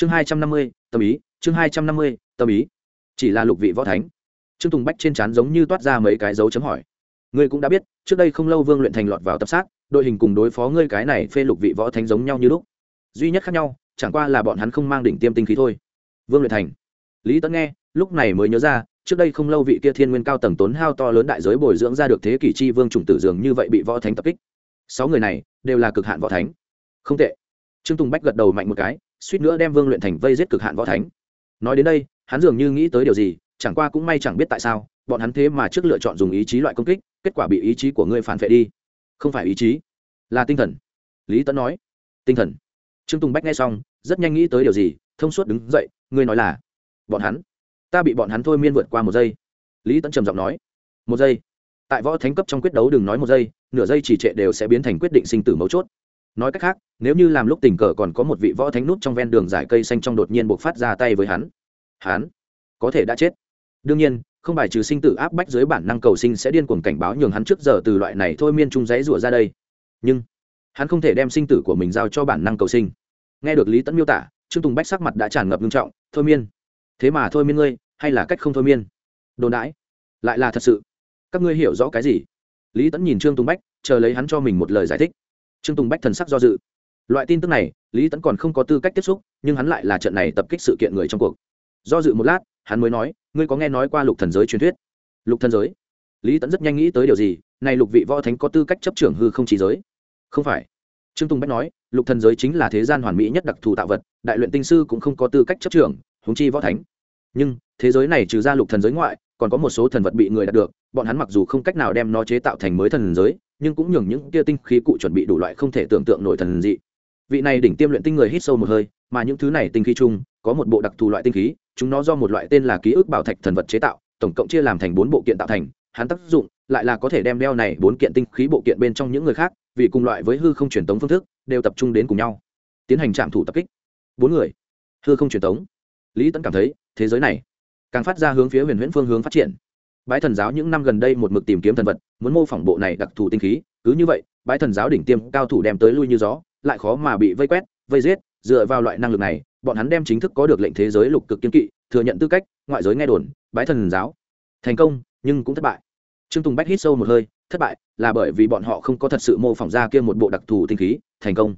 chương hai trăm năm mươi, tâm ý, chương hai trăm năm mươi, tâm ý. Chỉ là lục vị võ thánh. Trương tùng bách trên trán giống như toát ra mấy cái dấu chấm hỏi. Ngươi cũng đã biết, trước đây không lâu vương luyện thành lọt vào tập sát, đội hình cùng đối phó ngươi cái này phê lục vị võ thánh giống nhau như lúc. Duy nhất khác nhau, chẳng qua là bọn hắn không mang đỉnh tiêm tinh khí thôi. Vương luyện thành. Lý tấn nghe, lúc này mới nhớ ra, trước đây không lâu vị kia thiên nguyên cao tầng tốn hao to lớn đại giới bồi dưỡng ra được thế kỷ chi vương trùng tử dường như vậy bị võ thánh tập kích. Sáu người này đều là cực hạn võ thánh. Không tệ. Trương tùng bách gật đầu mạnh một cái suýt nữa đem vương luyện thành vây giết cực hạn võ thánh. Nói đến đây, hắn dường như nghĩ tới điều gì, chẳng qua cũng may chẳng biết tại sao, bọn hắn thế mà trước lựa chọn dùng ý chí loại công kích, kết quả bị ý chí của ngươi phản vệ đi. Không phải ý chí, là tinh thần. Lý tấn nói. Tinh thần. Trương tùng bách nghe xong, rất nhanh nghĩ tới điều gì, thông suốt đứng dậy, ngươi nói là bọn hắn. Ta bị bọn hắn thôi miên vượt qua một giây. Lý tấn trầm giọng nói. Một giây. Tại võ thánh cấp trong quyết đấu đừng nói một giây, nửa giây chỉ trệ đều sẽ biến thành quyết định sinh tử mấu chốt. Nói cách khác nếu như làm lúc tình cờ còn có một vị võ thánh nút trong ven đường giải cây xanh trong đột nhiên buộc phát ra tay với hắn hắn có thể đã chết. Đương nhiên, không bài trừ sinh tử áp bách dưới bản năng cầu sinh sẽ điên cuồng cảnh báo nhường hắn trước giờ từ loại này thôi miên trung giấy rủa ra đây. Nhưng, hắn không thể đem sinh tử của mình giao cho bản năng cầu sinh. Nghe được lý tẫn miêu tả, trương tùng bách sắc mặt đã tràn ngập nghiêm trọng, thôi miên. Thế mà thôi miên ngươi, hay là cách không thôi miên? Đồn đãi. Lại là thật sự. Các ngươi hiểu rõ cái gì? Lý tẫn nhìn trương tùng bách, chờ lấy hắn cho mình một lời giải thích. Trương tùng bách thần sắc do dự loại tin tức này, lý tẫn còn không có tư cách tiếp xúc, nhưng hắn lại là trận này tập kích sự kiện người trong cuộc. Do dự một lát, hắn mới nói, ngươi có nghe nói qua lục thần giới truyền thuyết? Lục thần giới? Lý tẫn rất nhanh nghĩ tới điều gì, này lục vị võ thánh có tư cách chấp trưởng hư không chỉ giới? Không phải. Trương tùng bách nói, lục thần giới chính là thế gian hoàn mỹ nhất đặc thù tạo vật, đại luyện tinh sư cũng không có tư cách chấp trưởng húng chi võ thánh. Nhưng, thế giới này trừ ra lục thần giới ngoại, còn có một số thần vật bị người đạt được, bọn hắn mặc dù không cách nào đem nó chế tạo thành mới thần giới, nhưng cũng nhường những kia tinh khí cụ chuẩn bị đủ loại không thể tưởng tượng nổi thần dị vị này đỉnh tiêm luyện tinh người hít sâu một hơi, mà những thứ này tinh khí chung, có một bộ đặc thù loại tinh khí, chúng nó do một loại tên là ký ức bảo thạch thần vật chế tạo, tổng cộng chia làm thành bốn bộ kiện tạo thành, hắn tác dụng lại là có thể đem đeo này bốn kiện tinh khí bộ kiện bên trong những người khác, vì cùng loại với hư không truyền tống phương thức, đều tập trung đến cùng nhau. Tiến hành trạm thủ tập kích. Bốn người. Hư không truyền tống. Lý tẫn cảm thấy, thế giới này càng phát ra hướng phía huyền huyễn phương hướng phát triển. Bái thần giáo những năm gần đây một mực tìm kiếm thần vật, muốn mô phỏng bộ này đặc thù tinh khí, cứ như vậy, bái thần giáo đỉnh tiêm cao thủ đem tới lui như gió lại khó mà bị vây quét, vây giết, dựa vào loại năng lực này, bọn hắn đem chính thức có được lệnh thế giới lục cực kiên kỵ, thừa nhận tư cách, ngoại giới nghe đồn, bái thần giáo. Thành công, nhưng cũng thất bại. Trương tùng bách hít sâu một hơi, thất bại là bởi vì bọn họ không có thật sự mô phỏng ra kia một bộ đặc thù tinh khí, thành công.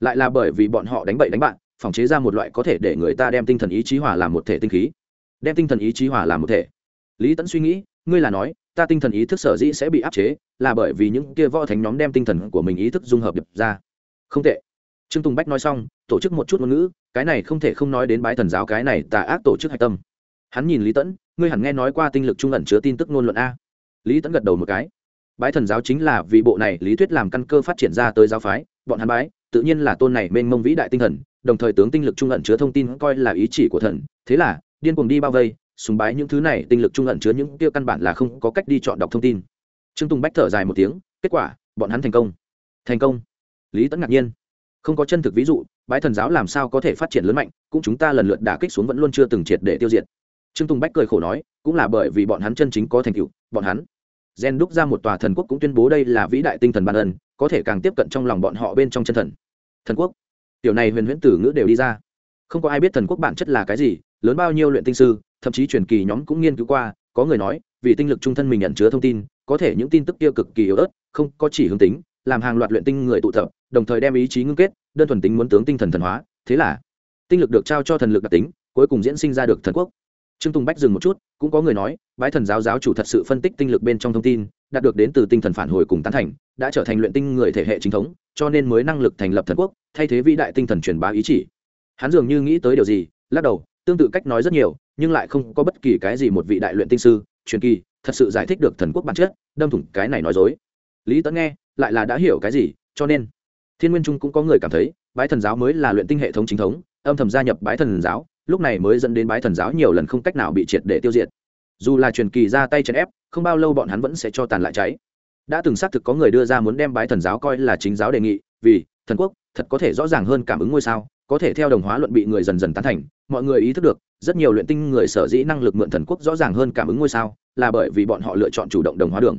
Lại là bởi vì bọn họ đánh bậy đánh bạn, phỏng chế ra một loại có thể để người ta đem tinh thần ý chí hòa làm một thể tinh khí. Đem tinh thần ý chí hòa làm một thể. Lý tẫn suy nghĩ, ngươi là nói, ta tinh thần ý thức sở dĩ sẽ bị áp chế, là bởi vì những kia võ thánh nhóm đem tinh thần của mình ý thức dung hợp đập ra không tệ. Trương tùng bách nói xong, tổ chức một chút ngôn ngữ, cái này không thể không nói đến bái thần giáo, cái này tà ác tổ chức hạch tâm. Hắn nhìn lý tẫn, ngươi hẳn nghe nói qua tinh lực trung ẩn chứa tin tức ngôn luận a. Lý tẫn gật đầu một cái. Bái thần giáo chính là vì bộ này lý thuyết làm căn cơ phát triển ra tới giáo phái, bọn hắn bái, tự nhiên là tôn này mênh mông vĩ đại tinh thần, đồng thời tướng tinh lực trung ẩn chứa thông tin coi là ý chỉ của thần. Thế là, điên cuồng đi bao vây, sùng bái những thứ này tinh lực trung ẩn chứa những tiêu căn bản là không có cách đi chọn đọc thông tin. Trương tùng bách thở dài một tiếng, kết quả, bọn hắn thành công. Thành công lý tẫn ngạc nhiên. Không có chân thực ví dụ, bái thần giáo làm sao có thể phát triển lớn mạnh, cũng chúng ta lần lượt đả kích xuống vẫn luôn chưa từng triệt để tiêu diệt. Trương tùng bách cười khổ nói, cũng là bởi vì bọn hắn chân chính có thành tựu, bọn hắn. Gen đúc ra một tòa thần quốc cũng tuyên bố đây là vĩ đại tinh thần ban ân, có thể càng tiếp cận trong lòng bọn họ bên trong chân thần. Thần quốc. Tiểu này huyền huyễn tử ngữ đều đi ra. Không có ai biết thần quốc bản chất là cái gì, lớn bao nhiêu luyện tinh sư, thậm chí truyền kỳ nhóm cũng nghiên cứu qua, có người nói, vì tinh lực trung thân mình nhận chứa thông tin, có thể những tin tức kia cực kỳ yếu ớt, không có chỉ hướng tính làm hàng loạt luyện tinh người tụ tập, đồng thời đem ý chí ngưng kết, đơn thuần tính muốn tướng tinh thần thần hóa. Thế là, tinh lực được trao cho thần lực đặc tính, cuối cùng diễn sinh ra được thần quốc. Trương tùng bách dừng một chút, cũng có người nói, bái thần giáo giáo chủ thật sự phân tích tinh lực bên trong thông tin, đạt được đến từ tinh thần phản hồi cùng tán thành, đã trở thành luyện tinh người thể hệ chính thống, cho nên mới năng lực thành lập thần quốc, thay thế vĩ đại tinh thần truyền bá ý chỉ. Hắn dường như nghĩ tới điều gì, lắc đầu, tương tự cách nói rất nhiều, nhưng lại không có bất kỳ cái gì một vị đại luyện tinh sư, truyền kỳ, thật sự giải thích được thần quốc bản chất, đâm thủng cái này nói dối. Lý tấn nghe lại là đã hiểu cái gì, cho nên thiên nguyên trung cũng có người cảm thấy, bái thần giáo mới là luyện tinh hệ thống chính thống, âm thầm gia nhập bái thần giáo, lúc này mới dẫn đến bái thần giáo nhiều lần không cách nào bị triệt để tiêu diệt. Dù là truyền kỳ ra tay chèn ép, không bao lâu bọn hắn vẫn sẽ cho tàn lại cháy. Đã từng xác thực có người đưa ra muốn đem bái thần giáo coi là chính giáo đề nghị, vì thần quốc, thật có thể rõ ràng hơn cảm ứng ngôi sao, có thể theo đồng hóa luận bị người dần dần tán thành, mọi người ý thức được, rất nhiều luyện tinh người sở dĩ năng lực mượn thần quốc rõ ràng hơn cảm ứng ngôi sao, là bởi vì bọn họ lựa chọn chủ động đồng hóa đường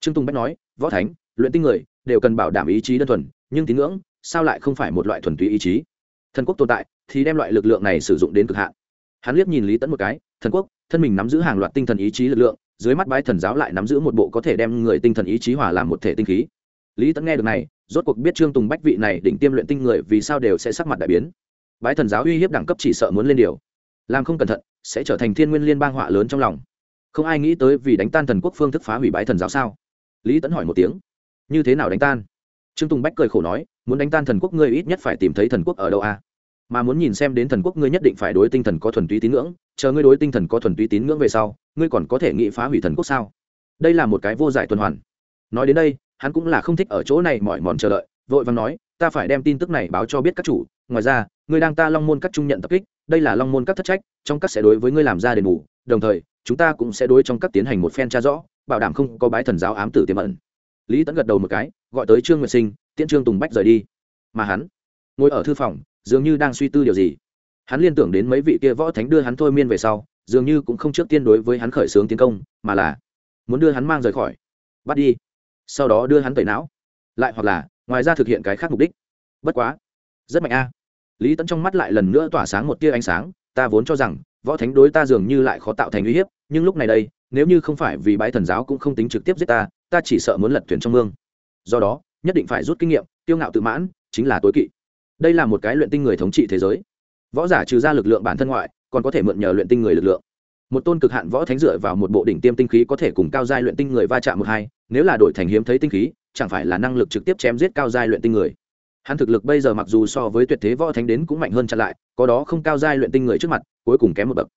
trương tùng bách nói, võ thánh, luyện tinh người đều cần bảo đảm ý chí đơn thuần, nhưng tín ngưỡng, sao lại không phải một loại thuần túy ý chí? Thần quốc tồn tại thì đem loại lực lượng này sử dụng đến cực hạn. Hắn liếc nhìn lý tẫn một cái, thần quốc, thân mình nắm giữ hàng loạt tinh thần ý chí lực lượng, dưới mắt bái thần giáo lại nắm giữ một bộ có thể đem người tinh thần ý chí hòa làm một thể tinh khí. Lý tẫn nghe được này, rốt cuộc biết trương tùng bách vị này định tiêm luyện tinh người vì sao đều sẽ sắc mặt đại biến. Bái thần giáo uy hiếp đẳng cấp chỉ sợ muốn lên điều. Làm không cẩn thận, sẽ trở thành thiên nguyên liên bang họa lớn trong lòng. Không ai nghĩ tới vì đánh tan thần quốc phương thức phá hủy bái thần giáo sao? Lý tẫn hỏi một tiếng như thế nào đánh tan trương tùng bách cười khổ nói muốn đánh tan thần quốc ngươi ít nhất phải tìm thấy thần quốc ở đâu a mà muốn nhìn xem đến thần quốc ngươi nhất định phải đối tinh thần có thuần túy tín ngưỡng chờ ngươi đối tinh thần có thuần túy tín ngưỡng về sau ngươi còn có thể nghị phá hủy thần quốc sao? đây là một cái vô giải tuần hoàn. nói đến đây, hắn cũng là không thích ở chỗ này mỏi mòn chờ đợi, vội vàng nói, ta phải đem tin tức này báo cho biết các chủ, ngoài ra, ngươi đang ta long môn các trung nhận tập kích, đây là long môn các thất trách, trong các sẽ đối với ngươi làm ra đền bù, đồng thời, chúng ta cũng sẽ đối trong các tiến hành một phen tra rõ bảo đảm không có bái thần giáo ám tử tiềm ẩn. Lý tẫn gật đầu một cái, gọi tới trương nguyệt sinh, tiễn trương tùng bách rời đi. Mà hắn, ngồi ở thư phòng, dường như đang suy tư điều gì. Hắn liên tưởng đến mấy vị kia võ thánh đưa hắn thôi miên về sau, dường như cũng không trước tiên đối với hắn khởi xướng tiến công, mà là muốn đưa hắn mang rời khỏi. Bắt đi. Sau đó đưa hắn tẩy não. Lại hoặc là, ngoài ra thực hiện cái khác mục đích. Bất quá. Rất mạnh a. Lý tẫn trong mắt lại lần nữa tỏa sáng một tia ánh sáng, ta vốn cho rằng, võ thánh đối ta dường như lại khó tạo thành uy hiếp, nhưng lúc này đây nếu như không phải vì bái thần giáo cũng không tính trực tiếp giết ta ta chỉ sợ muốn lật thuyền trong mương. Do đó, nhất định phải rút kinh nghiệm tiêu ngạo tự mãn, chính là tối kỵ. Đây là một cái luyện tinh người thống trị thế giới. Võ giả trừ ra lực lượng bản thân ngoại, còn có thể mượn nhờ luyện tinh người lực lượng. Một tôn cực hạn võ thánh dựa vào một bộ đỉnh tiêm tinh khí có thể cùng cao giai luyện tinh người va chạm một hai, nếu là đổi thành hiếm thấy tinh khí, chẳng phải là năng lực trực tiếp chém giết cao giai luyện tinh người. Hắn thực lực bây giờ mặc dù so với tuyệt thế võ thánh đến cũng mạnh hơn chặn lại, có đó không cao giai luyện tinh người trước mặt, cuối cùng kém một bậc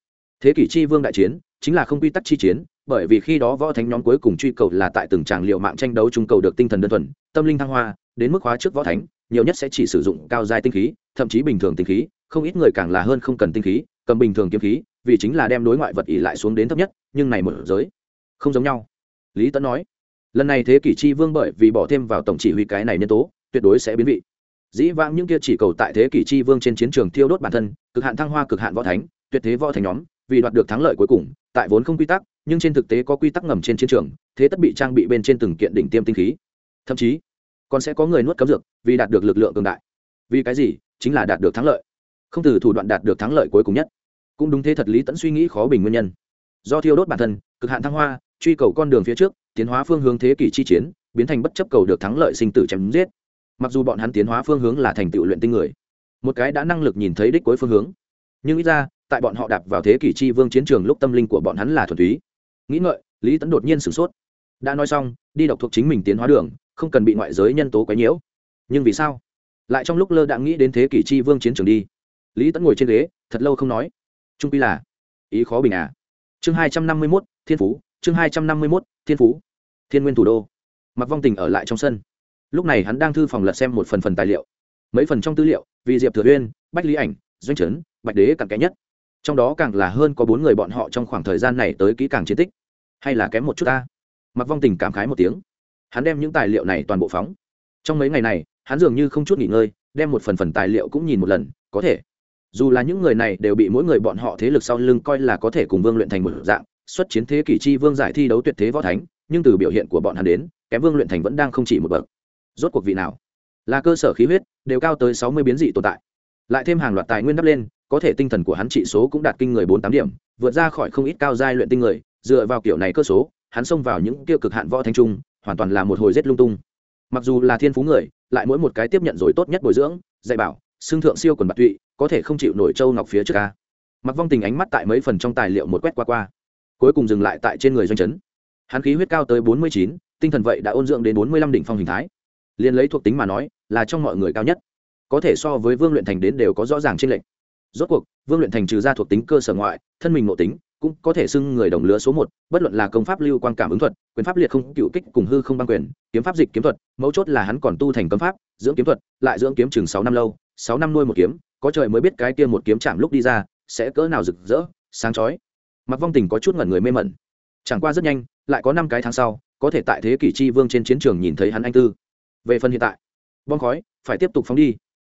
thế kỷ chi vương đại chiến, chính là không quy tắc chi chiến, bởi vì khi đó võ thánh nhóm cuối cùng truy cầu là tại từng tràng liệu mạng tranh đấu trung cầu được tinh thần đơn thuần, tâm linh thăng hoa, đến mức hóa trước võ thánh, nhiều nhất sẽ chỉ sử dụng cao giai tinh khí, thậm chí bình thường tinh khí, không ít người càng là hơn không cần tinh khí, cầm bình thường kiếm khí, vì chính là đem đối ngoại vật ỉ lại xuống đến thấp nhất, nhưng này một giới, không giống nhau. Lý tấn nói, lần này thế kỷ chi vương bởi vì bỏ thêm vào tổng chỉ huy cái này nhân tố, tuyệt đối sẽ biến vị. Dĩ vãng những kia chỉ cầu tại thế kỷ chi vương trên chiến trường thiêu đốt bản thân, cực hạn thăng hoa cực hạn võ thánh, tuyệt thế võ thánh nhóm vì đoạt được thắng lợi cuối cùng, tại vốn không quy tắc, nhưng trên thực tế có quy tắc ngầm trên chiến trường, thế tất bị trang bị bên trên từng kiện đỉnh tiêm tinh khí. Thậm chí, còn sẽ có người nuốt cấm dược vì đạt được lực lượng cường đại. Vì cái gì? Chính là đạt được thắng lợi. Không từ thủ đoạn đạt được thắng lợi cuối cùng nhất. Cũng đúng thế thật lý tẫn suy nghĩ khó bình nguyên nhân. Do thiêu đốt bản thân, cực hạn thăng hoa, truy cầu con đường phía trước, tiến hóa phương hướng thế kỷ chi chiến, biến thành bất chấp cầu được thắng lợi sinh tử chém giết. Mặc dù bọn hắn tiến hóa phương hướng là thành tựu luyện tinh người, một cái đã năng lực nhìn thấy đích cuối phương hướng. Nhưng ít ra tại bọn họ đạp vào thế kỷ chi vương chiến trường lúc tâm linh của bọn hắn là thuần túy. Nghĩ ngợi, lý tẫn đột nhiên sửng sốt. Đã nói xong, đi đọc thuộc chính mình tiến hóa đường, không cần bị ngoại giới nhân tố quấy nhiễu. Nhưng vì sao? Lại trong lúc lơ đã nghĩ đến thế kỷ chi vương chiến trường đi. Lý tẫn ngồi trên ghế, thật lâu không nói. Trung pi là ý khó bình à? Chương hai trăm năm mươi mốt, thiên phú, chương hai trăm năm mươi mốt, thiên phú, thiên nguyên thủ đô. Mặc vong tình ở lại trong sân. Lúc này hắn đang thư phòng lật xem một phần phần tài liệu. Mấy phần trong tư liệu, vì diệp thừa uyên, bách lý ảnh, doanh trấn, bạch đế cặn kẽ nhất trong đó càng là hơn có bốn người bọn họ trong khoảng thời gian này tới kỹ càng chiến tích. Hay là kém một chút ta? Mặc vong tình cảm khái một tiếng. Hắn đem những tài liệu này toàn bộ phóng. Trong mấy ngày này, hắn dường như không chút nghỉ ngơi, đem một phần phần tài liệu cũng nhìn một lần, có thể. Dù là những người này đều bị mỗi người bọn họ thế lực sau lưng coi là có thể cùng vương luyện thành một dạng, xuất chiến thế kỷ chi vương giải thi đấu tuyệt thế võ thánh, nhưng từ biểu hiện của bọn hắn đến, kém vương luyện thành vẫn đang không chỉ một bậc. Rốt cuộc vị nào? Là cơ sở khí huyết, đều cao tới sáu mươi biến dị tồn tại. Lại thêm hàng loạt tài nguyên đắp lên có thể tinh thần của hắn trị số cũng đạt kinh người bốn tám điểm, vượt ra khỏi không ít cao giai luyện tinh người, dựa vào kiểu này cơ số, hắn xông vào những tiêu cực hạn võ thanh trung, hoàn toàn là một hồi rét lung tung. Mặc dù là thiên phú người, lại mỗi một cái tiếp nhận rồi tốt nhất bồi dưỡng, dạy bảo xương thượng siêu quần bạc tụy, có thể không chịu nổi châu ngọc phía trước ca mặc vong tình ánh mắt tại mấy phần trong tài liệu một quét qua qua, cuối cùng dừng lại tại trên người doanh chấn. Hắn khí huyết cao tới bốn mươi chín, tinh thần vậy đã ôn dưỡng đến bốn mươi lăm đỉnh phong hình thái. Liền lấy thuộc tính mà nói, là trong mọi người cao nhất, có thể so với vương luyện thành đến đều có rõ ràng trên lệnh rốt cuộc, vương luyện thành trừ ra thuộc tính cơ sở ngoại, thân mình nội tính, cũng có thể xưng người đồng lứa số một, bất luận là công pháp lưu quan cảm ứng thuật, quyền pháp liệt không, cựu kích cùng hư không băng quyền, kiếm pháp dịch kiếm thuật, mấu chốt là hắn còn tu thành cấm pháp, dưỡng kiếm thuật, lại dưỡng kiếm chừng sáu năm lâu, sáu năm nuôi một kiếm, có trời mới biết cái kia một kiếm chạm lúc đi ra, sẽ cỡ nào rực rỡ, sáng chói. Mặc vong tình có chút ngẩn người mê mẩn. Chẳng qua rất nhanh, lại có năm cái tháng sau, có thể tại thế kỷ chi vương trên chiến trường nhìn thấy hắn anh tư. Về phần hiện tại, bom khói, phải tiếp tục phóng đi.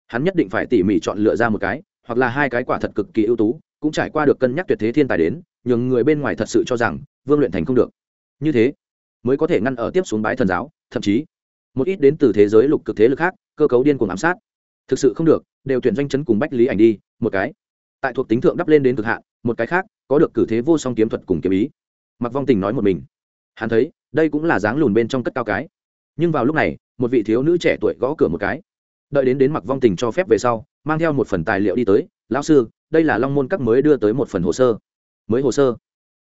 Hắn nhất định phải tỉ mỉ chọn lựa ra một cái hoặc là hai cái quả thật cực kỳ ưu tú, cũng trải qua được cân nhắc tuyệt thế thiên tài đến, nhường người bên ngoài thật sự cho rằng, vương luyện thành không được. Như thế, mới có thể ngăn ở tiếp xuống bái thần giáo, thậm chí, một ít đến từ thế giới lục cực thế lực khác, cơ cấu điên cuồng ám sát. Thực sự không được, đều tuyển doanh chấn cùng bách lý ảnh đi, một cái. Tại thuộc tính thượng đắp lên đến cực hạn, một cái khác, có được cử thế vô song kiếm thuật cùng kiếm ý. Mặc vong tình nói một mình. Hắn thấy, đây cũng là dáng lùn bên trong cất cao cái. Nhưng vào lúc này, một vị thiếu nữ trẻ tuổi gõ cửa một cái đợi đến đến mặc vong tình cho phép về sau, mang theo một phần tài liệu đi tới, lão sư, đây là long môn các mới đưa tới một phần hồ sơ. Mới hồ sơ?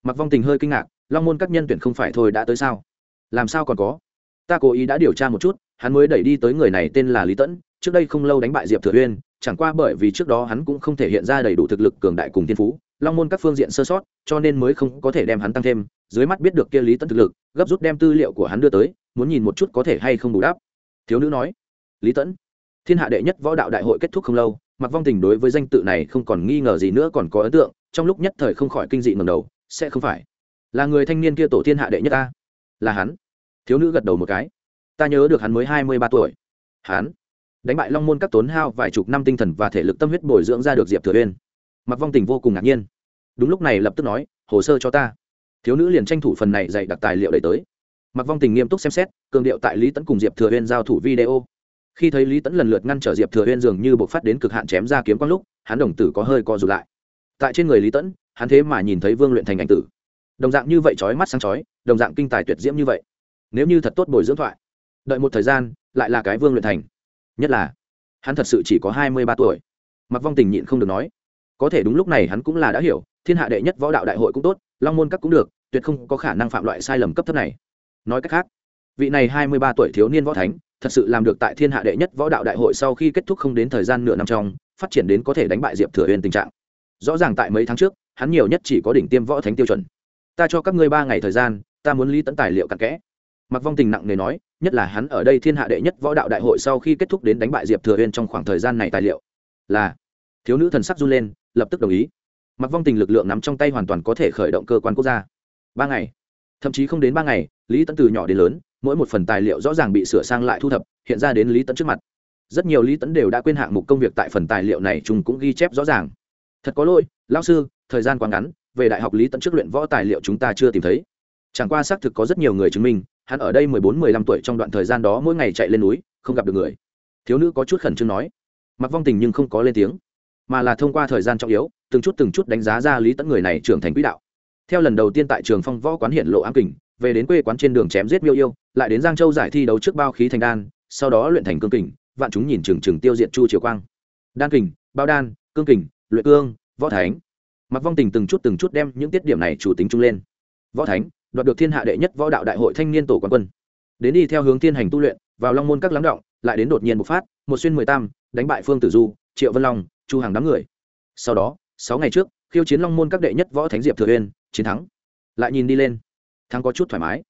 Mặc vong tình hơi kinh ngạc, long môn các nhân tuyển không phải thôi đã tới sao? Làm sao còn có? Ta cố ý đã điều tra một chút, hắn mới đẩy đi tới người này tên là lý tẫn, trước đây không lâu đánh bại diệp thừa uyên, chẳng qua bởi vì trước đó hắn cũng không thể hiện ra đầy đủ thực lực cường đại cùng thiên phú, long môn các phương diện sơ sót, cho nên mới không có thể đem hắn tăng thêm, dưới mắt biết được kia lý tẫn thực lực, gấp rút đem tư liệu của hắn đưa tới, muốn nhìn một chút có thể hay không bù đắp. Thiếu nữ nói. Lý tẫn thiên hạ đệ nhất võ đạo đại hội kết thúc không lâu mặc vong tình đối với danh tự này không còn nghi ngờ gì nữa còn có ấn tượng, trong lúc nhất thời không khỏi kinh dị ngầm đầu, sẽ không phải. Là người thanh niên kia tổ thiên hạ đệ nhất ta? Là hắn? Thiếu nữ gật đầu một cái. Ta nhớ được hắn mới hai mươi ba tuổi. Hắn? Đánh bại long môn các tốn hao vài chục năm tinh thần và thể lực tâm huyết bồi dưỡng ra được diệp thừa uyên. Mặc vong tình vô cùng ngạc nhiên. Đúng lúc này lập tức nói, hồ sơ cho ta. Thiếu nữ liền tranh thủ phần này dạy đặt tài liệu đẩy tới. Mặc vong tình nghiêm túc xem xét, cường điệu tại lý Tấn cùng diệp thừa uyên giao thủ video khi thấy lý tẫn lần lượt ngăn trở diệp thừa huyên dường như buộc phát đến cực hạn chém ra kiếm quang lúc, hắn đồng tử có hơi co rụt lại. Tại trên người lý tẫn, hắn thế mà nhìn thấy vương luyện thành ảnh tử. Đồng dạng như vậy trói mắt sáng chói, đồng dạng kinh tài tuyệt diễm như vậy. Nếu như thật tốt bồi dưỡng thoại, đợi một thời gian, lại là cái vương luyện thành. Nhất là, hắn thật sự chỉ có hai mươi ba tuổi. Mặc vong tình nhịn không được nói, có thể đúng lúc này hắn cũng là đã hiểu, thiên hạ đệ nhất võ đạo đại hội cũng tốt, long môn các cũng được, tuyệt không có khả năng phạm loại sai lầm cấp thấp này. Nói cách khác, vị này hai mươi ba tuổi thiếu niên võ thánh thật sự làm được tại thiên hạ đệ nhất võ đạo đại hội sau khi kết thúc không đến thời gian nửa năm trong, phát triển đến có thể đánh bại diệp thừa huyền tình trạng. Rõ ràng tại mấy tháng trước, hắn nhiều nhất chỉ có đỉnh tiêm võ thánh tiêu chuẩn. Ta cho các ngươi ba ngày thời gian, ta muốn lý tẫn tài liệu cặn kẽ. Mặc vong tình nặng nề nói, nhất là hắn ở đây thiên hạ đệ nhất võ đạo đại hội sau khi kết thúc đến đánh bại diệp thừa huyền trong khoảng thời gian này tài liệu. Là, thiếu nữ thần sắc run lên, lập tức đồng ý. Mặc vong tình lực lượng nắm trong tay hoàn toàn có thể khởi động cơ quan quốc gia. Ba ngày, thậm chí không đến ba ngày, lý tẫn từ nhỏ đến lớn mỗi một phần tài liệu rõ ràng bị sửa sang lại thu thập, hiện ra đến lý tẫn trước mặt. Rất nhiều lý tẫn đều đã quên hạng mục công việc tại phần tài liệu này chúng cũng ghi chép rõ ràng. Thật có lỗi lao sư, thời gian quá ngắn, về đại học lý tẫn trước luyện võ tài liệu chúng ta chưa tìm thấy. Chẳng qua xác thực có rất nhiều người chứng minh, hắn ở đây mười bốn, mười lăm tuổi trong đoạn thời gian đó mỗi ngày chạy lên núi, không gặp được người. Thiếu nữ có chút khẩn trương nói. Mặc vong tình nhưng không có lên tiếng, mà là thông qua thời gian trọng yếu, từng chút từng chút đánh giá ra lý tẫn người này trưởng thành quỹ đạo. Theo lần đầu tiên tại trường phong võ quán hiện lộ ám kình về đến quê quán trên đường chém giết miêu yêu, lại đến giang châu giải thi đấu trước bao khí thành đan, sau đó luyện thành cương kình, vạn chúng nhìn chừng chừng tiêu diệt chu triều quang. Đan kình, bao đan, cương kình, luyện cương, võ thánh. Mặc vong tình từng chút từng chút đem những tiết điểm này chủ tính chung lên. Võ thánh, đoạt được thiên hạ đệ nhất võ đạo đại hội thanh niên tổ quán quân. Đến đi theo hướng thiên hành tu luyện, vào long môn các lắng động, lại đến đột nhiên bộc phát, một xuyên mười tam, đánh bại phương tử du, triệu vân long, chu hàng đám người. Sau đó, sáu ngày trước, khiêu chiến long môn các đệ nhất võ thánh diệp thừa uyên, chiến thắng. Lại nhìn đi lên thắng có chút thoải mái.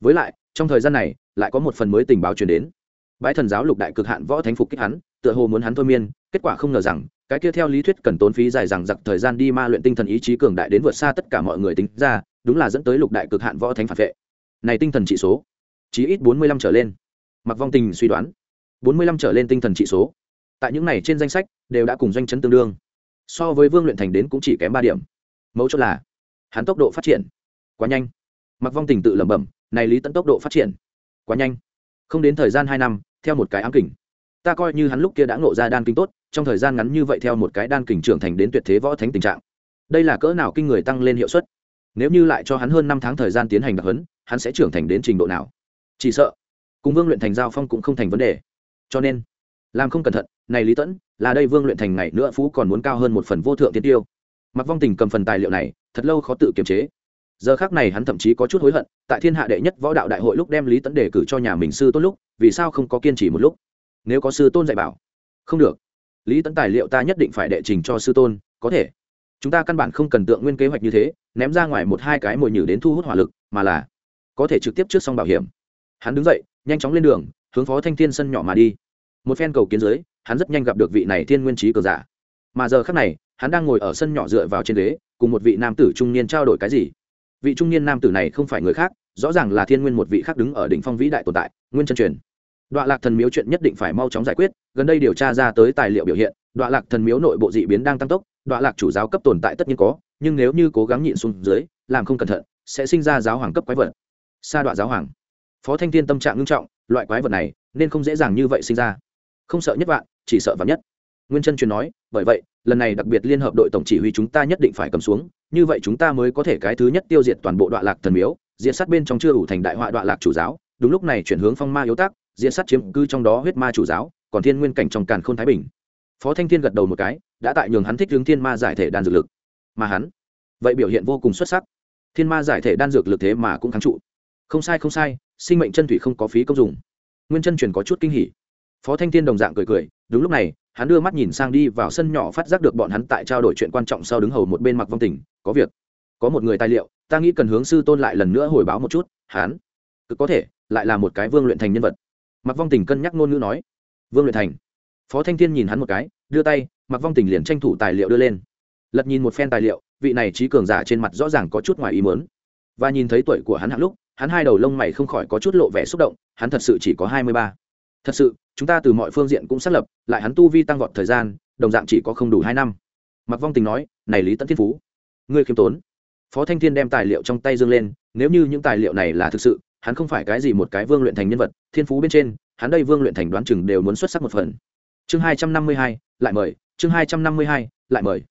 Với lại, trong thời gian này, lại có một phần mới tình báo truyền đến. Bãi thần giáo lục đại cực hạn võ thánh phục kích hắn, tựa hồ muốn hắn thôi miên, kết quả không ngờ rằng, cái kia theo lý thuyết cần tốn phí dài dằng dặc thời gian đi ma luyện tinh thần ý chí cường đại đến vượt xa tất cả mọi người tính ra, đúng là dẫn tới lục đại cực hạn võ thánh phản vệ. Này tinh thần trị số, chí ít bốn mươi lăm trở lên. Mặc vong tình suy đoán, bốn mươi lăm trở lên tinh thần trị số. Tại những này trên danh sách, đều đã cùng doanh chấn tương đương. So với vương luyện thành đến cũng chỉ kém ba điểm. Mấu chốt là, hắn tốc độ phát triển quá nhanh mặc vong tình tự lẩm bẩm, này lý tẫn tốc độ phát triển quá nhanh. Không đến thời gian hai năm, theo một cái ám kình. Ta coi như hắn lúc kia đã ngộ ra đan kinh tốt, trong thời gian ngắn như vậy theo một cái đan kình trưởng thành đến tuyệt thế võ thánh tình trạng. Đây là cỡ nào kinh người tăng lên hiệu suất? Nếu như lại cho hắn hơn năm tháng thời gian tiến hành đặc hấn hắn sẽ trưởng thành đến trình độ nào? Chỉ sợ, cùng vương luyện thành giao phong cũng không thành vấn đề. Cho nên, làm không cẩn thận, này lý tẫn là đây vương luyện thành ngày nữa phú còn muốn cao hơn một phần vô thượng tiên tiêu. Mặc vong tình cầm phần tài liệu này, thật lâu khó tự kiềm chế giờ khác này hắn thậm chí có chút hối hận, tại thiên hạ đệ nhất võ đạo đại hội lúc đem lý tấn đề cử cho nhà mình sư tôn lúc, vì sao không có kiên trì một lúc? Nếu có sư tôn dạy bảo, không được. Lý tấn tài liệu ta nhất định phải đệ trình cho sư tôn, có thể. Chúng ta căn bản không cần tượng nguyên kế hoạch như thế, ném ra ngoài một hai cái mồi nhử đến thu hút hỏa lực, mà là có thể trực tiếp trước xong bảo hiểm. Hắn đứng dậy, nhanh chóng lên đường, hướng phó thanh thiên sân nhỏ mà đi. Một phen cầu kiến giới hắn rất nhanh gặp được vị này thiên nguyên trí cờ giả. Mà giờ khác này, hắn đang ngồi ở sân nhỏ dựa vào trên ghế, cùng một vị nam tử trung niên trao đổi cái gì? Vị trung niên nam tử này không phải người khác, rõ ràng là thiên nguyên một vị khác đứng ở đỉnh phong vĩ đại tồn tại, nguyên chân truyền. Đoạn lạc thần miếu chuyện nhất định phải mau chóng giải quyết, gần đây điều tra ra tới tài liệu biểu hiện đoạn lạc thần miếu nội bộ dị biến đang tăng tốc đoạn lạc chủ giáo cấp tồn tại tất nhiên có, nhưng nếu như cố gắng nhịn xuống dưới, làm không cẩn thận, sẽ sinh ra giáo hoàng cấp quái vật. Sa đoạn giáo hoàng. Phó thanh thiên tâm trạng ngưng trọng, loại quái vật này, nên không dễ dàng như vậy sinh ra. Không sợ nhất vạn, chỉ sợ vạn nhất nguyên chân truyền nói, bởi vậy, lần này đặc biệt liên hợp đội tổng chỉ huy chúng ta nhất định phải cầm xuống, như vậy chúng ta mới có thể cái thứ nhất tiêu diệt toàn bộ đoạn lạc thần miếu, diệt sát bên trong chưa ủ thành đại họa đoạn lạc chủ giáo, đúng lúc này chuyển hướng phong ma yếu tác diệt sát chiếm cư trong đó huyết ma chủ giáo, còn thiên nguyên cảnh trong càn khôn thái bình. Phó thanh thiên gật đầu một cái, đã tại nhường hắn thích hướng thiên ma giải thể đan dược lực. Mà hắn, vậy biểu hiện vô cùng xuất sắc. Thiên ma giải thể đan dược lực thế mà cũng thắng trụ. Không sai không sai, sinh mệnh chân thủy không có phí công dùng nguyên chân truyền có chút kinh hỉ. Phó thanh thiên đồng dạng cười cười, đúng lúc này hắn đưa mắt nhìn sang đi vào sân nhỏ phát giác được bọn hắn tại trao đổi chuyện quan trọng sau đứng hầu một bên mặc vong tình, có việc. Có một người tài liệu, ta nghĩ cần hướng sư tôn lại lần nữa hồi báo một chút, hắn. Cứ có thể, lại là một cái vương luyện thành nhân vật. Mặc vong tình cân nhắc ngôn ngữ nói. Vương luyện thành. Phó thanh thiên nhìn hắn một cái, đưa tay, mặc vong tình liền tranh thủ tài liệu đưa lên. Lật nhìn một phen tài liệu, vị này trí cường giả trên mặt rõ ràng có chút ngoài ý mớn và nhìn thấy tuổi của hắn hạng lúc, hắn hai đầu lông mày không khỏi có chút lộ vẻ xúc động, hắn thật sự chỉ có hai mươi ba thật sự, chúng ta từ mọi phương diện cũng xác lập, lại hắn tu vi tăng vọt thời gian, đồng dạng chỉ có không đủ hai năm. Mặc vong tình nói, này lý tẫn thiên phú, ngươi khiêm tốn. Phó thanh thiên đem tài liệu trong tay dương lên, nếu như những tài liệu này là thực sự, hắn không phải cái gì một cái vương luyện thành nhân vật, thiên phú bên trên, hắn đây vương luyện thành đoán chừng đều muốn xuất sắc một phần. Chương hai trăm năm mươi hai, lại mời, chương hai trăm năm mươi hai, lại mời.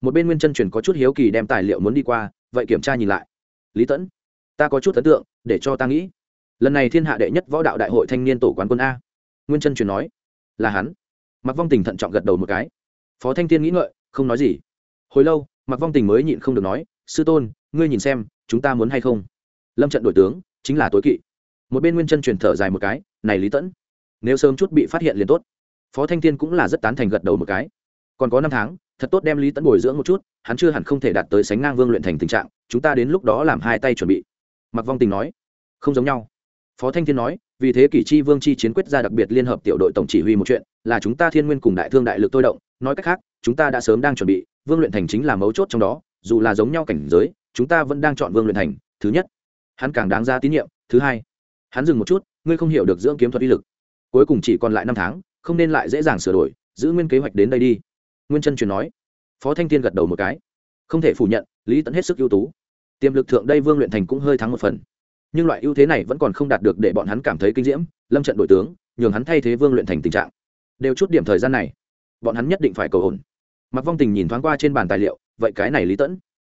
Một bên nguyên chân truyền có chút hiếu kỳ đem tài liệu muốn đi qua, vậy kiểm tra nhìn lại. Lý tẫn ta có chút ấn tượng, để cho ta nghĩ. Lần này thiên hạ đệ nhất võ đạo đại hội thanh niên tổ quán quân a nguyên chân truyền nói, là hắn. Mặc vong tình thận trọng gật đầu một cái. Phó thanh tiên nghĩ ngợi, không nói gì. Hồi lâu mặc vong tình mới nhịn không được nói, sư tôn, ngươi nhìn xem, chúng ta muốn hay không? Lâm trận đổi tướng, chính là tối kỵ. Một bên nguyên chân truyền thở dài một cái, này lý tẫn, nếu sớm chút bị phát hiện liền tốt. Phó thanh tiên cũng là rất tán thành gật đầu một cái. Còn có năm tháng, thật tốt đem lý tẫn bồi dưỡng một chút, hắn chưa hẳn không thể đạt tới sánh ngang vương luyện thành tình trạng, chúng ta đến lúc đó làm hai tay chuẩn bị. Mặc vong tình nói, không giống nhau. Phó thanh thiên nói vì thế kỷ chi vương chi chiến quyết ra đặc biệt liên hợp tiểu đội tổng chỉ huy một chuyện, là chúng ta thiên nguyên cùng đại thương đại lực tôi động. Nói cách khác, chúng ta đã sớm đang chuẩn bị, vương luyện thành chính là mấu chốt trong đó, dù là giống nhau cảnh giới, chúng ta vẫn đang chọn vương luyện thành, thứ nhất. Hắn càng đáng ra tín nhiệm, thứ hai. Hắn dừng một chút, ngươi không hiểu được dưỡng kiếm thuật uy lực. Cuối cùng chỉ còn lại năm tháng, không nên lại dễ dàng sửa đổi, giữ nguyên kế hoạch đến đây đi. Nguyên chân truyền nói. Phó thanh thiên gật đầu một cái. Không thể phủ nhận, lý tẫn hết sức ưu tú. Tiềm lực thượng đây vương luyện thành cũng hơi thắng một phần nhưng loại ưu thế này vẫn còn không đạt được để bọn hắn cảm thấy kinh diễm, lâm trận đội tướng, nhường hắn thay thế vương luyện thành tình trạng. Đều chút điểm thời gian này, bọn hắn nhất định phải cầu ổn mặc vong tình nhìn thoáng qua trên bàn tài liệu, vậy cái này lý tẫn,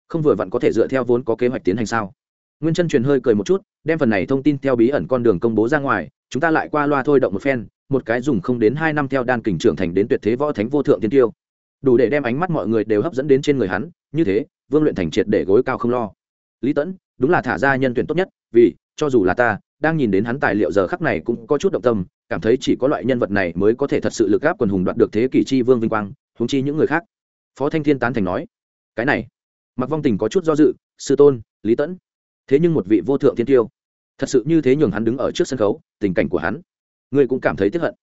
không vừa vặn có thể dựa theo vốn có kế hoạch tiến hành sao? Nguyên chân truyền hơi cười một chút, đem phần này thông tin theo bí ẩn con đường công bố ra ngoài, chúng ta lại qua loa thôi động một phen, một cái dùng không đến hai năm theo đan kình trưởng thành đến tuyệt thế võ thánh vô thượng tiên tiêu. Đủ để đem ánh mắt mọi người đều hấp dẫn đến trên người hắn, như thế, vương luyện thành triệt để gối cao không lo. Lý tẫn đúng là thả ra nhân tuyển tốt nhất, vì, cho dù là ta, đang nhìn đến hắn tài liệu giờ khắc này cũng có chút động tâm, cảm thấy chỉ có loại nhân vật này mới có thể thật sự lực gáp quần hùng đoạt được thế kỷ chi vương vinh quang húng chi những người khác. Phó thanh thiên tán thành nói, cái này. Mặc vong tình có chút do dự, sư tôn, lý tẫn. Thế nhưng một vị vô thượng thiên tiêu, thật sự như thế nhường hắn đứng ở trước sân khấu, tình cảnh của hắn, ngươi cũng cảm thấy tiếp hận.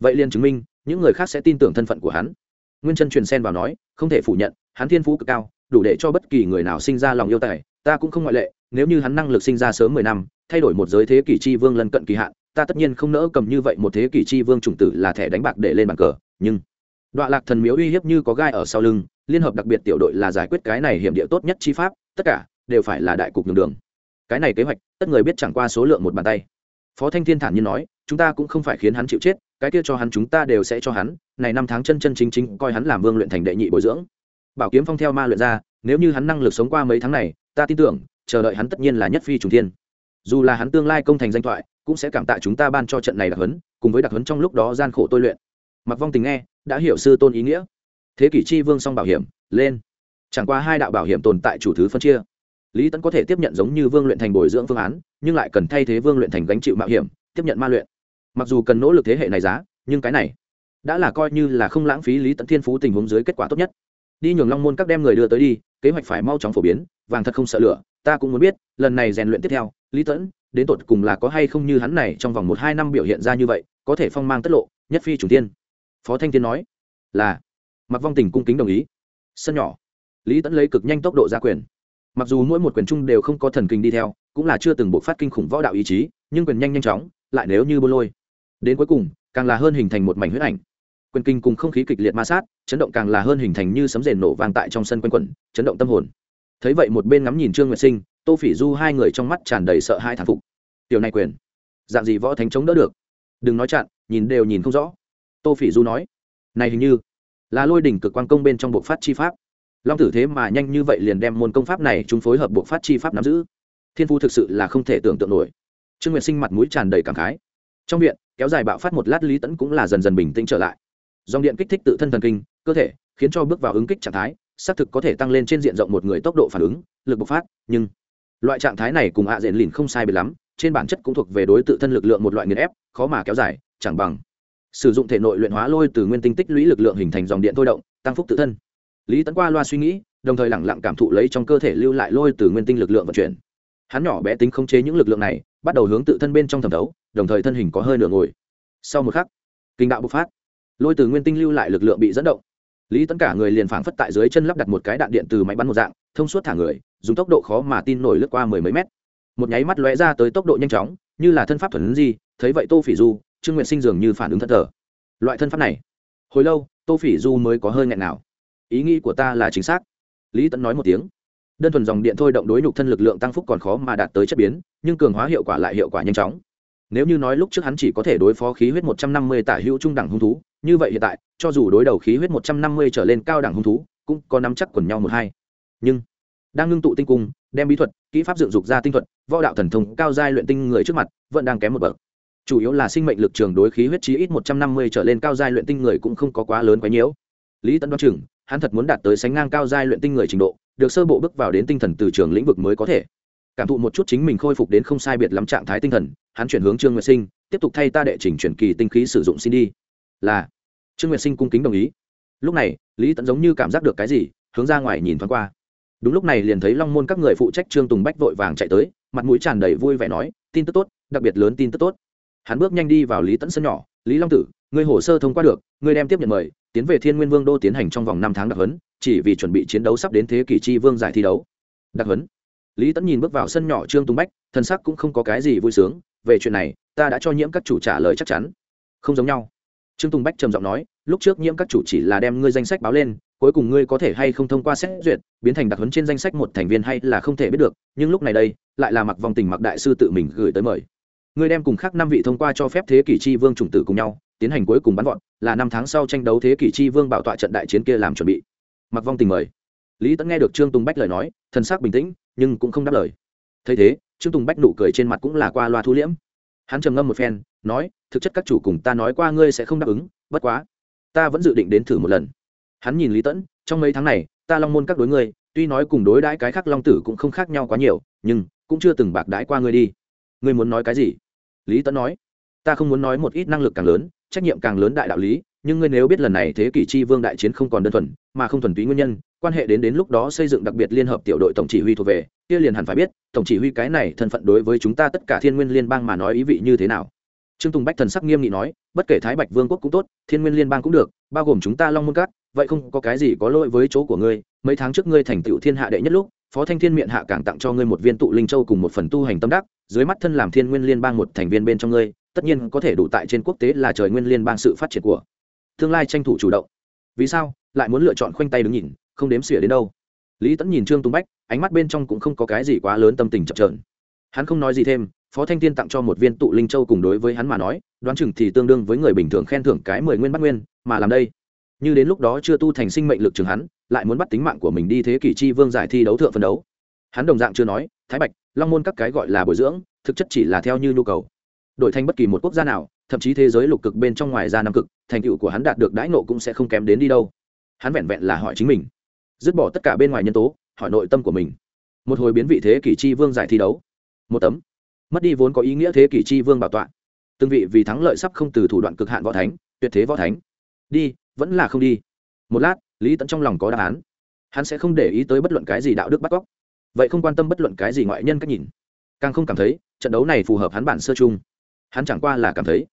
Vậy liền chứng minh, những người khác sẽ tin tưởng thân phận của hắn. Nguyên chân truyền xen vào nói, không thể phủ nhận, hắn thiên phú cực cao, đủ để cho bất kỳ người nào sinh ra lòng yêu tài ta cũng không ngoại lệ, nếu như hắn năng lực sinh ra sớm mười năm, thay đổi một giới thế kỷ chi vương lân cận kỳ hạn, ta tất nhiên không nỡ cầm như vậy một thế kỷ chi vương chủng tử là thẻ đánh bạc để lên bàn cờ, nhưng đoạn lạc thần miếu uy hiếp như có gai ở sau lưng, liên hợp đặc biệt tiểu đội là giải quyết cái này hiểm địa tốt nhất chi pháp, tất cả đều phải là đại cục đường đường. Cái này kế hoạch, tất người biết chẳng qua số lượng một bàn tay. Phó thanh thiên thản nhiên nói, chúng ta cũng không phải khiến hắn chịu chết, cái kia cho hắn chúng ta đều sẽ cho hắn, này năm tháng chân chân chính chính coi hắn làm vương luyện thành đệ nhị bồi dưỡng. Bảo kiếm phong theo ma luyện ra, nếu như hắn năng lực sống qua mấy tháng này ta tin tưởng, chờ đợi hắn tất nhiên là nhất phi trùng thiên. Dù là hắn tương lai công thành danh thoại, cũng sẽ cảm tạ chúng ta ban cho trận này đặc huấn, cùng với đặc huấn trong lúc đó gian khổ tôi luyện. Mặc vong tình nghe, đã hiểu sư tôn ý nghĩa. Thế kỷ chi vương song bảo hiểm, lên. Chẳng qua hai đạo bảo hiểm tồn tại chủ thứ phân chia. Lý tẫn có thể tiếp nhận giống như vương luyện thành bồi dưỡng phương án, nhưng lại cần thay thế vương luyện thành gánh chịu mạo hiểm, tiếp nhận ma luyện. Mặc dù cần nỗ lực thế hệ này giá, nhưng cái này đã là coi như là không lãng phí lý tẫn thiên phú tình huống dưới kết quả tốt nhất. Đi nhường long môn các đem người đưa tới đi kế hoạch phải mau chóng phổ biến, vàng thật không sợ lửa, ta cũng muốn biết, lần này rèn luyện tiếp theo, lý tẫn, đến tột cùng là có hay không như hắn này trong vòng một hai năm biểu hiện ra như vậy, có thể phong mang tất lộ, nhất phi chủ tiên. Phó thanh tiên nói, là. Mặc vong tình cung kính đồng ý. Sân nhỏ. Lý tẫn lấy cực nhanh tốc độ ra quyền. Mặc dù mỗi một quyền chung đều không có thần kinh đi theo, cũng là chưa từng buộc phát kinh khủng võ đạo ý chí, nhưng quyền nhanh nhanh chóng, lại nếu như bô lôi. Đến cuối cùng, càng là hơn hình thành một mảnh huyết ảnh. Quyền kinh cùng không khí kịch liệt ma sát chấn động càng là hơn hình thành như sấm rền nổ vang tại trong sân quanh quẩn, chấn động tâm hồn. Thấy vậy một bên ngắm nhìn trương nguyệt sinh, tô phỉ du hai người trong mắt tràn đầy sợ hai thản phục. Tiểu này quyền, dạng gì võ thánh chống đỡ được? Đừng nói chặn, nhìn đều nhìn không rõ. Tô phỉ du nói. Này hình như là lôi đỉnh cực quan công bên trong bộ phát chi pháp. Long tử thế mà nhanh như vậy liền đem môn công pháp này chúng phối hợp bộ phát chi pháp nắm giữ. Thiên phu thực sự là không thể tưởng tượng nổi. Trương nguyệt sinh mặt mũi tràn đầy cảm khái. Trong viện, kéo dài bạo phát một lát lý tẫn cũng là dần dần bình tĩnh trở lại. Dòng điện kích thích tự thân thần kinh cơ thể, khiến cho bước vào ứng kích trạng thái, xác thực có thể tăng lên trên diện rộng một người tốc độ phản ứng, lực bộc phát, nhưng loại trạng thái này cùng hạ diện lìn không sai biệt lắm, trên bản chất cũng thuộc về đối tự thân lực lượng một loại nghiền ép, khó mà kéo dài, chẳng bằng sử dụng thể nội luyện hóa lôi từ nguyên tinh tích lũy lực lượng hình thành dòng điện thôi động, tăng phúc tự thân. Lý tấn qua loa suy nghĩ, đồng thời lẳng lặng cảm thụ lấy trong cơ thể lưu lại lôi từ nguyên tinh lực lượng vận chuyển. Hắn nhỏ bé tính khống chế những lực lượng này, bắt đầu hướng tự thân bên trong thẩm thấu, đồng thời thân hình có hơi nửa ngồi. Sau một khắc, kinh đạo bộc phát. Lôi từ nguyên tinh lưu lại lực lượng bị dẫn động lý tấn cả người liền phảng phất tại dưới chân lắp đặt một cái đạn điện từ máy bắn một dạng, thông suốt thả người, dùng tốc độ khó mà tin nổi lướt qua mười mấy mét. Một nháy mắt lóe ra tới tốc độ nhanh chóng, như là thân pháp thuần gì thấy vậy tô phỉ du, trương nguyện sinh dường như phản ứng thất thờ. Loại thân pháp này, hồi lâu, tô phỉ du mới có hơi nghẹn nào. Ý nghĩ của ta là chính xác. Lý tấn nói một tiếng. Đơn thuần dòng điện thôi động đối nhục thân lực lượng tăng phúc còn khó mà đạt tới chất biến, nhưng cường hóa hiệu quả lại hiệu quả nhanh chóng nếu như nói lúc trước hắn chỉ có thể đối phó khí huyết một trăm năm mươi tả hữu trung đẳng hung thú, như vậy hiện tại, cho dù đối đầu khí huyết một trăm năm mươi trở lên cao đẳng hung thú, cũng có nắm chắc quần nhau một hai. Nhưng, đang ngưng tụ tinh cung, đem bí thuật, kỹ pháp dựng dục ra tinh thuật, võ đạo thần thông cao giai luyện tinh người trước mặt, vẫn đang kém một bậc. Chủ yếu là sinh mệnh lực trường đối khí huyết chí ít một trăm năm mươi trở lên cao giai luyện tinh người cũng không có quá lớn quá nhiễu. Lý tấn đoán chừng, hắn thật muốn đạt tới sánh ngang cao giai luyện tinh người trình độ, được sơ bộ bước vào đến tinh thần từ trường lĩnh vực mới có thể. Cảm thụ một chút chính mình khôi phục đến không sai biệt lắm trạng thái tinh thần hắn chuyển hướng trương nguyệt sinh, tiếp tục thay ta đệ trình chuyển kỳ tinh khí sử dụng xin đi. Là. Trương nguyệt sinh cung kính đồng ý. Lúc này, lý tẫn giống như cảm giác được cái gì, hướng ra ngoài nhìn thoáng qua. Đúng lúc này liền thấy long môn các người phụ trách trương tùng bách vội vàng chạy tới, mặt mũi tràn đầy vui vẻ nói, tin tức tốt, đặc biệt lớn tin tức tốt. Hắn bước nhanh đi vào lý tẫn sân nhỏ, lý long tử người hồ sơ thông qua được người đem tiếp nhận mời, tiến về thiên nguyên vương đô tiến hành trong vòng năm tháng đặc huấn, chỉ vì chuẩn bị chiến đấu sắp đến thế kỷ chi vương giải thi đấu. Đặc huấn. Lý tẫn nhìn bước vào sân nhỏ trương tùng bách thân sắc cũng không có cái gì vui sướng về chuyện này, ta đã cho nhiễm các chủ trả lời chắc chắn. Không giống nhau. Trương tùng bách trầm giọng nói, lúc trước nhiễm các chủ chỉ là đem ngươi danh sách báo lên, cuối cùng ngươi có thể hay không thông qua xét duyệt, biến thành đặc huấn trên danh sách một thành viên hay là không thể biết được, nhưng lúc này đây, lại là mặc vòng tình mặc đại sư tự mình gửi tới mời. Ngươi đem cùng khác năm vị thông qua cho phép thế kỷ chi vương chủng tử cùng nhau, tiến hành cuối cùng bắn gọn là năm tháng sau tranh đấu thế kỷ chi vương bảo tọa trận đại chiến kia làm chuẩn bị. Mặc vong tình mời. Lý tẫn nghe được trương tùng bách lời nói thân xác bình tĩnh, nhưng cũng không đáp lời. Thấy thế trương tùng bách nụ cười trên mặt cũng là qua loa thu liễm. Hắn trầm ngâm một phen, nói, thực chất các chủ cùng ta nói qua ngươi sẽ không đáp ứng, bất quá, ta vẫn dự định đến thử một lần. Hắn nhìn lý tẫn, trong mấy tháng này, ta long môn các đối ngươi, tuy nói cùng đối đãi cái khác long tử cũng không khác nhau quá nhiều, nhưng cũng chưa từng bạc đãi qua ngươi đi. Ngươi muốn nói cái gì? Lý tẫn nói, ta không muốn nói một ít năng lực càng lớn, trách nhiệm càng lớn đại đạo lý nhưng ngươi nếu biết lần này thế kỷ chi vương đại chiến không còn đơn thuần, mà không thuần túy nguyên nhân, quan hệ đến đến lúc đó xây dựng đặc biệt liên hợp tiểu đội tổng chỉ huy thuộc về, kia liền hẳn phải biết, tổng chỉ huy cái này thân phận đối với chúng ta tất cả thiên nguyên liên bang mà nói ý vị như thế nào. Trương tùng bách thần sắc nghiêm nghị nói, bất kể thái bạch vương quốc cũng tốt, thiên nguyên liên bang cũng được, bao gồm chúng ta long môn cát vậy không có cái gì có lỗi với chỗ của ngươi, mấy tháng trước ngươi thành tựu thiên hạ đệ nhất lúc, phó thanh thiên miệng hạ càng tặng cho ngươi một viên tụ linh châu cùng một phần tu hành tâm đắc, dưới mắt thân làm thiên nguyên liên bang một thành viên bên trong ngươi, tất nhiên có thể đủ tại trên quốc tế là trời nguyên liên bang sự phát triển của tương lai tranh thủ chủ động. Vì sao? Lại muốn lựa chọn khoanh tay đứng nhìn, không đếm xỉa đến đâu. Lý tẫn nhìn trương tung bách, ánh mắt bên trong cũng không có cái gì quá lớn tâm tình chậm trợn hắn không nói gì thêm, phó thanh tiên tặng cho một viên tụ linh châu cùng đối với hắn mà nói, đoán chừng thì tương đương với người bình thường khen thưởng cái mười nguyên bắt nguyên, mà làm đây. Như đến lúc đó chưa tu thành sinh mệnh lực trường hắn, lại muốn bắt tính mạng của mình đi thế kỷ chi vương giải thi đấu thượng phân đấu. Hắn đồng dạng chưa nói, thái bạch, long môn các cái gọi là bồi dưỡng, thực chất chỉ là theo như nhu cầu. Đổi thành bất kỳ một quốc gia nào thậm chí thế giới lục cực bên trong ngoài ra năm cực, thành tựu của hắn đạt được đãi nộ cũng sẽ không kém đến đi đâu. Hắn vẹn vẹn là hỏi chính mình, dứt bỏ tất cả bên ngoài nhân tố, hỏi nội tâm của mình. Một hồi biến vị thế kỷ chi vương giải thi đấu. Một tấm. Mất đi vốn có ý nghĩa thế kỷ chi vương bảo tọa. Từng vị vì thắng lợi sắp không từ thủ đoạn cực hạn võ thánh, tuyệt thế võ thánh. Đi, vẫn là không đi. Một lát, lý tẫn trong lòng có đáp án. Hắn sẽ không để ý tới bất luận cái gì đạo đức bắt cóc. Vậy không quan tâm bất luận cái gì ngoại nhân cách nhìn. Càng không cảm thấy, trận đấu này phù hợp hắn bản sơ chung. Hắn chẳng qua là cảm thấy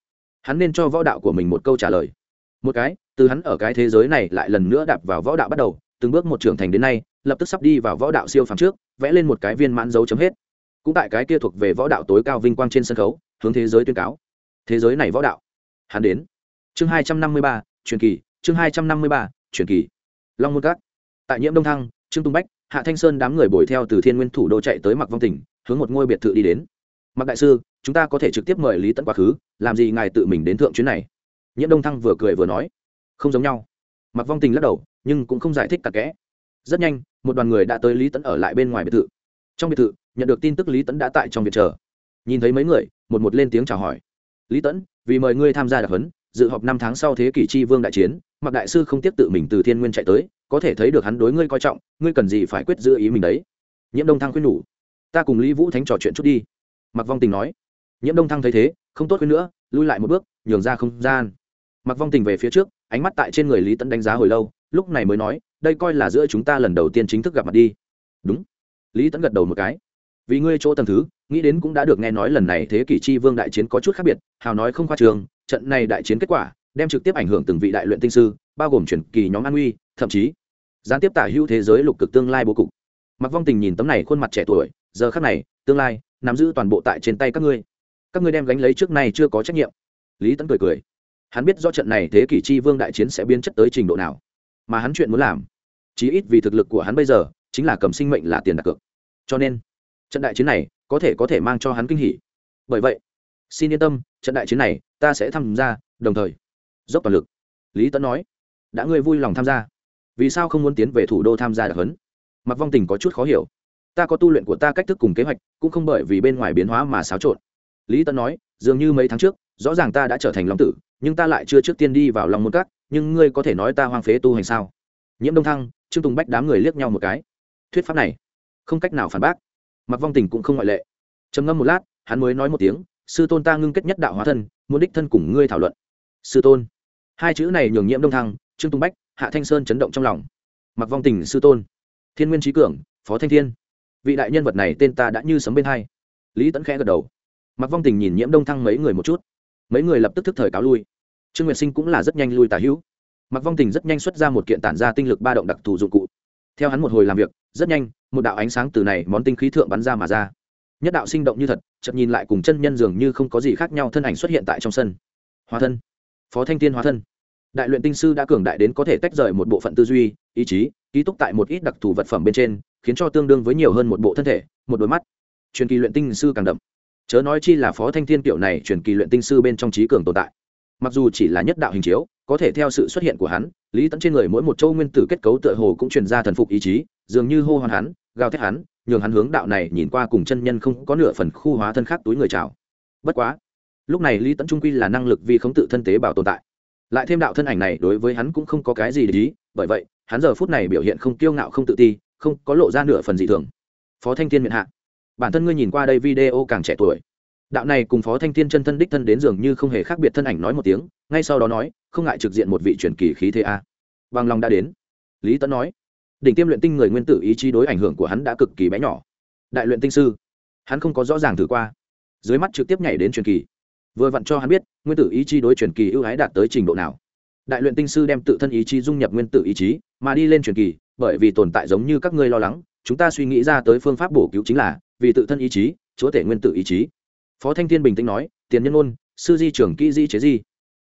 hắn nên cho võ đạo của mình một câu trả lời. Một cái, từ hắn ở cái thế giới này lại lần nữa đạp vào võ đạo bắt đầu, từng bước một trưởng thành đến nay, lập tức sắp đi vào võ đạo siêu phàm trước, vẽ lên một cái viên mãn dấu chấm hết. Cũng tại cái kia thuộc về võ đạo tối cao vinh quang trên sân khấu, hướng thế giới tuyên cáo. Thế giới này võ đạo. Hắn đến. Chương hai trăm năm mươi ba, truyền kỳ, chương hai trăm năm mươi ba, truyền kỳ. Long môn cắt tại nhiễm đông thăng, trương tung bách, hạ thanh sơn đám người bồi theo từ thiên nguyên thủ đô chạy tới mặc vong tỉnh, hướng một ngôi biệt thự đi đến. Mặc đại sư chúng ta có thể trực tiếp mời lý tẫn quá khứ, làm gì ngài tự mình đến thượng chuyến này? Nhiễm đông thăng vừa cười vừa nói. Không giống nhau. Mặc vong tình lắc đầu, nhưng cũng không giải thích cặn kẽ. Rất nhanh, một đoàn người đã tới lý tẫn ở lại bên ngoài biệt thự. Trong biệt thự, nhận được tin tức lý tẫn đã tại trong biệt chờ. Nhìn thấy mấy người, một một lên tiếng chào hỏi. Lý tẫn, vì mời ngươi tham gia đặc huấn, dự họp năm tháng sau thế kỷ tri vương đại chiến mặc đại sư không tiếp tự mình từ thiên nguyên chạy tới, có thể thấy được hắn đối ngươi coi trọng, ngươi cần gì phải quyết giữ ý mình đấy. Nhiễm đông thăng khuyên nhủ. Ta cùng lý vũ thánh trò chuyện chút đi. Mặc vong tình nói nhiễm đông thăng thấy thế, không tốt hơn nữa, lui lại một bước, nhường ra không gian. Mặc vong tình về phía trước, ánh mắt tại trên người lý tẫn đánh giá hồi lâu, lúc này mới nói, đây coi là giữa chúng ta lần đầu tiên chính thức gặp mặt đi. Đúng. Lý tẫn gật đầu một cái. Vì ngươi chỗ tầm thứ, nghĩ đến cũng đã được nghe nói lần này thế kỷ chi vương đại chiến có chút khác biệt, hào nói không khoa trường, trận này đại chiến kết quả, đem trực tiếp ảnh hưởng từng vị đại luyện tinh sư, bao gồm chuyển kỳ nhóm an uy, thậm chí gián tiếp tả hữu thế giới lục cực tương lai bố cục. Mặc vong tình nhìn tấm này khuôn mặt trẻ tuổi, giờ khác này, tương lai, nắm giữ toàn bộ tại trên tay các ngươi các ngươi đem gánh lấy trước này chưa có trách nhiệm. Lý tấn cười cười. Hắn biết do trận này thế kỷ chi vương đại chiến sẽ biến chất tới trình độ nào, mà hắn chuyện muốn làm, chí ít vì thực lực của hắn bây giờ, chính là cầm sinh mệnh là tiền đặt cược. Cho nên, trận đại chiến này có thể có thể mang cho hắn kinh hỉ. Bởi vậy, xin yên tâm, trận đại chiến này ta sẽ tham gia, đồng thời, dốc toàn lực. Lý tấn nói, đã ngươi vui lòng tham gia, vì sao không muốn tiến về thủ đô tham gia đặc hấn mặc vong tình có chút khó hiểu. Ta có tu luyện của ta cách thức cùng kế hoạch, cũng không bởi vì bên ngoài biến hóa mà xáo trộn lý tân nói, dường như mấy tháng trước, rõ ràng ta đã trở thành long tử, nhưng ta lại chưa trước tiên đi vào lòng môn cát nhưng ngươi có thể nói ta hoang phế tu hành sao? Nhiễm đông thăng, trương tùng bách đám người liếc nhau một cái. Thuyết pháp này, không cách nào phản bác. Mặc vong tình cũng không ngoại lệ. Trầm ngâm một lát, hắn mới nói một tiếng, sư tôn ta ngưng kết nhất đạo hóa thân, muốn đích thân cùng ngươi thảo luận. Sư tôn? Hai chữ này nhường nhiễm đông thăng, trương tùng bách, hạ thanh sơn chấn động trong lòng. Mặc vong tình, sư tôn. Thiên nguyên trí cường, phó thanh thiên. Vị đại nhân vật này tên ta đã như sấm bên hai. Lý tẫn khẽ gật đầu mặc vong tình nhìn nhiễm đông thăng mấy người một chút. Mấy người lập tức thức thời cáo lui. Trương nguyệt sinh cũng là rất nhanh lui tả hữu. Mặc vong tình rất nhanh xuất ra một kiện tản ra tinh lực ba động đặc thù dụng cụ. Theo hắn một hồi làm việc, rất nhanh, một đạo ánh sáng từ này món tinh khí thượng bắn ra mà ra. Nhất đạo sinh động như thật chậm nhìn lại cùng chân nhân dường như không có gì khác nhau thân ảnh xuất hiện tại trong sân. Hóa thân. Phó thanh tiên hóa thân. Đại luyện tinh sư đã cường đại đến có thể tách rời một bộ phận tư duy, ý chí, ký túc tại một ít đặc thù vật phẩm bên trên, khiến cho tương đương với nhiều hơn một bộ thân thể, một đôi mắt. Truyền kỳ luyện tinh sư càng đậm chớ nói chi là phó thanh thiên kiểu này truyền kỳ luyện tinh sư bên trong trí cường tồn tại. Mặc dù chỉ là nhất đạo hình chiếu, có thể theo sự xuất hiện của hắn, lý tẫn trên người mỗi một châu nguyên tử kết cấu tựa hồ cũng truyền ra thần phục ý chí, dường như hô hoán hắn, gào thét hắn, nhường hắn hướng đạo này nhìn qua cùng chân nhân không có nửa phần khu hóa thân khác túi người chào. Bất quá, lúc này lý tẫn trung quy là năng lực vì không tự thân tế bào tồn tại. Lại thêm đạo thân ảnh này đối với hắn cũng không có cái gì để ý, bởi vậy, hắn giờ phút này biểu hiện không kiêu ngạo không tự ti, không có lộ ra nửa phần dị thường. Phó thanh thiên miệng hạ bản thân ngươi nhìn qua đây video càng trẻ tuổi. Đạo này cùng phó thanh thiên chân thân đích thân đến dường như không hề khác biệt thân ảnh nói một tiếng, ngay sau đó nói, không ngại trực diện một vị truyền kỳ khí thế a. Bằng lòng đã đến. Lý tấn nói, đỉnh tiêm luyện tinh người nguyên tử ý chí đối ảnh hưởng của hắn đã cực kỳ bé nhỏ. Đại luyện tinh sư, hắn không có rõ ràng thử qua. Dưới mắt trực tiếp nhảy đến truyền kỳ. Vừa vặn cho hắn biết, nguyên tử ý chí đối truyền kỳ ưu ái đạt tới trình độ nào. Đại luyện tinh sư đem tự thân ý chí dung nhập nguyên tử ý chí, mà đi lên truyền kỳ, bởi vì tồn tại giống như các ngươi lo lắng, chúng ta suy nghĩ ra tới phương pháp bổ cứu chính là vì tự thân ý chí, chúa tể nguyên tử ý chí. Phó thanh thiên bình tĩnh nói, tiền nhân ôn sư di trưởng kỹ di chế di.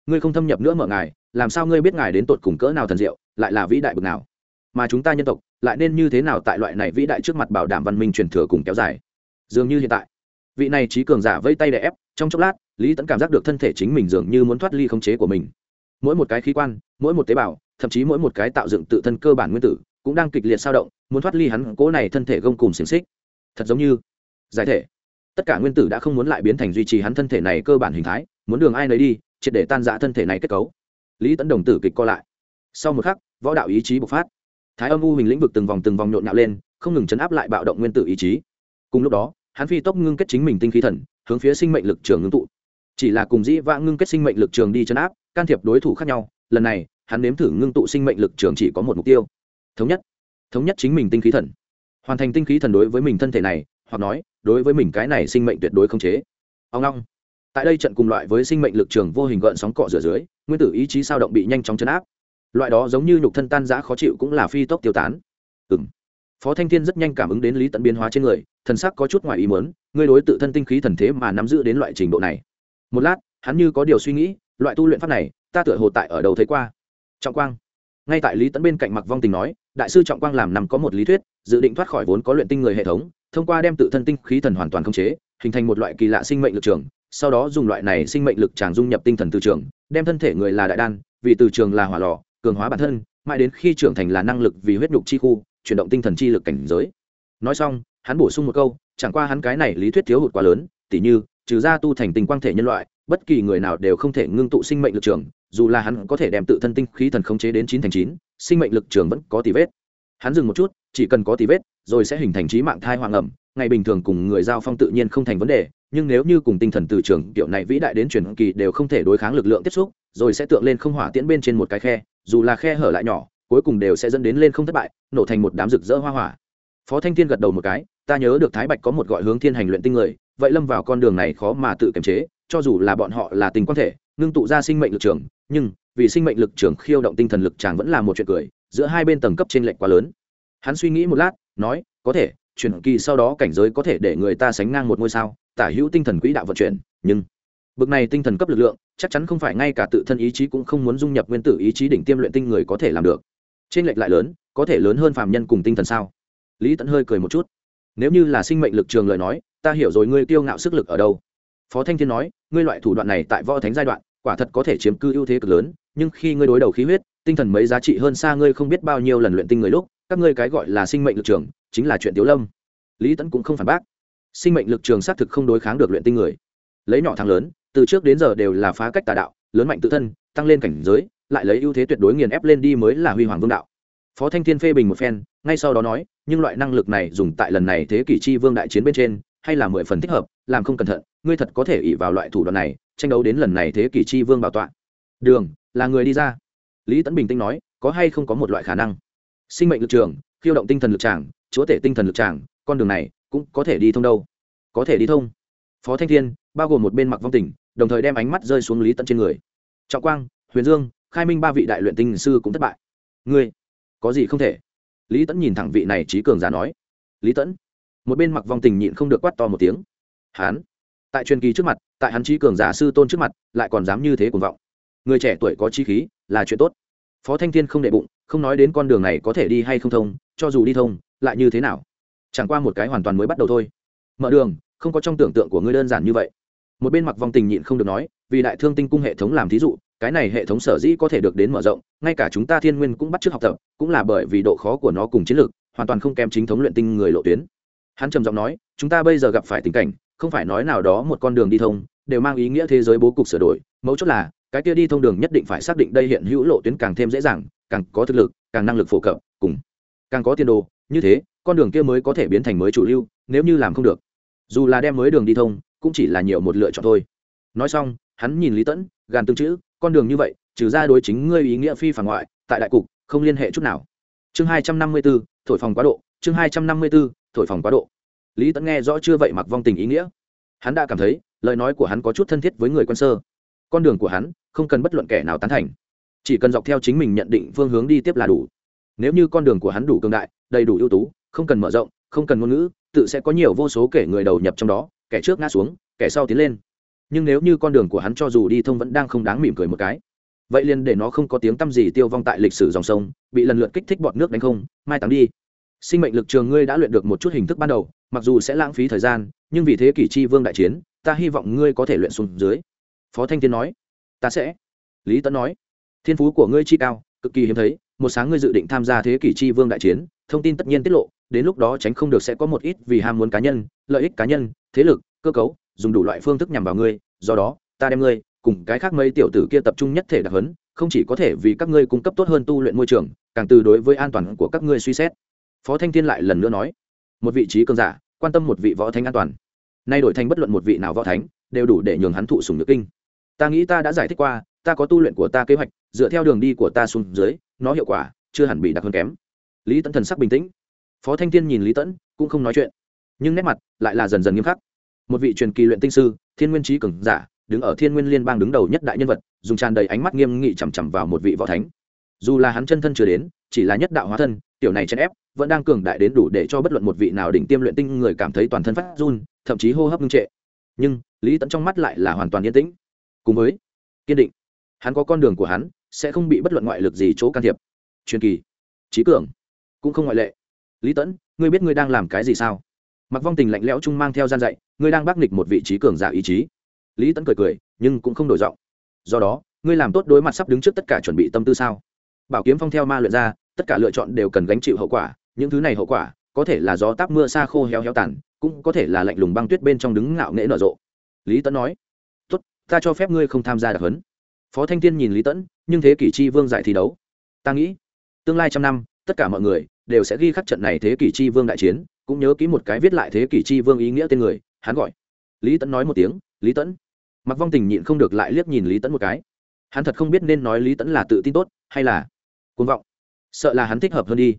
Ngươi không thâm nhập nữa mở ngài, làm sao ngươi biết ngài đến tột cùng cỡ nào thần diệu, lại là vĩ đại bực nào? Mà chúng ta nhân tộc, lại nên như thế nào tại loại này vĩ đại trước mặt bảo đảm văn minh truyền thừa cùng kéo dài? Dường như hiện tại, vị này trí cường giả vây tay đè ép, trong chốc lát, lý tẫn cảm giác được thân thể chính mình dường như muốn thoát ly khống chế của mình. Mỗi một cái khí quan, mỗi một tế bào, thậm chí mỗi một cái tạo dựng tự thân cơ bản nguyên tử, cũng đang kịch liệt sao động, muốn thoát ly hắn cố này thân thể gông cùng xiềng xích thật giống như giải thể. Tất cả nguyên tử đã không muốn lại biến thành duy trì hắn thân thể này cơ bản hình thái, muốn đường ai nấy đi, triệt để tan giã thân thể này kết cấu. Lý tấn đồng tử kịch co lại. Sau một khắc, võ đạo ý chí bộc phát. Thái âm u hình lĩnh vực từng vòng từng vòng nhộn nhạo lên, không ngừng chấn áp lại bạo động nguyên tử ý chí. Cùng lúc đó, hắn phi tốc ngưng kết chính mình tinh khí thần, hướng phía sinh mệnh lực trường ngưng tụ. Chỉ là cùng dĩ vã ngưng kết sinh mệnh lực trường đi chấn áp, can thiệp đối thủ khác nhau, lần này, hắn nếm thử ngưng tụ sinh mệnh lực trường chỉ có một mục tiêu. Thống nhất. Thống nhất chính mình tinh khí thần hoàn thành tinh khí thần đối với mình thân thể này, hoặc nói, đối với mình cái này sinh mệnh tuyệt đối không chế. Ông long. Tại đây trận cùng loại với sinh mệnh lực trường vô hình gợn sóng cọ rửa dưới, nguyên tử ý chí sao động bị nhanh chóng chấn áp. Loại đó giống như nhục thân tan giã khó chịu cũng là phi tốc tiêu tán. Ừ m phó thanh thiên rất nhanh cảm ứng đến lý tận biến hóa trên người, thần sắc có chút ngoài ý mớn ngươi đối tự thân tinh khí thần thế mà nắm giữ đến loại trình độ này. Một lát, hắn như có điều suy nghĩ, loại tu luyện pháp này, ta tựa hồ tại ở đầu thấy qua. Trọng quang. Ngay tại lý tẫn bên cạnh mặc vong tình nói, đại sư trọng quang làm nằm có một lý thuyết dự định thoát khỏi vốn có luyện tinh người hệ thống, thông qua đem tự thân tinh khí thần hoàn toàn khống chế, hình thành một loại kỳ lạ sinh mệnh lực trường, sau đó dùng loại này sinh mệnh lực tràng dung nhập tinh thần từ trường, đem thân thể người là đại đan, vì từ trường là hỏa lò, cường hóa bản thân, mãi đến khi trưởng thành là năng lực vì huyết nhục chi khu, chuyển động tinh thần chi lực cảnh giới. Nói xong, hắn bổ sung một câu, chẳng qua hắn cái này lý thuyết thiếu hụt quá lớn, tỉ như, trừ ra tu thành tình quang thể nhân loại, bất kỳ người nào đều không thể ngưng tụ sinh mệnh lực trường, dù là hắn có thể đem tự thân tinh khí thần khống chế đến chín thành chín, sinh mệnh lực trường vẫn có tỷ vết hắn dừng một chút, chỉ cần có tí vết, rồi sẽ hình thành trí mạng thai hoàng ẩm. Ngày bình thường cùng người giao phong tự nhiên không thành vấn đề, nhưng nếu như cùng tinh thần từ trường kiểu này vĩ đại đến truyền kỳ đều không thể đối kháng lực lượng tiếp xúc, rồi sẽ tượng lên không hỏa tiễn bên trên một cái khe, dù là khe hở lại nhỏ, cuối cùng đều sẽ dẫn đến lên không thất bại, nổ thành một đám rực rỡ hoa hỏa. Phó thanh thiên gật đầu một cái, ta nhớ được thái bạch có một gọi hướng thiên hành luyện tinh người, vậy lâm vào con đường này khó mà tự kiềm chế, cho dù là bọn họ là tình quan thể, ngưng tụ ra sinh mệnh lực trường, nhưng vì sinh mệnh lực trường khiêu động tinh thần lực chàng vẫn là một chuyện cười giữa hai bên tầng cấp trên lệnh quá lớn. Hắn suy nghĩ một lát, nói, có thể chuyển kỳ sau đó cảnh giới có thể để người ta sánh ngang một ngôi sao, tả hữu tinh thần quỹ đạo vận chuyển, nhưng bực này tinh thần cấp lực lượng, chắc chắn không phải ngay cả tự thân ý chí cũng không muốn dung nhập nguyên tử ý chí đỉnh tiêm luyện tinh người có thể làm được. Trên lệch lại lớn, có thể lớn hơn phàm nhân cùng tinh thần sao? Lý tẫn hơi cười một chút. Nếu như là sinh mệnh lực trường lời nói, ta hiểu rồi ngươi tiêu ngạo sức lực ở đâu. Phó thanh thiên nói, ngươi loại thủ đoạn này tại võ thánh giai đoạn, quả thật có thể chiếm cư ưu thế cực lớn nhưng khi ngươi đối đầu khí huyết, tinh thần mấy giá trị hơn xa ngươi không biết bao nhiêu lần luyện tinh người lúc, các ngươi cái gọi là sinh mệnh lực trường, chính là chuyện tiếu lâm. Lý tẫn cũng không phản bác. Sinh mệnh lực trường xác thực không đối kháng được luyện tinh người. Lấy nhỏ thắng lớn, từ trước đến giờ đều là phá cách tà đạo, lớn mạnh tự thân, tăng lên cảnh giới, lại lấy ưu thế tuyệt đối nghiền ép lên đi mới là huy hoàng vương đạo. Phó thanh thiên phê bình một phen, ngay sau đó nói, nhưng loại năng lực này dùng tại lần này thế kỷ chi vương đại chiến bên trên, hay là mười phần thích hợp, làm không cẩn thận, ngươi thật có thể ỉ vào loại thủ đoạn này, tranh đấu đến lần này thế kỷ chi vương bảo tọa. Đường là người đi ra. Lý tấn bình tĩnh nói, có hay không có một loại khả năng? Sinh mệnh lực trường, khiêu động tinh thần lực tràng, chúa tể tinh thần lực tràng, con đường này cũng có thể đi thông đâu? Có thể đi thông. Phó thanh thiên, bao gồm một bên mặc vong tình đồng thời đem ánh mắt rơi xuống lý tận trên người. Trọng quang, huyền dương, khai minh ba vị đại luyện tinh sư cũng thất bại. Ngươi, có gì không thể? Lý tẫn nhìn thẳng vị này trí cường giả nói. Lý tẫn một bên mặc vong tình nhịn không được quát to một tiếng. Hán, tại truyền kỳ trước mặt, tại hắn trí cường giả sư tôn trước mặt, lại còn dám như thế cuồng vọng người trẻ tuổi có chi khí, là chuyện tốt. Phó thanh thiên không đệ bụng, không nói đến con đường này có thể đi hay không thông, cho dù đi thông, lại như thế nào? Chẳng qua một cái hoàn toàn mới bắt đầu thôi. Mở đường, không có trong tưởng tượng của ngươi đơn giản như vậy. Một bên mặc vong tình nhịn không được nói, vì đại thương tinh cung hệ thống làm thí dụ, cái này hệ thống sở dĩ có thể được đến mở rộng, ngay cả chúng ta thiên nguyên cũng bắt t học tập, cũng là bởi vì độ khó của nó cùng chiến lược, hoàn toàn không kém chính thống luyện tinh người lộ tuyến. Hắn trầm giọng nói, chúng ta bây giờ gặp phải tình cảnh, không phải nói nào đó một con đường đi thông đều mang ý nghĩa thế giới bố cục sửa đổi. Mấu chốt là, cái kia đi thông đường nhất định phải xác định đây hiện hữu lộ tuyến càng thêm dễ dàng, càng có thực lực, càng năng lực phổ cập, cùng càng có tiền đồ. Như thế, con đường kia mới có thể biến thành mới chủ lưu, nếu như làm không được. Dù là đem mới đường đi thông, cũng chỉ là nhiều một lựa chọn thôi. Nói xong, hắn nhìn lý tẫn, gàn tương chữ, con đường như vậy, trừ ra đối chính ngươi ý nghĩa phi phản ngoại, tại đại cục, không liên hệ chút nào. Chương hai trăm năm mươi b ố thổi phòng quá độ. Chương hai trăm năm mươi b ố thổi phòng quá độ. Lý tẫn nghe rõ chưa vậy mặc vong tình ý nghĩa. Hắn đã cảm thấy lời nói của hắn có chút thân thiết với người quân sơ. Con đường của hắn không cần bất luận kẻ nào tán thành. Chỉ cần dọc theo chính mình nhận định phương hướng đi tiếp là đủ. Nếu như con đường của hắn đủ cường đại, đầy đủ ưu tú, không cần mở rộng, không cần ngôn ngữ, tự sẽ có nhiều vô số kẻ người đầu nhập trong đó, kẻ trước ngã xuống, kẻ sau tiến lên. Nhưng nếu như con đường của hắn cho dù đi thông vẫn đang không đáng mỉm cười một cái, vậy liền để nó không có tiếng tăm gì tiêu vong tại lịch sử dòng sông, bị lần lượt kích thích bọt nước đánh không, mai táng đi. Sinh mệnh lực trường ngươi đã luyện được một chút hình thức ban đầu, mặc dù sẽ lãng phí thời gian, nhưng vì thế kỷ chi vương đại chiến ta hy vọng ngươi có thể luyện xuống dưới. Phó thanh thiên nói. Ta sẽ. Lý tấn nói. Thiên phú của ngươi chi cao, cực kỳ hiếm thấy, một sáng ngươi dự định tham gia thế kỷ chi vương đại chiến, thông tin tất nhiên tiết lộ, đến lúc đó tránh không được sẽ có một ít vì ham muốn cá nhân, lợi ích cá nhân, thế lực, cơ cấu, dùng đủ loại phương thức nhằm vào ngươi, do đó, ta đem ngươi cùng cái khác mấy tiểu tử kia tập trung nhất thể đặc hấn không chỉ có thể vì các ngươi cung cấp tốt hơn tu luyện môi trường, càng từ đối với an toàn của các ngươi suy xét. Phó thanh thiên lại lần nữa nói. Một vị trí cường giả, quan tâm một vị võ thanh an toàn nay đổi thành bất luận một vị nào võ thánh, đều đủ để nhường hắn thụ sùng nhược kinh. Ta nghĩ ta đã giải thích qua, ta có tu luyện của ta kế hoạch, dựa theo đường đi của ta xuống dưới, nó hiệu quả chưa hẳn bị đặc hơn kém. Lý tẫn thần sắc bình tĩnh. Phó thanh thiên nhìn lý tẫn cũng không nói chuyện. Nhưng nét mặt lại là dần dần nghiêm khắc. Một vị truyền kỳ luyện tinh sư, thiên nguyên trí cường giả, đứng ở thiên nguyên liên bang đứng đầu nhất đại nhân vật, dùng tràn đầy ánh mắt nghiêm nghị chằm chằm vào một vị võ thánh. Dù là hắn chân thân chưa đến, chỉ là nhất đạo hóa thân tiểu này chèn ép, vẫn đang cường đại đến đủ để cho bất luận một vị nào đỉnh tiêm luyện tinh người cảm thấy toàn thân phát run, thậm chí hô hấp ngưng trệ. Nhưng, lý tẫn trong mắt lại là hoàn toàn yên tĩnh. Cùng với kiên định, hắn có con đường của hắn, sẽ không bị bất luận ngoại lực gì chỗ can thiệp. Truyền kỳ, trí cường, cũng không ngoại lệ. Lý tẫn ngươi biết ngươi đang làm cái gì sao? Mặc vong tình lạnh lẽo chung mang theo gian dạy, ngươi đang bác nghịch một vị trí cường giả ý chí. Lý tẫn cười cười, nhưng cũng không đổi giọng. Do đó, ngươi làm tốt đối mặt sắp đứng trước tất cả chuẩn bị tâm tư sao? Bảo kiếm phong theo ma luyện ra tất cả lựa chọn đều cần gánh chịu hậu quả, những thứ này hậu quả, có thể là gió táp mưa xa khô héo héo tàn, cũng có thể là lạnh lùng băng tuyết bên trong đứng ngạo nghễ nở rộ. Lý tẫn nói, tốt, ta cho phép ngươi không tham gia đặc huấn. Phó thanh Thiên nhìn lý tẫn nhưng thế kỷ chi vương giải thi đấu. Ta nghĩ, tương lai trăm năm, tất cả mọi người đều sẽ ghi khắc trận này thế kỷ chi vương đại chiến, cũng nhớ ký một cái viết lại thế kỷ chi vương ý nghĩa tên người, hắn gọi. Lý tẫn nói một tiếng, lý tẫn mặc vong tình nhịn không được lại liếc nhìn lý tẫn một cái. Hắn thật không biết nên nói lý tẫn là tự tin tốt hay là côn vọng sợ là hắn thích hợp hơn đi.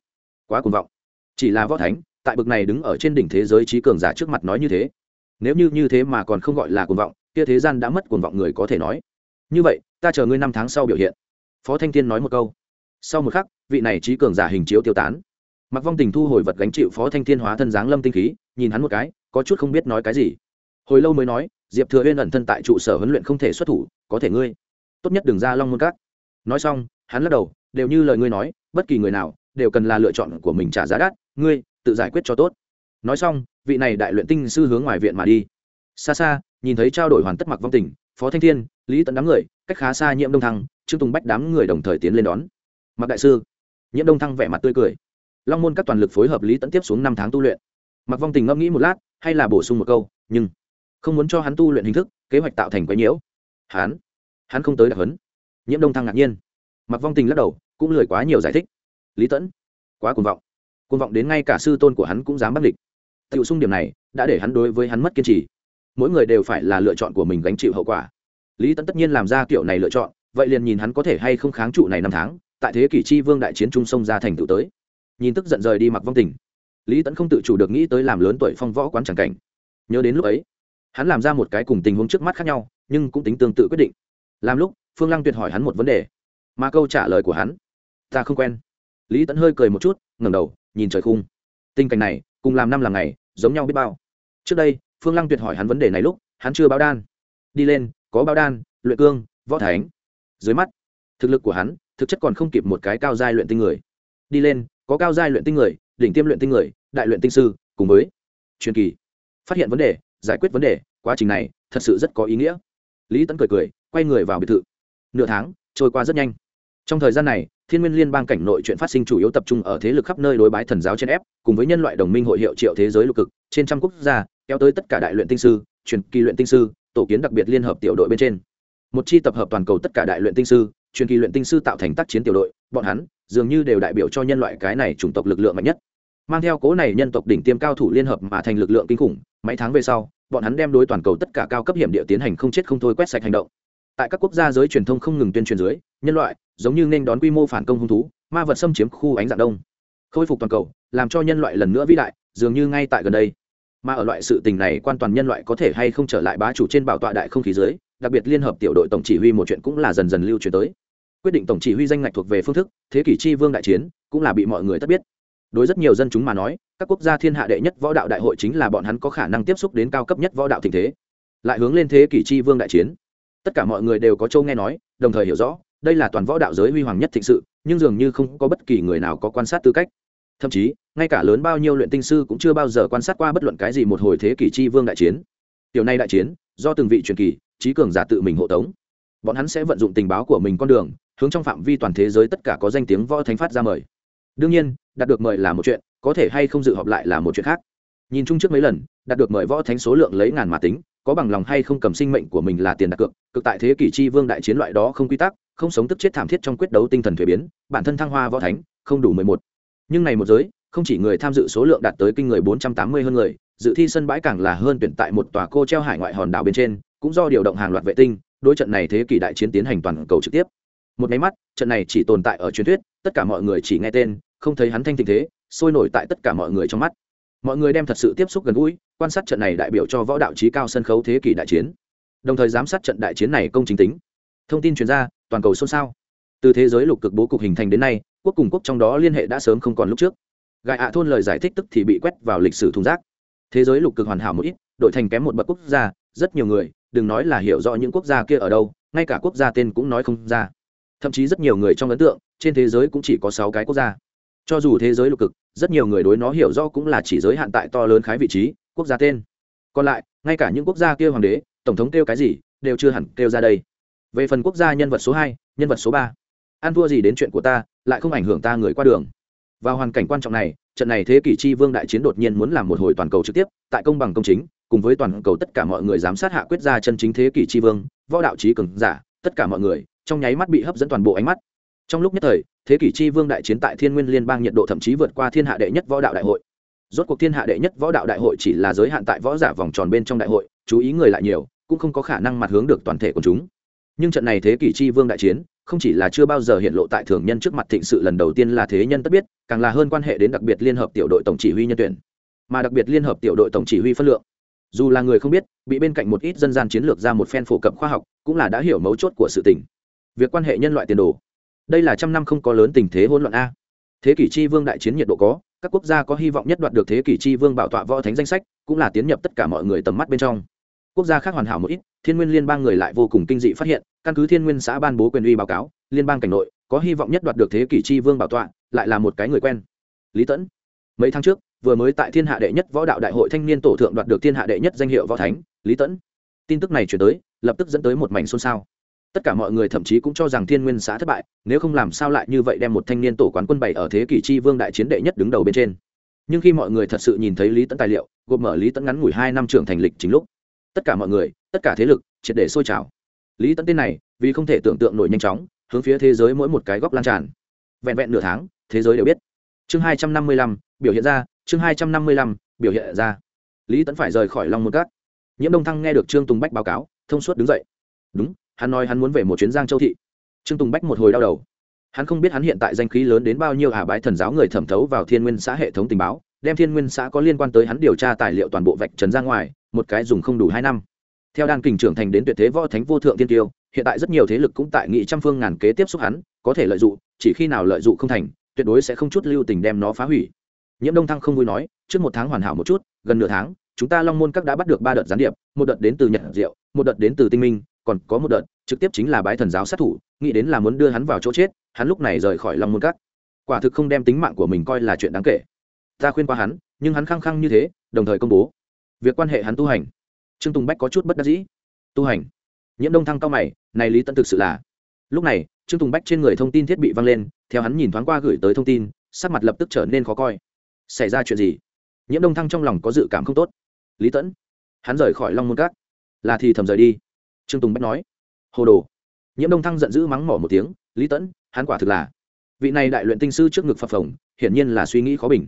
Quá cuồng vọng. Chỉ là võ thánh, tại bực này đứng ở trên đỉnh thế giới trí cường giả trước mặt nói như thế. Nếu như như thế mà còn không gọi là cuồng vọng, kia thế gian đã mất cuồng vọng người có thể nói. Như vậy, ta chờ ngươi năm tháng sau biểu hiện. Phó thanh thiên nói một câu. Sau một khắc, vị này trí cường giả hình chiếu tiêu tán. Mặc vong tình thu hồi vật gánh chịu phó thanh thiên hóa thân giáng lâm tinh khí, nhìn hắn một cái, có chút không biết nói cái gì. Hồi lâu mới nói, diệp thừa huyên ẩn thân tại trụ sở huấn luyện không thể xuất thủ, có thể ngươi. Tốt nhất đừng ra long môn cát nói xong, hắn lắc đầu, đều như lời ngươi nói bất kỳ người nào đều cần là lựa chọn của mình trả giá đắt. Ngươi, tự giải quyết cho tốt. Nói xong, vị này đại luyện tinh sư hướng ngoài viện mà đi. Xa xa, nhìn thấy trao đổi hoàn tất mặc vong tình, phó thanh thiên, lý tận đám người, cách khá xa nhiễm đông thăng, trương tùng bách đám người đồng thời tiến lên đón. Mặc đại sư nhiễm đông thăng vẻ mặt tươi cười. Long môn các toàn lực phối hợp lý tận tiếp xuống năm tháng tu luyện. Mặc vong tình ngẫm nghĩ một lát, hay là bổ sung một câu, nhưng không muốn cho hắn tu luyện hình thức, kế hoạch tạo thành quái nhiễu. Hắn hắn không tới đặc hấn nhiễm đông thăng ngạc nhiên. Mặc vong tình lắc đầu cũng lười quá nhiều giải thích. Lý tẫn, quá cuồng vọng. Cuồng vọng đến ngay cả sư tôn của hắn cũng dám bắt địch. Tự xung điểm này đã để hắn đối với hắn mất kiên trì. Mỗi người đều phải là lựa chọn của mình gánh chịu hậu quả. Lý tẫn tất nhiên làm ra kiểu này lựa chọn, vậy liền nhìn hắn có thể hay không kháng trụ này năm tháng, tại thế kỷ chi vương đại chiến trung sông ra thành tựu tới. Nhìn tức giận rời đi mặc vong tình, lý tẫn không tự chủ được nghĩ tới làm lớn tuổi phong võ quán tràng cảnh. Nhớ đến lúc ấy, hắn làm ra một cái cùng tình huống trước mắt khác nhau, nhưng cũng tính tương tự quyết định. Làm lúc, phương lăng tuyệt hỏi hắn một vấn đề, mà câu trả lời của hắn ta không quen. Lý tẫn hơi cười một chút, ngẩng đầu, nhìn trời khung. Tình cảnh này, cùng làm năm làm ngày, giống nhau biết bao. Trước đây, phương lăng tuyệt hỏi hắn vấn đề này lúc, hắn chưa báo đan. Đi lên, có báo đan, luyện cương, võ thánh. Dưới mắt, thực lực của hắn, thực chất còn không kịp một cái cao giai luyện tinh người. Đi lên, có cao giai luyện tinh người, đỉnh tiêm luyện tinh người, đại luyện tinh sư, cùng với truyền kỳ. Phát hiện vấn đề, giải quyết vấn đề, quá trình này, thật sự rất có ý nghĩa. Lý tẫn cười cười, quay người vào biệt thự. Nửa tháng, trôi qua rất nhanh trong thời gian này, thiên nguyên liên bang cảnh nội chuyện phát sinh chủ yếu tập trung ở thế lực khắp nơi đối bái thần giáo trên ép, cùng với nhân loại đồng minh hội hiệu triệu thế giới lục cực, trên trăm quốc gia, kéo tới tất cả đại luyện tinh sư, truyền kỳ luyện tinh sư, tổ kiến đặc biệt liên hợp tiểu đội bên trên. Một chi tập hợp toàn cầu tất cả đại luyện tinh sư, truyền kỳ luyện tinh sư tạo thành tác chiến tiểu đội, bọn hắn dường như đều đại biểu cho nhân loại cái này chủng tộc lực lượng mạnh nhất. Mang theo cố này nhân tộc đỉnh tiêm cao thủ liên hợp mà thành lực lượng kinh khủng, mấy tháng về sau, bọn hắn đem đối toàn cầu tất cả cao cấp hiểm địa tiến hành không chết không thôi quét sạch hành động tại các quốc gia giới truyền thông không ngừng tuyên truyền dưới, nhân loại giống như nên đón quy mô phản công hung thú, ma vật xâm chiếm khu ánh dạng đông. Khôi phục toàn cầu, làm cho nhân loại lần nữa vĩ đại, dường như ngay tại gần đây. Mà ở loại sự tình này, quan toàn nhân loại có thể hay không trở lại bá chủ trên bảo tọa đại không khí dưới, đặc biệt liên hợp tiểu đội tổng chỉ huy một chuyện cũng là dần dần lưu truyền tới. Quyết định tổng chỉ huy danh ngạch thuộc về phương thức, thế kỷ chi vương đại chiến, cũng là bị mọi người tất biết. Đối rất nhiều dân chúng mà nói, các quốc gia thiên hạ đệ nhất võ đạo đại hội chính là bọn hắn có khả năng tiếp xúc đến cao cấp nhất võ đạo tình thế. Lại hướng lên thế kỷ chi vương đại chiến tất cả mọi người đều có châu nghe nói, đồng thời hiểu rõ, đây là toàn võ đạo giới huy hoàng nhất thịnh sự, nhưng dường như không có bất kỳ người nào có quan sát tư cách. Thậm chí, ngay cả lớn bao nhiêu luyện tinh sư cũng chưa bao giờ quan sát qua bất luận cái gì một hồi thế kỷ chi vương đại chiến. Tiểu này đại chiến, do từng vị truyền kỳ, trí cường giả tự mình hộ tống. Bọn hắn sẽ vận dụng tình báo của mình con đường, hướng trong phạm vi toàn thế giới tất cả có danh tiếng võ thánh phát ra mời. Đương nhiên, đạt được mời là một chuyện, có thể hay không dự họp lại là một chuyện khác. Nhìn chung trước mấy lần, đạt được mời võ thánh số lượng lấy ngàn mà tính có bằng lòng hay không cầm sinh mệnh của mình là tiền đặt cược, cực tại thế kỷ chi vương đại chiến loại đó không quy tắc, không sống tức chết thảm thiết trong quyết đấu tinh thần thuế biến, bản thân thăng hoa võ thánh, không đủ mười một. Nhưng này một giới, không chỉ người tham dự số lượng đạt tới kinh người bốn trăm tám mươi hơn người, dự thi sân bãi càng là hơn tuyển tại một tòa cô treo hải ngoại hòn đảo bên trên, cũng do điều động hàng loạt vệ tinh, đối trận này thế kỷ đại chiến tiến hành toàn cầu trực tiếp. Một máy mắt, trận này chỉ tồn tại ở truyền thuyết, tất cả mọi người chỉ nghe tên, không thấy hắn thanh tình thế, sôi nổi tại tất cả mọi người trong mắt mọi người đem thật sự tiếp xúc gần gũi, quan sát trận này đại biểu cho võ đạo trí cao sân khấu thế kỷ đại chiến, đồng thời giám sát trận đại chiến này công chính tính. Thông tin chuyên gia toàn cầu xôn xao. Từ thế giới lục cực bố cục hình thành đến nay, quốc cùng quốc trong đó liên hệ đã sớm không còn lúc trước. Gài ạ thôn lời giải thích tức thì bị quét vào lịch sử thùng rác. Thế giới lục cực hoàn hảo một ít, đội thành kém một bậc quốc gia, rất nhiều người, đừng nói là hiểu rõ những quốc gia kia ở đâu, ngay cả quốc gia tên cũng nói không ra. Thậm chí rất nhiều người trong ấn tượng, trên thế giới cũng chỉ có sáu cái quốc gia. Cho dù thế giới lục cực rất nhiều người đối nó hiểu rõ cũng là chỉ giới hạn tại to lớn khái vị trí, quốc gia tên. Còn lại, ngay cả những quốc gia kia hoàng đế, tổng thống kêu cái gì, đều chưa hẳn kêu ra đây. Về phần quốc gia nhân vật số hai, nhân vật số ba, ăn thua gì đến chuyện của ta, lại không ảnh hưởng ta người qua đường. Vào hoàn cảnh quan trọng này, trận này thế kỷ chi vương đại chiến đột nhiên muốn làm một hồi toàn cầu trực tiếp, tại công bằng công chính, cùng với toàn cầu tất cả mọi người giám sát hạ quyết ra chân chính thế kỷ chi vương, võ đạo trí cường giả, tất cả mọi người, trong nháy mắt bị hấp dẫn toàn bộ ánh mắt. Trong lúc nhất thời thế kỷ chi vương đại chiến tại thiên nguyên liên bang nhiệt độ thậm chí vượt qua thiên hạ đệ nhất võ đạo đại hội. Rốt cuộc thiên hạ đệ nhất võ đạo đại hội chỉ là giới hạn tại võ giả vòng tròn bên trong đại hội, chú ý người lại nhiều, cũng không có khả năng mặt hướng được toàn thể của chúng. Nhưng trận này thế kỷ chi vương đại chiến, không chỉ là chưa bao giờ hiện lộ tại thường nhân trước mặt thịnh sự lần đầu tiên là thế nhân tất biết, càng là hơn quan hệ đến đặc biệt liên hợp tiểu đội tổng chỉ huy nhân tuyển. Mà đặc biệt liên hợp tiểu đội tổng chỉ huy phân lượng. Dù là người không biết, bị bên cạnh một ít dân gian chiến lược ra một phen phổ cập khoa học, cũng là đã hiểu mấu chốt của sự tình. Việc quan hệ nhân loại tiền đồ đây là trăm năm không có lớn tình thế hỗn loạn a. Thế kỷ chi vương đại chiến nhiệt độ có, các quốc gia có hy vọng nhất đoạt được thế kỷ chi vương bảo tọa võ thánh danh sách, cũng là tiến nhập tất cả mọi người tầm mắt bên trong. Quốc gia khác hoàn hảo một ít, thiên nguyên liên bang người lại vô cùng kinh dị phát hiện, căn cứ thiên nguyên xã ban bố quyền uy báo cáo, liên bang cảnh nội, có hy vọng nhất đoạt được thế kỷ chi vương bảo tọa, lại là một cái người quen. Lý tẫn. Mấy tháng trước, vừa mới tại thiên hạ đệ nhất võ đạo đại hội thanh niên tổ thượng đoạt được thiên hạ đệ nhất danh hiệu võ thánh, lý tẫn. Tin tức này chuyển tới, lập tức dẫn tới một mảnh xôn xao tất cả mọi người thậm chí cũng cho rằng thiên nguyên xã thất bại, nếu không làm sao lại như vậy đem một thanh niên tổ quán quân bảy ở thế kỷ chi vương đại chiến đệ nhất đứng đầu bên trên. Nhưng khi mọi người thật sự nhìn thấy lý tẫn tài liệu, gộp mở lý tẫn ngắn ngủi hai năm trưởng thành lịch chính lúc, tất cả mọi người, tất cả thế lực, triệt để sôi trào. Lý tẫn tên này, vì không thể tưởng tượng nổi nhanh chóng, hướng phía thế giới mỗi một cái góc lan tràn. Vẹn vẹn nửa tháng, thế giới đều biết. Chương hai trăm năm mươi lăm, biểu hiện ra, chương hai trăm năm mươi lăm, biểu hiện ra. Lý tẫn phải rời khỏi long môn cát nhiễm đông thăng nghe được trương tùng bách báo cáo, thông suốt đứng dậy. Đúng hắn nói hắn muốn về một chuyến giang châu thị. Trương tùng bách một hồi đau đầu. Hắn không biết hắn hiện tại danh khí lớn đến bao nhiêu hà bái thần giáo người thẩm thấu vào thiên nguyên xã hệ thống tình báo, đem thiên nguyên xã có liên quan tới hắn điều tra tài liệu toàn bộ vạch trần ra ngoài, một cái dùng không đủ hai năm. Theo đan kình trưởng thành đến tuyệt thế võ thánh vô thượng tiên tiêu, hiện tại rất nhiều thế lực cũng tại nghị trăm phương ngàn kế tiếp xúc hắn, có thể lợi dụng, chỉ khi nào lợi dụng không thành, tuyệt đối sẽ không chút lưu tình đem nó phá hủy. Nhiễm đông thăng không vui nói, trước một tháng hoàn hảo một chút, gần nửa tháng, chúng ta long môn các đã bắt được ba đợt gián điệp, một đợt đến từ nhật diệu, một đợt đến từ tinh minh còn có một đợt, trực tiếp chính là bái thần giáo sát thủ, nghĩ đến là muốn đưa hắn vào chỗ chết, hắn lúc này rời khỏi long môn cắt quả thực không đem tính mạng của mình coi là chuyện đáng kể. Ta khuyên qua hắn, nhưng hắn khăng khăng như thế, đồng thời công bố. Việc quan hệ hắn tu hành. Trương tùng bách có chút bất đắc dĩ. Tu hành. Nhiễm đông thăng cao mày, này lý tận thực sự là. Lúc này, trương tùng bách trên người thông tin thiết bị văng lên, theo hắn nhìn thoáng qua gửi tới thông tin, sắc mặt lập tức trở nên khó coi. Xảy ra chuyện gì? Nhiễm đông thăng trong lòng có dự cảm không tốt. Lý tẫn, hắn rời khỏi long môn cát là thì thầm rời đi trương tùng bách nói. Hồ đồ. Nhiễm đông thăng giận dữ mắng mỏ một tiếng, lý tẫn hắn quả thực là vị này đại luyện tinh sư trước ngực phập phồng, hiển nhiên là suy nghĩ khó bình.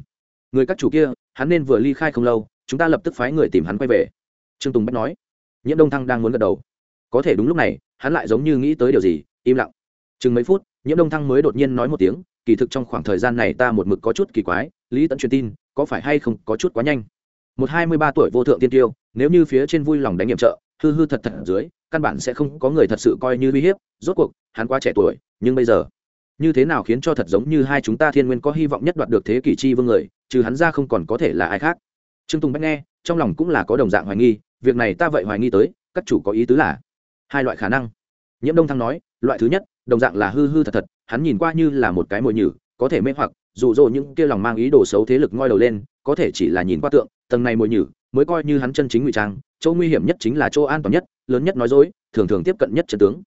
Người các chủ kia, hắn nên vừa ly khai không lâu, chúng ta lập tức phái người tìm hắn quay về. Trương tùng bách nói. Nhiễm đông thăng đang muốn gật đầu. Có thể đúng lúc này, hắn lại giống như nghĩ tới điều gì, im lặng. Chừng mấy phút, nhiễm đông thăng mới đột nhiên nói một tiếng, kỳ thực trong khoảng thời gian này ta một mực có chút kỳ quái, lý tẫn truyền tin, có phải hay không có chút quá nhanh? Một hai mươi ba tuổi vô thượng tiên tiêu, nếu như phía trên vui lòng đánh nghiệm trợ hư hư thật thật dưới, căn bản sẽ không có người thật sự coi như uy hiếp, rốt cuộc, hắn quá trẻ tuổi, nhưng bây giờ, như thế nào khiến cho thật giống như hai chúng ta thiên nguyên có hy vọng nhất đoạt được thế kỷ chi vương người, trừ hắn ra không còn có thể là ai khác. Trương tùng bách nghe, trong lòng cũng là có đồng dạng hoài nghi, việc này ta vậy hoài nghi tới, các chủ có ý tứ là hai loại khả năng. Nhiễm đông thăng nói, loại thứ nhất, đồng dạng là hư hư thật thật, hắn nhìn qua như là một cái mồi nhử, có thể mê hoặc dụ dỗ những kia lòng mang ý đồ xấu thế lực ngoi đầu lên, có thể chỉ là nhìn qua tượng, tầng này mồi nhử mới coi như hắn chân chính ngụy trang, chỗ nguy hiểm nhất chính là chỗ an toàn nhất, lớn nhất nói dối, thường thường tiếp cận nhất trận tướng.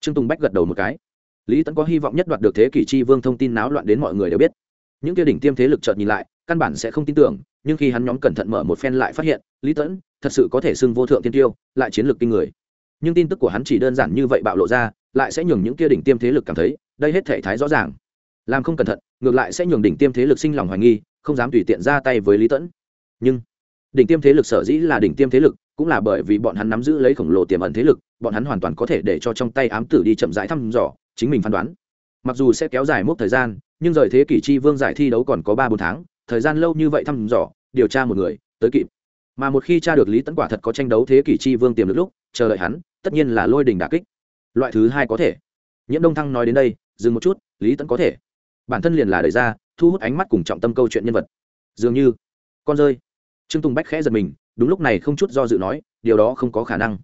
Trương tùng bách gật đầu một cái. Lý tẫn có hy vọng nhất đoạt được thế kỷ chi vương thông tin náo loạn đến mọi người đều biết. Những kia đỉnh tiêm thế lực chợt nhìn lại, căn bản sẽ không tin tưởng, nhưng khi hắn nhóm cẩn thận mở một phen lại phát hiện, lý tẫn thật sự có thể xưng vô thượng tiên tiêu, lại chiến lược kinh người. Nhưng tin tức của hắn chỉ đơn giản như vậy bạo lộ ra, lại sẽ nhường những kia đỉnh tiêm thế lực cảm thấy, đây hết thể thái rõ ràng. Làm không cẩn thận, ngược lại sẽ nhường đỉnh tiêm thế lực sinh lòng hoài nghi, không dám tùy tiện ra tay với lý tẫn nhưng đỉnh tiêm thế lực sở dĩ là đỉnh tiêm thế lực, cũng là bởi vì bọn hắn nắm giữ lấy khổng lồ tiềm ẩn thế lực, bọn hắn hoàn toàn có thể để cho trong tay ám tử đi chậm rãi thăm dò, chính mình phán đoán. Mặc dù sẽ kéo dài mốc thời gian, nhưng rời thế kỷ chi vương giải thi đấu còn có ba bốn tháng, thời gian lâu như vậy thăm dò, điều tra một người, tới kịp. Mà một khi tra được lý tấn quả thật có tranh đấu thế kỷ chi vương tiềm lực lúc, chờ đợi hắn, tất nhiên là lôi đình đà kích. Loại thứ hai có thể. Nhiễm đông thăng nói đến đây, dừng một chút, lý tấn có thể. Bản thân liền là đẩy ra, thu hút ánh mắt cùng trọng tâm câu chuyện nhân vật. Dường như, con rơi trương tùng bách khẽ giật mình, đúng lúc này không chút do dự nói, điều đó không có khả năng.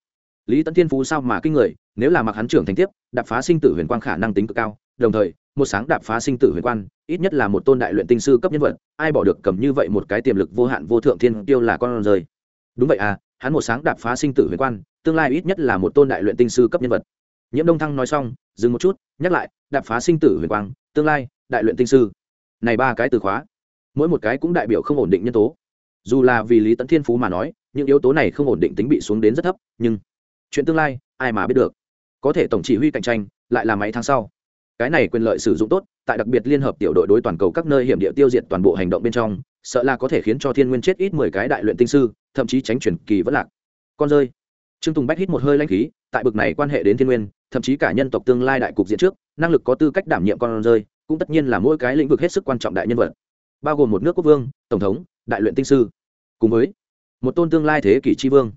Lý tấn thiên phú sao mà kinh người, nếu là mặc hắn trưởng thành tiếp, đạp phá sinh tử huyền quang khả năng tính cực cao. Đồng thời, một sáng đạp phá sinh tử huyền quan ít nhất là một tôn đại luyện tinh sư cấp nhân vật, ai bỏ được cầm như vậy một cái tiềm lực vô hạn vô thượng thiên tiêu là con rơi. Đúng vậy à hắn một sáng đạp phá sinh tử huyền quan tương lai ít nhất là một tôn đại luyện tinh sư cấp nhân vật. Nhiễm đông thăng nói xong, dừng một chút, nhắc lại, đạp phá sinh tử huyền quang, tương lai, đại luyện tinh sư. Này ba cái từ khóa, mỗi một cái cũng đại biểu không ổn định nhân tố dù là vì lý tấn thiên phú mà nói, những yếu tố này không ổn định tính bị xuống đến rất thấp, nhưng chuyện tương lai, ai mà biết được. Có thể tổng chỉ huy cạnh tranh, lại là máy tháng sau. Cái này quyền lợi sử dụng tốt, tại đặc biệt liên hợp tiểu đội đối toàn cầu các nơi hiểm địa tiêu diệt toàn bộ hành động bên trong, sợ là có thể khiến cho thiên nguyên chết ít mười cái đại luyện tinh sư, thậm chí tránh chuyển kỳ vẫn lạc. Con rơi. Trương tùng bách hít một hơi lanh khí, tại bực này quan hệ đến thiên nguyên, thậm chí cả nhân tộc tương lai đại cục diện trước, năng lực có tư cách đảm nhiệm con rơi, cũng tất nhiên là mỗi cái lĩnh vực hết sức quan trọng đại nhân vật. Bao gồm một nước quốc vương, tổng thống, đại luyện tinh sư cùng với một tôn tương lai thế kỷ tri vương.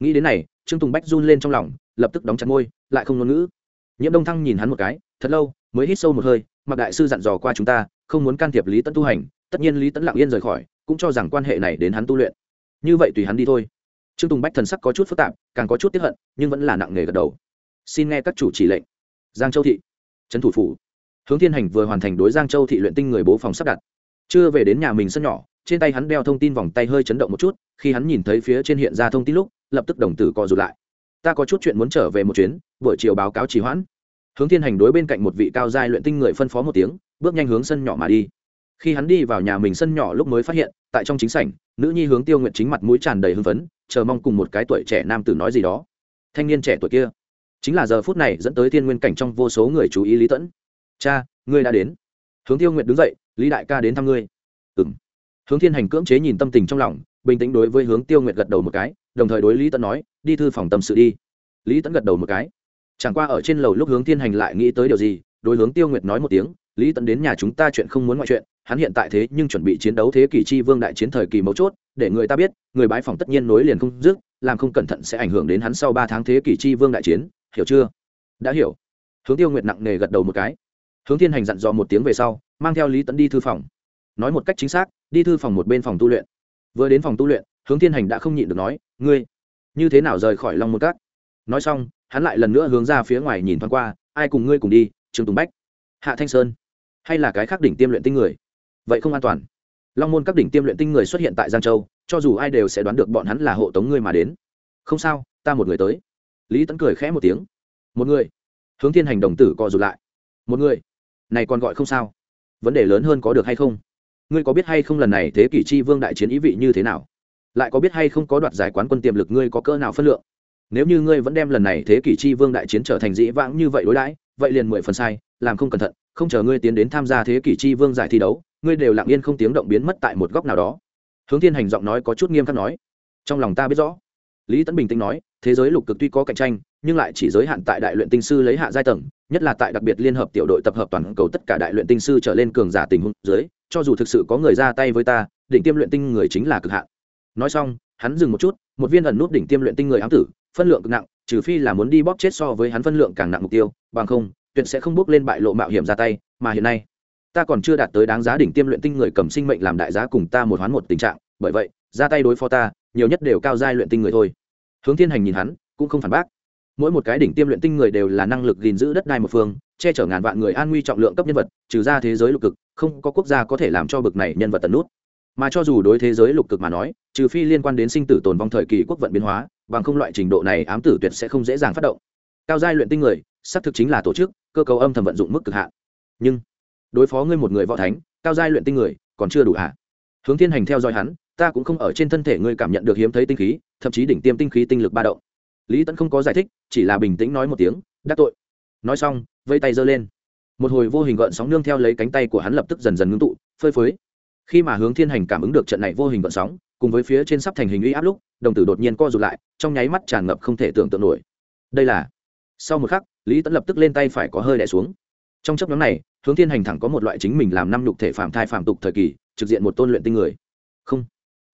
Nghĩ đến này, trương tùng bách run lên trong lòng, lập tức đóng chặt môi, lại không ngôn ngữ. Nhiễm đông thăng nhìn hắn một cái, thật lâu, mới hít sâu một hơi, mặc đại sư dặn dò qua chúng ta, không muốn can thiệp lý tẫn tu hành, tất nhiên lý tẫn lặng yên rời khỏi, cũng cho rằng quan hệ này đến hắn tu luyện. Như vậy tùy hắn đi thôi. Trương tùng bách thần sắc có chút phức tạp, càng có chút tiếp hận, nhưng vẫn là nặng nề gật đầu. Xin nghe các chủ chỉ lệnh. Giang châu thị, trấn thủ phủ. Hướng thiên hành vừa hoàn thành đối giang châu thị luyện tinh người bố phòng sắp đặt chưa về đến nhà mình sân nhỏ, trên tay hắn đeo thông tin vòng tay hơi chấn động một chút, khi hắn nhìn thấy phía trên hiện ra thông tin lúc, lập tức đồng tử co rụt lại. Ta có chút chuyện muốn trở về một chuyến, buổi chiều báo cáo trì hoãn. Hướng thiên hành đối bên cạnh một vị cao giai luyện tinh người phân phó một tiếng, bước nhanh hướng sân nhỏ mà đi. Khi hắn đi vào nhà mình sân nhỏ lúc mới phát hiện, tại trong chính sảnh, nữ nhi hướng tiêu nguyện chính mặt mũi tràn đầy hưng phấn, chờ mong cùng một cái tuổi trẻ nam tử nói gì đó. Thanh niên trẻ tuổi kia. Chính là giờ phút này dẫn tới thiên nguyên cảnh trong vô số người chú ý lý tẫn cha, ngươi đã đến. Hướng tiêu nguyện đứng dậy lý đại ca đến thăm ngươi. Ừng hướng thiên hành cưỡng chế nhìn tâm tình trong lòng, bình tĩnh đối với hướng tiêu Nguyệt gật đầu một cái, đồng thời đối lý tẫn nói, đi thư phòng tâm sự đi. Lý tẫn gật đầu một cái. Chẳng qua ở trên lầu lúc hướng thiên hành lại nghĩ tới điều gì, đối hướng tiêu nguyệt nói một tiếng, lý tẫn đến nhà chúng ta chuyện không muốn ngoại chuyện, hắn hiện tại thế nhưng chuẩn bị chiến đấu thế kỷ chi vương đại chiến thời kỳ mấu chốt, để người ta biết, người bái phòng tất nhiên nối liền không dứt, làm không cẩn thận sẽ ảnh hưởng đến hắn sau ba tháng thế kỷ chi vương đại chiến. Hiểu chưa? Đã hiểu. Hướng tiêu nguyệt nặng nề gật đầu một cái. Hướng thiên hành dặn dò một tiếng về sau mang theo lý tẫn đi thư phòng. Nói một cách chính xác, đi thư phòng một bên phòng tu luyện. Vừa đến phòng tu luyện, hướng thiên hành đã không nhịn được nói, ngươi, như thế nào rời khỏi long một cát nói xong, hắn lại lần nữa hướng ra phía ngoài nhìn thoáng qua, ai cùng ngươi cùng đi, trương tùng bách, hạ thanh sơn, hay là cái khác đỉnh tiêm luyện tinh người? Vậy không an toàn. Long môn các đỉnh tiêm luyện tinh người xuất hiện tại giang châu, cho dù ai đều sẽ đoán được bọn hắn là hộ tống ngươi mà đến. Không sao, ta một người tới. Lý tấn cười khẽ một tiếng. Một người? Hướng thiên hành đồng tử co rụt lại. Một người? Này còn gọi không sao vấn đề lớn hơn có được hay không? Ngươi có biết hay không lần này thế kỷ chi vương đại chiến ý vị như thế nào? Lại có biết hay không có đoạt giải quán quân tiềm lực ngươi có cỡ nào phân lượng? Nếu như ngươi vẫn đem lần này thế kỷ chi vương đại chiến trở thành dĩ vãng như vậy đối đãi, vậy liền mười phần sai, làm không cẩn thận, không chờ ngươi tiến đến tham gia thế kỷ chi vương giải thi đấu, ngươi đều lặng yên không tiếng động biến mất tại một góc nào đó. Hướng thiên hành giọng nói có chút nghiêm khắc nói. Trong lòng ta biết rõ. Lý tấn bình tĩnh nói, thế giới lục cực tuy có cạnh tranh, nhưng lại chỉ giới hạn tại đại luyện tinh sư lấy hạ giai tầng nhất là tại đặc biệt liên hợp tiểu đội tập hợp toàn cầu tất cả đại luyện tinh sư trở lên cường giả tình huống dưới, cho dù thực sự có người ra tay với ta, đỉnh tiêm luyện tinh người chính là cực hạn. Nói xong, hắn dừng một chút, một viên ẩn nút đỉnh tiêm luyện tinh người ám tử, phân lượng cực nặng, trừ phi là muốn đi bóp chết so với hắn phân lượng càng nặng mục tiêu, bằng không, tuyệt sẽ không bước lên bại lộ mạo hiểm ra tay, mà hiện nay, ta còn chưa đạt tới đáng giá đỉnh tiêm luyện tinh người cầm sinh mệnh làm đại giá cùng ta một hoán một tình trạng, bởi vậy, ra tay đối phó ta, nhiều nhất đều cao giai luyện tinh người thôi. Hướng thiên hành nhìn hắn, cũng không phản bác mỗi một cái đỉnh tiêm luyện tinh người đều là năng lực gìn giữ đất đai một phương, che chở ngàn vạn người an nguy trọng lượng cấp nhân vật, trừ ra thế giới lục cực, không có quốc gia có thể làm cho bực này nhân vật tần nút. Mà cho dù đối thế giới lục cực mà nói, trừ phi liên quan đến sinh tử tồn vong thời kỳ quốc vận biến hóa, bằng không loại trình độ này ám tử tuyệt sẽ không dễ dàng phát động. Cao giai luyện tinh người, xác thực chính là tổ chức, cơ cấu âm thầm vận dụng mức cực hạn. Nhưng, đối phó ngươi một người võ thánh, cao giai luyện tinh người, còn chưa đủ hạ hướng thiên hành theo dõi hắn, ta cũng không ở trên thân thể ngươi cảm nhận được hiếm thấy tinh khí, thậm chí đỉnh tiêm tinh khí tinh lực ba động lý tẫn không có giải thích, chỉ là bình tĩnh nói một tiếng đắc tội. Nói xong, vây tay giơ lên. Một hồi vô hình gợn sóng nương theo lấy cánh tay của hắn lập tức dần dần ngưng tụ, phơi phới. Khi mà hướng thiên hành cảm ứng được trận này vô hình gợn sóng, cùng với phía trên sắp thành hình uy áp lúc, đồng tử đột nhiên co rụt lại, trong nháy mắt tràn ngập không thể tưởng tượng nổi. Đây là sau một khắc, lý tẫn lập tức lên tay phải có hơi đẻ xuống. Trong chấp nhóm này, hướng thiên hành thẳng có một loại chính mình làm năm nhục thể phạm thai phạm tục thời kỳ, trực diện một tôn luyện tinh người. Không,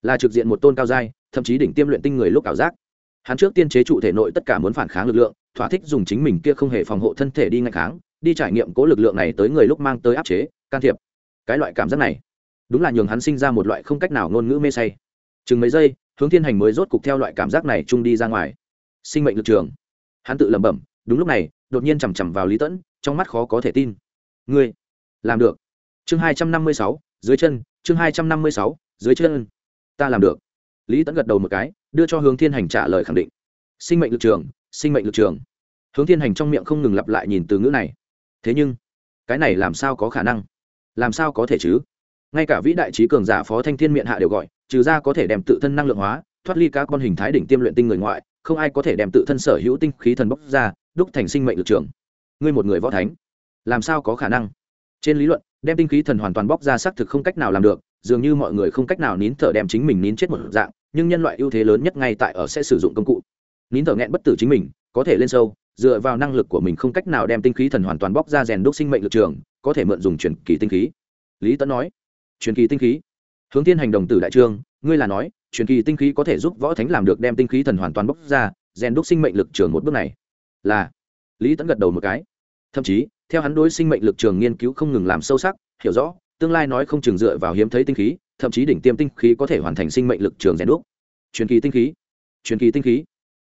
là trực diện một tôn cao giai, thậm chí đỉnh tiêm luyện tinh người lúc ảo giác hắn trước tiên chế trụ thể nội tất cả muốn phản kháng lực lượng, thỏa thích dùng chính mình kia không hề phòng hộ thân thể đi ngạch kháng, đi trải nghiệm cố lực lượng này tới người lúc mang tới áp chế, can thiệp. Cái loại cảm giác này, đúng là nhường hắn sinh ra một loại không cách nào ngôn ngữ mê say. Chừng mấy giây, hướng thiên hành mới rốt cục theo loại cảm giác này chung đi ra ngoài. Sinh mệnh lực trường. Hắn tự lẩm bẩm, đúng lúc này, đột nhiên chằm chằm vào lý tẫn, trong mắt khó có thể tin. Ngươi, làm được. Chương hai trăm năm mươi sáu, dưới chân, chương hai trăm năm mươi sáu, dưới chân. Ta làm được lý tẫn gật đầu một cái, đưa cho hướng thiên hành trả lời khẳng định. Sinh mệnh lực trường, sinh mệnh lực trường. Hướng thiên hành trong miệng không ngừng lặp lại nhìn từ ngữ này. Thế nhưng, cái này làm sao có khả năng? Làm sao có thể chứ? Ngay cả vĩ đại trí cường giả phó thanh thiên miệng hạ đều gọi, trừ ra có thể đem tự thân năng lượng hóa, thoát ly các con hình thái đỉnh tiêm luyện tinh người ngoại, không ai có thể đem tự thân sở hữu tinh khí thần bốc ra, đúc thành sinh mệnh lực trường. Ngươi một người võ thánh, làm sao có khả năng? Trên lý luận, đem tinh khí thần hoàn toàn bóc ra xác thực không cách nào làm được, dường như mọi người không cách nào nín thở đem chính mình nín chết một dạng nhưng nhân loại ưu thế lớn nhất ngay tại ở sẽ sử dụng công cụ. Nín thở nghẹn bất tử chính mình, có thể lên sâu, dựa vào năng lực của mình không cách nào đem tinh khí thần hoàn toàn bóc ra rèn đúc sinh mệnh lực trường, có thể mượn dùng truyền kỳ tinh khí. Lý tấn nói, truyền kỳ tinh khí? Hướng thiên hành đồng tử đại trương, ngươi là nói, truyền kỳ tinh khí có thể giúp võ thánh làm được đem tinh khí thần hoàn toàn bóc ra, rèn đúc sinh mệnh lực trường một bước này? Là. Lý tấn gật đầu một cái. Thậm chí, theo hắn đối sinh mệnh lực trường nghiên cứu không ngừng làm sâu sắc, hiểu rõ, tương lai nói không chừng dựa vào hiếm thấy tinh khí thậm chí đỉnh tiêm tinh khí có thể hoàn thành sinh mệnh lực trường rèn đúc. Truyền kỳ tinh khí. Truyền kỳ tinh khí.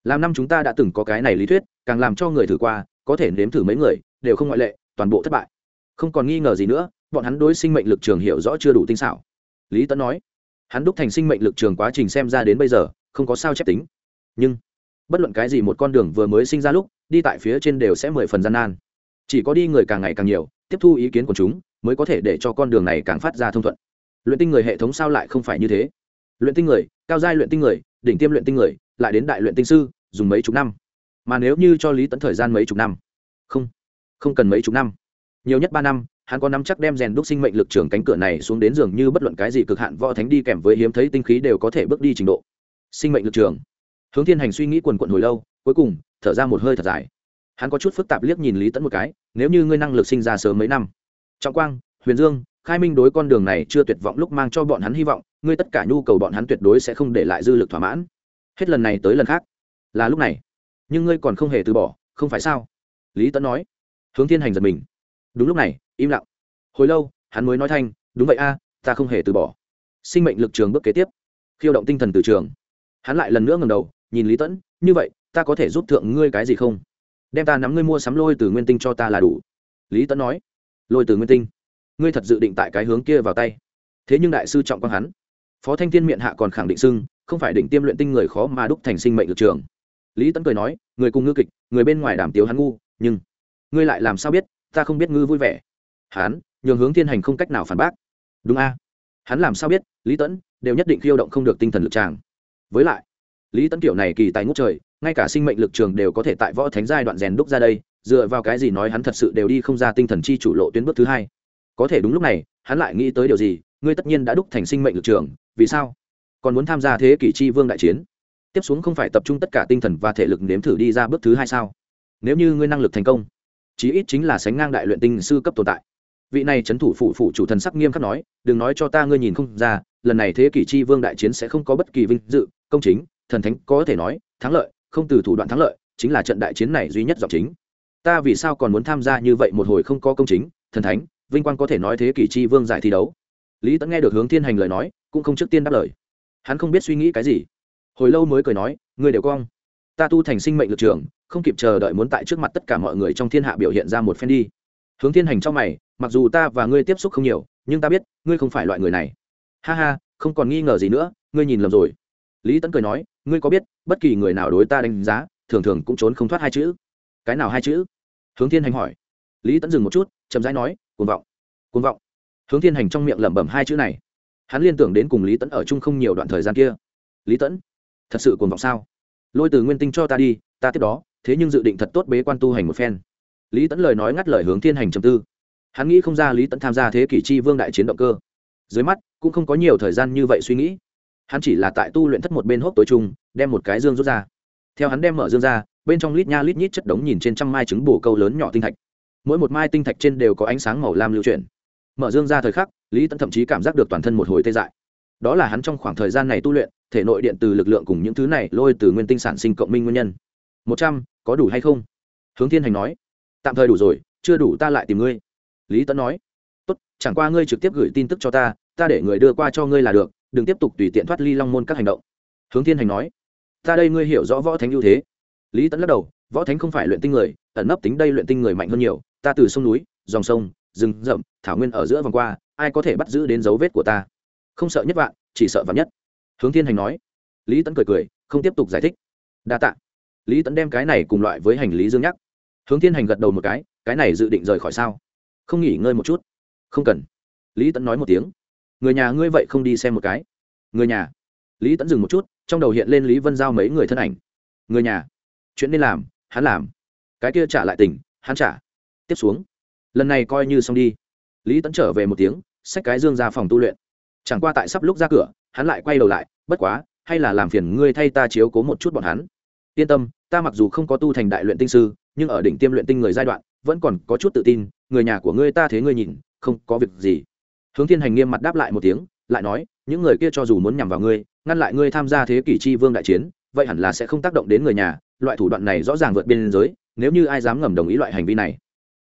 Làm năm chúng ta đã từng có cái này lý thuyết, càng làm cho người thử qua, có thể nếm thử mấy người, đều không ngoại lệ, toàn bộ thất bại. Không còn nghi ngờ gì nữa, bọn hắn đối sinh mệnh lực trường hiểu rõ chưa đủ tinh xảo. Lý tấn nói, hắn đúc thành sinh mệnh lực trường quá trình xem ra đến bây giờ, không có sao chép tính. Nhưng, bất luận cái gì một con đường vừa mới sinh ra lúc, đi tại phía trên đều sẽ mười phần gian nan. Chỉ có đi người càng ngày càng nhiều, tiếp thu ý kiến của chúng, mới có thể để cho con đường này càng phát ra thông thuận luyện tinh người hệ thống sao lại không phải như thế? Luyện tinh người, cao giai luyện tinh người, đỉnh tiêm luyện tinh người, lại đến đại luyện tinh sư, dùng mấy chục năm. Mà nếu như cho lý tẫn thời gian mấy chục năm? Không không cần mấy chục năm. Nhiều nhất ba năm, hắn có năm chắc đem rèn đúc sinh mệnh lực trường cánh cửa này xuống đến giường như bất luận cái gì cực hạn võ thánh đi kèm với hiếm thấy tinh khí đều có thể bước đi trình độ. Sinh mệnh lực trường hướng thiên hành suy nghĩ quần quận hồi lâu, cuối cùng, thở ra một hơi thật dài. Hắn có chút phức tạp liếc nhìn lý tẫn một cái, nếu như ngươi năng lực sinh ra sớm mấy năm. Trọng quang, huyền dương khai minh đối con đường này chưa tuyệt vọng lúc mang cho bọn hắn hy vọng, ngươi tất cả nhu cầu bọn hắn tuyệt đối sẽ không để lại dư lực thỏa mãn. Hết lần này tới lần khác. Là lúc này. Nhưng ngươi còn không hề từ bỏ, không phải sao? Lý tấn nói. Hướng thiên hành giật mình. Đúng lúc này, im lặng. Hồi lâu, hắn mới nói thanh, đúng vậy a, ta không hề từ bỏ. Sinh mệnh lực trường bước kế tiếp. Khiêu động tinh thần từ trường. Hắn lại lần nữa ngầm đầu, nhìn lý tẫn như vậy, ta có thể giúp thượng ngươi cái gì không? Đem ta nắm ngươi mua sắm lôi từ nguyên tinh cho ta là đủ. Lý tẫn nói. Lôi từ nguyên tinh ngươi thật dự định tại cái hướng kia vào tay. Thế nhưng đại sư trọng quang hắn. Phó thanh thiên miệng hạ còn khẳng định xưng, không phải định tiêm luyện tinh người khó mà đúc thành sinh mệnh lực trường. Lý Tấn cười nói, người cùng ngư kịch, người bên ngoài đảm tiếu hắn ngu, nhưng ngươi lại làm sao biết, ta không biết ngư vui vẻ. Hắn, nhường hướng thiên hành không cách nào phản bác. Đúng a. Hắn làm sao biết, lý tẫn đều nhất định khiêu động không được tinh thần lực tràng. Với lại, lý tẫn kiểu này kỳ tài ngút trời, ngay cả sinh mệnh lực trường đều có thể tại võ thánh giai đoạn rèn đúc ra đây, dựa vào cái gì nói hắn thật sự đều đi không ra tinh thần chi chủ lộ tuyến bước thứ hai có thể đúng lúc này, hắn lại nghĩ tới điều gì, ngươi tất nhiên đã đúc thành sinh mệnh lực trường, vì sao? Còn muốn tham gia thế kỷ chi vương đại chiến? Tiếp xuống không phải tập trung tất cả tinh thần và thể lực nếm thử đi ra bước thứ hai sao? Nếu như ngươi năng lực thành công, chí ít chính là sánh ngang đại luyện tinh sư cấp tồn tại. Vị này trấn thủ phụ phụ chủ thần sắc nghiêm khắc nói, đừng nói cho ta ngươi nhìn không ra, lần này thế kỷ chi vương đại chiến sẽ không có bất kỳ vinh dự, công chính, thần thánh có thể nói, thắng lợi, không từ thủ đoạn thắng lợi, chính là trận đại chiến này duy nhất dọc chính. Ta vì sao còn muốn tham gia như vậy một hồi không có công chính, thần thánh vinh quang có thể nói thế kỷ chi vương giải thi đấu. Lý tẫn nghe được hướng thiên hành lời nói, cũng không trước tiên đáp lời. Hắn không biết suy nghĩ cái gì. Hồi lâu mới cười nói người đều cong. Ta tu thành sinh mệnh lực trường, không kịp chờ đợi muốn tại trước mặt tất cả mọi người trong thiên hạ biểu hiện ra một phen đi. Hướng thiên hành trong mày, mặc dù ta và ngươi tiếp xúc không nhiều, nhưng ta biết, ngươi không phải loại người này. Ha ha, không còn nghi ngờ gì nữa, ngươi nhìn lầm rồi. Lý tẫn cười nói, ngươi có biết, bất kỳ người nào đối ta đánh giá, thường thường cũng trốn không thoát hai chữ. Cái nào hai chữ? Hướng thiên hành hỏi. Lý tẫn dừng một chút, chậm rãi nói cuồng vọng cuồng vọng. Hướng thiên hành trong miệng lẩm bẩm hai chữ này. Hắn liên tưởng đến cùng lý tẫn ở chung không nhiều đoạn thời gian kia. Lý tẫn thật sự cuồng vọng sao? Lôi từ nguyên tinh cho ta đi, ta tiếp đó, thế nhưng dự định thật tốt bế quan tu hành một phen. Lý tẫn lời nói ngắt lời hướng thiên hành trầm tư. Hắn nghĩ không ra lý tẫn tham gia thế kỷ chi vương đại chiến động cơ. Dưới mắt, cũng không có nhiều thời gian như vậy suy nghĩ. Hắn chỉ là tại tu luyện thất một bên hốc tối trung đem một cái dương rút ra. Theo hắn đem mở dương ra, bên trong lít nha lít nhít chất đống nhìn trên trăm mai trứng bồ câu lớn nhỏ tinh thạch mỗi một mai tinh thạch trên đều có ánh sáng màu lam lưu chuyển. Mở dương ra thời khắc, lý tẫn thậm chí cảm giác được toàn thân một hồi tê dại. Đó là hắn trong khoảng thời gian này tu luyện, thể nội điện từ lực lượng cùng những thứ này lôi từ nguyên tinh sản sinh cộng minh nguyên nhân. Một trăm, có đủ hay không? Hướng thiên hành nói. Tạm thời đủ rồi, chưa đủ ta lại tìm ngươi. Lý tẫn nói. Tốt, chẳng qua ngươi trực tiếp gửi tin tức cho ta ta để người đưa qua cho ngươi là được, đừng tiếp tục tùy tiện thoát ly long môn các hành động. Hướng thiên hành nói. Ta đây ngươi hiểu rõ võ thánh ưu thế. Lý tẫn lắc đầu, võ thánh không phải luyện tinh người, ẩn nấp tính đây luyện tinh người mạnh hơn nhiều ta từ sông núi, dòng sông, rừng rậm, thảo nguyên ở giữa vòng qua, ai có thể bắt giữ đến dấu vết của ta? Không sợ nhất vạn, chỉ sợ vạn nhất. Hướng thiên hành nói. Lý Tấn cười cười, không tiếp tục giải thích. Đa t ạ lý Tấn đem cái này cùng loại với hành lý dương nhắc. Hướng thiên hành gật đầu một cái cái này dự định rời khỏi sao? Không nghỉ ngơi một chút. Không cần. Lý Tấn nói một tiếng. Người nhà ngươi vậy không đi xem một cái? Người nhà. Lý Tấn dừng một chút, trong đầu hiện lên lý vân giao mấy người thân ảnh. Người nhà, chuyện nên làm, hắn làm. Cái kia trả lại tình, hắn trả tiếp xuống. Lần này coi như xong đi. Lý tẫn trở về một tiếng, xách cái dương ra phòng tu luyện. Chẳng qua tại sắp lúc ra cửa, hắn lại quay đầu lại, bất quá, hay là làm phiền ngươi thay ta chiếu cố một chút bọn hắn. Yên tâm, ta mặc dù không có tu thành đại luyện tinh sư, nhưng ở đỉnh tiêm luyện tinh người giai đoạn, vẫn còn có chút tự tin, người nhà của ngươi ta thế ngươi nhìn, không có việc gì. Hướng thiên hành nghiêm mặt đáp lại một tiếng, lại nói, những người kia cho dù muốn nhằm vào ngươi, ngăn lại ngươi tham gia thế kỷ chi vương đại chiến, vậy hẳn là sẽ không tác động đến người nhà, loại thủ đoạn này rõ ràng vượt biên giới, nếu như ai dám ngầm đồng ý loại hành vi này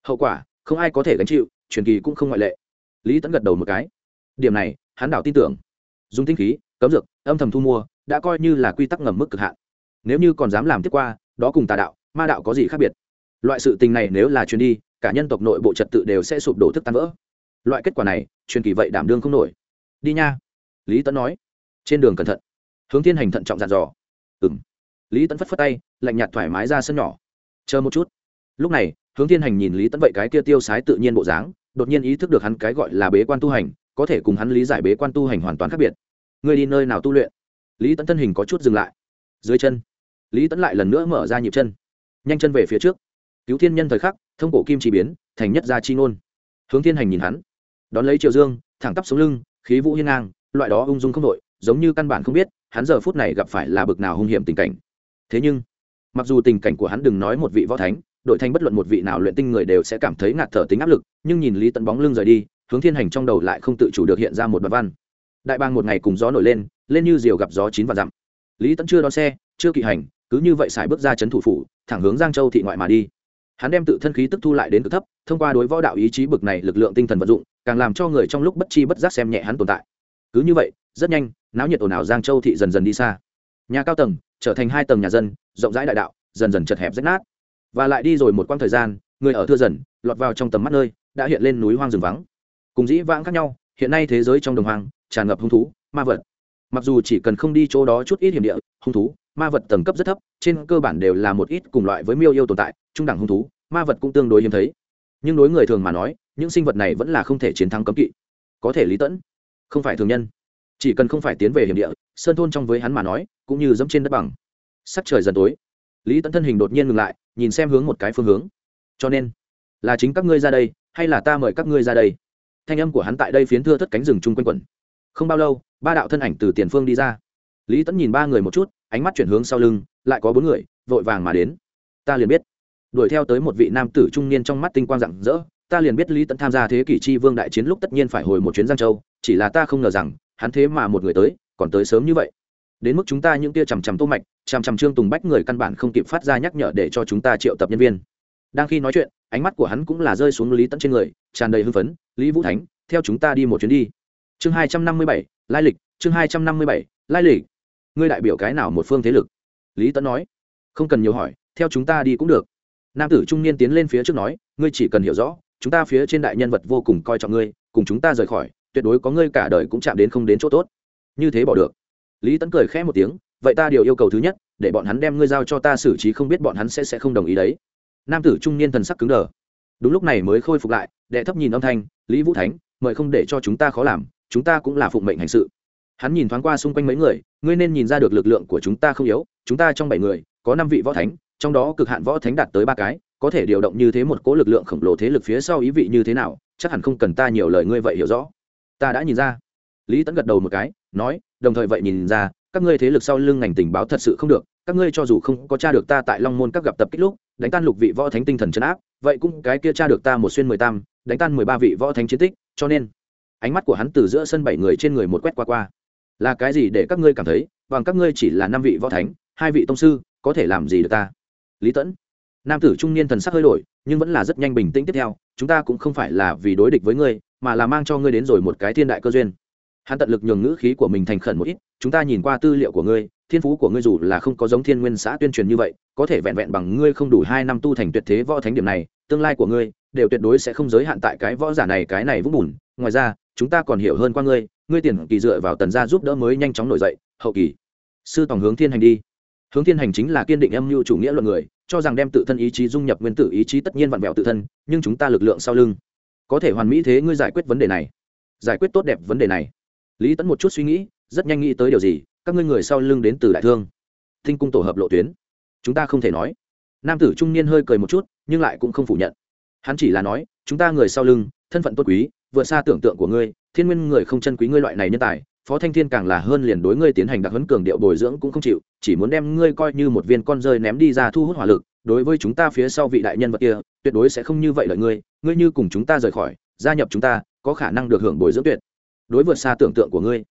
hậu quả, không ai có thể gánh chịu, truyền kỳ cũng không ngoại lệ. Lý tẫn gật đầu một cái. Điểm này, hắn đảo tin tưởng. Dùng tinh khí, cấm dược, âm thầm thu mua, đã coi như là quy tắc ngầm mức cực hạn. Nếu như còn dám làm tiếp qua, đó cùng tà đạo, ma đạo có gì khác biệt? Loại sự tình này nếu là truyền đi, cả nhân tộc nội bộ trật tự đều sẽ sụp đổ thức tan vỡ. Loại kết quả này, truyền kỳ vậy đảm đương không nổi. Đi nha. Lý tẫn nói. Trên đường cẩn thận. Hướng thiên hành thận trọng dàn dò. Ừ m lý tẫn phất phất tay, lạnh nhạt thoải mái ra sân nhỏ. Chờ một chút. Lúc này hướng thiên hành nhìn lý tẫn vậy cái kia tiêu sái tự nhiên bộ dáng, đột nhiên ý thức được hắn cái gọi là bế quan tu hành, có thể cùng hắn lý giải bế quan tu hành hoàn toàn khác biệt. Ngươi đi nơi nào tu luyện? Lý tẫn thân hình có chút dừng lại. Dưới chân. Lý tẫn lại lần nữa mở ra nhịp chân. Nhanh chân về phía trước. Cứu thiên nhân thời khắc, thông cổ kim chỉ biến, thành nhất gia chi ngôn. Hướng thiên hành nhìn hắn. Đón lấy triệu dương, thẳng tắp xuống lưng, khí vũ hiên ngang, loại đó ung dung không đội giống như căn bản không biết, hắn giờ phút này gặp phải là bực nào hung hiểm tình cảnh. Thế nhưng, mặc dù tình cảnh của hắn đừng nói một vị võ thánh đội thanh bất luận một vị nào luyện tinh người đều sẽ cảm thấy ngạt thở tính áp lực, nhưng nhìn lý tận bóng lưng rời đi, hướng thiên hành trong đầu lại không tự chủ được hiện ra một đoạn văn. Đại bang một ngày cùng gió nổi lên lên như diều gặp gió chín và dặm. Lý tẫn chưa đón xe, chưa kỵ hành, cứ như vậy xài bước ra chấn thủ phủ, thẳng hướng giang châu thị ngoại mà đi. Hắn đem tự thân khí tức thu lại đến cực thấp, thông qua đối võ đạo ý chí bực này lực lượng tinh thần vận dụng, càng làm cho người trong lúc bất chi bất giác xem nhẹ hắn tồn tại. Cứ như vậy, rất nhanh, náo nhiệt ồn ào giang châu thị dần dần đi xa. Nhà cao tầng, trở thành hai tầng nhà dân, rộng rãi đại đạo, dần dần chật hẹp rách nát và lại đi rồi một quãng thời gian, người ở thưa dần, lọt vào trong tầm mắt nơi, đã hiện lên núi hoang rừng vắng. Cùng dĩ vãng khác nhau, hiện nay thế giới trong đồng hoang, tràn ngập hung thú, ma vật. Mặc dù chỉ cần không đi chỗ đó chút ít hiểm địa, hung thú, ma vật tầng cấp rất thấp, trên cơ bản đều là một ít cùng loại với miêu yêu tồn tại, trung đẳng hung thú, ma vật cũng tương đối hiếm thấy. Nhưng đối người thường mà nói, những sinh vật này vẫn là không thể chiến thắng cấm kỵ. Có thể lý tẫn, không phải thường nhân. Chỉ cần không phải tiến về hiểm địa, sơn thôn trong với hắn mà nói, cũng như dẫm trên đất bằng. Sắc trời dần tối lý tẫn thân hình đột nhiên ngừng lại, nhìn xem hướng một cái phương hướng. Cho nên, là chính các ngươi ra đây, hay là ta mời các ngươi ra đây? Thanh âm của hắn tại đây phiến thưa thất cánh rừng chung quanh quẩn. Không bao lâu, ba đạo thân ảnh từ tiền phương đi ra. Lý tẫn nhìn ba người một chút, ánh mắt chuyển hướng sau lưng, lại có bốn người, vội vàng mà đến. Ta liền biết. Đuổi theo tới một vị nam tử trung niên trong mắt tinh quang rạng rỡ, ta liền biết lý tẫn tham gia thế kỷ chi vương đại chiến lúc tất nhiên phải hồi một chuyến giang châu, chỉ là ta không ngờ rằng, hắn thế mà một người tới, còn tới sớm như vậy đến mức chúng ta những tia chằm chằm tô mạch, chằm chằm trương tùng bách người căn bản không kịp phát ra nhắc nhở để cho chúng ta triệu tập nhân viên. Đang khi nói chuyện, ánh mắt của hắn cũng là rơi xuống lý tẫn trên người, tràn đầy hưng phấn, lý vũ thánh, theo chúng ta đi một chuyến đi. Chương hai trăm năm mươi bảy, lai lịch, chương hai trăm năm mươi bảy, lai lịch. Ngươi đại biểu cái nào một phương thế lực? Lý tẫn nói. Không cần nhiều hỏi, theo chúng ta đi cũng được. Nam tử trung niên tiến lên phía trước nói, ngươi chỉ cần hiểu rõ, chúng ta phía trên đại nhân vật vô cùng coi trọng ngươi, cùng chúng ta rời khỏi, tuyệt đối có ngươi cả đời cũng chạm đến không đến chỗ tốt. Như thế bỏ được lý Tấn cười khẽ một tiếng, vậy ta điều yêu cầu thứ nhất, để bọn hắn đem ngươi giao cho ta xử trí, không biết bọn hắn sẽ sẽ không đồng ý đấy. Nam tử trung niên thần sắc cứng đờ. Đúng lúc này mới khôi phục lại, đệ thấp nhìn âm thanh, lý vũ thánh, mời không để cho chúng ta khó làm, chúng ta cũng là phụng mệnh hành sự. Hắn nhìn thoáng qua xung quanh mấy người, ngươi nên nhìn ra được lực lượng của chúng ta không yếu, chúng ta trong bảy người, có năm vị võ thánh, trong đó cực hạn võ thánh đạt tới ba cái, có thể điều động như thế một cỗ lực lượng khổng lồ thế lực phía sau ý vị như thế nào, chắc hẳn không cần ta nhiều lời ngươi vậy hiểu rõ. Ta đã nhìn ra lý tẫn gật đầu một cái, nói, đồng thời vậy nhìn ra, các ngươi thế lực sau lưng ngành tình báo thật sự không được, các ngươi cho dù không có t r a được ta tại long môn các gặp tập kích lúc, đánh tan lục vị võ thánh tinh thần chấn áp, vậy cũng cái kia t r a được ta một xuyên mười tam, đánh tan mười ba vị võ thánh chiến tích, cho nên ánh mắt của hắn từ giữa sân bảy người trên người một quét qua qua. Là cái gì để các ngươi cảm thấy, bằng các ngươi chỉ là năm vị võ thánh, hai vị tông sư, có thể làm gì được ta? Lý tẫn nam tử trung niên thần sắc hơi đổi, nhưng vẫn là rất nhanh bình tĩnh tiếp theo, chúng ta cũng không phải là vì đối địch với ngươi, mà là mang cho ngươi đến rồi một cái thiên đại cơ duyên hắn tận lực nhường ngữ khí của mình thành khẩn một ít, chúng ta nhìn qua tư liệu của ngươi, thiên phú của ngươi dù là không có giống thiên nguyên xã tuyên truyền như vậy, có thể vẹn vẹn bằng ngươi không đủ hai năm tu thành tuyệt thế võ thánh điểm này, tương lai của ngươi đều tuyệt đối sẽ không giới hạn tại cái võ giả này, cái này vũng bùn. Ngoài ra, chúng ta còn hiểu hơn qua ngươi ngươi tiền kỳ dựa vào tần gia giúp đỡ mới nhanh chóng nổi dậy, hậu kỳ. Sư tổng hướng thiên hành đi. Hướng thiên hành chính là kiên định âm mưu chủ nghĩa luận người, cho rằng đem tự thân ý chí dung nhập nguyên tử ý chí tất nhiên vặn vẹo tự thân, nhưng chúng ta lực lượng sau lưng. Có thể hoàn mỹ thế ngươi giải quyết vấn đề này. Giải quyết tốt đẹp vấn đề này lý tẫn một chút suy nghĩ, rất nhanh nghĩ tới điều gì, các ngươi người sau lưng đến từ đại thương. Thinh cung tổ hợp lộ tuyến. Chúng ta không thể nói. Nam tử trung niên hơi cười một chút, nhưng lại cũng không phủ nhận. Hắn chỉ là nói, chúng ta người sau lưng, thân phận tốt quý, vượt xa tưởng tượng của ngươi, thiên nguyên người không chân quý ngươi loại này nhân tài, phó thanh thiên càng là hơn liền đối ngươi tiến hành đặc huấn cường điệu bồi dưỡng cũng không chịu, chỉ muốn đem ngươi coi như một viên con rơi ném đi ra thu hút hỏa lực, đối với chúng ta phía sau vị đại nhân vật kia, tuyệt đối sẽ không như vậy lợi ngươi ngươi như cùng chúng ta rời khỏi, gia nhập chúng ta, có khả năng được hưởng bồi dưỡng tuyệt đối vượt xa tưởng tượng của ngươi.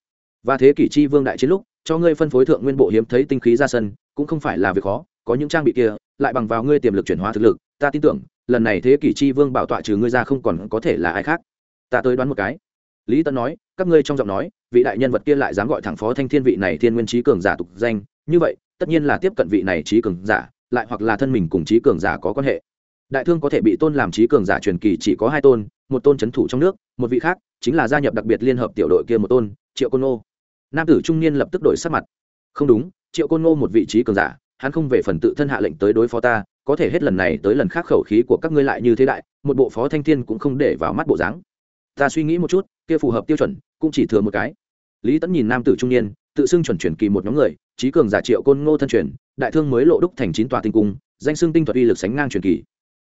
Và thế kỷ chi vương đại chiến lúc, cho ngươi phân phối thượng nguyên bộ hiếm thấy tinh khí ra sân, cũng không phải là việc khó, có những trang bị kia, lại bằng vào ngươi tiềm lực chuyển hóa thực lực, ta tin tưởng, lần này thế kỷ chi vương bảo tọa trừ ngươi ra không còn có thể là ai khác. Ta tới đoán một cái. Lý tân nói, các ngươi trong giọng nói, vị đại nhân vật kia lại dám gọi thẳng phó thanh thiên vị này thiên nguyên trí cường giả tục danh. Như vậy, tất nhiên là tiếp cận vị này trí cường giả, lại hoặc là thân mình cùng trí cường giả có quan hệ đại thương có thể bị tôn làm trí cường giả truyền kỳ chỉ có hai tôn, một tôn c h ấ n thủ trong nước, một vị khác chính là gia nhập đặc biệt liên hợp tiểu đội kia một tôn, triệu côn Ngô. Nam tử trung niên lập tức đổi sắc mặt. Không đúng, triệu côn Ngô một vị trí cường giả, hắn không về phần tự thân hạ lệnh tới đối phó ta, có thể hết lần này tới lần khác khẩu khí của các ngươi lại như thế đại, một bộ phó thanh thiên cũng không để vào mắt bộ dáng. Ta suy nghĩ một chút, kia phù hợp tiêu chuẩn, cũng chỉ thừa một cái. Lý tẫn nhìn nam tử trung niên, tự xưng chuẩn chuyển kỳ một nhóm người, trí cường giả triệu côn ngô thân truyền, đại thương mới lộ đúc thành chín tòa tinh cung, danh xưng tinh thuật uy lực sánh ngang truyền kỳ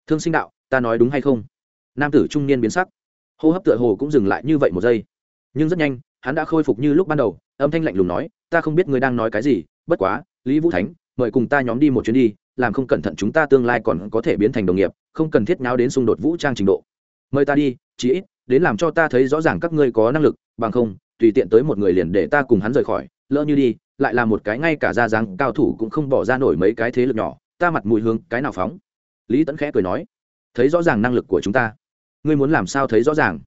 thương sinh đạo, ta nói đúng hay không? Nam tử trung niên biến sắc. Hô hấp tựa hồ cũng dừng lại như vậy một giây. Nhưng rất nhanh, hắn đã khôi phục như lúc ban đầu, âm thanh lạnh lùng nói, ta không biết ngươi đang nói cái gì, bất quá, lý vũ thánh, mời cùng ta nhóm đi một chuyến đi, làm không cẩn thận chúng ta tương lai còn có thể biến thành đồng nghiệp, không cần thiết nháo đến xung đột vũ trang trình độ. Mời ta đi, chí ít, đến làm cho ta thấy rõ ràng các ngươi có năng lực, bằng không, tùy tiện tới một người liền để ta cùng hắn rời khỏi, lỡ như đi, lại là một cái ngay cả ra dáng cao thủ cũng không bỏ ra nổi mấy cái thế lực nhỏ, ta mặt mùi hướng cái nào phóng? Lý tẫn khẽ cười nói, thấy rõ ràng năng lực của chúng ta. Ngươi muốn làm sao thấy rõ ràng?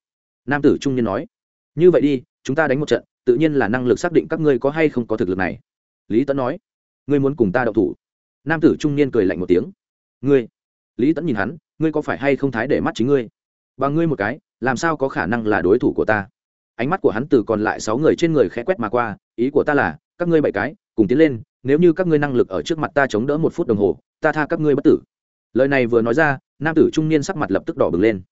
Nam tử trung niên nói, như vậy đi, chúng ta đánh một trận, tự nhiên là năng lực xác định các ngươi có hay không có thực lực này. Lý tẫn nói, ngươi muốn cùng ta đậu thủ? Nam tử trung niên cười lạnh một tiếng, ngươi? Lý tẫn nhìn hắn, ngươi có phải hay không thái để mắt chính ngươi? Và ngươi một cái, làm sao có khả năng là đối thủ của ta? Ánh mắt của hắn từ còn lại sáu người trên người khẽ quét mà qua, ý của ta là, các ngươi bảy cái, cùng tiến lên, nếu như các ngươi năng lực ở trước mặt ta chống đỡ một phút đồng hồ, ta tha các ngươi bất tử lời này vừa nói ra, nam tử trung niên sắc mặt lập tức đỏ bừng lên.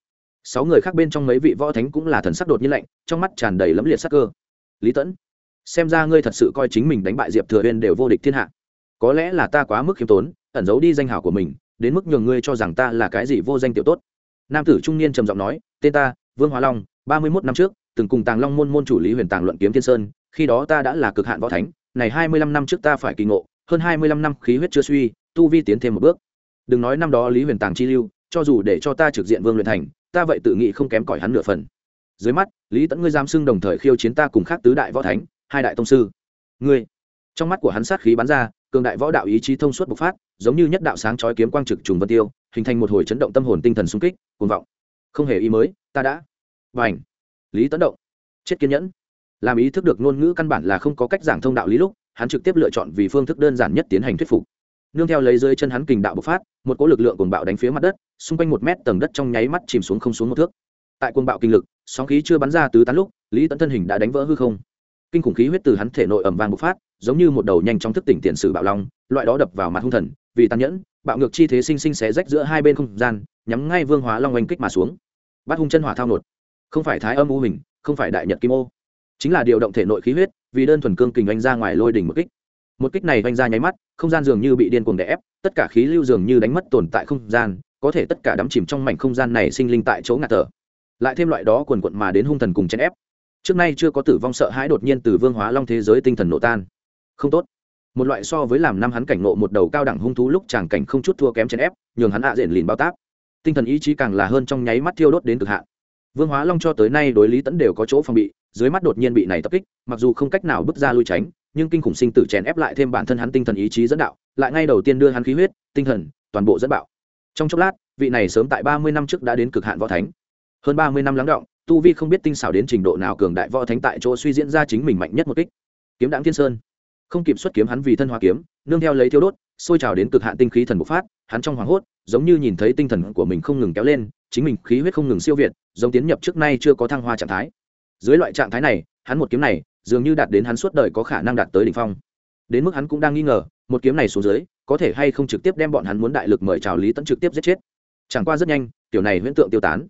Sáu người khác bên trong mấy vị võ thánh cũng là thần sắc đột nhiên lạnh, trong mắt tràn đầy lẫm liệt sắc cơ. Lý tẫn, xem ra ngươi thật sự coi chính mình đánh bại diệp thừa huyên đều vô địch thiên hạ. Có lẽ là ta quá mức khiêm tốn, ẩn giấu đi danh hảo của mình, đến mức nhường ngươi cho rằng ta là cái gì vô danh tiểu tốt. Nam tử trung niên trầm giọng nói, tên ta, vương hóa long, ba mươi mốt năm trước, từng cùng tàng long môn môn chủ lý huyền tàng luận kiếm thiên sơn, khi đó ta đã là cực hạn võ thánh, này hai mươi lăm năm trước ta phải kỳ ngộ, hơn hai mươi lăm năm khí huyết chưa suy, tu vi tiến thêm một bước đừng nói năm đó lý huyền tàng chi lưu, cho dù để cho ta trực diện vương luyện thành, ta vậy tự nghĩ không kém cỏi hắn nửa phần. Dưới mắt, lý tẫn ngươi giam xưng đồng thời khiêu chiến ta cùng khác tứ đại võ thánh, hai đại tông sư. Ngươi. Trong mắt của hắn sát khí bắn ra, cường đại võ đạo ý chí thông suốt bộc phát, giống như nhất đạo sáng chói kiếm quang trực trùng vân tiêu, hình thành một hồi chấn động tâm hồn tinh thần sung kích, cuồng vọng. Không hề ý mới, ta đã. Và ảnh lý tấn động. Chết kiên nhẫn. Làm ý thức được ngôn ngữ căn bản là không có cách giảng thông đạo lý lúc, hắn trực tiếp lựa chọn vì phương thức đơn giản nhất tiến hành thuyết phục nương theo lấy dưới chân hắn kình đạo bộc phát, một cỗ lực lượng cuồng bạo đánh phía mặt đất, xung quanh một mét tầng đất trong nháy mắt chìm xuống không xuống một thước. Tại cuồng bạo kinh lực, sóng khí chưa bắn ra tứ tán lúc, lý tấn thân hình đã đánh vỡ hư không. Kinh khủng khí huyết từ hắn thể nội ẩm vang bộc phát, giống như một đầu nhanh chóng thức tỉnh tiền sử bạo long, loại đó đập vào mặt hung thần, vì tàn nhẫn, bạo ngược chi thế sinh sinh xé rách giữa hai bên không gian, nhắm ngay vương hóa long oanh kích mà xuống. Bắt hung chân hỏa thao nột. Không phải thái âm u hình, không phải đại nhật kim ô. Chính là điều động thể nội khí huyết, vì đơn thuần cương kình oanh ra ngoài lôi đỉnh một kích một kích này vanh ra nháy mắt, không gian dường như bị điên cuồng đè ép, tất cả khí lưu dường như đánh mất tồn tại không gian, có thể tất cả đắm chìm trong mảnh không gian này sinh linh tại chỗ ngạt thở. Lại thêm loại đó quần quận mà đến hung thần cùng chèn ép. Trước nay chưa có tử vong sợ hãi đột nhiên từ vương hóa long thế giới tinh thần nổ tan. Không tốt. Một loại so với làm năm hắn cảnh nộ một đầu cao đẳng hung thú lúc chàng cảnh không chút thua kém chèn ép, nhường hắn hạ diện lìn bao táp. Tinh thần ý chí càng là hơn trong nháy mắt thiêu đốt đến cực hạn. Vương hóa long cho tới nay đối lý tẫn đều có chỗ phòng bị, dưới mắt đột nhiên bị này tập kích, mặc dù không cách nào bước ra lui tránh nhưng kinh khủng sinh tử chèn ép lại thêm bản thân hắn tinh thần ý chí dẫn đạo, lại ngay đầu tiên đưa hắn khí huyết, tinh thần, toàn bộ dẫn bạo. Trong chốc lát, vị này sớm tại ba mươi năm trước đã đến cực hạn võ thánh. Hơn ba mươi năm lắng động, tu vi không biết tinh xảo đến trình độ nào cường đại võ thánh tại chỗ suy diễn ra chính mình mạnh nhất một kích. Kiếm đảng thiên sơn. Không kịp xuất kiếm hắn vì thân hoa kiếm, nương theo lấy thiêu đốt, sôi trào đến cực hạn tinh khí thần bộc phát, hắn trong hoảng hốt, giống như nhìn thấy tinh thần của mình không ngừng kéo lên, chính mình khí huyết không ngừng siêu việt, giống tiến nhập trước nay chưa có thăng hoa trạng thái. Dưới loại trạng thái này, hắn một kiếm này dường như đạt đến hắn suốt đời có khả năng đạt tới đỉnh phong. Đến mức hắn cũng đang nghi ngờ, một kiếm này xuống dưới, có thể hay không trực tiếp đem bọn hắn muốn đại lực mời chào lý tẫn trực tiếp giết chết. Chẳng qua rất nhanh, tiểu này huyễn tượng tiêu tán.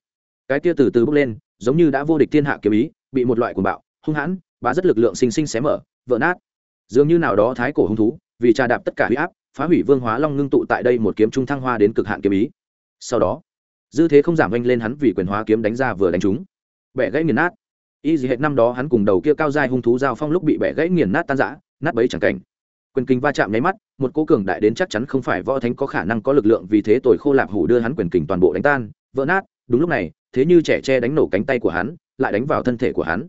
Cái kia từ từ bốc lên, giống như đã vô địch thiên hạ kiếm ý, bị một loại cuồng bạo, hung hãn, bá rất lực lượng sinh sinh xé mở, vỡ nát. Dường như nào đó thái cổ hung thú, vì trà đạp tất cả uy áp, phá hủy vương hóa long ngưng tụ tại đây một kiếm trung thăng hoa đến cực hạn kiếm ý. Sau đó, dư thế không giảm anh lên hắn vì quyền hóa kiếm đánh ra vừa đánh trúng bẻ gãy nghiền nát y gì hết năm đó hắn cùng đầu kia cao dài hung thú giao phong lúc bị bẻ gãy nghiền nát tan rã, nát bấy chẳng cảnh. Quyền kinh va chạm nháy mắt, một cố cường đại đến chắc chắn không phải võ thánh có khả năng có lực lượng vì thế tội khô lạp hủ đưa hắn quyền kình toàn bộ đánh tan, vỡ nát. Đúng lúc này, thế như trẻ tre đánh nổ cánh tay của hắn, lại đánh vào thân thể của hắn.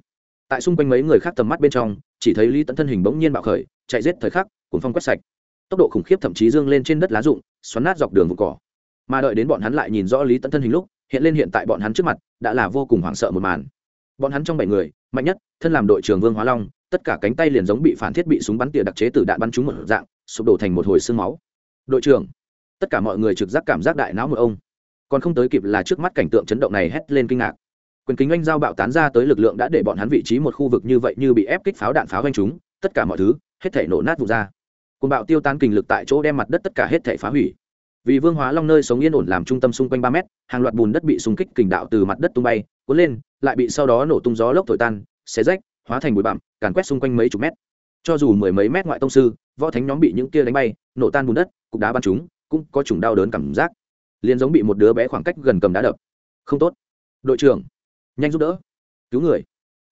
Tại xung quanh mấy người khác tầm mắt bên trong, chỉ thấy lý tẫn thân hình bỗng nhiên bạo khởi, chạy giết thời khắc, cuốn phong quét sạch. Tốc độ khủng khiếp thậm chí dương lên trên đất lá rụng, xoắn nát dọc đường vùng cỏ. Mà đợi đến bọn hắn lại nhìn rõ lý tẫn thân hình lúc, hiện lên hiện tại bọn hắn trước mặt, đã là vô cùng hoảng sợ một màn bọn hắn trong bảy người, mạnh nhất, thân làm đội trưởng vương hóa long, tất cả cánh tay liền giống bị phản thiết bị súng bắn tỉa đặc chế từ đạn bắn trúng một dạng, sụp đổ thành một hồi sương máu. Đội trưởng, tất cả mọi người trực giác cảm giác đại não một ông. Còn không tới kịp là trước mắt cảnh tượng chấn động này hét lên kinh ngạc. Quyền kính anh giao bạo tán ra tới lực lượng đã để bọn hắn vị trí một khu vực như vậy như bị ép kích pháo đạn pháo anh chúng tất cả mọi thứ, hết thể nổ nát vụ ra. Côn bạo tiêu tan kình lực tại chỗ đem mặt đất tất cả hết thể phá hủy vì vương hóa long nơi sống yên ổn làm trung tâm xung quanh ba mét, hàng loạt bùn đất bị xung kích kình đạo từ mặt đất tung bay, cuốn lên, lại bị sau đó nổ tung gió lốc thổi tan, xé rách, hóa thành bụi bặm, càn quét xung quanh mấy chục mét. Cho dù mười mấy mét ngoại tông sư, võ thánh nhóm bị những kia đánh bay, nổ tan bùn đất, cục đá bắn chúng cũng có chủng đau đớn cảm giác. Liền giống bị một đứa bé khoảng cách gần cầm đá đập. Không tốt. Đội trưởng, nhanh giúp đỡ. Cứu người.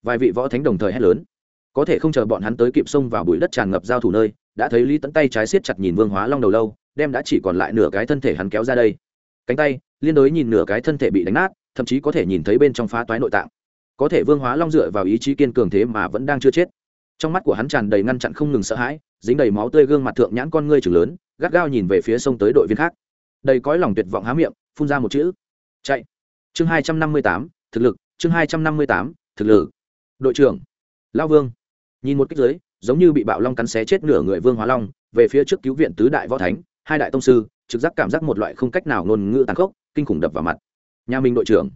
Vài vị võ thánh đồng thời hét lớn. Có thể không chờ bọn hắn tới kịp xông vào bụi đất tràn ngập giao thủ nơi đã thấy lý tẫn tay trái siết chặt nhìn vương hóa long đầu lâu, đem đã chỉ còn lại nửa cái thân thể hắn kéo ra đây. Cánh tay, liên đối nhìn nửa cái thân thể bị đánh nát, thậm chí có thể nhìn thấy bên trong phá toái nội tạng. Có thể vương hóa long dựa vào ý chí kiên cường thế mà vẫn đang chưa chết. Trong mắt của hắn tràn đầy ngăn chặn không ngừng sợ hãi, dính đầy máu tươi gương mặt thượng nhãn con ngươi chừng lớn, gắt gao nhìn về phía sông tới đội viên khác. Đầy cõi lòng tuyệt vọng há miệng, phun ra một chữ. Chạy. Chương hai trăm năm mươi tám, thực lực. Chương hai trăm năm mươi tám, thực lực. Đội trưởng. Lao vương. Nhìn một cách giới giống như bị bạo long cắn xé chết nửa người vương hóa long, về phía trước cứu viện tứ đại võ thánh, hai đại tông sư, trực giác cảm giác một loại không cách nào ngôn ngữ tàn khốc, kinh khủng đập vào mặt. Nhà mình đội trưởng,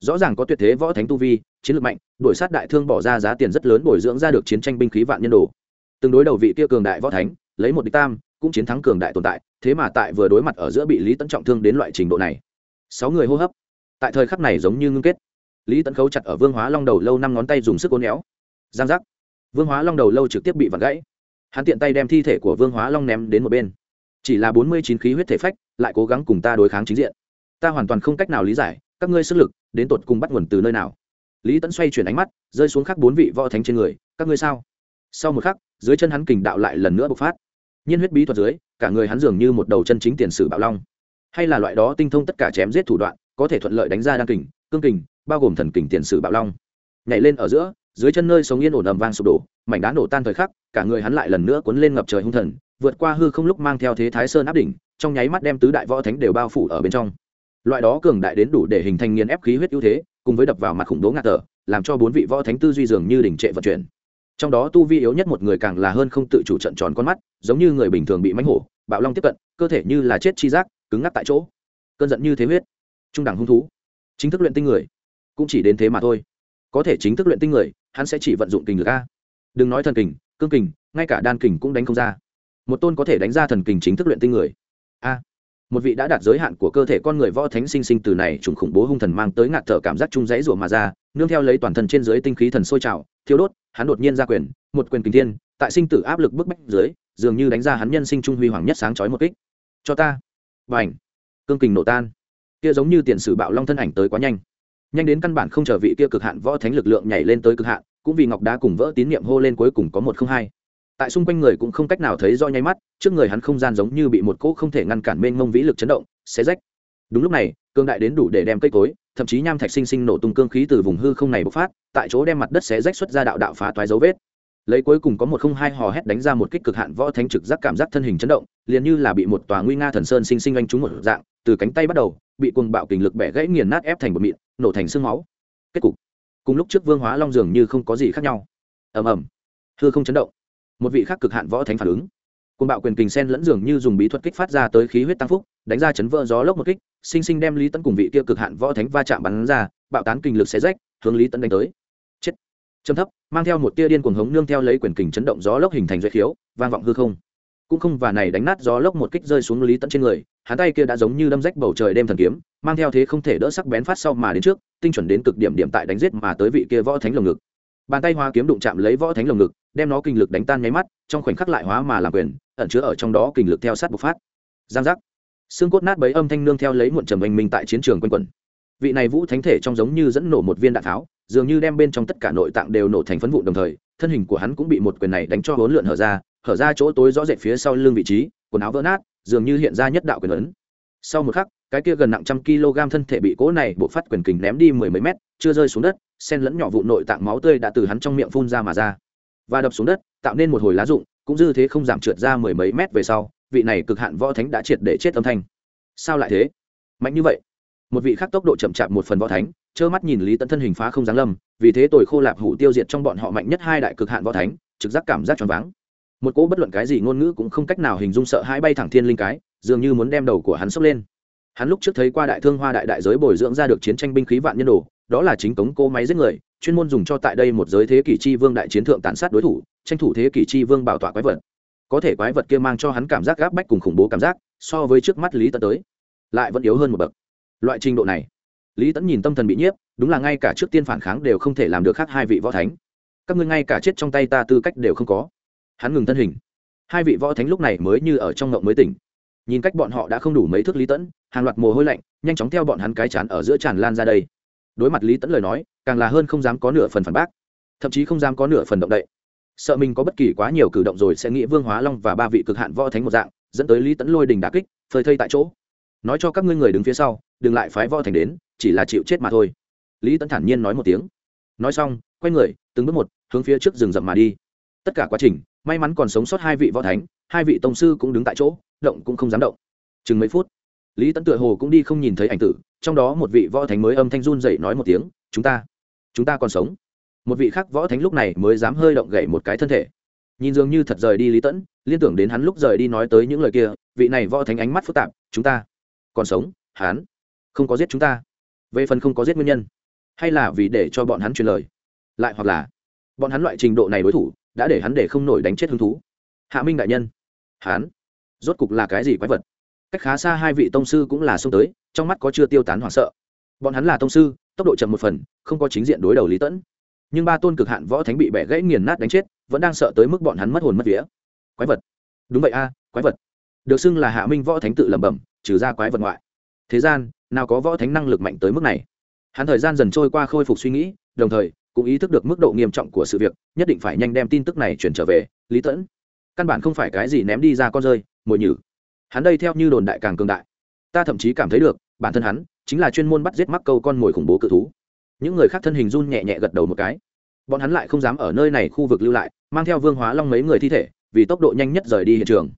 rõ ràng có tuyệt thế võ thánh tu vi, chiến lược mạnh đổi sát đại thương bỏ ra giá tiền rất lớn bồi dưỡng ra được chiến tranh binh khí vạn nhân đồ. Từng đối đầu vị kia cường đại võ thánh, lấy một địch tam, cũng chiến thắng cường đại tồn tại, thế mà tại vừa đối mặt ở giữa bị lý tấn trọng thương đến loại trình độ này. Sáu người hô hấp, tại thời khắc này giống như ngưng kết. Lý tấn khấu chặt ở vương hóa long đầu lâu năm ngón tay dùng sức cố néo giang giác vương hóa long đầu lâu trực tiếp bị vặt gãy. Hắn tiện tay đem thi thể của vương hóa long ném đến một bên. Chỉ là bốn mươi chín khí huyết thể phách, lại cố gắng cùng ta đối kháng chính diện. Ta hoàn toàn không cách nào lý giải, các ngươi sức lực, đến tột cùng bắt nguồn từ nơi nào? Lý tẫn xoay chuyển ánh mắt, rơi xuống khắc bốn vị võ thánh trên người, các ngươi sao? Sau một khắc, dưới chân hắn kình đạo lại lần nữa bộc phát. Nhiên huyết bí thuật dưới, cả người hắn dường như một đầu chân chính tiền sử bạo long. Hay là loại đó tinh thông tất cả chém giết thủ đoạn, có thể thuận lợi đánh ra đăng kình, cương kình, bao gồm thần kình tiền sử bạo long. Nhảy lên ở giữa dưới chân nơi sống yên ổn ầm vang sụp đổ, mảnh đá nổ tan thời khắc, cả người hắn lại lần nữa cuốn lên ngập trời hung thần, vượt qua hư không lúc mang theo thế thái sơn áp đỉnh, trong nháy mắt đem tứ đại võ thánh đều bao phủ ở bên trong. Loại đó cường đại đến đủ để hình thành nghiền ép khí huyết ưu thế, cùng với đập vào mặt khủng bố ngạt thở, làm cho bốn vị võ thánh tư duy dường như đỉnh trệ vận chuyển. Trong đó tu vi yếu nhất một người càng là hơn không tự chủ trận tròn con mắt, giống như người bình thường bị mánh hổ, bạo long tiếp cận, cơ thể như là chết chi giác, cứng ngắc tại chỗ. Cơn giận như thế huyết, trung đẳng hung thú. Chính thức luyện tinh người, cũng chỉ đến thế mà thôi. Có thể chính thức luyện tinh người hắn sẽ chỉ vận dụng kình lực a. Đừng nói thần kình, cương kình, ngay cả đan kình cũng đánh không ra. Một tôn có thể đánh ra thần kình chính thức luyện tinh người. A. Một vị đã đạt giới hạn của cơ thể con người võ thánh sinh sinh từ này trùng khủng bố hung thần mang tới ngạt thở cảm giác chung dãy rủa mà ra, nương theo lấy toàn thân trên dưới tinh khí thần sôi trào thiếu đốt, hắn đột nhiên ra quyền, một quyền kình thiên, tại sinh tử áp lực bức bách dưới, dường như đánh ra hắn nhân sinh trung huy hoàng nhất sáng chói một kích. Cho ta. Bành. Ảnh cương kình nổ tan. Kia giống như tiền sử bạo long thân ảnh tới quá nhanh nhanh đến căn bản không chờ vị kia cực hạn võ thánh lực lượng nhảy lên tới cực hạn, cũng vì ngọc đá cùng vỡ tín niệm hô lên cuối cùng có một không hai. Tại xung quanh người cũng không cách nào thấy do nháy mắt, trước người hắn không gian giống như bị một cỗ không thể ngăn cản mênh mông vĩ lực chấn động, xé rách. Đúng lúc này cương đại đến đủ để đem cây cối, thậm chí nham thạch sinh sinh nổ tung cương khí từ vùng hư không này bộc phát, tại chỗ đem mặt đất xé rách xuất ra đạo đạo phá toái dấu vết. Lấy cuối cùng có một không hai hò hét đánh ra một kích cực hạn võ thánh trực giác cảm giác thân hình chấn động, liền như là bị một tòa nguy nga thần sơn sinh sinh anh trúng một dạng, từ cánh tay bắt đầu, bị cuồng bạo kình lực bẻ gãy nghiền nát ép thành một mịn nổ thành xương máu. Kết cục, cùng lúc trước vương hóa long dường như không có gì khác nhau. Ầm ầm, hư không chấn động. Một vị khác cực hạn võ thánh phản ứng. Côn bạo quyền kình sen lẫn dường như dùng bí thuật kích phát ra tới khí huyết tăng phúc, đánh ra chấn vỡ gió lốc một kích, sinh sinh đem lý tấn cùng vị kia cực hạn võ thánh va chạm bắn ra, bạo tán kinh lực xé rách, hướng lý tấn đánh tới. Chết. Châm thấp, mang theo một tia điên cuồng hống nương theo lấy quyền kình chấn động gió lốc hình thành dây khiếu, vang vọng hư không cũng không và này đánh nát gió lốc một kích rơi xuống lý tẫn trên người, hắn tay kia đã giống như đâm rách bầu trời đêm thần kiếm, mang theo thế không thể đỡ sắc bén phát sau mà đến trước, tinh chuẩn đến cực điểm điểm tại đánh giết mà tới vị kia võ thánh lồng ngực. Bàn tay hoa kiếm đụng chạm lấy võ thánh lồng ngực, đem nó kinh lực đánh tan nháy mắt, trong khoảnh khắc lại hóa mà làm quyền, ẩn chứa ở trong đó kinh lực theo sát bộc phát. Giang giác. Xương cốt nát bấy âm thanh nương theo lấy muộn trầm oanh minh tại chiến trường quanh quẩn. Vị này vũ thánh thể trong giống như dẫn nổ một viên đạn tháo, dường như đem bên trong tất cả nội tạng đều nổ thành phấn vụ đồng thời, thân hình của hắn cũng bị một quyền này đánh cho hỗn lượn hở ra hở ra chỗ tối rõ rệt phía sau lưng vị trí, quần áo vỡ nát, dường như hiện ra nhất đạo quyền ấn. Sau một khắc, cái kia gần nặng trăm kg thân thể bị cỗ này bộ phát quyền kình ném đi mười mấy mét, chưa rơi xuống đất, sen lẫn nhỏ vụ nội tạng máu tươi đã từ hắn trong miệng phun ra mà ra. Và đập xuống đất, tạo nên một hồi lá rụng, cũng dư thế không giảm trượt ra mười mấy mét về sau, vị này cực hạn võ thánh đã triệt để chết âm thanh. Sao lại thế? Mạnh như vậy. Một vị khác tốc độ chậm chạp một phần võ thánh, trơ mắt nhìn lý tận thân hình phá không giáng lâm, vì thế tội khô lạp hủ tiêu diệt trong bọn họ mạnh nhất hai đại cực hạn võ thánh, trực giác cảm giác choáng váng một cỗ bất luận cái gì ngôn ngữ cũng không cách nào hình dung sợ hãi bay thẳng thiên linh cái, dường như muốn đem đầu của hắn sốc lên. Hắn lúc trước thấy qua đại thương hoa đại đại giới bồi dưỡng ra được chiến tranh binh khí vạn nhân đồ, đó là chính cống cô máy giết người, chuyên môn dùng cho tại đây một giới thế kỷ chi vương đại chiến thượng tàn sát đối thủ, tranh thủ thế kỷ chi vương bảo tỏa quái vật. Có thể quái vật kia mang cho hắn cảm giác gáp bách cùng khủng bố cảm giác, so với trước mắt lý tấn tới, lại vẫn yếu hơn một bậc. Loại trình độ này, lý tẫn nhìn tâm thần bị nhiếp, đúng là ngay cả trước tiên phản kháng đều không thể làm được khác hai vị võ thánh. Các ngươi ngay cả chết trong tay ta tư cách đều không có hắn ngừng thân hình. Hai vị võ thánh lúc này mới như ở trong ngộng mới tỉnh. Nhìn cách bọn họ đã không đủ mấy thước lý tẫn, hàng loạt mồ hôi lạnh, nhanh chóng theo bọn hắn cái chán ở giữa tràn lan ra đây. Đối mặt lý tẫn lời nói, càng là hơn không dám có nửa phần phản bác, thậm chí không dám có nửa phần động đậy. Sợ mình có bất kỳ quá nhiều cử động rồi sẽ nghĩ vương hóa long và ba vị cực hạn võ thánh một dạng, dẫn tới lý tẫn lôi đình đà kích, phơi thây tại chỗ. Nói cho các ngươi người đứng phía sau, đừng lại phái võ thành đến, chỉ là chịu chết mà thôi. Lý tẫn thản nhiên nói một tiếng. Nói xong, quay người, từng bước một, hướng phía trước rừng rậm mà đi. Tất cả quá trình may mắn còn sống sót hai vị võ thánh, hai vị tông sư cũng đứng tại chỗ, động cũng không dám động. Chừng mấy phút, lý tẫn tựa hồ cũng đi không nhìn thấy ảnh tử, trong đó một vị võ thánh mới âm thanh run dậy nói một tiếng, chúng ta chúng ta còn sống. Một vị khác võ thánh lúc này mới dám hơi động gậy một cái thân thể. Nhìn dường như thật rời đi lý tẫn liên tưởng đến hắn lúc rời đi nói tới những lời kia, vị này võ thánh ánh mắt phức tạp, chúng ta còn sống, hắn không có giết chúng ta. Về phần không có giết nguyên nhân, hay là vì để cho bọn hắn truyền lời, lại hoặc là bọn hắn loại trình độ này đối thủ đã để hắn để không nổi đánh chết hứng thú. Hạ minh đại nhân. Hắn? Rốt cục là cái gì quái vật? Cách khá xa hai vị tông sư cũng là xông tới, trong mắt có chưa tiêu tán hoảng sợ. Bọn hắn là tông sư, tốc độ chậm một phần, không có chính diện đối đầu lý tẫn. Nhưng ba tôn cực hạn võ thánh bị bẻ gãy nghiền nát đánh chết, vẫn đang sợ tới mức bọn hắn mất hồn mất vía. Quái vật. Đúng vậy a, quái vật. Được xưng là hạ minh võ thánh tự lẩm bẩm, trừ ra quái vật ngoại. Thế gian, nào có võ thánh năng lực mạnh tới mức này? Hắn thời gian dần trôi qua khôi phục suy nghĩ, đồng thời cũng ý thức được mức độ nghiêm trọng của sự việc, nhất định phải nhanh đem tin tức này chuyển trở về, lý tẫn. Căn bản không phải cái gì ném đi ra con rơi, mồi nhử. Hắn đây theo như đồn đại càng cường đại. Ta thậm chí cảm thấy được, bản thân hắn chính là chuyên môn bắt giết mắc câu con mồi khủng bố cự thú. Những người khác thân hình run nhẹ nhẹ gật đầu một cái. Bọn hắn lại không dám ở nơi này khu vực lưu lại, mang theo vương hóa long mấy người thi thể, vì tốc độ nhanh nhất rời đi hiện trường.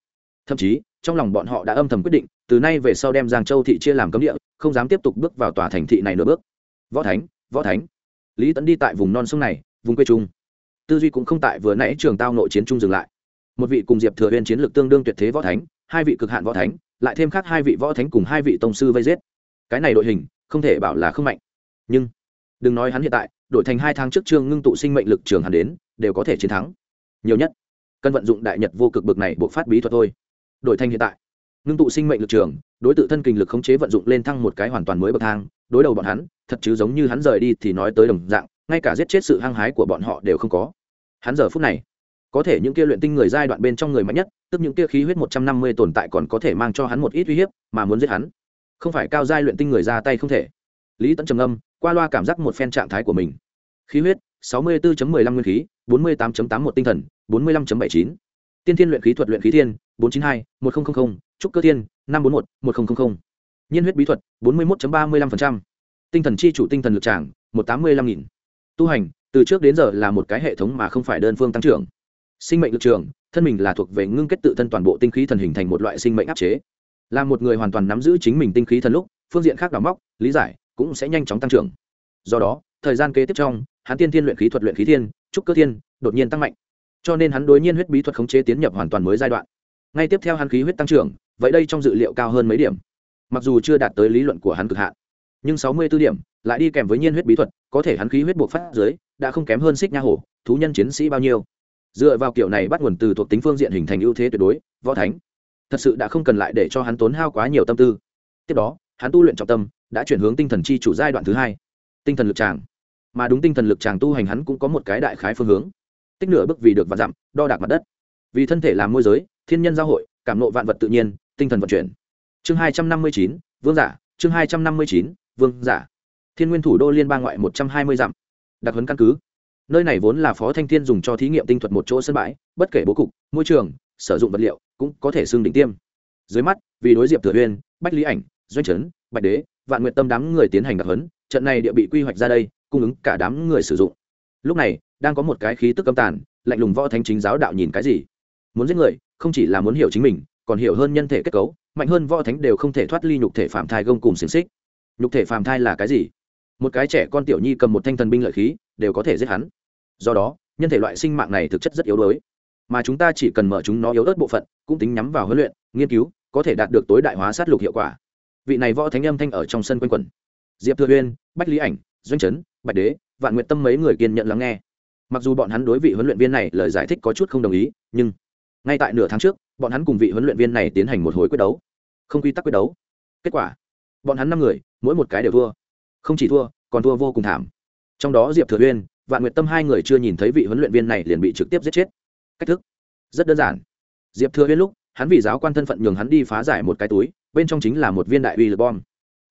Thậm chí, trong lòng bọn họ đã âm thầm quyết định, từ nay về sau đem giang châu thị chia làm cấm địa, không dám tiếp tục bước vào tòa thành thị này nữa bước. Võ thánh võ thánh lý tẫn đi tại vùng non sông này, vùng quê trung. Tư duy cũng không tại vừa nãy trường tao nội chiến trung dừng lại. Một vị cùng diệp thừa huyên chiến lược tương đương tuyệt thế võ thánh, hai vị cực hạn võ thánh, lại thêm khác hai vị võ thánh cùng hai vị tông sư vây giết. Cái này đội hình, không thể bảo là không mạnh. Nhưng, đừng nói hắn hiện tại đội thành hai tháng trước trương ngưng tụ sinh mệnh lực trường hắn đến, đều có thể chiến thắng. Nhiều nhất, cần vận dụng đại nhật vô cực bực này buộc phát bí thuật thôi. Đội thành hiện tại, ngưng tụ sinh mệnh lực trường, đối tự thân kinh lực khống chế vận dụng lên thăng một cái hoàn toàn mới bậc thang đối đầu bọn hắn, thật chứ giống như hắn rời đi thì nói tới đồng dạng, ngay cả giết chết sự hăng hái của bọn họ đều không có. Hắn giờ phút này, có thể những kia luyện tinh người giai đoạn bên trong người mạnh nhất, tức những kia khí huyết một trăm năm mươi tồn tại còn có thể mang cho hắn một ít uy hiếp, mà muốn giết hắn, không phải cao giai luyện tinh người ra tay không thể. Lý tẫn trầm âm qua loa cảm giác một phen trạng thái của mình. Khí huyết, sáu mươi 64.15 nguyên khí, bốn mươi 48.81 tinh thần, bốn mươi 45.79. tiên thiên luyện khí thuật luyện khí thiên, bốn chín hai, một nghìn trúc cơ thiên, năm bốn một một nghìn nhiên huyết bí thuật, bốn mươi một ba mươi năm tinh thần chi chủ tinh thần lực tràng, một tám mươi năm nghìn. Tu hành, từ trước đến giờ là một cái hệ thống mà không phải đơn phương tăng trưởng. Sinh mệnh lực trường, thân mình là thuộc về ngưng kết tự thân toàn bộ tinh khí thần hình thành một loại sinh mệnh áp chế. Là một người hoàn toàn nắm giữ chính mình tinh khí thần lúc, phương diện khác đào móc, lý giải, cũng sẽ nhanh chóng tăng trưởng. Do đó, thời gian kế tiếp trong, hắn tiên thiên luyện khí thuật luyện khí thiên, trúc cơ thiên, đột nhiên tăng mạnh. Cho nên hắn đối nhiên huyết bí thuật khống chế tiến nhập hoàn toàn mới giai đoạn. Ngay tiếp theo hắn khí huyết tăng trưởng, vậy đây trong dự liệu cao hơn mấy điểm mặc dù chưa đạt tới lý luận của hắn cực hạn, nhưng sáu mươi b ố điểm lại đi kèm với nhiên huyết bí thuật, có thể hắn khí huyết buộc phát dưới, đã không kém hơn xích nha hổ, thú nhân chiến sĩ bao nhiêu. Dựa vào kiểu này bắt nguồn từ thuộc tính phương diện hình thành ưu thế tuyệt đối, võ thánh, thật sự đã không cần lại để cho hắn tốn hao quá nhiều tâm tư. Tiếp đó, hắn tu luyện trọng tâm, đã chuyển hướng tinh thần chi chủ giai đoạn thứ hai, tinh thần lực tràng. Mà đúng tinh thần lực tràng tu hành hắn cũng có một cái đại khái phương hướng. Tích nửa bước vì được vạn dặm, đo đạc mặt đất. Vì thân thể làm môi giới, thiên nhân giao hội, cảm nộ vạn vật tự nhiên, tinh thần vận chuyển chương hai trăm năm mươi chín, vương giả. Chương hai trăm năm mươi chín, vương giả. Thiên nguyên thủ đô liên bang ngoại một trăm hai mươi dặm. Đặc huấn căn cứ. Nơi này vốn là phó thanh thiên dùng cho thí nghiệm tinh thuật một chỗ sân bãi, bất kể bố cục, môi trường, sử dụng vật liệu, cũng có thể xưng đỉnh tiêm. Dưới mắt, vì đối diệp thừa uyên, bách lý ảnh, doanh trấn, bạch đế, vạn nguyện tâm đám người tiến hành đặc huấn, trận này địa bị quy hoạch ra đây, cung ứng cả đám người sử dụng. Lúc này, đang có một cái khí tức âm tàn, lạnh lùng võ thánh chính giáo đạo nhìn cái gì. Muốn giết người, không chỉ là muốn hiểu chính mình, còn hiểu hơn nhân thể kết cấu mạnh hơn võ thánh đều không thể thoát ly nhục thể phạm thai gông cùng xiềng xích. Nhục thể phạm thai là cái gì? Một cái trẻ con tiểu nhi cầm một thanh thần binh lợi khí, đều có thể giết hắn. Do đó, nhân thể loại sinh mạng này thực chất rất yếu đuối. Mà chúng ta chỉ cần mở chúng nó yếu ớt bộ phận, cũng tính nhắm vào huấn luyện, nghiên cứu, có thể đạt được tối đại hóa sát lục hiệu quả. Vị này võ thánh âm thanh ở trong sân quanh quẩn. Diệp thừa uyên, bách lý ảnh, doanh trấn bạch đế, vạn nguyện tâm mấy người kiên nhận lắng nghe. Mặc dù bọn hắn đối vị huấn luyện viên này lời giải thích có chút không đồng ý, nhưng ngay tại nửa tháng trước, bọn hắn cùng vị huấn luyện viên này tiến hành một hồi quyết đấu không quy tắc quyết đấu. Kết quả, bọn hắn năm người, mỗi một cái đều thua. Không chỉ thua, còn thua vô cùng thảm. Trong đó diệp thừa uyên, vạn nguyệt tâm hai người chưa nhìn thấy vị huấn luyện viên này liền bị trực tiếp giết chết. Cách thức, rất đơn giản. Diệp thừa uyên lúc, hắn vì giáo quan thân phận nhường hắn đi phá giải một cái túi, bên trong chính là một viên đại uy lực bom.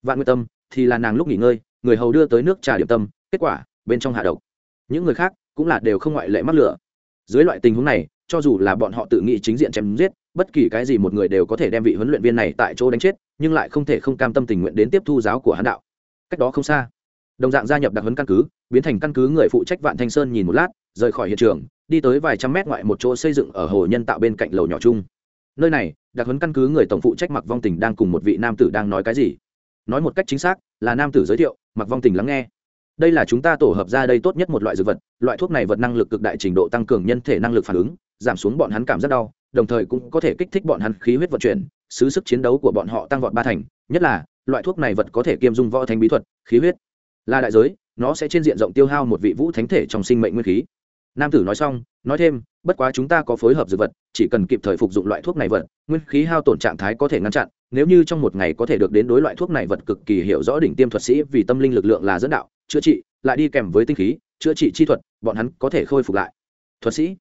Vạn nguyệt tâm thì là nàng lúc nghỉ ngơi, người hầu đưa tới nước trà điểm tâm, kết quả, bên trong hạ độc. Những người khác cũng là đều không ngoại lệ mắc lửa. Dưới loại tình huống này cho dù là bọn họ tự nghĩ chính diện chém giết, bất kỳ cái gì một người đều có thể đem vị huấn luyện viên này tại chỗ đánh chết, nhưng lại không thể không cam tâm tình nguyện đến tiếp thu giáo của hắn đạo. Cách đó không xa, đồng dạng gia nhập đặc huấn căn cứ, biến thành căn cứ người phụ trách vạn thanh sơn nhìn một lát, rời khỏi hiện trường, đi tới vài trăm mét ngoại một chỗ xây dựng ở hồ nhân tạo bên cạnh lầu nhỏ chung. Nơi này, đặc huấn căn cứ người tổng phụ trách mặc vong tình đang cùng một vị nam tử đang nói cái gì? Nói một cách chính xác, là nam tử giới thiệu mặc vong tình lắng nghe. Đây là chúng ta tổ hợp ra đây tốt nhất một loại dược vật, loại thuốc này vật năng lực cực đại trình độ tăng cường nhân thể năng lực phản ứng giảm xuống bọn hắn cảm giác đau, đồng thời cũng có thể kích thích bọn hắn khí huyết vận chuyển, xứ sức chiến đấu của bọn họ tăng vọt ba thành, nhất là, loại thuốc này vật có thể kiêm dung võ thánh bí thuật, khí huyết. Là đại giới, nó sẽ trên diện rộng tiêu hao một vị vũ thánh thể trong sinh mệnh nguyên khí. Nam tử nói xong, nói thêm, bất quá chúng ta có phối hợp dược vật, chỉ cần kịp thời phục dụng loại thuốc này vật, nguyên khí hao tổn trạng thái có thể ngăn chặn, nếu như trong một ngày có thể được đến đối loại thuốc này vật cực kỳ hiểu rõ đỉnh tiêm thuật sĩ vì tâm linh lực lượng là dẫn đạo, chữa trị, lại đi kèm với tinh khí, chữa trị chi thuật, bọn hắn có thể khôi phục lại. Thuật sĩ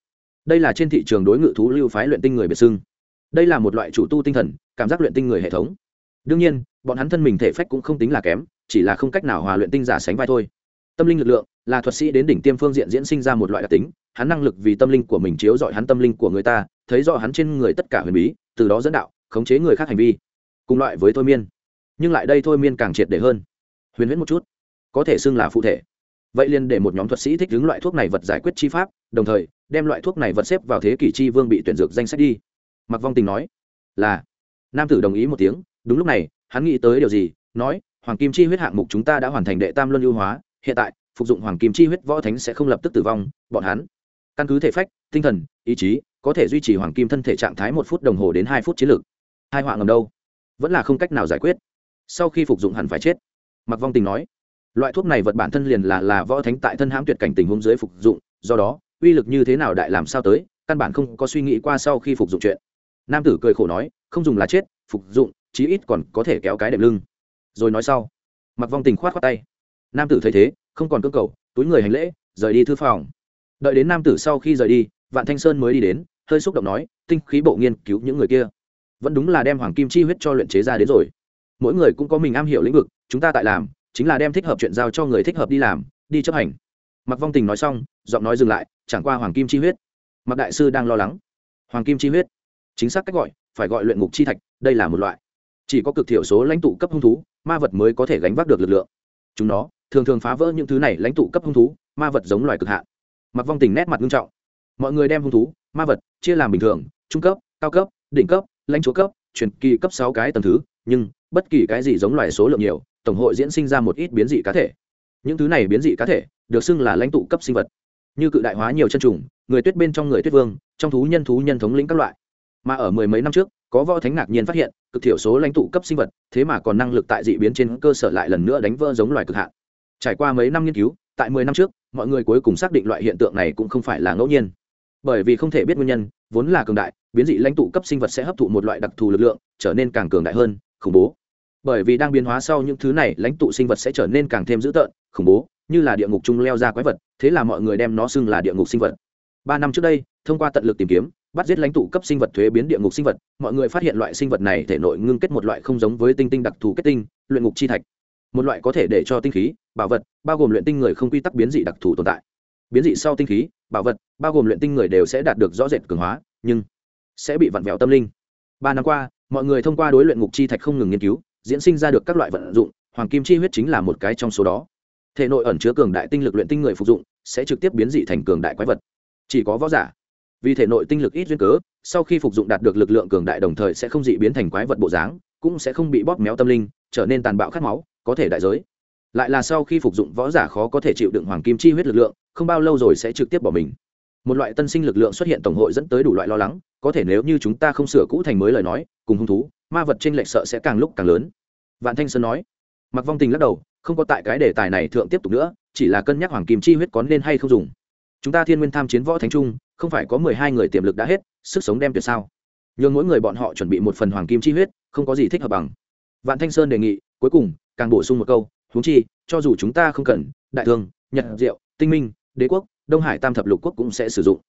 đây là trên thị trường đối ngự thú lưu phái luyện tinh người biệt xưng. Đây là một loại chủ tu tinh thần, cảm giác luyện tinh người hệ thống. Đương nhiên, bọn hắn thân mình thể phách cũng không tính là kém, chỉ là không cách nào hòa luyện tinh giả sánh vai thôi. Tâm linh lực lượng, là thuật sĩ đến đỉnh tiêm phương diện diễn sinh ra một loại đặc tính, hắn năng lực vì tâm linh của mình chiếu dọi hắn tâm linh của người ta, thấy rõ hắn trên người tất cả huyền bí, từ đó dẫn đạo, khống chế người khác hành vi. Cùng loại với thôi miên. Nhưng lại đây thôi miên càng triệt để hơn. Huyền huyễn một chút, có thể xưng là phụ thể. Vậy liền để một nhóm thuật sĩ thích ứng loại thuốc này vật giải quyết chi pháp, đồng thời đem loại thuốc này vật xếp vào thế kỷ chi vương bị tuyển dược danh sách đi. Mặc vong tình nói, là. Nam tử đồng ý một tiếng, đúng lúc này, hắn nghĩ tới điều gì, nói, hoàng kim chi huyết hạng mục chúng ta đã hoàn thành đệ tam luân ưu hóa, hiện tại, phục dụng hoàng kim chi huyết võ thánh sẽ không lập tức tử vong, bọn hắn căn cứ thể phách, tinh thần, ý chí, có thể duy trì hoàng kim thân thể trạng thái một phút đồng hồ đến hai phút chiến lược. Hai họa ngầm đâu? Vẫn là không cách nào giải quyết. Sau khi phục dụng hẳn phải chết. Mặc vong tình nói, loại thuốc này vật bản thân liền là là võ thánh tại thân hãm tuyệt cảnh tình huống dưới phục dụng, do đó uy lực như thế nào đại làm sao tới, căn bản không có suy nghĩ qua sau khi phục dụng chuyện. Nam tử cười khổ nói, không dùng là chết, phục dụng, chí ít còn có thể kéo cái đệm lưng. Rồi nói sau. Mặc vong tình khoát khoát tay. Nam tử thấy thế, không còn cơ cầu, túi người hành lễ, rời đi thư phòng. Đợi đến nam tử sau khi rời đi, vạn thanh sơn mới đi đến, hơi xúc động nói, tinh khí bộ nghiên cứu những người kia. Vẫn đúng là đem hoàng kim chi huyết cho luyện chế ra đến rồi. Mỗi người cũng có mình am hiểu lĩnh vực, chúng ta tại làm, chính là đem thích hợp chuyện giao cho người thích hợp đi làm, đi chấp hành mặc vong tình nói xong, giọng nói dừng lại, chẳng qua hoàng kim chi huyết. Mặc đại sư đang lo lắng. Hoàng kim chi huyết. Chính xác cách gọi, phải gọi luyện ngục chi thạch, đây là một loại. Chỉ có cực thiểu số lãnh tụ cấp hung thú, ma vật mới có thể gánh vác được lực lượng. Chúng nó, thường thường phá vỡ những thứ này lãnh tụ cấp hung thú, ma vật giống loài cực hạn. Mặc vong tình nét mặt nghiêm trọng. Mọi người đem hung thú, ma vật, chia làm bình thường, trung cấp, cao cấp, đỉnh cấp, lãnh chúa cấp, truyền kỳ cấp sáu cái tầng thứ, nhưng bất kỳ cái gì giống loài số lượng nhiều, tổng hội diễn sinh ra một ít biến dị cá thể. Những thứ này biến dị cá thể được xưng là lãnh tụ cấp sinh vật. Như cự đại hóa nhiều chân trùng, người tuyết bên trong người tuyết vương, trong thú nhân thú nhân thống lĩnh các loại. Mà ở mười mấy năm trước, có võ thánh ngạc nhiên phát hiện, cực thiểu số lãnh tụ cấp sinh vật, thế mà còn năng lực tại dị biến trên cơ sở lại lần nữa đánh vỡ giống loài cực hạn. Trải qua mấy năm nghiên cứu, tại mười năm trước, mọi người cuối cùng xác định loại hiện tượng này cũng không phải là ngẫu nhiên. Bởi vì không thể biết nguyên nhân, vốn là cường đại, biến dị lãnh tụ cấp sinh vật sẽ hấp thụ một loại đặc thù lực lượng, trở nên càng cường đại hơn, khủng bố. Bởi vì đang biến hóa sau những thứ này, lãnh tụ sinh vật sẽ trở nên càng thêm dữ tợn, khủng bố như là địa ngục chung leo ra quái vật, thế là mọi người đem nó xưng là địa ngục sinh vật. Ba năm trước đây, thông qua tận lực tìm kiếm, bắt giết lãnh tụ cấp sinh vật thuế biến địa ngục sinh vật, mọi người phát hiện loại sinh vật này thể nội ngưng kết một loại không giống với tinh tinh đặc thù kết tinh, luyện ngục chi thạch. Một loại có thể để cho tinh khí, bảo vật, bao gồm luyện tinh người không quy tắc biến dị đặc thù tồn tại. Biến dị sau tinh khí, bảo vật, bao gồm luyện tinh người đều sẽ đạt được rõ rệt cường hóa, nhưng sẽ bị vặn vẹo tâm linh. Ba năm qua, mọi người thông qua đối luyện ngục chi thạch không ngừng nghiên cứu, diễn sinh ra được các loại vận dụng, hoàng kim chi huyết chính là một cái trong số đó thể nội ẩn chứa cường đại tinh lực luyện tinh người phục dụng, sẽ trực tiếp biến dị thành cường đại quái vật. Chỉ có võ giả. Vì thể nội tinh lực ít duyên cớ, sau khi phục dụng đạt được lực lượng cường đại đồng thời sẽ không dị biến thành quái vật bộ dáng, cũng sẽ không bị bóp méo tâm linh, trở nên tàn bạo khát máu, có thể đại giới. Lại là sau khi phục dụng, võ giả khó có thể chịu đựng hoàng kim chi huyết lực lượng, không bao lâu rồi sẽ trực tiếp bỏ mình. Một loại tân sinh lực lượng xuất hiện tổng hội dẫn tới đủ loại lo lắng, có thể nếu như chúng ta không sửa cũ thành mới lời nói, cùng hung thú, ma vật trên lệch sợ sẽ càng lúc càng lớn. Vạn thanh sơn nói. Mặc vong tình lắc đầu không có tại cái đề tài này thượng tiếp tục nữa, chỉ là cân nhắc hoàng kim chi huyết có nên hay không dùng. Chúng ta thiên nguyên tham chiến võ thánh trung, không phải có mười hai người tiềm lực đã hết, sức sống đem tuyệt sao? Nhường mỗi người bọn họ chuẩn bị một phần hoàng kim chi huyết, không có gì thích hợp bằng. Vạn thanh sơn đề nghị, cuối cùng, càng bổ sung một câu, huống chi, cho dù chúng ta không cần, đại thương, nhật diệu, tinh minh, đế quốc, đông hải tam thập lục quốc cũng sẽ sử dụng.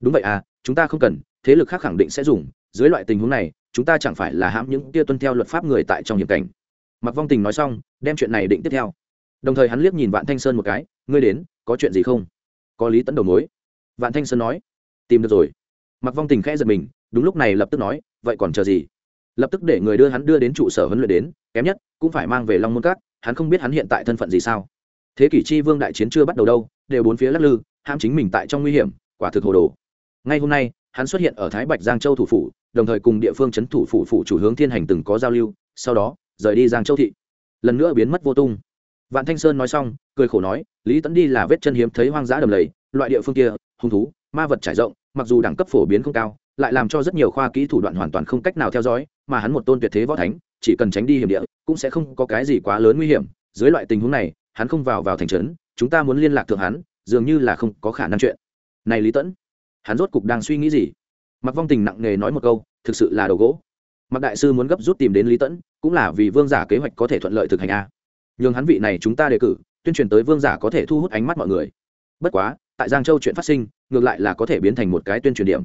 Đúng vậy à chúng ta không cần, thế lực khác khẳng định sẽ dùng. Dưới loại tình huống này, chúng ta chẳng phải là hãm những tia tuân theo luật pháp người tại trong hiểm cảnh mặc vong tình nói xong, đem chuyện này định tiếp theo. Đồng thời hắn liếc nhìn vạn thanh sơn một cái, ngươi đến, có chuyện gì không? Có lý tẫn đầu mối. Vạn thanh sơn nói, tìm được rồi. Mặc vong tình khẽ giật mình, đúng lúc này lập tức nói, vậy còn chờ gì? Lập tức để người đưa hắn đưa đến trụ sở huấn luyện đến, kém nhất, cũng phải mang về long môn cát hắn không biết hắn hiện tại thân phận gì sao. Thế kỷ chi vương đại chiến chưa bắt đầu đâu, đều bốn phía lắc lư, ham chính mình tại trong nguy hiểm, quả thực hồ đồ. Ngay hôm nay, hắn xuất hiện ở thái bạch giang châu thủ phủ, đồng thời cùng địa phương c h ấ n thủ phủ phủ chủ hướng thiên hành từng có giao lưu, sau đó rời đi giang châu thị. Lần nữa biến mất vô tung. Vạn thanh sơn nói xong, cười khổ nói, lý tẫn đi là vết chân hiếm thấy hoang dã đầm lầy, loại địa phương kia, hung thú, ma vật trải rộng, mặc dù đẳng cấp phổ biến không cao, lại làm cho rất nhiều khoa kỹ thủ đoạn hoàn toàn không cách nào theo dõi, mà hắn một tôn tuyệt thế võ thánh, chỉ cần tránh đi hiểm địa, cũng sẽ không có cái gì quá lớn nguy hiểm. Dưới loại tình huống này, hắn không vào vào thành trấn, chúng ta muốn liên lạc thượng hắn, dường như là không có khả năng chuyện. Này lý tẫn hắn rốt cục đang suy nghĩ gì? Mặc vong tình nặng nề nói một câu, thực sự là đồ gỗ mặc đại sư muốn gấp rút tìm đến lý tẫn, cũng là vì vương giả kế hoạch có thể thuận lợi thực hành a. Nhường hắn vị này chúng ta đề cử, tuyên truyền tới vương giả có thể thu hút ánh mắt mọi người. Bất quá, tại giang châu chuyện phát sinh, ngược lại là có thể biến thành một cái tuyên truyền điểm.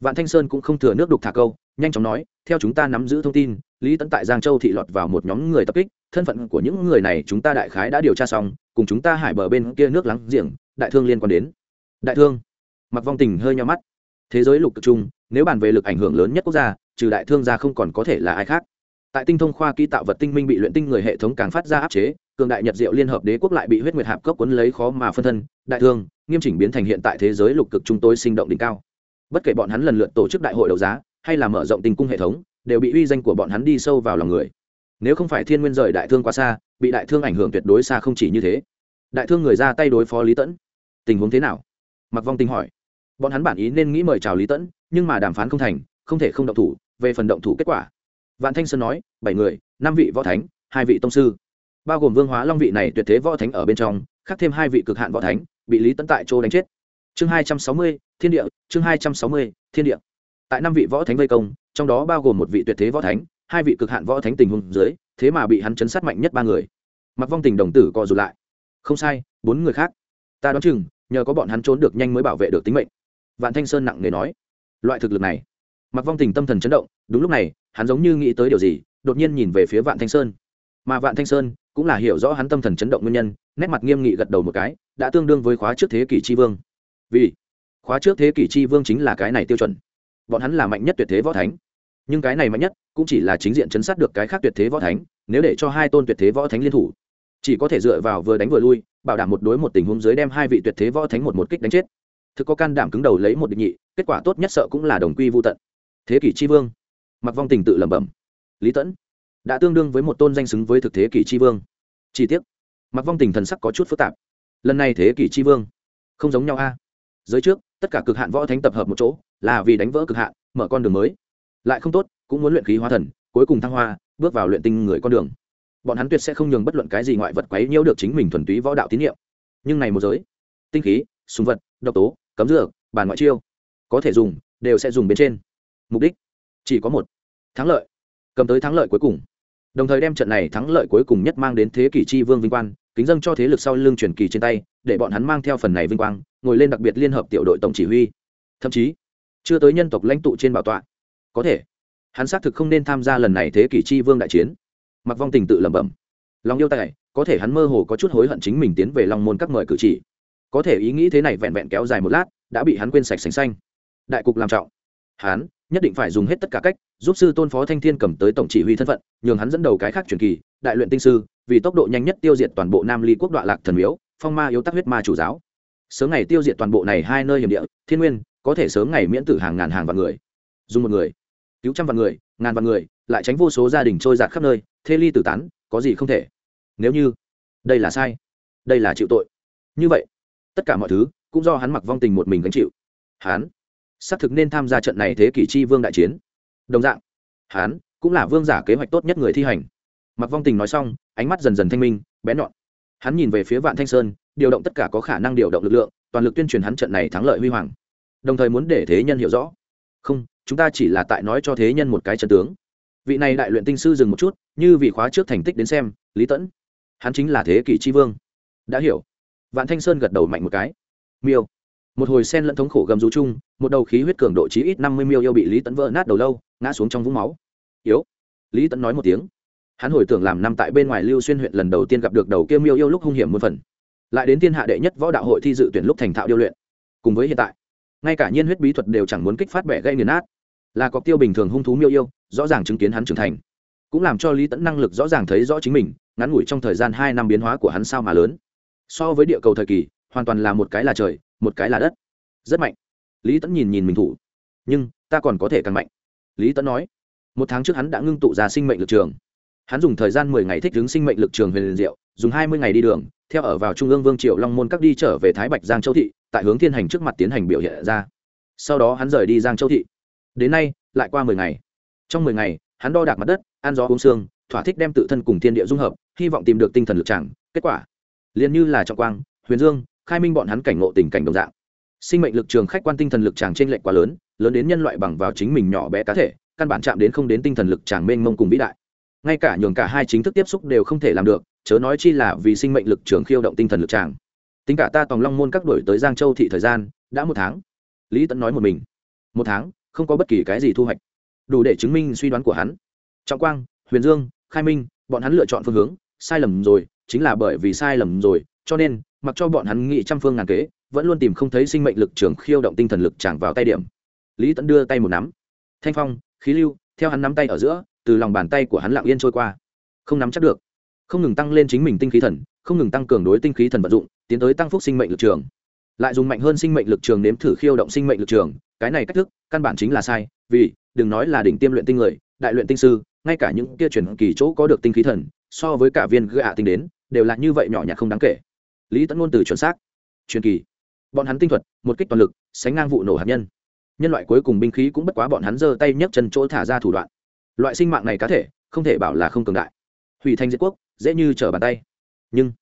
Vạn thanh sơn cũng không thừa nước đục thả câu, nhanh chóng nói, theo chúng ta nắm giữ thông tin, lý tẫn tại giang châu thị lọt vào một nhóm người tập kích, thân phận của những người này chúng ta đại khái đã điều tra xong, cùng chúng ta hải bờ bên kia nước láng giềng, đại thương liên quan đến. Đại thương. Mặc vong tình hơi nhau mắt. Thế giới lục cực chung nếu bàn về lực ảnh hưởng lớn nhất quốc gia trừ đại thương gia không còn có thể là ai khác. Tại tinh thông khoa kỹ tạo vật tinh minh bị luyện tinh người hệ thống càng phát ra áp chế, cường đại nhật diệu liên hợp đế quốc lại bị huyết nguyệt hạp cốc quấn lấy khó mà phân thân, đại thương, nghiêm chỉnh biến thành hiện tại thế giới lục cực chúng tôi sinh động đỉnh cao. Bất kể bọn hắn lần lượt tổ chức đại hội đấu giá, hay là mở rộng tình cung hệ thống, đều bị uy danh của bọn hắn đi sâu vào lòng người. Nếu không phải thiên nguyên rời đại thương quá xa, bị đại thương ảnh hưởng tuyệt đối xa không chỉ như thế. Đại thương người ra tay đối phó lý tẫn. Tình huống thế nào? Mặc vong tinh hỏi. Bọn hắn bản ý nên nghĩ mời chào lý tẫn, nhưng mà đàm phán không thành, không thể không động thủ về phần động thủ kết quả. Vạn thanh sơn nói, bảy người, năm vị võ thánh, hai vị tông sư. Bao gồm vương hóa long vị này tuyệt thế võ thánh ở bên trong, khác thêm hai vị cực hạn võ thánh, bị lý Tấn tại chỗ đánh chết. Chương hai trăm sáu mươi, thiên địa, chương hai trăm sáu mươi, thiên địa. Tại năm vị võ thánh vây công, trong đó bao gồm một vị tuyệt thế võ thánh, hai vị cực hạn võ thánh tình huống dưới, thế mà bị hắn chấn sát mạnh nhất ba người. Mặc vong tình đồng tử co rụt lại. Không sai, bốn người khác. Ta đoán chừng, nhờ có bọn hắn trốn được nhanh mới bảo vệ được tính mệnh. Vạn thanh sơn nặng nề nói. Loại thực lực này mặc vong tình tâm thần chấn động, đúng lúc này, hắn giống như nghĩ tới điều gì, đột nhiên nhìn về phía vạn thanh sơn. Mà vạn thanh sơn cũng là hiểu rõ hắn tâm thần chấn động nguyên nhân, nét mặt nghiêm nghị gật đầu một cái, đã tương đương với khóa trước thế kỷ tri vương. Vì khóa trước thế kỷ tri vương chính là cái này tiêu chuẩn. Bọn hắn là mạnh nhất tuyệt thế võ thánh. Nhưng cái này mạnh nhất cũng chỉ là chính diện chấn sát được cái khác tuyệt thế võ thánh, nếu để cho hai tôn tuyệt thế võ thánh liên thủ, chỉ có thể dựa vào vừa đánh vừa lui, bảo đảm một đối một tình huống dưới đem hai vị tuyệt thế võ thánh một một kích đánh chết. Thực có can đảm cứng đầu lấy một định nhị, kết quả tốt nhất sợ cũng là đồng quy vô tận thế kỷ tri vương. Mặc vong tình tự lẩm bẩm. Lý tẫn, đã tương đương với một tôn danh xứng với thực thế kỷ tri vương. Chi tiết mặc vong tình thần sắc có chút phức tạp. Lần này thế kỷ tri vương, không giống nhau a. Giới trước, tất cả cực hạn võ thánh tập hợp một chỗ, là vì đánh vỡ cực hạn, mở con đường mới. Lại không tốt, cũng muốn luyện khí hóa thần, cuối cùng thăng hoa, bước vào luyện tinh người con đường. Bọn hắn tuyệt sẽ không nhường bất luận cái gì ngoại vật quấy nhiễu được chính mình thuần túy võ đạo tín nhiệm. Nhưng này một giới, tinh khí, súng vật, độc tố, cấm dược bàn ngoại chiêu, có thể dùng, đều sẽ dùng bên trên mục đích chỉ có một, thắng lợi, cầm tới thắng lợi cuối cùng. Đồng thời đem trận này thắng lợi cuối cùng nhất mang đến thế kỷ chi vương vinh quang, kính dâng cho thế lực sau lưng truyền kỳ trên tay, để bọn hắn mang theo phần này vinh quang, ngồi lên đặc biệt liên hợp tiểu đội tổng chỉ huy. Thậm chí, chưa tới nhân tộc lãnh tụ trên bảo tọa. Có thể, hắn xác thực không nên tham gia lần này thế kỷ chi vương đại chiến. Mặc vong tình tự lẩm bẩm. Lòng yêu tài, có thể hắn mơ hồ có chút hối hận chính mình tiến về long môn các mời cử chỉ. Có thể ý nghĩ thế này vẹn vẹn kéo dài một lát, đã bị hắn quên sạch sành xanh. Đại cục làm trọng. Hắn nhất định phải dùng hết tất cả cách, giúp sư tôn phó thanh thiên cầm tới tổng chỉ huy thân phận, nhường hắn dẫn đầu cái khác truyền kỳ, đại luyện tinh sư, vì tốc độ nhanh nhất tiêu diệt toàn bộ nam ly quốc đoạn lạc thần miếu, phong ma yếu tắc huyết ma chủ giáo. Sớm ngày tiêu diệt toàn bộ này hai nơi hiểm địa, thiên nguyên, có thể sớm ngày miễn tử hàng ngàn hàng vạn người. Dùng một người, cứu trăm vạn người, ngàn vạn người, lại tránh vô số gia đình trôi giạt khắp nơi, thê ly tử tán, có gì không thể. Nếu như, đây là sai, đây là chịu tội. Như vậy, tất cả mọi thứ cũng do hắn mặc vong tình một mình gánh chịu. Hắn xác thực nên tham gia trận này thế kỷ chi vương đại chiến. Đồng dạng, hắn cũng là vương giả kế hoạch tốt nhất người thi hành. Mặc vong tình nói xong, ánh mắt dần dần thanh minh, bén nhọn. Hắn nhìn về phía vạn thanh sơn, điều động tất cả có khả năng điều động lực lượng, toàn lực tuyên truyền hắn trận này thắng lợi huy hoàng. Đồng thời muốn để thế nhân hiểu rõ. Không, chúng ta chỉ là tại nói cho thế nhân một cái trận tướng. Vị này đại luyện tinh sư dừng một chút, như vị khóa trước thành tích đến xem, lý tẫn, hắn chính là thế kỷ tri vương. Đã hiểu. Vạn thanh sơn gật đầu mạnh một cái. Miêu một hồi sen lẫn thống khổ gầm rú chung, một đầu khí huyết cường độ chí ít năm mươi miêu yêu bị lý Tấn vỡ nát đầu lâu, ngã xuống trong vũng máu. Yếu. Lý Tấn nói một tiếng. Hắn hồi tưởng làm năm tại bên ngoài lưu xuyên huyện lần đầu tiên gặp được đầu kia miêu yêu lúc hung hiểm một phần. Lại đến thiên hạ đệ nhất võ đạo hội thi dự tuyển lúc thành thạo điêu luyện. Cùng với hiện tại, ngay cả nhiên huyết bí thuật đều chẳng muốn kích phát bẻ gây nghiền nát. Là cọc tiêu bình thường hung thú miêu yêu, rõ ràng chứng kiến hắn trưởng thành. Cũng làm cho lý tẫn năng lực rõ ràng thấy rõ chính mình, ngắn ngủi trong thời gian hai năm biến hóa của hắn sao mà lớn. So với địa cầu thời kỳ, hoàn toàn là một cái là trời một cái là đất. Rất mạnh. Lý tẫn nhìn nhìn mình thủ. Nhưng, ta còn có thể càng mạnh. Lý tẫn nói. Một tháng trước hắn đã ngưng tụ ra sinh mệnh lực trường. Hắn dùng thời gian mười ngày thích ứng sinh mệnh lực trường huyền liền diệu, dùng hai mươi ngày đi đường, theo ở vào trung ương vương triệu long môn các đi trở về thái bạch giang châu thị, tại hướng thiên hành trước mặt tiến hành biểu hiện ra. Sau đó hắn rời đi giang châu thị. Đến nay, lại qua mười ngày. Trong mười ngày, hắn đo đạc mặt đất, ăn gió uống xương thỏa thích đem tự thân cùng thiên địa dung hợp, hy vọng tìm được tinh thần lực tràng. Kết quả, liền như là trọng quang, huyền dương khai minh bọn hắn cảnh ngộ tình cảnh đồng dạng. Sinh mệnh lực trường khách quan tinh thần lực chàng trên lệnh quá lớn lớn đến nhân loại bằng vào chính mình nhỏ bé cá thể, căn bản chạm đến không đến tinh thần lực chàng mênh mông cùng vĩ đại. Ngay cả nhường cả hai chính thức tiếp xúc đều không thể làm được, chớ nói chi là vì sinh mệnh lực trường khiêu động tinh thần lực chàng. Tính cả ta tòng long môn các đổi tới giang châu thị thời gian, đã một tháng. Lý tẫn nói một mình. Một tháng, không có bất kỳ cái gì thu hoạch. Đủ để chứng minh suy đoán của hắn. Trọng quang, huyền dương, khai minh, bọn hắn lựa chọn phương hướng, sai lầm rồi, chính là bởi vì sai lầm rồi, cho nên mặc cho bọn hắn nghĩ trăm phương ngàn kế, vẫn luôn tìm không thấy sinh mệnh lực trường khiêu động tinh thần lực chẳng vào tay điểm. Lý tẫn đưa tay một nắm. Thanh phong, khí lưu, theo hắn nắm tay ở giữa, từ lòng bàn tay của hắn lặng yên trôi qua. Không nắm chắc được. Không ngừng tăng lên chính mình tinh khí thần, không ngừng tăng cường đối tinh khí thần vận dụng, tiến tới tăng phúc sinh mệnh lực trường. Lại dùng mạnh hơn sinh mệnh lực trường nếm thử khiêu động sinh mệnh lực trường, cái này cách thức, căn bản chính là sai, vì, đừng nói là đỉnh tiêm luyện tinh người, đại luyện tinh sư, ngay cả những kia chuyển kỳ chỗ có được tinh khí thần, so với cả viên gạ tinh đến, đều là như vậy nhỏ nhặt không đáng kể lý tẫn ngôn từ chuẩn xác truyền kỳ. Bọn hắn tinh thuật một kích toàn lực sánh ngang vụ nổ hạt nhân. Nhân loại cuối cùng binh khí cũng bất quá bọn hắn giơ tay nhấc chân chỗ thả ra thủ đoạn. Loại sinh mạng này cá thể không thể bảo là không cường đại. Hủy thanh diệt quốc dễ như trở bàn tay. Nhưng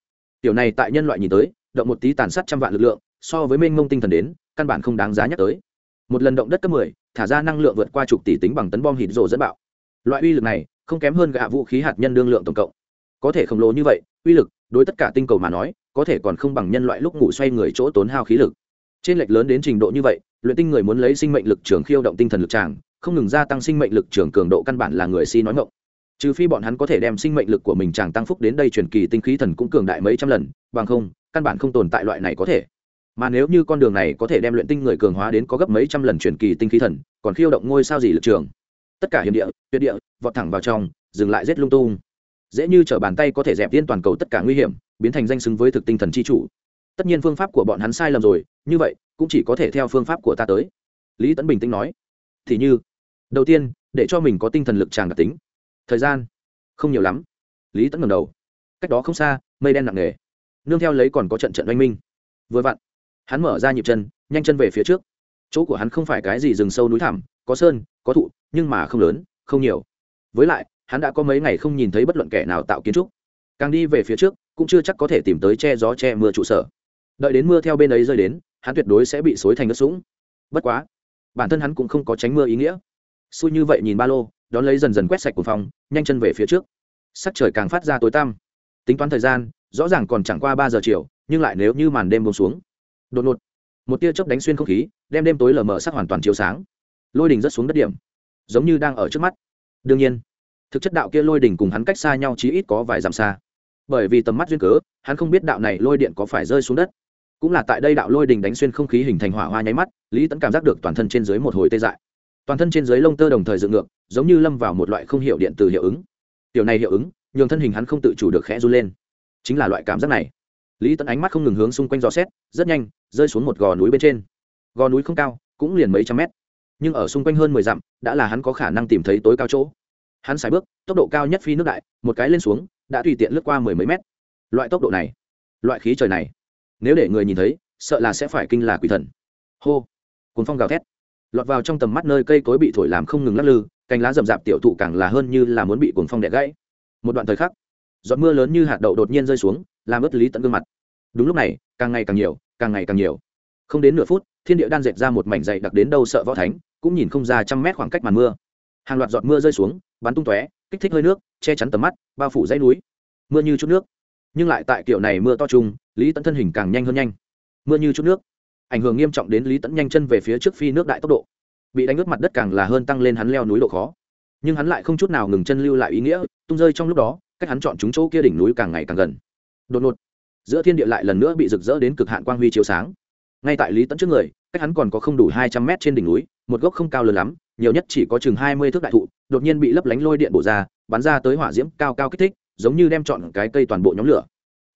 tiểu này tại nhân loại nhìn tới động một tí tàn sát trăm vạn lực lượng so với mênh mông tinh thần đến căn bản không đáng giá nhắc tới. Một lần động đất cấp 10, thả ra năng lượng vượt qua chục tỷ tính bằng tấn bom hít rồ dẫn bạo. Loại uy lực này không kém hơn gạ vũ khí hạt nhân đương lượng tổng cộng. Có thể khổng lồ như vậy uy lực đối tất cả tinh cầu mà nói có thể còn không bằng nhân loại lúc ngủ xoay người chỗ tốn hao khí lực. Trên lệch lớn đến trình độ như vậy, luyện tinh người muốn lấy sinh mệnh lực trường khiêu động tinh thần lực tràng, không ngừng gia tăng sinh mệnh lực trường cường độ căn bản là người si nói ngộng trừ phi bọn hắn có thể đem sinh mệnh lực của mình chàng tăng phúc đến đây truyền kỳ tinh khí thần cũng cường đại mấy trăm lần, bằng không, căn bản không tồn tại loại này có thể. Mà nếu như con đường này có thể đem luyện tinh người cường hóa đến có gấp mấy trăm lần truyền kỳ tinh khí thần, còn khiêu động ngôi sao gì lực trường? Tất cả hiểm địa, tuyệt địa, vọt thẳng vào trong, dừng lại rét lung tung. Dễ như t bàn tay có thể dẹp tiên toàn cầu tất cả nguy hiểm biến thành danh xứng với thực tinh thần c h i chủ. Tất nhiên phương pháp của bọn hắn sai lầm rồi, như vậy, cũng chỉ có thể theo phương pháp của ta tới. Lý tấn bình tĩnh nói. Thì như, đầu tiên, để cho mình có tinh thần lực tràng đặc tính. Thời gian, không nhiều lắm. Lý tấn ngầm đầu. Cách đó không xa, mây đen nặng nề. Nương theo lấy còn có trận trận oanh minh. Vừa vặn, hắn mở ra nhịp chân, nhanh chân về phía trước. Chỗ của hắn không phải cái gì rừng sâu núi thẳm, có sơn, có thụ, nhưng mà không lớn, không nhiều. Với lại, hắn đã có mấy ngày không nhìn thấy bất luận kẻ nào tạo kiến trúc. Càng đi về phía trước cũng chưa chắc có thể tìm tới che gió che mưa trụ sở. Đợi đến mưa theo bên ấy rơi đến, hắn tuyệt đối sẽ bị xối thành đất sũng. Bất quá, bản thân hắn cũng không có tránh mưa ý nghĩa. Xui như vậy nhìn ba lô, đón lấy dần dần quét sạch của phòng, nhanh chân về phía trước. Sắc trời càng phát ra tối tăm. Tính toán thời gian, rõ ràng còn chẳng qua ba giờ chiều, nhưng lại nếu như màn đêm buông xuống. Đột ngột, một tia chớp đánh xuyên không khí, đem đêm tối lờ mờ sắc hoàn toàn chiếu sáng. Lôi đình rất xuống đất điểm, giống như đang ở trước mắt. Đương nhiên, thực chất đạo kia lôi đỉnh cùng hắn cách xa nhau chí ít có vài dặm xa bởi vì tầm mắt duyên cớ, hắn không biết đạo này lôi điện có phải rơi xuống đất. Cũng là tại đây đạo lôi đình đánh xuyên không khí hình thành hỏa hoa nháy mắt, lý tẫn cảm giác được toàn thân trên dưới một hồi tê dại. Toàn thân trên dưới lông tơ đồng thời dựng ngược, giống như lâm vào một loại không hiệu điện từ hiệu ứng. Điều này hiệu ứng, nhường thân hình hắn không tự chủ được khẽ run lên. Chính là loại cảm giác này. Lý tẫn ánh mắt không ngừng hướng xung quanh dò xét, rất nhanh, rơi xuống một gò núi bên trên. Gò núi không cao, cũng liền mấy trăm mét. Nhưng ở xung quanh hơn mười dặm, đã là hắn có khả năng tìm thấy tối cao chỗ. Hắn xài bước, tốc độ cao nhất phi nước đại, một cái lên xuống đã tùy tiện lướt qua mười mấy mét. Loại tốc độ này, loại khí trời này, nếu để người nhìn thấy, sợ là sẽ phải kinh là quỷ thần. Hô cuốn phong gào thét. Lọt vào trong tầm mắt nơi cây cối bị thổi làm không ngừng lắc lư, cành lá rậm rạp tiểu thụ càng là hơn như là muốn bị cuồng phong đẻ gãy. Một đoạn thời khắc, giọt mưa lớn như hạt đậu đột nhiên rơi xuống, làm ướt lý tận gương mặt. Đúng lúc này, càng ngày càng nhiều, càng ngày càng nhiều. Không đến nửa phút, thiên địa đan dệt ra một mảnh dày đặc đến đâu sợ võ thánh, cũng nhìn không ra trăm mét khoảng cách màn mưa. Hàng loạt giọt mưa rơi xuống, bắn tung tóe kích thích hơi nước, che chắn tầm mắt, bao phủ dãy núi. Mưa như chút nước. Nhưng lại tại kiểu này mưa to chung lý tẫn thân hình càng nhanh hơn nhanh. Mưa như chút nước. Ảnh hưởng nghiêm trọng đến lý tẫn nhanh chân về phía trước phi nước đại tốc độ. Bị đánh ướt mặt đất càng là hơn tăng lên hắn leo núi độ khó. Nhưng hắn lại không chút nào ngừng chân lưu lại ý nghĩa, tung rơi trong lúc đó, cách hắn chọn chúng chỗ kia đỉnh núi càng ngày càng gần. Đột ngột, giữa thiên địa lại lần nữa bị rực rỡ đến cực hạn quang huy chiếu sáng. Ngay tại lý tẫn trước người, cách hắn còn có không đủ hai trăm mét trên đỉnh núi, một gốc không cao lớn lắm nhiều nhất chỉ có chừng hai mươi thước đại thụ, đột nhiên bị lấp lánh lôi điện bổ ra, bắn ra tới hỏa diễm cao cao kích thích, giống như đem chọn cái cây toàn bộ nhóm lửa.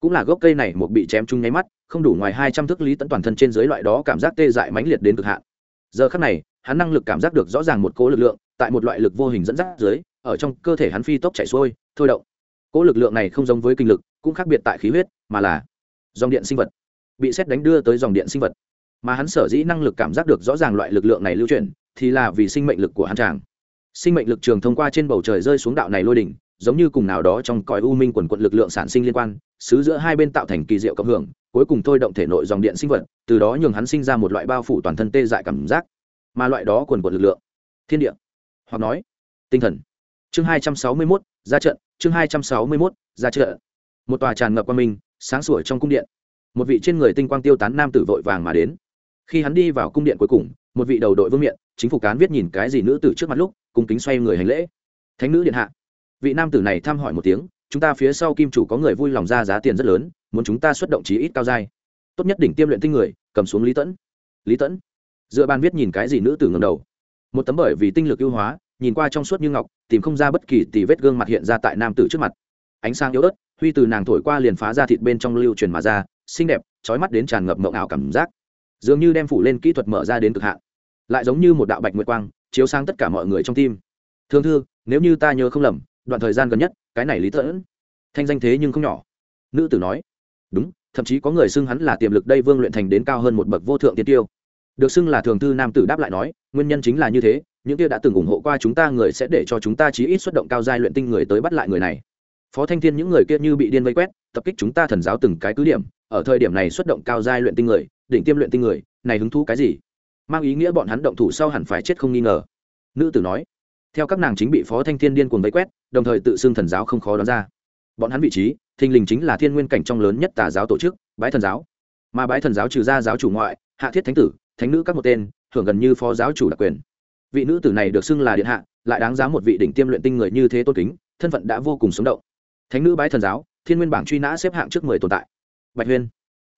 Cũng là gốc cây này một bị chém chung nháy mắt, không đủ ngoài hai trăm thước lý tẫn toàn thân trên dưới loại đó cảm giác tê dại mãnh liệt đến cực hạn. Giờ khắc này, hắn năng lực cảm giác được rõ ràng một cỗ lực lượng, tại một loại lực vô hình dẫn dắt dưới, ở trong cơ thể hắn phi tốc chảy xuôi, thôi động. Cỗ lực lượng này không giống với kinh lực, cũng khác biệt tại khí huyết, mà là dòng điện sinh vật, bị xét đánh đưa tới dòng điện sinh vật. Mà hắn sở dĩ năng lực cảm giác được rõ ràng loại lực lượng này lưu chuyển thì là vì sinh mệnh lực của hắn chàng. Sinh mệnh lực trường thông qua trên bầu trời rơi xuống đạo này lôi đỉnh giống như cùng nào đó trong cõi u minh quần quận lực lượng sản sinh liên quan xứ giữa hai bên tạo thành kỳ diệu cộng hưởng cuối cùng thôi động thể nội dòng điện sinh vật từ đó nhường hắn sinh ra một loại bao phủ toàn thân tê dại cảm giác mà loại đó quần quận lực lượng. Thiên địa. Hoặc nói tinh thần. Chương hai trăm sáu mươi mốt ra trận chương hai trăm sáu mươi mốt ra trận. Một tòa tràn ngập qua mình, sáng sủa trong cung điện. Một vị trên người tinh quang tiêu tán nam tử vội vàng mà đến. Khi hắn đi vào cung điện cuối cùng một vị đầu đội vương miện chính phủ cán viết nhìn cái gì nữ tử trước mặt lúc cùng kính xoay người hành lễ. Thánh nữ điện hạ. Vị nam tử này thăm hỏi một tiếng, chúng ta phía sau kim chủ có người vui lòng ra giá tiền rất lớn, muốn chúng ta xuất động chí ít cao dai tốt nhất đỉnh tiêm luyện tinh người, cầm xuống lý tẫn. Lý tẫn. Dựa bàn viết nhìn cái gì nữ tử ngầm đầu. Một tấm bởi vì tinh lực ưu hóa, nhìn qua trong suốt như ngọc, tìm không ra bất kỳ tì vết gương mặt hiện ra tại nam tử trước mặt. Ánh sáng yếu ớt, huy từ nàng thổi qua liền phá ra thịt bên trong lưu truyền mà ra, xinh đẹp trói mắt đến tràn ngập mộng ảo cảm giác. Dường như đem phủ lên kỹ thuật mở ra đến cực hạn lại giống như một đạo bạch nguyệt quang, chiếu sáng tất cả mọi người trong tim. Thương thư, nếu như ta nhớ không lầm, đoạn thời gian gần nhất, cái này lý tẫn. Thanh danh thế nhưng không nhỏ. Nữ tử nói, đúng, thậm chí có người xưng hắn là tiềm lực đây vương luyện thành đến cao hơn một bậc vô thượng tiên tiêu. Được xưng là thường thư nam tử đáp lại nói, nguyên nhân chính là như thế, những kia đã từng ủng hộ qua chúng ta người sẽ để cho chúng ta chí ít xuất động cao giai luyện tinh người tới bắt lại người này. Phó thanh thiên những người kia như bị điên vây quét, tập kích chúng ta thần giáo từng cái cứ điểm, ở thời điểm này xuất động cao giai luyện tinh người, đỉnh tiêm luyện tinh người, này hứng thú cái gì? Mang ý nghĩa bọn hắn động thủ sau hẳn phải chết không nghi ngờ. Nữ tử nói, theo các nàng chính bị phó thanh thiên điên cuồng vây quét, đồng thời tự xưng thần giáo không khó đoán ra. Bọn hắn vị trí, thình lình chính là thiên nguyên cảnh trong lớn nhất tà giáo tổ chức, bái thần giáo. Mà bái thần giáo trừ ra giáo chủ ngoại, hạ thiết thánh tử, thánh nữ các một tên, hưởng gần như phó giáo chủ đặc quyền. Vị nữ tử này được xưng là điện hạ, lại đáng giá một vị đỉnh tiêm luyện tinh người như thế tôn kính, thân phận đã vô cùng sống động. Thánh nữ bái thần giáo, thiên nguyên bảng truy nã xếp hạng trước mười tồn tại. Bạch huyên.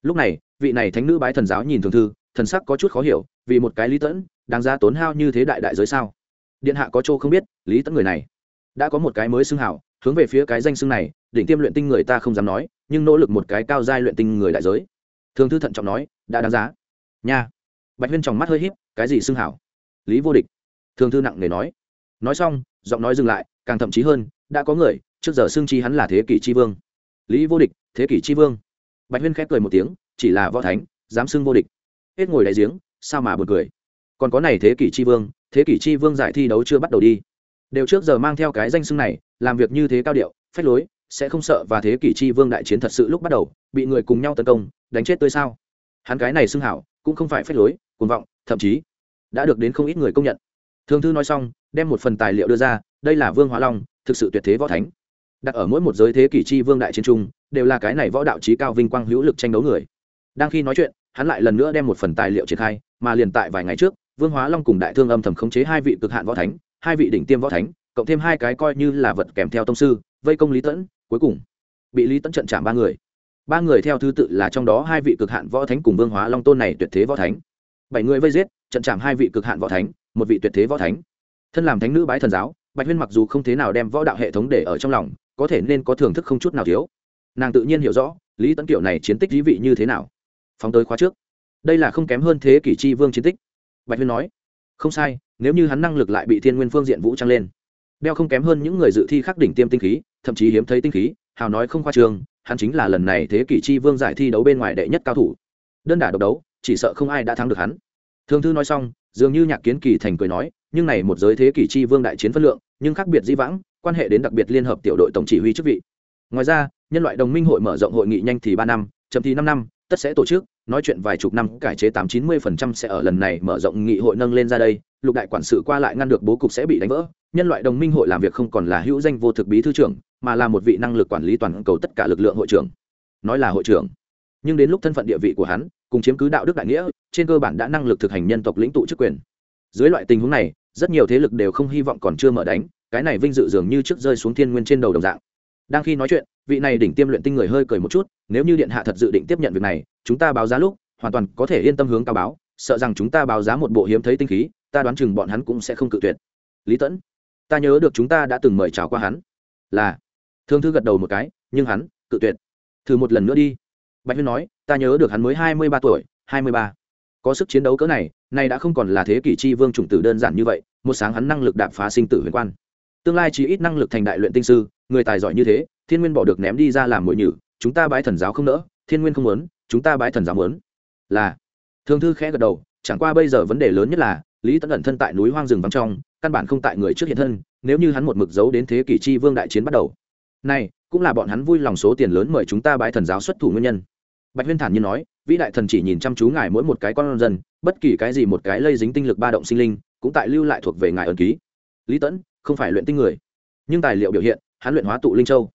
Lúc này, vị này thánh nữ bái thần giáo nhìn thường thư thần sắc có chút khó hiểu, vì một cái lý tẫn, đáng ra tốn hao như thế đại đại giới sao? Điện hạ có chỗ không biết, lý tẫn người này. Đã có một cái mới xưng hảo hướng về phía cái danh xưng này, đỉnh tiêm luyện tinh người ta không dám nói, nhưng nỗ lực một cái cao giai luyện tinh người đại giới. Thường thư thận trọng nói, đã đáng giá. Nha. Bạch huyên tròng mắt hơi híp, cái gì xưng hảo lý vô địch. Thường thư nặng nề nói. Nói xong, giọng nói dừng lại, càng thậm chí hơn, đã có người, trước giờ xưng chi hắn là thế kỷ chi vương. Lý vô địch, thế kỷ chi vương. Bạch huyên khép cười một tiếng, chỉ là võ thánh, dám xưng vô địch hết ngồi đại giếng, sao mà buồn cười. Còn có này thế kỷ tri vương, thế kỷ tri vương giải thi đấu chưa bắt đầu đi. Đều trước giờ mang theo cái danh xưng này, làm việc như thế cao điệu, phách lối, sẽ không sợ và thế kỷ tri vương đại chiến thật sự lúc bắt đầu, bị người cùng nhau tấn công, đánh chết tươi sao? Hắn cái này xưng hảo, cũng không phải phách lối, cuồng vọng, thậm chí đã được đến không ít người công nhận. Thương thư nói xong, đem một phần tài liệu đưa ra, đây là vương hóa long, thực sự tuyệt thế võ thánh. Đặt ở mỗi một giới thế kỷ chi vương đại chiến trung đều là cái này võ đạo trí cao vinh quang hữu lực tranh đấu người. Đang khi nói chuyện hắn lại lần nữa đem một phần tài liệu triển khai, mà liền tại vài ngày trước, vương hóa long cùng đại thương âm thầm khống chế hai vị cực hạn võ thánh, hai vị đỉnh tiêm võ thánh, cộng thêm hai cái coi như là vật kèm theo tông sư, vây công lý tẫn, cuối cùng bị lý tẫn trận chạm ba người. Ba người theo thứ tự là trong đó hai vị cực hạn võ thánh cùng vương hóa long tôn này tuyệt thế võ thánh. Bảy người vây giết, trận chạm hai vị cực hạn võ thánh, một vị tuyệt thế võ thánh. Thân làm thánh nữ bái thần giáo, bạch huyên mặc dù không thế nào đem võ đạo hệ thống để ở trong lòng, có thể nên có thưởng thức không chút nào thiếu. Nàng tự nhiên hiểu rõ, lý tấn kiểu này chiến tích dí vị như thế nào phóng tới khóa trước. Đây là không kém hơn thế kỷ chi vương chiến tích. Bạch huyên nói, không sai, nếu như hắn năng lực lại bị thiên nguyên phương diện vũ trang lên, đeo không kém hơn những người dự thi khắc đỉnh tiêm tinh khí, thậm chí hiếm thấy tinh khí, hào nói không khoa trường, hắn chính là lần này thế kỷ chi vương giải thi đấu bên ngoài đệ nhất cao thủ. Đơn đả độc đấu, chỉ sợ không ai đã thắng được hắn. Thương thư nói xong, dường như nhạc kiến kỳ thành cười nói, nhưng này một giới thế kỷ chi vương đại chiến phân lượng, nhưng khác biệt di vãng, quan hệ đến đặc biệt liên hợp tiểu đội tổng chỉ huy chức vị. Ngoài ra, nhân loại đồng minh hội mở rộng hội nghị nhanh thì ba năm, chậm thì năm năm tất sẽ tổ chức, nói chuyện vài chục năm, cải chế tám chín mươi phần trăm sẽ ở lần này mở rộng nghị hội nâng lên ra đây, lục đại quản sự qua lại ngăn được bố cục sẽ bị đánh vỡ, nhân loại đồng minh hội làm việc không còn là hữu danh vô thực bí thư trưởng, mà là một vị năng lực quản lý toàn cầu tất cả lực lượng hội trưởng. Nói là hội trưởng, nhưng đến lúc thân phận địa vị của hắn, cùng chiếm cứ đạo đức đại nghĩa, trên cơ bản đã năng lực thực hành nhân tộc lĩnh tụ chức quyền. Dưới loại tình huống này, rất nhiều thế lực đều không hy vọng còn chưa mở đánh, cái này vinh dự dường như trước rơi xuống thiên nguyên trên đầu đồng dạng đang khi nói chuyện, vị này đỉnh tiêm luyện tinh người hơi cười một chút, nếu như điện hạ thật dự định tiếp nhận việc này, chúng ta báo giá lúc, hoàn toàn có thể yên tâm hướng cao báo, sợ rằng chúng ta báo giá một bộ hiếm thấy tinh khí, ta đoán chừng bọn hắn cũng sẽ không cự tuyệt. Lý tẫn, ta nhớ được chúng ta đã từng mời chào qua hắn. Là. Thương thư gật đầu một cái, nhưng hắn, cự tuyệt. Thử một lần nữa đi. Bạch huyên nói, ta nhớ được hắn mới hai mươi ba tuổi, hai mươi ba. Có sức chiến đấu cỡ này, nay đã không còn là thế kỷ chi vương chủng tử đơn giản như vậy, một sáng hắn năng lực đạp phá sinh tử huyền quan tương lai chỉ ít năng lực thành đại luyện tinh sư, người tài giỏi như thế, thiên nguyên bỏ được ném đi ra làm mồi nhử, chúng ta bái thần giáo không nỡ, thiên nguyên không muốn, chúng ta bái thần giáo muốn. Là. Thương thư khẽ gật đầu, chẳng qua bây giờ vấn đề lớn nhất là, lý tấn ẩn thân tại núi hoang rừng vắng trong, căn bản không tại người trước hiện thân, nếu như hắn một mực giấu đến thế kỷ chi vương đại chiến bắt đầu. Này, cũng là bọn hắn vui lòng số tiền lớn mời chúng ta bái thần giáo xuất thủ nguyên nhân. Bạch huyên thản nhiên nói, vĩ đại thần chỉ nhìn chăm chú ngài mỗi một cái con dân, bất kỳ cái gì một cái lây dính tinh lực ba động sinh linh, cũng tại lưu lại thuộc về ngài ẩn ký. Lý tẫn không phải luyện tinh người. Nhưng tài liệu biểu hiện, hắn luyện hóa tụ linh châu.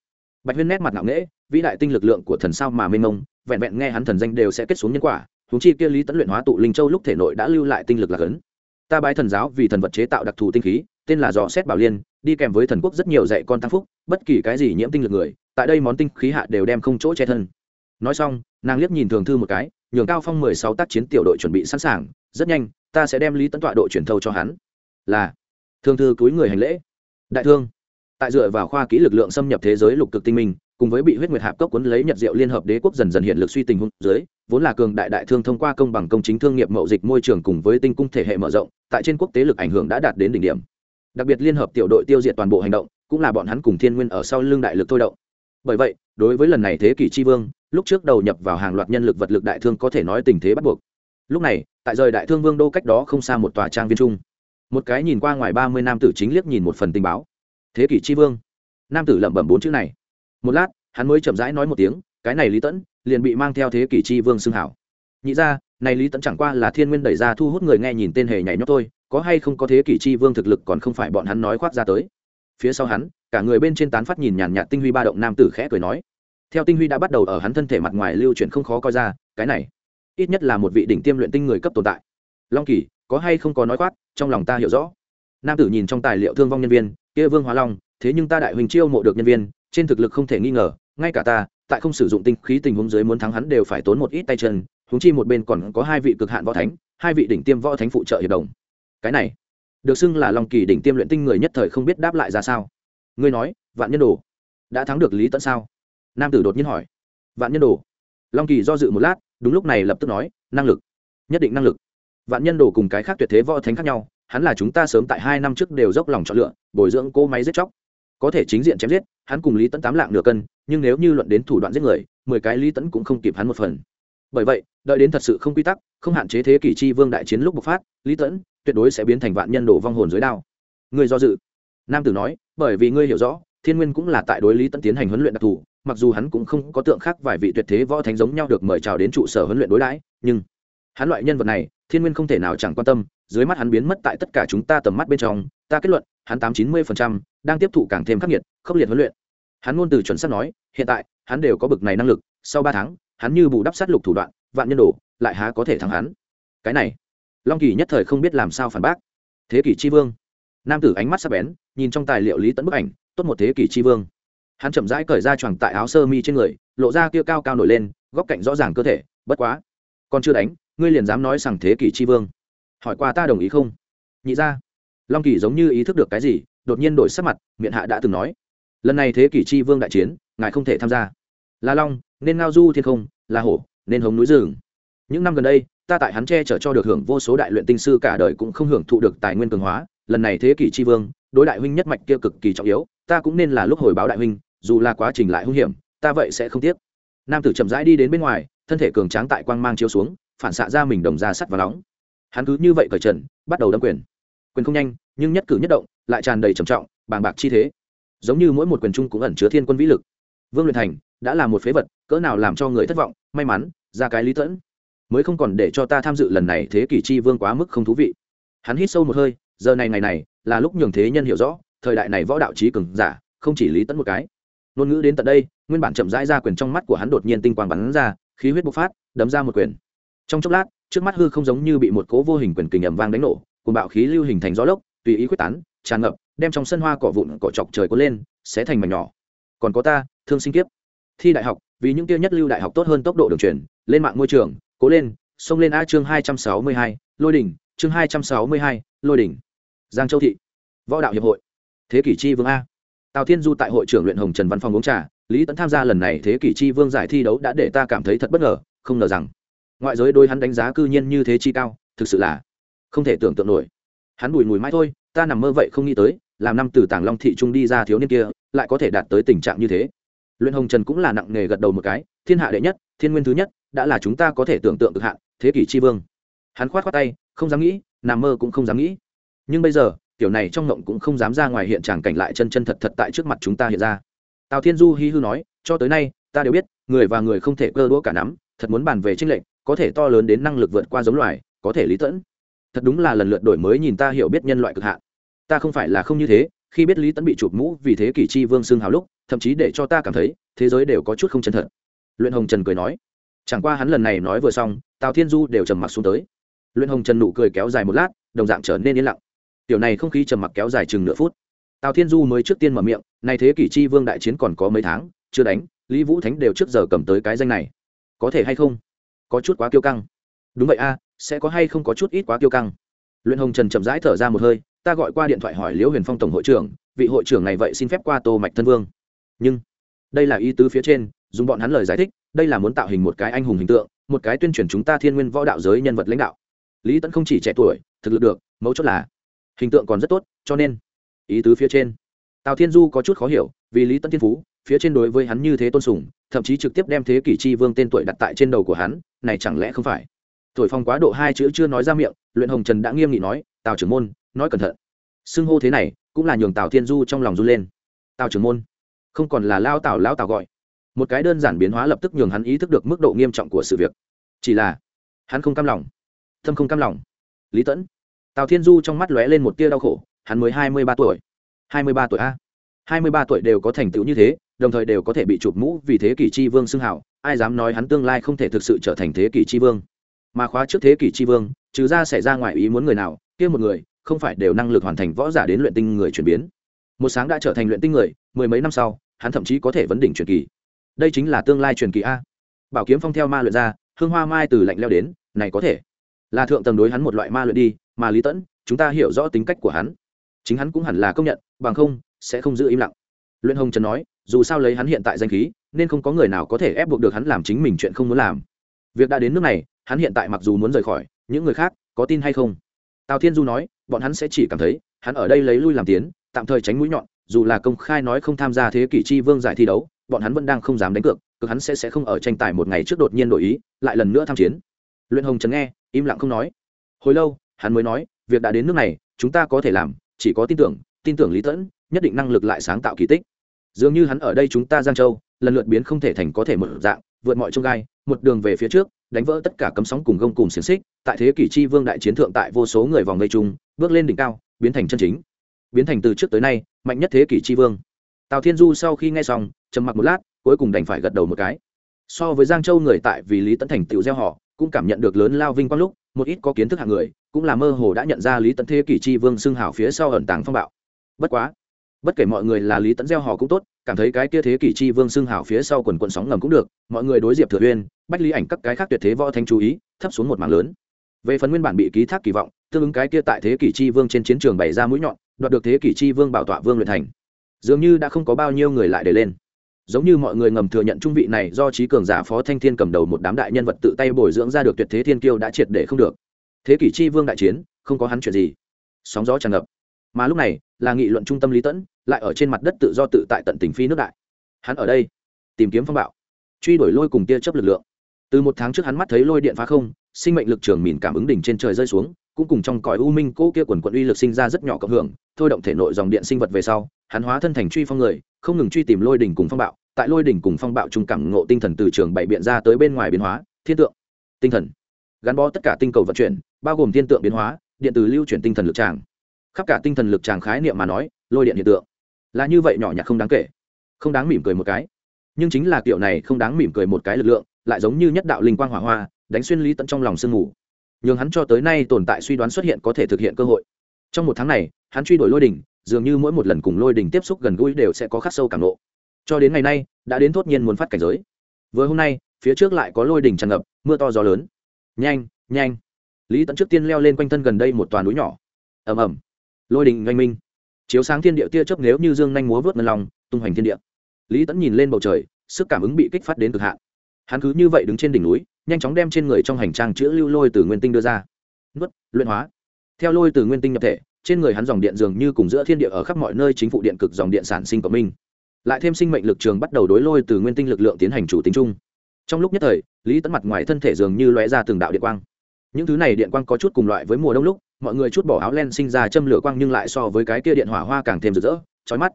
Bạch huyên nét mặt ngạo nghễ, vĩ đại tinh lực lượng của thần sao mà mênh mông, vẹn vẹn nghe hắn thần danh đều sẽ kết xuống nhân quả húng chi kia lý tẫn luyện hóa tụ linh châu lúc thể nội đã lưu lại tinh lực là ấn ta bái thần giáo vì thần vật chế tạo đặc thù tinh khí, tên là dò xét bảo liên, đi kèm với thần quốc rất nhiều dạy con tăng phúc, bất kỳ cái gì nhiễm tinh lực người, tại đây món tinh khí hạ đều đem không chỗ che thân. Nói xong, nàng liếc nhìn thường thư một cái, nhường cao phong mười sáu tác chiến tiểu đội chuẩn bị sẵn sàng, rất nhanh, ta sẽ đem lý tấn tọa đội chuyển thâu cho hắn. Là thương thư túi người hành lễ. Đại thương, tại dựa vào khoa kỹ lực lượng xâm nhập thế giới lục cực tinh minh, cùng với bị huyết nguyệt hạp cốc cuốn lấy nhật diệu liên hợp đế quốc dần dần hiện lực suy tình huống dưới, vốn là cường đại đại thương thông qua công bằng công chính thương nghiệp mậu dịch môi trường cùng với tinh cung thể hệ mở rộng, tại trên quốc tế lực ảnh hưởng đã đạt đến đỉnh điểm. Đặc biệt liên hợp tiểu đội tiêu diệt toàn bộ hành động, cũng là bọn hắn cùng thiên nguyên ở sau lưng đại lực thôi động. Bởi vậy, đối với lần này thế kỷ tri vương, lúc trước đầu nhập vào hàng loạt nhân lực vật lực đại thương có thể nói tình thế bắt buộc. Lúc này, tại rời đại thương vương đô cách đó không xa một tòa trang viên trung một cái nhìn qua ngoài ba mươi nam tử chính liếc nhìn một phần tình báo. Thế kỷ tri vương. Nam tử lẩm bẩm bốn chữ này. Một lát, hắn mới chậm rãi nói một tiếng, cái này lý tẫn, liền bị mang theo thế kỷ tri vương xưng hảo. Nhị ra, này lý tẫn chẳng qua là thiên nguyên đẩy ra thu hút người nghe nhìn tên hề nhảy nhót thôi, có hay không có thế kỷ chi vương thực lực còn không phải bọn hắn nói khoác ra tới. Phía sau hắn, cả người bên trên tán phát nhìn nhàn nhạt tinh huy ba động nam tử khẽ cười nói. Theo tinh huy đã bắt đầu ở hắn thân thể mặt ngoài lưu chuyển không khó coi ra, cái này, ít nhất là một vị đỉnh tiêm luyện tinh người cấp tồn tại. Long kỳ có hay không có nói khoác, trong lòng ta hiểu rõ. Nam tử nhìn trong tài liệu thương vong nhân viên, kia vương hóa long, thế nhưng ta đại huỳnh chiêu mộ được nhân viên, trên thực lực không thể nghi ngờ, ngay cả ta, tại không sử dụng tinh khí tình huống dưới muốn thắng hắn đều phải tốn một ít tay chân, huống chi một bên còn có hai vị cực hạn võ thánh, hai vị đỉnh tiêm võ thánh phụ trợ hiệp đồng. Cái này, được xưng là long kỳ đỉnh tiêm luyện tinh người nhất thời không biết đáp lại ra sao. Ngươi nói, vạn nhân đồ, đã thắng được lý tẫn sao? Nam tử đột nhiên hỏi. Vạn nhân đồ, long kỳ do dự một lát, đúng lúc này lập tức nói, năng lực, nhất định năng lực vạn nhân đồ cùng cái khác tuyệt thế võ thánh khác nhau, hắn là chúng ta sớm tại hai năm trước đều dốc lòng chọn lựa, bồi dưỡng cô máy giết chóc. Có thể chính diện chém giết, hắn cùng lý tẫn tám lạng nửa cân, nhưng nếu như luận đến thủ đoạn giết người, mười cái lý tẫn cũng không kịp hắn một phần. Bởi vậy, đợi đến thật sự không quy tắc, không hạn chế thế kỷ chi vương đại chiến lúc bộc phát, lý tẫn tuyệt đối sẽ biến thành vạn nhân đổ vong hồn dưới đao. Người do dự. Nam tử nói, bởi vì ngươi hiểu rõ, thiên nguyên cũng là tại đối lý tẫn tiến hành huấn luyện đặc thù, mặc dù hắn cũng không có tượng khác vài vị tuyệt thế võ thánh giống nhau được mời chào đến trụ sở huấn luyện đối đãi, nhưng hắn loại nhân vật này, thiên nguyên không thể nào chẳng quan tâm, dưới mắt hắn biến mất tại tất cả chúng ta tầm mắt bên trong. Ta kết luận, hắn tám chín mươi phần trăm đang tiếp thụ càng thêm khắc nghiệt, khốc liệt huấn luyện. Hắn ngôn từ chuẩn xác nói, hiện tại, hắn đều có bực này năng lực, sau ba tháng, hắn như bù đắp sát lục thủ đoạn, vạn nhân đổ, lại há có thể thắng hắn. Cái này, long kỳ nhất thời không biết làm sao phản bác. Thế kỷ tri vương. Nam tử ánh mắt sắp bén, nhìn trong tài liệu lý tẫn bức ảnh, tốt một thế kỷ tri vương. Hắn chậm rãi cởi ra choàng tại áo sơ mi trên người, lộ ra kia cao cao nổi lên, góc cạnh rõ ràng cơ thể, bất quá, còn chưa đánh ngươi liền dám nói rằng thế kỷ tri vương. Hỏi qua ta đồng ý không? Nhị ra long kỳ giống như ý thức được cái gì, đột nhiên đổi sắc mặt, miệng hạ đã từng nói. Lần này thế kỷ tri vương đại chiến, ngài không thể tham gia. Là long, nên ngao du thiên không, là hổ, nên hống núi rừng. Những năm gần đây, ta tại hắn che chở cho được hưởng vô số đại luyện tinh sư cả đời cũng không hưởng thụ được tài nguyên cường hóa. Lần này thế kỷ tri vương, đối đại huynh nhất mạch kia cực kỳ trọng yếu, ta cũng nên là lúc hồi báo đại huynh, dù là quá trình lại hung hiểm, ta vậy sẽ không tiếc. Nam tử chậm rãi đi đến bên ngoài, thân thể cường tráng tại quang mang chiếu xuống phản xạ ra mình đồng ra sắt và nóng. Hắn cứ như vậy cởi trần, bắt đầu đâm quyền. Quyền không nhanh, nhưng nhất cử nhất động, lại tràn đầy trầm trọng, bàng bạc chi thế. Giống như mỗi một quyền chung cũng ẩn chứa thiên quân vĩ lực. Vương luyện thành đã là một phế vật, cỡ nào làm cho người thất vọng, may mắn, ra cái lý tẫn. Mới không còn để cho ta tham dự lần này thế kỷ chi vương quá mức không thú vị. Hắn hít sâu một hơi, giờ này ngày này, là lúc nhường thế nhân hiểu rõ, thời đại này võ đạo trí cường giả, không chỉ lý tẫn một cái. Ngôn ngữ đến tận đây, nguyên bản chậm rãi ra quyền trong mắt của hắn đột nhiên tinh quang bắn ra, khí huyết bộc phát, đấm ra một quyền trong chốc lát, trước mắt hư không giống như bị một cố vô hình quyền kình ầm vang đánh nổ cùng bạo khí lưu hình thành gió lốc, tùy ý quyết tán, tràn ngập, đem trong sân hoa cỏ vụn, cỏ chọc trời cuốn lên sẽ thành mảnh nhỏ. Còn có ta, thương sinh kiếp. Thi đại học, vì những tiêu nhất lưu đại học tốt hơn tốc độ đường truyền, lên mạng môi trường, cố lên, xông lên a chương hai trăm sáu mươi hai, lôi đỉnh, chương hai trăm sáu mươi hai, lôi đỉnh. Giang châu thị. Võ đạo hiệp hội. Thế kỷ chi vương a. Tào thiên du tại hội trưởng luyện hồng trần văn phòng uống trà, lý tấn tham gia lần này thế kỷ chi vương giải thi đấu đã để ta cảm thấy thật bất ngờ, không ngờ rằng ngoại giới đôi hắn đánh giá cư nhiên như thế chi cao, thực sự là không thể tưởng tượng nổi. Hắn bùi mùi mãi thôi, ta nằm mơ vậy không nghĩ tới, làm năm từ tảng long thị trung đi ra thiếu niên kia, lại có thể đạt tới tình trạng như thế. Luyện hồng trần cũng là nặng nghề gật đầu một cái, thiên hạ đệ nhất, thiên nguyên thứ nhất, đã là chúng ta có thể tưởng tượng cực hạn, thế kỷ tri vương. Hắn khoát khoát tay, không dám nghĩ, nằm mơ cũng không dám nghĩ. Nhưng bây giờ kiểu này trong ngộng cũng không dám ra ngoài hiện tràng cảnh lại chân chân thật thật tại trước mặt chúng ta hiện ra. Tào thiên du hi hư nói, cho tới nay, ta đều biết, người và người không thể cơ đũa cả nắm, thật muốn bàn về tranh lệch có thể to lớn đến năng lực vượt qua giống loài, có thể lý tẫn. Thật đúng là lần lượt đổi mới nhìn ta hiểu biết nhân loại cực hạn. Ta không phải là không như thế, khi biết lý tẫn bị chụp mũ vì thế kỷ chi vương xưng hào lúc, thậm chí để cho ta cảm thấy, thế giới đều có chút không chân thật. Luyện hồng trần cười nói, chẳng qua hắn lần này nói vừa xong, tào thiên du đều trầm mặc xuống tới. Luyện hồng trần nụ cười kéo dài một lát, đồng dạng trở nên yên lặng. Tiểu này không khí trầm mặc kéo dài chừng nửa phút. Tào thiên du mới trước tiên mở miệng, nay thế kỷ chi vương đại chiến còn có mấy tháng, chưa đánh, lý vũ thánh đều trước giờ cầm tới cái danh này. Có thể hay không? Có chút quá kiêu căng. Đúng vậy a, sẽ có hay không có chút ít quá kiêu căng? Luyện hồng trần chậm rãi thở ra một hơi, ta gọi qua điện thoại hỏi liễu huyền phong tổng hội trưởng, vị hội trưởng này vậy xin phép qua tô mạch thân vương. Nhưng, đây là ý tứ phía trên, dùng bọn hắn lời giải thích, đây là muốn tạo hình một cái anh hùng hình tượng, một cái tuyên truyền chúng ta thiên nguyên võ đạo giới nhân vật lãnh đạo. Lý tẫn không chỉ trẻ tuổi, thực lực được, mấu chốt là hình tượng còn rất tốt, cho nên, ý tứ phía trên. Tào thiên du có chút khó hiểu, vì lý tẫn thiên phú phía trên đối với hắn như thế tôn sùng, thậm chí trực tiếp đem thế kỷ chi vương tên tuổi đặt tại trên đầu của hắn, này chẳng lẽ không phải? Thổi phong quá độ hai chữ chưa nói ra miệng, luyện hồng trần đã nghiêm nghị nói, tào trưởng môn, nói cẩn thận. Xưng hô thế này, cũng là nhường tào thiên du trong lòng run lên. Tào trưởng môn, không còn là lao tào lao tào gọi. Một cái đơn giản biến hóa lập tức nhường hắn ý thức được mức độ nghiêm trọng của sự việc. Chỉ là, hắn không cam lòng. Thâm không cam lòng. Lý tẫn. Tào thiên du trong mắt lóe lên một tia đau khổ, hắn mới hai mươi ba tuổi. Hai mươi ba tuổi a. Hai mươi ba tuổi đều có thành tựu như thế đồng thời đều có thể bị chụp mũ vì thế kỷ chi vương xưng hảo, ai dám nói hắn tương lai không thể thực sự trở thành thế kỷ chi vương. Mà khóa trước thế kỷ chi vương, trừ ra xảy ra ngoài ý muốn người nào, kia một người, không phải đều năng lực hoàn thành võ giả đến luyện tinh người chuyển biến. Một sáng đã trở thành luyện tinh người, mười mấy năm sau, hắn thậm chí có thể vấn đỉnh truyền kỳ. Đây chính là tương lai truyền kỳ a. Bảo kiếm phong theo ma luyện ra, hương hoa mai từ lạnh leo đến, này có thể. Là thượng tầng đối hắn một loại ma luyện đi, mà lý tẫn, chúng ta hiểu rõ tính cách của hắn. Chính hắn cũng hẳn là công nhận, bằng không, sẽ không giữ im lặng. Luyện hồng trần nói dù sao lấy hắn hiện tại danh khí, nên không có người nào có thể ép buộc được hắn làm chính mình chuyện không muốn làm. Việc đã đến nước này, hắn hiện tại mặc dù muốn rời khỏi, những người khác có tin hay không? Tào thiên du nói, bọn hắn sẽ chỉ cảm thấy, hắn ở đây lấy lui làm tiến, tạm thời tránh mũi nhọn, dù là công khai nói không tham gia thế kỷ chi vương giải thi đấu, bọn hắn vẫn đang không dám đánh cược cực hắn sẽ sẽ không ở tranh tài một ngày trước đột nhiên đổi ý, lại lần nữa tham chiến. Luyện hồng trấn nghe, im lặng không nói. Hồi lâu, hắn mới nói, việc đã đến nước này, chúng ta có thể làm, chỉ có tin tưởng tin tưởng lý tẫn, nhất định năng lực lại sáng tạo kỳ tích dường như hắn ở đây chúng ta giang châu, lần lượt biến không thể thành có thể một dạng, vượt mọi trông gai, một đường về phía trước, đánh vỡ tất cả cấm sóng cùng gông cùng xiềng xích, tại thế kỷ chi vương đại chiến thượng tại vô số người vòng vây chung, bước lên đỉnh cao, biến thành chân chính. Biến thành từ trước tới nay, mạnh nhất thế kỷ chi vương. Tào thiên du sau khi nghe xong, trầm mặc một lát, cuối cùng đành phải gật đầu một cái. So với giang châu người tại vì lý tấn thành tựu gieo họ, cũng cảm nhận được lớn lao vinh quang lúc, một ít có kiến thức hạng người, cũng là mơ hồ đã nhận ra lý tấn thế kỷ chi vương xưng hào phía sau ẩn tàng phong bạo. Bất quá bất kể mọi người là lý tấn gieo họ cũng tốt, cảm thấy cái kia thế kỷ chi vương xưng hảo phía sau quần quận sóng ngầm cũng được, mọi người đối diệp thừa uyên, bách lý ảnh các cái khác tuyệt thế võ thanh chú ý, thấp xuống một mảng lớn. Về phần nguyên bản bị ký thác kỳ vọng, tương ứng cái kia tại thế kỷ chi vương trên chiến trường bày ra mũi nhọn, đoạt được thế kỷ chi vương bảo tọa vương luyện thành. Dường như đã không có bao nhiêu người lại để lên. Giống như mọi người ngầm thừa nhận trung vị này do trí cường giả phó thanh thiên cầm đầu một đám đại nhân vật tự tay bồi dưỡng ra được tuyệt thế thiên kiêu đã triệt để không được. Thế kỷ chi vương đại chiến, không có hắn chuyện gì. Sóng gió tràn ngập. Mà lúc này là nghị luận trung tâm lý tẫn, lại ở trên mặt đất tự do tự tại tận tình phi nước đại. Hắn ở đây, tìm kiếm phong bạo, truy đuổi lôi cùng tia chấp lực lượng. Từ một tháng trước hắn mắt thấy lôi điện phá không, sinh mệnh lực trường mìn cảm ứng đỉnh trên trời rơi xuống, cũng cùng trong cõi u minh cô kia quần quận uy lực sinh ra rất nhỏ cộng hưởng, thôi động thể nội dòng điện sinh vật về sau, hắn hóa thân thành truy phong người, không ngừng truy tìm lôi đỉnh cùng phong bạo. Tại lôi đỉnh cùng phong bạo trung cảm ngộ tinh thần từ trường bảy biện ra tới bên ngoài biến hóa, thiên tượng, tinh thần. Gắn bó tất cả tinh cầu vận chuyển, bao gồm thiên tượng biến hóa, điện từ lưu chuyển tinh thần lực tràng khắp cả tinh thần lực tràng khái niệm mà nói, lôi điện hiện tượng. Là như vậy nhỏ nhặt không đáng kể. Không đáng mỉm cười một cái. Nhưng chính là kiểu này không đáng mỉm cười một cái lực lượng, lại giống như nhất đạo linh quang hỏa hoa, đánh xuyên lý tận trong lòng sương mù. Nhường hắn cho tới nay tồn tại suy đoán xuất hiện có thể thực hiện cơ hội. Trong một tháng này, hắn truy đuổi lôi đỉnh, dường như mỗi một lần cùng lôi đỉnh tiếp xúc gần gũi đều sẽ có khắc sâu cảm nộ cho đến ngày nay, đã đến thốt nhiên muốn phát cảnh giới. Vừa hôm nay, phía trước lại có lôi đỉnh tràn ngập, mưa to gió lớn. Nhanh nhanh. Lý tận trước tiên leo lên quanh thân gần đây một toàn núi nhỏ. Ầm ầm lôi đình oanh minh. Chiếu sáng thiên địa tia chớp nếu như dương nhanh múa vớt ngân lòng, tung hoành thiên địa. Lý tẫn nhìn lên bầu trời, sức cảm ứng bị kích phát đến cực hạn. Hắn cứ như vậy đứng trên đỉnh núi, nhanh chóng đem trên người trong hành trang chữa lưu lôi từ nguyên tinh đưa ra. Nuốt, luyện hóa. Theo lôi từ nguyên tinh nhập thể, trên người hắn dòng điện dường như cùng giữa thiên địa ở khắp mọi nơi chính phủ điện cực dòng điện sản sinh của minh. Lại thêm sinh mệnh lực trường bắt đầu đối lôi từ nguyên tinh lực lượng tiến hành chủ tính chung. Trong lúc nhất thời, lý tấn mặt ngoài thân thể dường như lóe ra từng đạo điện quang. Những thứ này điện quang có chút cùng loại với mùa đông lúc mọi người chút bỏ áo len sinh ra châm lửa quang nhưng lại so với cái kia điện hỏa hoa càng thêm rực rỡ, chói mắt.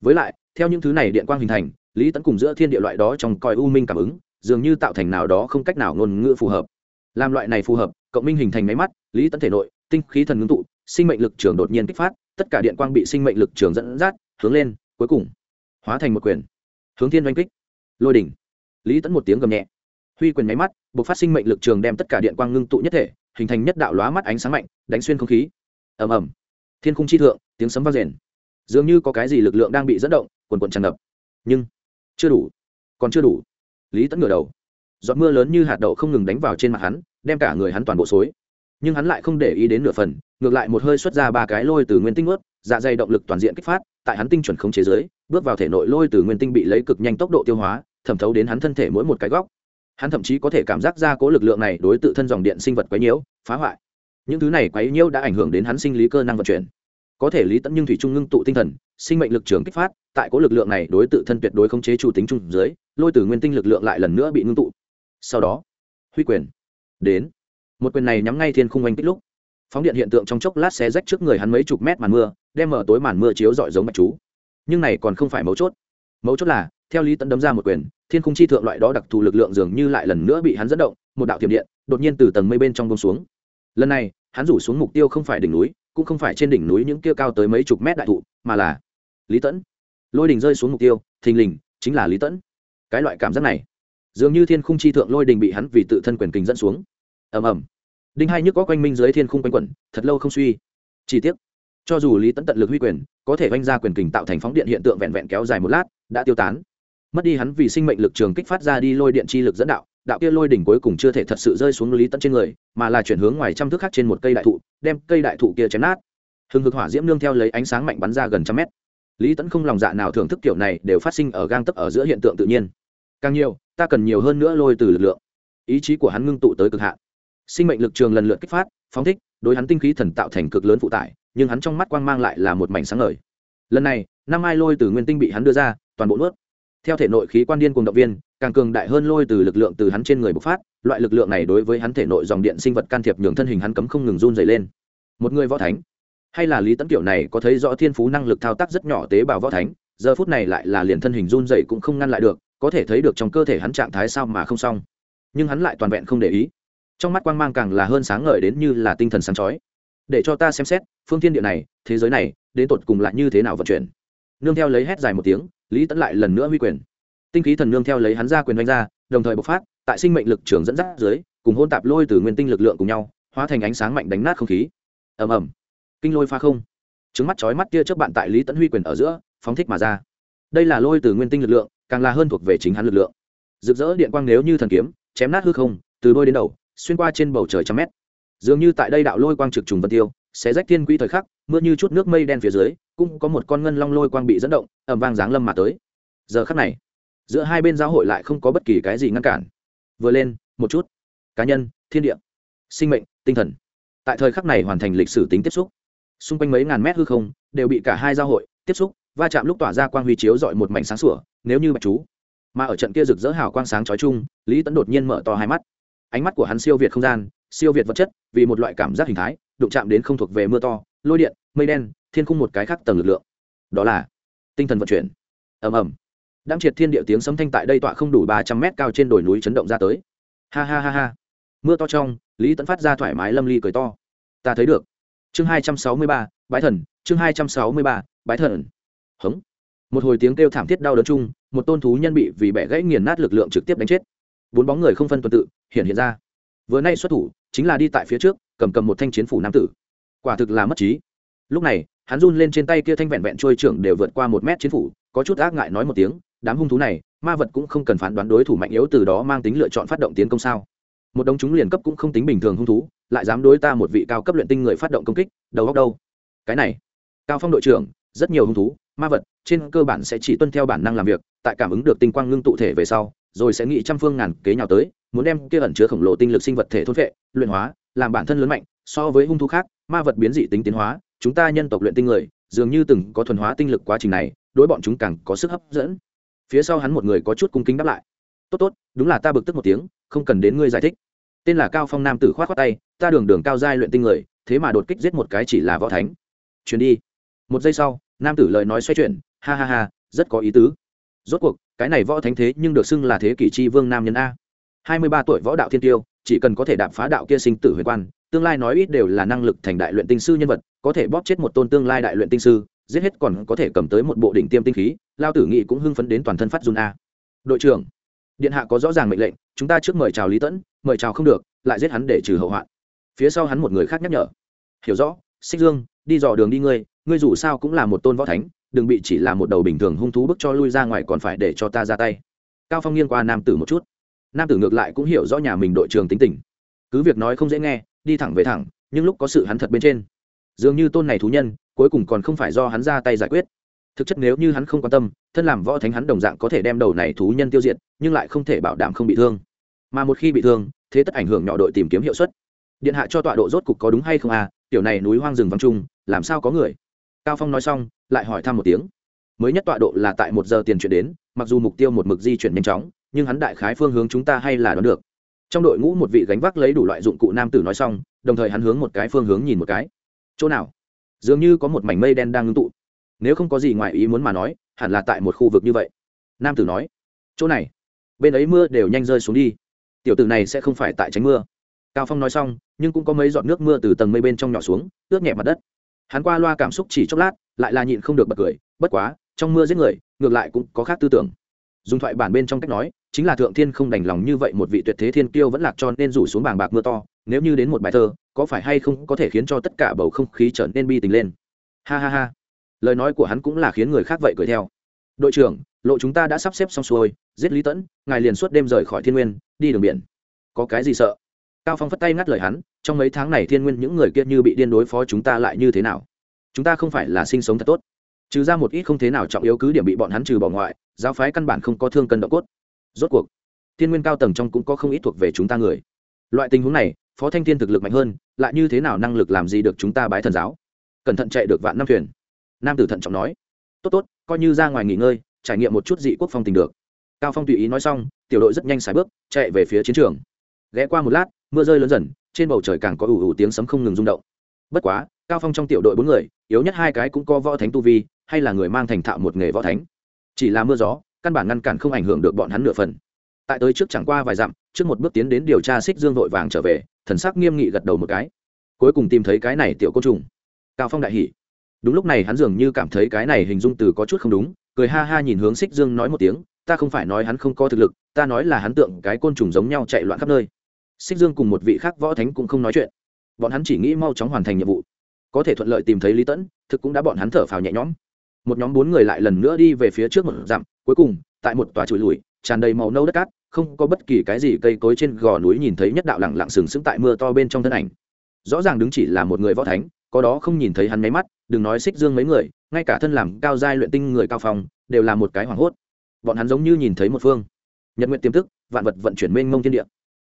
Với lại, theo những thứ này điện quang hình thành, lý tấn cùng giữa thiên địa loại đó trong coi u minh cảm ứng, dường như tạo thành nào đó không cách nào ngôn ngữ phù hợp. Làm loại này phù hợp, cộng minh hình thành máy mắt, lý tấn thể nội, tinh khí thần ngưng tụ, sinh mệnh lực trường đột nhiên kích phát, tất cả điện quang bị sinh mệnh lực trường dẫn dắt, hướng lên, cuối cùng, hóa thành một quyền. Hướng thiên oanh kích. Lôi đỉnh. Lý tấn một tiếng gầm nhẹ huy quyền máy mắt buộc phát sinh mệnh lực trường đem tất cả điện quang ngưng tụ nhất thể, hình thành nhất đạo lóa mắt ánh sáng mạnh, đánh xuyên không khí. Ầm ầm. Thiên khung chi thượng, tiếng sấm vang rền. Dường như có cái gì lực lượng đang bị dẫn động, quần quần tràn ngập. Nhưng, chưa đủ. Còn chưa đủ. Lý tẫn ngửa đầu. Giọt mưa lớn như hạt đậu không ngừng đánh vào trên mặt hắn, đem cả người hắn toàn bộ xối. Nhưng hắn lại không để ý đến nửa phần, ngược lại một hơi xuất ra ba cái lôi từ nguyên tinh ướt dạ dày động lực toàn diện kích phát, tại hắn tinh chuẩn không chế giới, bước vào thể nội lôi từ nguyên tinh bị lấy cực nhanh tốc độ tiêu hóa, thẩm thấu đến hắn thân thể mỗi một cái góc hắn thậm chí có thể cảm giác ra cố lực lượng này đối tự thân dòng điện sinh vật quấy nhiễu, phá hoại. Những thứ này quấy nhiễu đã ảnh hưởng đến hắn sinh lý cơ năng vận chuyển. Có thể lý tẫn nhưng thủy trung ngưng tụ tinh thần, sinh mệnh lực trường kích phát, tại cố lực lượng này đối tự thân tuyệt đối không chế chủ tính trung dưới, lôi từ nguyên tinh lực lượng lại lần nữa bị ngưng tụ. Sau đó, huy quyền đến. Một quyền này nhắm ngay thiên khung oanh kích lúc, phóng điện hiện tượng trong chốc lát xé rách trước người hắn mấy chục mét màn mưa, đem mở tối màn mưa chiếu dọi giống bạch chú. Nhưng này còn không phải mấu chốt. Mấu chốt là, theo lý tẫn đấm ra một quyền thiên khung chi thượng loại đó đặc thù lực lượng dường như lại lần nữa bị hắn dẫn động, một đạo thiểm điện đột nhiên từ tầng mây bên trong bông xuống. Lần này, hắn rủ xuống mục tiêu không phải đỉnh núi, cũng không phải trên đỉnh núi những kia cao tới mấy chục mét đại thụ, mà là lý tẫn. Lôi đình rơi xuống mục tiêu, thình lình, chính là lý tẫn. Cái loại cảm giác này, dường như thiên khung chi thượng lôi đình bị hắn vì tự thân quyền kình dẫn xuống. Ầm ầm. Đinh hai nhức có quanh minh dưới thiên khung quanh quẩn, thật lâu không suy. Chi tiết cho dù lý tẫn tận lực huy quyền, có thể oanh ra quyền kình tạo thành phóng điện hiện tượng vẹn vẹn kéo dài một lát, đã tiêu tán mất đi hắn vì sinh mệnh lực trường kích phát ra đi lôi điện chi lực dẫn đạo đạo kia lôi đỉnh cuối cùng chưa thể thật sự rơi xuống lý tẫn trên người, mà là chuyển hướng ngoài trăm thước khác trên một cây đại thụ, đem cây đại thụ kia chém nát. Hừng hực hỏa diễm nương theo lấy ánh sáng mạnh bắn ra gần trăm mét. Lý tẫn không lòng dạ nào thưởng thức kiểu này đều phát sinh ở gang tấp ở giữa hiện tượng tự nhiên. Càng nhiều, ta cần nhiều hơn nữa lôi từ lực lượng. Ý chí của hắn ngưng tụ tới cực hạn. Sinh mệnh lực trường lần lượt kích phát, phóng thích, đối hắn tinh khí thần tạo thành cực lớn phụ tải, nhưng hắn trong mắt quang mang lại là một mảnh sáng ngời. Lần này, năm ai lôi từ nguyên tinh bị hắn đưa ra, toàn bộ nuốt theo thể nội khí quan điên cùng động viên, càng cường đại hơn lôi từ lực lượng từ hắn trên người bộc phát, loại lực lượng này đối với hắn thể nội dòng điện sinh vật can thiệp nhường thân hình hắn cấm không ngừng run dày lên. Một người võ thánh. Hay là lý tấn kiểu này có thấy rõ thiên phú năng lực thao tác rất nhỏ tế bào võ thánh, giờ phút này lại là liền thân hình run dày cũng không ngăn lại được, có thể thấy được trong cơ thể hắn trạng thái sao mà không xong. Nhưng hắn lại toàn vẹn không để ý. Trong mắt quang mang càng là hơn sáng ngời đến như là tinh thần sáng chói. Để cho ta xem xét, phương thiên địa này, thế giới này, đến tột cùng lại như thế nào vận chuyển? Nương theo lấy hét dài một tiếng, lý tẫn lại lần nữa huy quyền. Tinh khí thần nương theo lấy hắn ra quyền đánh ra, đồng thời bộc phát, tại sinh mệnh lực trường dẫn dắt dưới, cùng hôn tạp lôi từ nguyên tinh lực lượng cùng nhau, hóa thành ánh sáng mạnh đánh nát không khí. Ầm ầm. Kinh lôi pha không. Trứng mắt chói mắt kia trước bạn tại lý tẫn huy quyền ở giữa, phóng thích mà ra. Đây là lôi từ nguyên tinh lực lượng, càng là hơn thuộc về chính hắn lực lượng. Rực rỡ điện quang nếu như thần kiếm, chém nát hư không, từ đôi đến đầu, xuyên qua trên bầu trời trăm mét. Dường như tại đây đạo lôi quang trực trùng vân tiêu, sẽ rách thiên quỹ thời khắc mưa như chút nước mây đen phía dưới, cũng có một con ngân long lôi quang bị dẫn động ẩm vang giáng lâm mà tới. Giờ khắc này, giữa hai bên giáo hội lại không có bất kỳ cái gì ngăn cản. Vừa lên, một chút. Cá nhân, thiên địa, sinh mệnh, tinh thần. Tại thời khắc này hoàn thành lịch sử tính tiếp xúc. Xung quanh mấy ngàn mét hư không đều bị cả hai giao hội tiếp xúc, va chạm lúc tỏa ra quang huy chiếu dọi một mảnh sáng sủa, nếu như bạch chú. Mà ở trận kia rực rỡ hào quang sáng chói chung, lý tấn đột nhiên mở to hai mắt. Ánh mắt của hắn siêu việt không gian, siêu việt vật chất, vì một loại cảm giác hình thái, đụng chạm đến không thuộc về mưa to lôi điện, mây đen, thiên khung một cái khác tầng lực lượng. Đó là tinh thần vận chuyển. Ầm ầm. Đang triệt thiên địa tiếng sấm thanh tại đây tọa không đủ ba trăm mét cao trên đồi núi chấn động ra tới. Ha ha ha ha. Mưa to trong, lý tẫn phát ra thoải mái lâm ly cười to. Ta thấy được. Chương hai trăm sáu mươi ba, bái thần. Chương hai trăm sáu mươi ba, bái thần. Hống. Một hồi tiếng kêu thảm thiết đau đớn chung, một tôn thú nhân bị vì bẻ gãy nghiền nát lực lượng trực tiếp đánh chết. Bốn bóng người không phân tuần tự, hiện hiện ra. Vừa nay xuất thủ, chính là đi tại phía trước, cầm cầm một thanh chiến phủ nam tử quả thực là mất trí. Lúc này, hắn run lên trên tay kia thanh vẹn vẹn trôi trưởng đều vượt qua một mét chiến phủ, có chút ác ngại nói một tiếng, đám hung thú này, ma vật cũng không cần phán đoán đối thủ mạnh yếu từ đó mang tính lựa chọn phát động tiến công sao? Một đống chúng liền cấp cũng không tính bình thường hung thú, lại dám đối ta một vị cao cấp luyện tinh người phát động công kích, đầu góc đâu? Cái này, cao phong đội trưởng, rất nhiều hung thú, ma vật, trên cơ bản sẽ chỉ tuân theo bản năng làm việc, tại cảm ứng được tinh quang ngưng tụ thể về sau, rồi sẽ nghĩ trăm phương ngàn kế nhào tới, muốn đem kia ẩn chứa khổng lồ tinh lực sinh vật thể thôn vệ luyện hóa, làm bản thân lớn mạnh, so với hung thú khác ma vật biến dị tính tiến hóa, chúng ta nhân tộc luyện tinh người, dường như từng có thuần hóa tinh lực quá trình này, đối bọn chúng càng có sức hấp dẫn. Phía sau hắn một người có chút cung kính đáp lại. Tốt tốt, đúng là ta bực tức một tiếng, không cần đến ngươi giải thích. Tên là cao phong nam tử khoát khoát tay, ta đường đường cao giai luyện tinh người, thế mà đột kích giết một cái chỉ là võ thánh. Chuyến đi. Một giây sau, nam tử lời nói xoay chuyển, ha ha ha, rất có ý tứ. Rốt cuộc, cái này võ thánh thế nhưng được xưng là thế kỷ chi vương nam nhân a. Hai mươi ba tuổi võ đạo thiên tiêu, chỉ cần có thể đạp phá đạo kia sinh tử huyền quan tương lai nói ít đều là năng lực thành đại luyện tinh sư nhân vật, có thể bóp chết một tôn tương lai đại luyện tinh sư, giết hết còn có thể cầm tới một bộ đỉnh tiêm tinh khí, lao tử nghị cũng hưng phấn đến toàn thân phát run a. Đội trưởng, điện hạ có rõ ràng mệnh lệnh, chúng ta trước mời chào lý tẫn, mời chào không được, lại giết hắn để trừ hậu hoạn. Phía sau hắn một người khác nhắc nhở. Hiểu rõ, xích dương, đi dò đường đi ngươi ngươi dù sao cũng là một tôn võ thánh, đừng bị chỉ là một đầu bình thường hung thú bức cho lui ra ngoài còn phải để cho ta ra tay. Cao phong nghiêng qua nam tử một chút. Nam tử ngược lại cũng hiểu rõ nhà mình đội trường tính tình. Cứ việc nói không dễ nghe đi thẳng về thẳng, nhưng lúc có sự hắn thật bên trên. Dường như tôn này thú nhân, cuối cùng còn không phải do hắn ra tay giải quyết. Thực chất nếu như hắn không quan tâm, thân làm võ thánh hắn đồng dạng có thể đem đầu này thú nhân tiêu diệt, nhưng lại không thể bảo đảm không bị thương. Mà một khi bị thương, thế tất ảnh hưởng nhỏ đội tìm kiếm hiệu suất. Điện hạ cho tọa độ rốt cục có đúng hay không à tiểu này núi hoang rừng vắng chung, làm sao có người? Cao phong nói xong, lại hỏi thăm một tiếng. Mới nhất tọa độ là tại một giờ tiền chuyển đến, mặc dù mục tiêu một mực di chuyển nhanh chóng, nhưng hắn đại khái phương hướng chúng ta hay là đoán được trong đội ngũ một vị gánh vác lấy đủ loại dụng cụ nam tử nói xong, đồng thời hắn hướng một cái phương hướng nhìn một cái. Chỗ nào? Dường như có một mảnh mây đen đang ngưng tụ. Nếu không có gì ngoài ý muốn mà nói, hẳn là tại một khu vực như vậy. Nam tử nói, chỗ này, bên ấy mưa đều nhanh rơi xuống đi. Tiểu tử này sẽ không phải tại tránh mưa. Cao phong nói xong, nhưng cũng có mấy giọt nước mưa từ tầng mây bên trong nhỏ xuống, ướt nhẹ mặt đất. Hắn qua loa cảm xúc chỉ chốc lát, lại là nhịn không được bật cười, bất quá, trong mưa giết người, ngược lại cũng có khác tư tưởng dùng thoại bản bên trong cách nói, chính là thượng thiên không đành lòng như vậy một vị tuyệt thế thiên kiêu vẫn lạc cho nên rủ xuống bảng bạc mưa to, nếu như đến một bài thơ, có phải hay không có thể khiến cho tất cả bầu không khí trở nên bi tình lên? Ha ha ha. Lời nói của hắn cũng là khiến người khác vậy cười theo. Đội trưởng, lộ chúng ta đã sắp xếp xong xuôi, giết lý tẫn ngài liền suốt đêm rời khỏi thiên nguyên, đi đường biển. Có cái gì sợ? Cao phong phất tay ngắt lời hắn, trong mấy tháng này thiên nguyên những người kia như bị điên đối phó chúng ta lại như thế nào? Chúng ta không phải là sinh sống thật tốt. Trừ ra một ít không thế nào trọng yếu cứ điểm bị bọn hắn trừ bỏ ngoại giáo phái căn bản không có thương cân độ cốt. Rốt cuộc, thiên nguyên cao tầng trong cũng có không ít thuộc về chúng ta người. Loại tình huống này, phó thanh thiên thực lực mạnh hơn, lại như thế nào năng lực làm gì được chúng ta bái thần giáo? Cẩn thận chạy được vạn năm thuyền. Nam tử thận trọng nói. Tốt tốt, coi như ra ngoài nghỉ ngơi, trải nghiệm một chút dị quốc phong tình được. Cao phong tùy ý nói xong, tiểu đội rất nhanh xài bước, chạy về phía chiến trường. Ghé qua một lát, mưa rơi lớn dần, trên bầu trời càng có ủ ủ tiếng sấm không ngừng rung động. Bất quá, cao phong trong tiểu đội bốn người, yếu nhất hai cái cũng có võ thánh tu vi, hay là người mang thành thạo một nghề võ thánh chỉ là mưa gió, căn bản ngăn cản không ảnh hưởng được bọn hắn nửa phần. Tại tới trước chẳng qua vài dặm, trước một bước tiến đến điều tra xích dương vội vàng trở về, thần sắc nghiêm nghị gật đầu một cái. Cuối cùng tìm thấy cái này tiểu côn trùng. Cao phong đại hỉ. Đúng lúc này hắn dường như cảm thấy cái này hình dung từ có chút không đúng, cười ha ha nhìn hướng xích dương nói một tiếng, ta không phải nói hắn không có thực lực, ta nói là hắn tượng cái côn trùng giống nhau chạy loạn khắp nơi. Xích dương cùng một vị khác võ thánh cũng không nói chuyện. Bọn hắn chỉ nghĩ mau chóng hoàn thành nhiệm vụ. Có thể thuận lợi tìm thấy lý tẫn thực cũng đã bọn hắn thở phào nhẹ nhõm một nhóm bốn người lại lần nữa đi về phía trước một dặm, cuối cùng, tại một tòa chùi lùi, tràn đầy màu nâu đất cát, không có bất kỳ cái gì cây cối trên gò núi nhìn thấy nhất đạo lặng lặng sừng sững tại mưa to bên trong thân ảnh. Rõ ràng đứng chỉ là một người võ thánh, có đó không nhìn thấy hắn máy mắt, đừng nói xích dương mấy người, ngay cả thân làm cao giai luyện tinh người cao phong, đều là một cái hoảng hốt. Bọn hắn giống như nhìn thấy một phương. Nhật nguyện tiềm thức, vạn vật vận chuyển mênh mông thiên địa.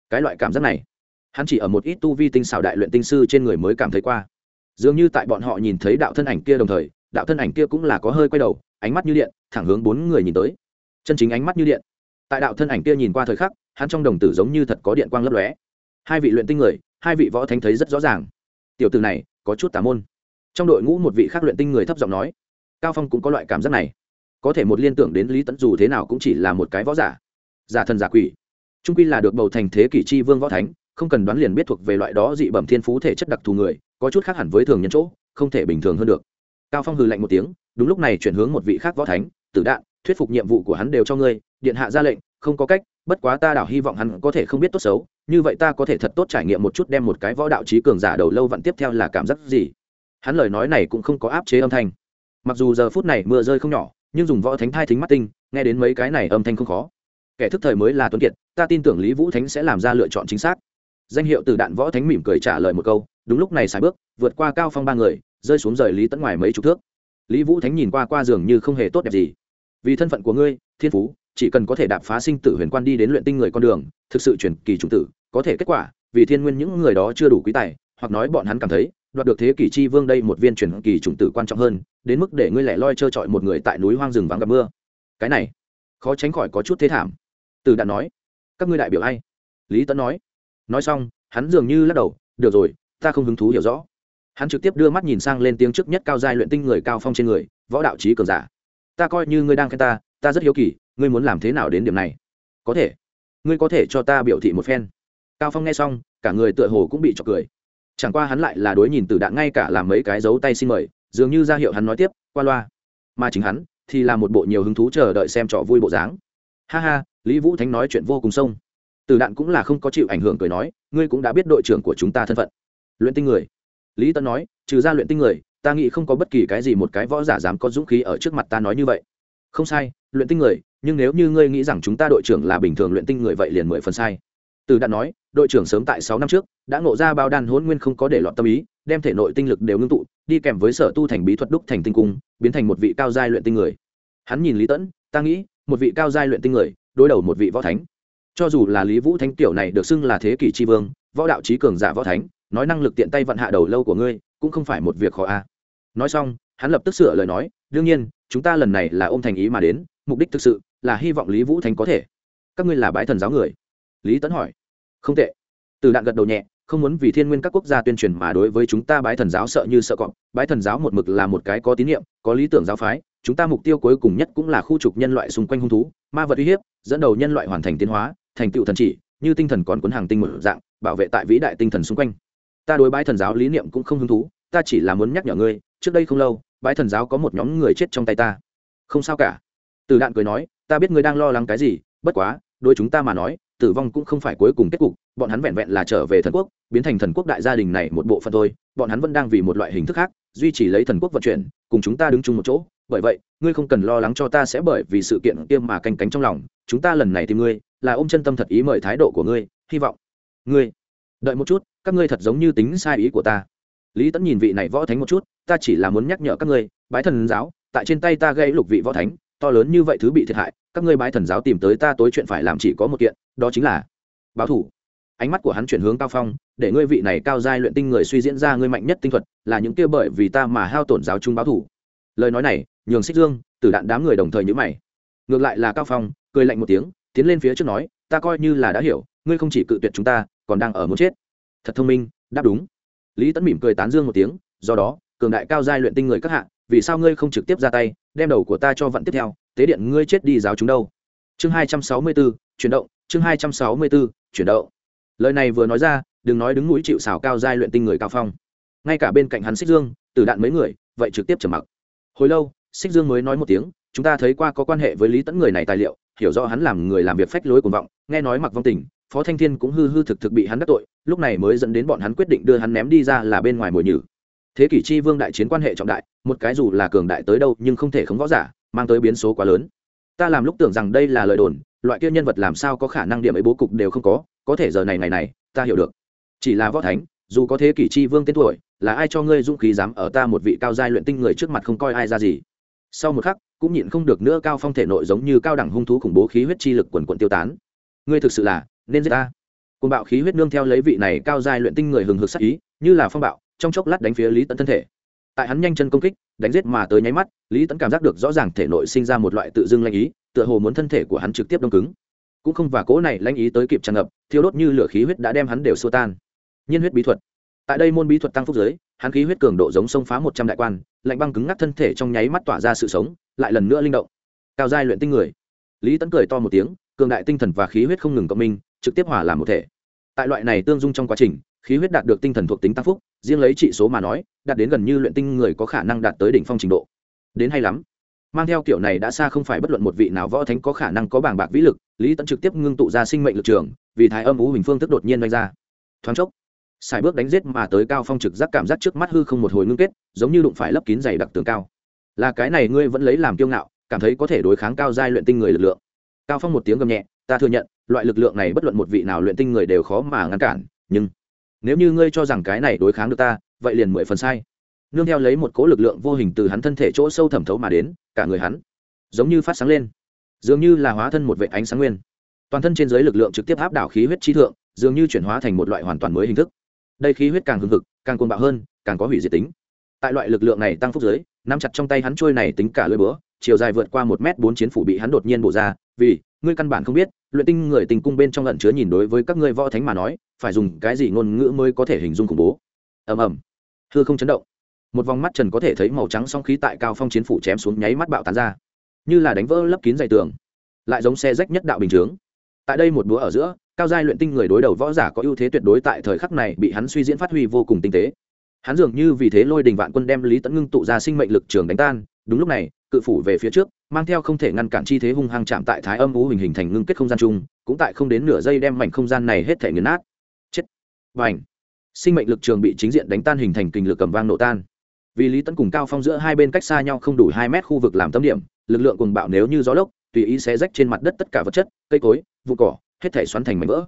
Cái loại cảm giác này, hắn chỉ ở một ít tu vi tinh xảo đại luyện tinh sư trên người mới cảm thấy qua. Dường như tại bọn họ nhìn thấy đạo thân ảnh kia đồng thời đạo thân ảnh kia cũng là có hơi quay đầu, ánh mắt như điện, thẳng hướng bốn người nhìn tới. Chân chính ánh mắt như điện. Tại đạo thân ảnh kia nhìn qua thời khắc, hắn trong đồng tử giống như thật có điện quang lấp lóe. Hai vị luyện tinh người, hai vị võ thánh thấy rất rõ ràng. Tiểu từ này, có chút tà môn. Trong đội ngũ một vị khác luyện tinh người thấp giọng nói, cao phong cũng có loại cảm giác này. Có thể một liên tưởng đến lý tẫn dù thế nào cũng chỉ là một cái võ giả. Giả thần giả quỷ. Trung quy là được bầu thành thế kỷ chi vương võ thánh, không cần đoán liền biết thuộc về loại đó dị bẩm thiên phú thể chất đặc thù người, có chút khác hẳn với thường nhân chỗ, không thể bình thường hơn được cao phong hừ lạnh một tiếng, đúng lúc này chuyển hướng một vị khác võ thánh, tử đạn, thuyết phục nhiệm vụ của hắn đều cho ngươi, điện hạ ra lệnh, không có cách, bất quá ta đảo hy vọng hắn có thể không biết tốt xấu, như vậy ta có thể thật tốt trải nghiệm một chút đem một cái võ đạo trí cường giả đầu lâu vặn tiếp theo là cảm giác gì. Hắn lời nói này cũng không có áp chế âm thanh. Mặc dù giờ phút này mưa rơi không nhỏ, nhưng dùng võ thánh thai thính mắt tinh, nghe đến mấy cái này âm thanh không khó. Kẻ thức thời mới là tuấn kiệt, ta tin tưởng lý vũ thánh sẽ làm ra lựa chọn chính xác. Danh hiệu từ đạn võ thánh mỉm cười trả lời một câu, đúng lúc này xài bước, vượt qua cao phong ba người rơi xuống rời lý tẫn ngoài mấy chục thước. Lý vũ thánh nhìn qua qua giường như không hề tốt đẹp gì. Vì thân phận của ngươi, thiên phú, chỉ cần có thể đạp phá sinh tử huyền quan đi đến luyện tinh người con đường, thực sự chuyển kỳ chủng tử, có thể kết quả, vì thiên nguyên những người đó chưa đủ quý tài, hoặc nói bọn hắn cảm thấy, đoạt được thế kỷ chi vương đây một viên chuyển kỳ chủng tử quan trọng hơn, đến mức để ngươi lẻ loi trơ trọi một người tại núi hoang rừng vắng gặp mưa. Cái này, khó tránh khỏi có chút thế thảm. Từ đạn nói, các ngươi đại biểu ai? Lý tấn nói. Nói xong, hắn dường như lắc đầu, được rồi, ta không hứng thú hiểu rõ hắn trực tiếp đưa mắt nhìn sang lên tiếng trước nhất cao giai luyện tinh người cao phong trên người, võ đạo trí cường giả. Ta coi như ngươi đang khen ta ta rất hiếu kỳ, ngươi muốn làm thế nào đến điểm này? Có thể. Ngươi có thể cho ta biểu thị một phen. Cao phong nghe xong, cả người tựa hồ cũng bị trọc cười. Chẳng qua hắn lại là đối nhìn từ đạn ngay cả làm mấy cái dấu tay xin mời, dường như ra hiệu hắn nói tiếp, qua loa. Mà chính hắn, thì là một bộ nhiều hứng thú chờ đợi xem trò vui bộ dáng. Ha ha, lý vũ thánh nói chuyện vô cùng sông. Từ đạn cũng là không có chịu ảnh hưởng cười nói, ngươi cũng đã biết đội trưởng của chúng ta thân phận. Luyện tinh người lý tân nói, trừ ra luyện tinh người, ta nghĩ không có bất kỳ cái gì một cái võ giả dám có dũng khí ở trước mặt ta nói như vậy. Không sai, luyện tinh người, nhưng nếu như ngươi nghĩ rằng chúng ta đội trưởng là bình thường luyện tinh người vậy liền mười phần sai. Từ đạn nói, đội trưởng sớm tại sáu năm trước, đã ngộ ra bao đan hôn nguyên không có để lọt tâm ý, đem thể nội tinh lực đều ngưng tụ, đi kèm với sở tu thành bí thuật đúc thành tinh cung, biến thành một vị cao giai luyện tinh người. Hắn nhìn lý tẫn ta nghĩ, một vị cao giai luyện tinh người, đối đầu một vị võ thánh. Cho dù là lý vũ thánh tiểu này được xưng là thế kỷ tri vương võ đạo trí cường giả võ thánh, nói năng lực tiện tay vận hạ đầu lâu của ngươi, cũng không phải một việc khó a. Nói xong, hắn lập tức sửa lời nói, đương nhiên, chúng ta lần này là ôm thành ý mà đến, mục đích thực sự là hy vọng lý vũ thánh có thể. Các ngươi là bái thần giáo người? Lý tấn hỏi. Không tệ. Từ đạn gật đầu nhẹ, không muốn vì thiên nguyên các quốc gia tuyên truyền mà đối với chúng ta bái thần giáo sợ như sợ cọp. Bái thần giáo một mực là một cái có tín nhiệm, có lý tưởng giáo phái, chúng ta mục tiêu cuối cùng nhất cũng là khu trục nhân loại xung quanh hung thú, ma vật uy hiếp, dẫn đầu nhân loại hoàn thành tiến hóa, thành tựu thần chỉ, như tinh thần còn cuốn hàng tinh một dạng bảo vệ tại vĩ đại tinh thần xung quanh. Ta đối bái thần giáo lý niệm cũng không hứng thú, ta chỉ là muốn nhắc nhở ngươi, trước đây không lâu, bái thần giáo có một nhóm người chết trong tay ta. Không sao cả. Từ đạn cười nói, ta biết ngươi đang lo lắng cái gì, bất quá, đối chúng ta mà nói, tử vong cũng không phải cuối cùng kết cục, bọn hắn vẹn vẹn là trở về thần quốc, biến thành thần quốc đại gia đình này một bộ phận thôi, bọn hắn vẫn đang vì một loại hình thức khác, duy trì lấy thần quốc vận chuyển, cùng chúng ta đứng chung một chỗ. Bởi vậy, ngươi không cần lo lắng cho ta sẽ bởi vì sự kiện kia mà canh cánh trong lòng, chúng ta lần này tìm ngươi, là ôm chân tâm thật ý mời thái độ của ngươi, hy vọng ngươi, đợi một chút, các ngươi thật giống như tính sai ý của ta. Lý tẫn nhìn vị này võ thánh một chút, ta chỉ là muốn nhắc nhở các ngươi, bái thần giáo, tại trên tay ta gây lục vị võ thánh, to lớn như vậy thứ bị thiệt hại, các ngươi bái thần giáo tìm tới ta tối chuyện phải làm chỉ có một kiện, đó chính là báo thủ. Ánh mắt của hắn chuyển hướng cao phong, để ngươi vị này cao giai luyện tinh người suy diễn ra ngươi mạnh nhất tinh thuật, là những kia bởi vì ta mà hao tổn giáo trung báo thủ. Lời nói này, nhường xích dương, tử đạn đám người đồng thời nhữ mày. Ngược lại là cao phong, cười lạnh một tiếng, tiến lên phía trước nói, ta coi như là đã hiểu, ngươi không chỉ cự tuyệt chúng ta còn đang ở muốn chết. Thật thông minh, đáp đúng. Lý tấn mỉm cười tán dương một tiếng, do đó, cường đại cao giai luyện tinh người các hạ, vì sao ngươi không trực tiếp ra tay, đem đầu của ta cho vận tiếp theo, tế điện ngươi chết đi giáo chúng đâu? Chương hai trăm sáu mươi bốn chuyển động, chương hai trăm sáu mươi bốn chuyển động. Lời này vừa nói ra, đừng nói đứng mũi chịu xảo cao giai luyện tinh người cao phong. Ngay cả bên cạnh hắn xích dương từ đạn mấy người, vậy trực tiếp trầm mặc. Hồi lâu, xích dương mới nói một tiếng, chúng ta thấy qua có quan hệ với lý tẫn người này tài liệu, hiểu rõ hắn làm người làm việc phách lối cuồng vọng, nghe nói mặc vong tình phó thanh thiên cũng hư hư thực thực bị hắn đắc tội, lúc này mới dẫn đến bọn hắn quyết định đưa hắn ném đi ra là bên ngoài mồi nhử. Thế kỷ chi vương đại chiến quan hệ trọng đại, một cái dù là cường đại tới đâu nhưng không thể khống võ giả, mang tới biến số quá lớn. Ta làm lúc tưởng rằng đây là lời đồn, loại kia nhân vật làm sao có khả năng điểm ấy bố cục đều không có có thể giờ này này này, ta hiểu được. Chỉ là võ thánh, dù có thế kỷ chi vương tên tuổi, là ai cho ngươi dũng khí dám ở ta một vị cao giai luyện tinh người trước mặt không coi ai ra gì? Sau một khắc, cũng nhịn không được nữa cao phong thể nội giống như cao đẳng hung thú khủng bố khí huyết chi lực quần quận tiêu tán. Ngươi thực sự là nên giết ta. Côn bạo khí huyết nương theo lấy vị này cao giai luyện tinh người hừng hực sắc ý, như là phong bạo, trong chốc lát đánh phía lý tẫn thân thể. Tại hắn nhanh chân công kích, đánh giết mà tới nháy mắt, lý tẫn cảm giác được rõ ràng thể nội sinh ra một loại tự dưng lanh ý, tựa hồ muốn thân thể của hắn trực tiếp đông cứng. Cũng không và cố này lanh ý tới kịp tràn ngập, thiêu đốt như lửa khí huyết đã đem hắn đều xua tan. Nhiên huyết bí thuật. Tại đây môn bí thuật tăng phúc giới, hắn khí huyết cường độ giống sông phá một trăm đại quan, lạnh băng cứng ngắc thân thể trong nháy mắt tỏa ra sự sống, lại lần nữa linh động. Cao giai luyện tinh người. Lý tẫn cười to một tiếng, cường đại tinh thần và khí huyết không ngừng cộng minh trực tiếp hòa làm một thể. Tại loại này tương dung trong quá trình, khí huyết đạt được tinh thần thuộc tính tăng phúc, riêng lấy trị số mà nói, đạt đến gần như luyện tinh người có khả năng đạt tới đỉnh phong trình độ. Đến hay lắm. Mang theo kiểu này đã xa không phải bất luận một vị nào võ thánh có khả năng có bảng bạc vĩ lực, lý tẫn trực tiếp ngưng tụ ra sinh mệnh lực trường, vì thái âm ú hình phương thức đột nhiên đánh ra. Thoáng chốc xài bước đánh giết mà tới cao phong trực giác cảm giác trước mắt hư không một hồi ngưng kết, giống như đụng phải lấp kín dày đặc tường cao. Là cái này ngươi vẫn lấy làm kiêu ngạo, cảm thấy có thể đối kháng cao giai luyện tinh người lực lượng. Cao phong một tiếng gầm nhẹ ta thừa nhận, loại lực lượng này bất luận một vị nào luyện tinh người đều khó mà ngăn cản, nhưng nếu như ngươi cho rằng cái này đối kháng được ta, vậy liền mười phần sai. Nương theo lấy một cỗ lực lượng vô hình từ hắn thân thể chỗ sâu thẩm thấu mà đến, cả người hắn giống như phát sáng lên, dường như là hóa thân một vệ ánh sáng nguyên. Toàn thân trên giới lực lượng trực tiếp áp đảo khí huyết trí thượng, dường như chuyển hóa thành một loại hoàn toàn mới hình thức. Đây khí huyết càng hưng hực, càng côn bạo hơn, càng có hủy diệt tính. Tại loại lực lượng này tăng phúc giới nắm chặt trong tay hắn trôi này tính cả lưỡi búa, chiều dài vượt qua một m bốn chiến phủ bị hắn đột nhiên bổ ra, vì ngươi căn bản không biết, luyện tinh người tình cung bên trong lận chứa nhìn đối với các ngươi võ thánh mà nói, phải dùng cái gì ngôn ngữ mới có thể hình dung khủng bố? Ầm ầm. Thưa không chấn động. Một vòng mắt trần có thể thấy màu trắng song khí tại cao phong chiến phủ chém xuống nháy mắt bạo tán ra. Như là đánh vỡ lấp kín dày tường. Lại giống xe rách nhất đạo bình chướng. Tại đây một búa ở giữa, cao giai luyện tinh người đối đầu võ giả có ưu thế tuyệt đối tại thời khắc này bị hắn suy diễn phát huy vô cùng tinh tế. Hắn dường như vì thế lôi đình vạn quân đem lý tẫn ngưng tụ ra sinh mệnh lực trường đánh tan đúng lúc này, cự phủ về phía trước, mang theo không thể ngăn cản chi thế hung hăng chạm tại thái âm ú hình hình thành ngưng kết không gian chung, cũng tại không đến nửa giây đem mảnh không gian này hết thể nghiền nát. Chết. Và ảnh sinh mệnh lực trường bị chính diện đánh tan hình thành kình lực cầm vang nổ tan. Vì lý tấn cùng cao phong giữa hai bên cách xa nhau không đủ hai mét khu vực làm tâm điểm, lực lượng cùng bạo nếu như gió lốc, tùy ý xé rách trên mặt đất tất cả vật chất, cây cối, vụ cỏ, hết thể xoắn thành mảnh vỡ.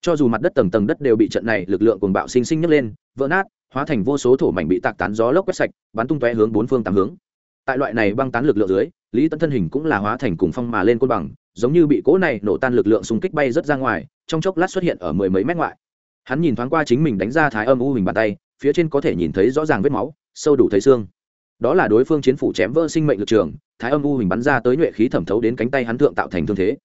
Cho dù mặt đất tầng tầng đất đều bị trận này lực lượng cùng bạo sinh sinh nhấc lên, vỡ nát, hóa thành vô số thổ mảnh bị tạc tán gió lốc quét sạch, bắn tung tóe hướng bốn phương tám hướng tại loại này băng tán lực lượng dưới, lý tấn thân hình cũng là hóa thành cùng phong mà lên côn bằng, giống như bị cỗ này nổ tan lực lượng xung kích bay rất ra ngoài, trong chốc lát xuất hiện ở mười mấy mét ngoại. Hắn nhìn thoáng qua chính mình đánh ra thái âm u hình bàn tay, phía trên có thể nhìn thấy rõ ràng vết máu, sâu đủ thấy xương. Đó là đối phương chiến phủ chém vỡ sinh mệnh lực trường, thái âm u hình bắn ra tới nhuệ khí thẩm thấu đến cánh tay hắn thượng tạo thành thương thế.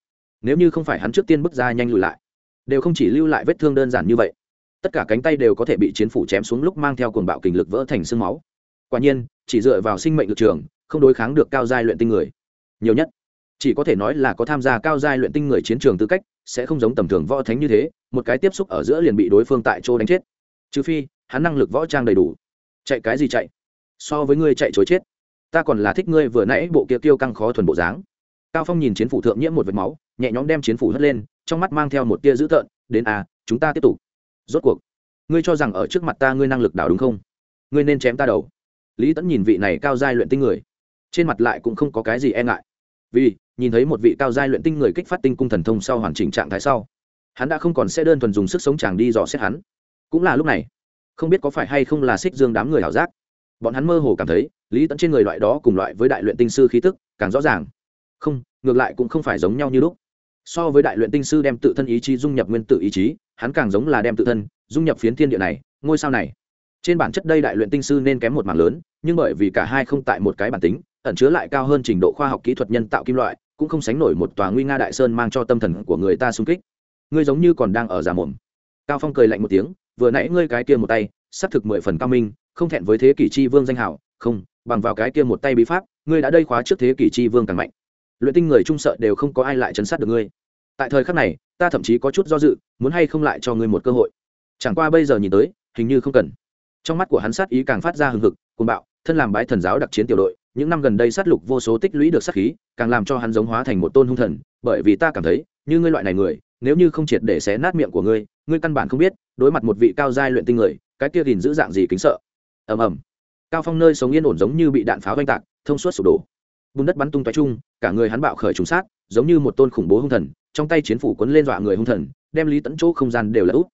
Nếu như không phải hắn trước tiên bước ra nhanh lùi lại, đều không chỉ lưu lại vết thương đơn giản như vậy. Tất cả cánh tay đều có thể bị chiến phủ chém xuống lúc mang theo cuồng bạo kình lực vỡ thành xương máu. Quả nhiên chỉ dựa vào sinh mệnh lực trường, không đối kháng được cao giai luyện tinh người. Nhiều nhất, chỉ có thể nói là có tham gia cao giai luyện tinh người chiến trường tư cách, sẽ không giống tầm thường võ thánh như thế, một cái tiếp xúc ở giữa liền bị đối phương tại chỗ đánh chết. Trừ phi, hắn năng lực võ trang đầy đủ. Chạy cái gì chạy? So với ngươi chạy chối chết. Ta còn là thích ngươi vừa nãy bộ kia tiêu căng khó thuần bộ dáng. Cao phong nhìn chiến phủ thượng nhiễm một vệt máu, nhẹ nhõm đem chiến phủ hất lên, trong mắt mang theo một tia dữ tợn, đến à chúng ta tiếp tục. Rốt cuộc, ngươi cho rằng ở trước mặt ta ngươi năng lực đảo đúng không? Ngươi nên chém ta đầu lý tẫn nhìn vị này cao giai luyện tinh người, trên mặt lại cũng không có cái gì e ngại. Vì, nhìn thấy một vị cao giai luyện tinh người kích phát tinh cung thần thông sau hoàn chỉnh trạng thái sau, hắn đã không còn sẽ đơn thuần dùng sức sống chàng đi dò xét hắn. Cũng là lúc này, không biết có phải hay không là xích dương đám người hảo giác, bọn hắn mơ hồ cảm thấy, lý tẫn trên người loại đó cùng loại với đại luyện tinh sư khí tức, càng rõ ràng. Không, ngược lại cũng không phải giống nhau như lúc. So với đại luyện tinh sư đem tự thân ý chí dung nhập nguyên tử ý chí, hắn càng giống là đem tự thân dung nhập phiến thiên địa này, ngôi sao này trên bản chất đây đại luyện tinh sư nên kém một mảng lớn, nhưng bởi vì cả hai không tại một cái bản tính, ẩn chứa lại cao hơn trình độ khoa học kỹ thuật nhân tạo kim loại, cũng không sánh nổi một tòa nguy nga đại sơn mang cho tâm thần của người ta sung kích. Ngươi giống như còn đang ở giả mồm. Cao phong cười lạnh một tiếng, vừa nãy ngươi cái kia một tay, xác thực mười phần cao minh, không thẹn với thế kỷ chi vương danh hảo, không, bằng vào cái kia một tay bí pháp, ngươi đã đây khóa trước thế kỷ chi vương càng mạnh. Luyện tinh người trung sợ đều không có ai lại chấn sát được ngươi. Tại thời khắc này, ta thậm chí có chút do dự, muốn hay không lại cho ngươi một cơ hội. Chẳng qua bây giờ nhìn tới, hình như không cần trong mắt của hắn sát ý càng phát ra hừng hực côn bạo, thân làm bái thần giáo đặc chiến tiểu đội, những năm gần đây sát lục vô số tích lũy được sát khí, càng làm cho hắn giống hóa thành một tôn hung thần, bởi vì ta cảm thấy, như ngươi loại này người, nếu như không triệt để xé nát miệng của ngươi ngươi căn bản không biết, đối mặt một vị cao giai luyện tinh người, cái kia gìn giữ dạng gì kính sợ. Ầm ầm. Cao phong nơi sống yên ổn giống như bị đạn pháo vanh tạc, thông suốt sụp đổ. Bùn đất bắn tung tóe chung, cả người hắn bạo khởi trùng sát, giống như một tôn khủng bố hung thần, trong tay chiến phủ quấn lên dọa người hung thần, đem lý tẫn chỗ không gian đều là úp.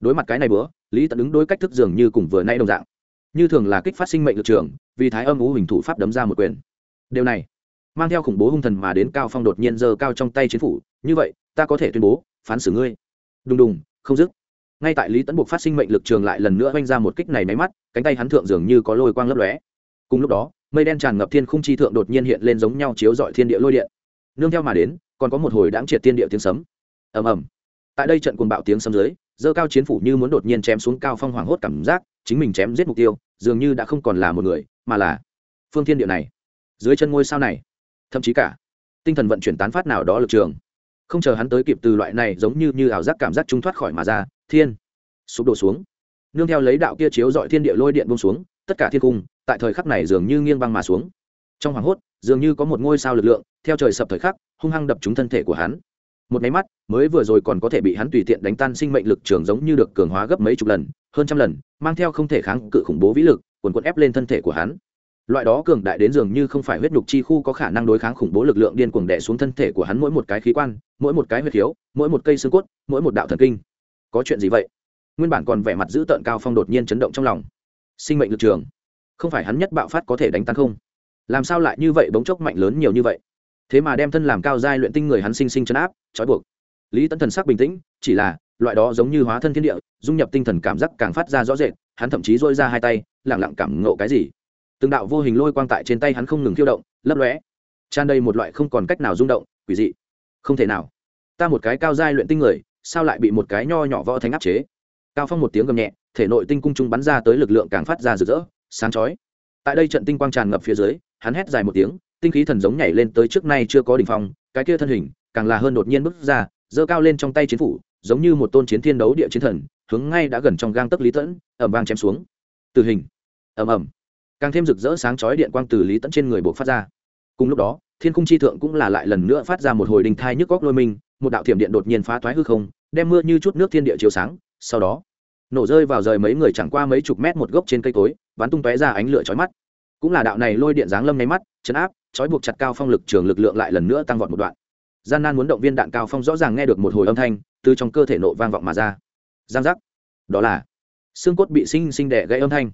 Đối mặt cái này bữa lý tẫn ứng đối cách thức dường như cùng vừa nay đồng dạng. Như thường là kích phát sinh mệnh lực trường, vì thái âm ú hình thủ pháp đấm ra một quyền. Điều này mang theo khủng bố hung thần mà đến cao phong đột nhiên giơ cao trong tay chiến phủ. Như vậy, ta có thể tuyên bố, phán xử ngươi. Đùng đùng, không dứt. Ngay tại lý tấn buộc phát sinh mệnh lực trường lại lần nữa oanh ra một kích này máy mắt, cánh tay hắn thượng dường như có lôi quang lấp lóe. Cùng lúc đó, mây đen tràn ngập thiên khung chi thượng đột nhiên hiện lên giống nhau chiếu dọi thiên địa lôi điện. Nương theo mà đến, còn có một hồi đáng triệt thiên địa tiếng sấm. Ầm ầm. Tại đây trận cuồng bạo tiếng sấm dưới dơ cao chiến phủ như muốn đột nhiên chém xuống cao phong hoàng hốt cảm giác, chính mình chém giết mục tiêu, dường như đã không còn là một người, mà là phương thiên địa này. Dưới chân ngôi sao này, thậm chí cả tinh thần vận chuyển tán phát nào đó lực trường. Không chờ hắn tới kịp từ loại này giống như như ảo giác cảm giác trung thoát khỏi mà ra, thiên sụp đổ xuống. Nương theo lấy đạo kia chiếu dọi thiên địa lôi điện bông xuống, tất cả thiên cung, tại thời khắc này dường như nghiêng băng mà xuống. Trong hoàng hốt, dường như có một ngôi sao lực lượng, theo trời sập thời khắc, hung hăng đập trúng thân thể của hắn một máy mắt, mới vừa rồi còn có thể bị hắn tùy tiện đánh tan sinh mệnh lực trường giống như được cường hóa gấp mấy chục lần, hơn trăm lần, mang theo không thể kháng cự khủng bố vĩ lực, quần quần ép lên thân thể của hắn. Loại đó cường đại đến dường như không phải huyết nhục chi khu có khả năng đối kháng khủng bố lực lượng điên cuồng đè xuống thân thể của hắn mỗi một cái khí quan, mỗi một cái huyết khiếu, mỗi một cây xương cốt, mỗi một đạo thần kinh. Có chuyện gì vậy? Nguyên bản còn vẻ mặt giữ tợn cao phong đột nhiên chấn động trong lòng. Sinh mệnh lực trường. Không phải hắn nhất bạo phát có thể đánh tan không? Làm sao lại như vậy bỗng chốc mạnh lớn nhiều như vậy? Thế mà đem thân làm cao giai luyện tinh người hắn sinh sinh chấn áp, trói buộc. Lý tấn thần sắc bình tĩnh, chỉ là, loại đó giống như hóa thân thiên địa, dung nhập tinh thần cảm giác càng phát ra rõ rệt, hắn thậm chí dôi ra hai tay lẳng lặng cảm ngộ cái gì. Từng đạo vô hình lôi quang tại trên tay hắn không ngừng thiêu động, lấp lóe. Tràn đầy một loại không còn cách nào rung động, quỷ dị. Không thể nào. Ta một cái cao giai luyện tinh người, sao lại bị một cái nho nhỏ võ thánh áp chế? Cao phong một tiếng gầm nhẹ, thể nội tinh cung trung bắn ra tới lực lượng càng phát ra rực rỡ, sáng chói. Tại đây trận tinh quang tràn ngập phía dưới, hắn hét dài một tiếng tinh khí thần giống nhảy lên tới trước nay chưa có đỉnh phong, cái kia thân hình, càng là hơn đột nhiên bước ra, giơ cao lên trong tay chiến phủ, giống như một tôn chiến thiên đấu địa chiến thần, hướng ngay đã gần trong gang tấc lý tẫn ẩm vang chém xuống. Từ hình. Ầm ầm. Càng thêm rực rỡ sáng chói điện quang từ lý tẫn trên người buộc phát ra. Cùng lúc đó, thiên cung chi thượng cũng là lại lần nữa phát ra một hồi đình thai nhức góc lôi mình, một đạo thiểm điện đột nhiên phá thoái hư không, đem mưa như chút nước thiên địa chiếu sáng, sau đó, nổ rơi vào rời mấy người chẳng qua mấy chục mét một gốc trên cây cối bắn tung tóe ra ánh lửa chói mắt. Cũng là đạo này lôi điện giáng lâm nháy mắt, chấn áp trói buộc chặt cao phong lực trường lực lượng lại lần nữa tăng vọt một đoạn. Gian nan muốn động viên đạn cao phong rõ ràng nghe được một hồi âm thanh, từ trong cơ thể nộ vang vọng mà ra. Giang giác. Đó là xương cốt bị sinh sinh đẻ gây âm thanh.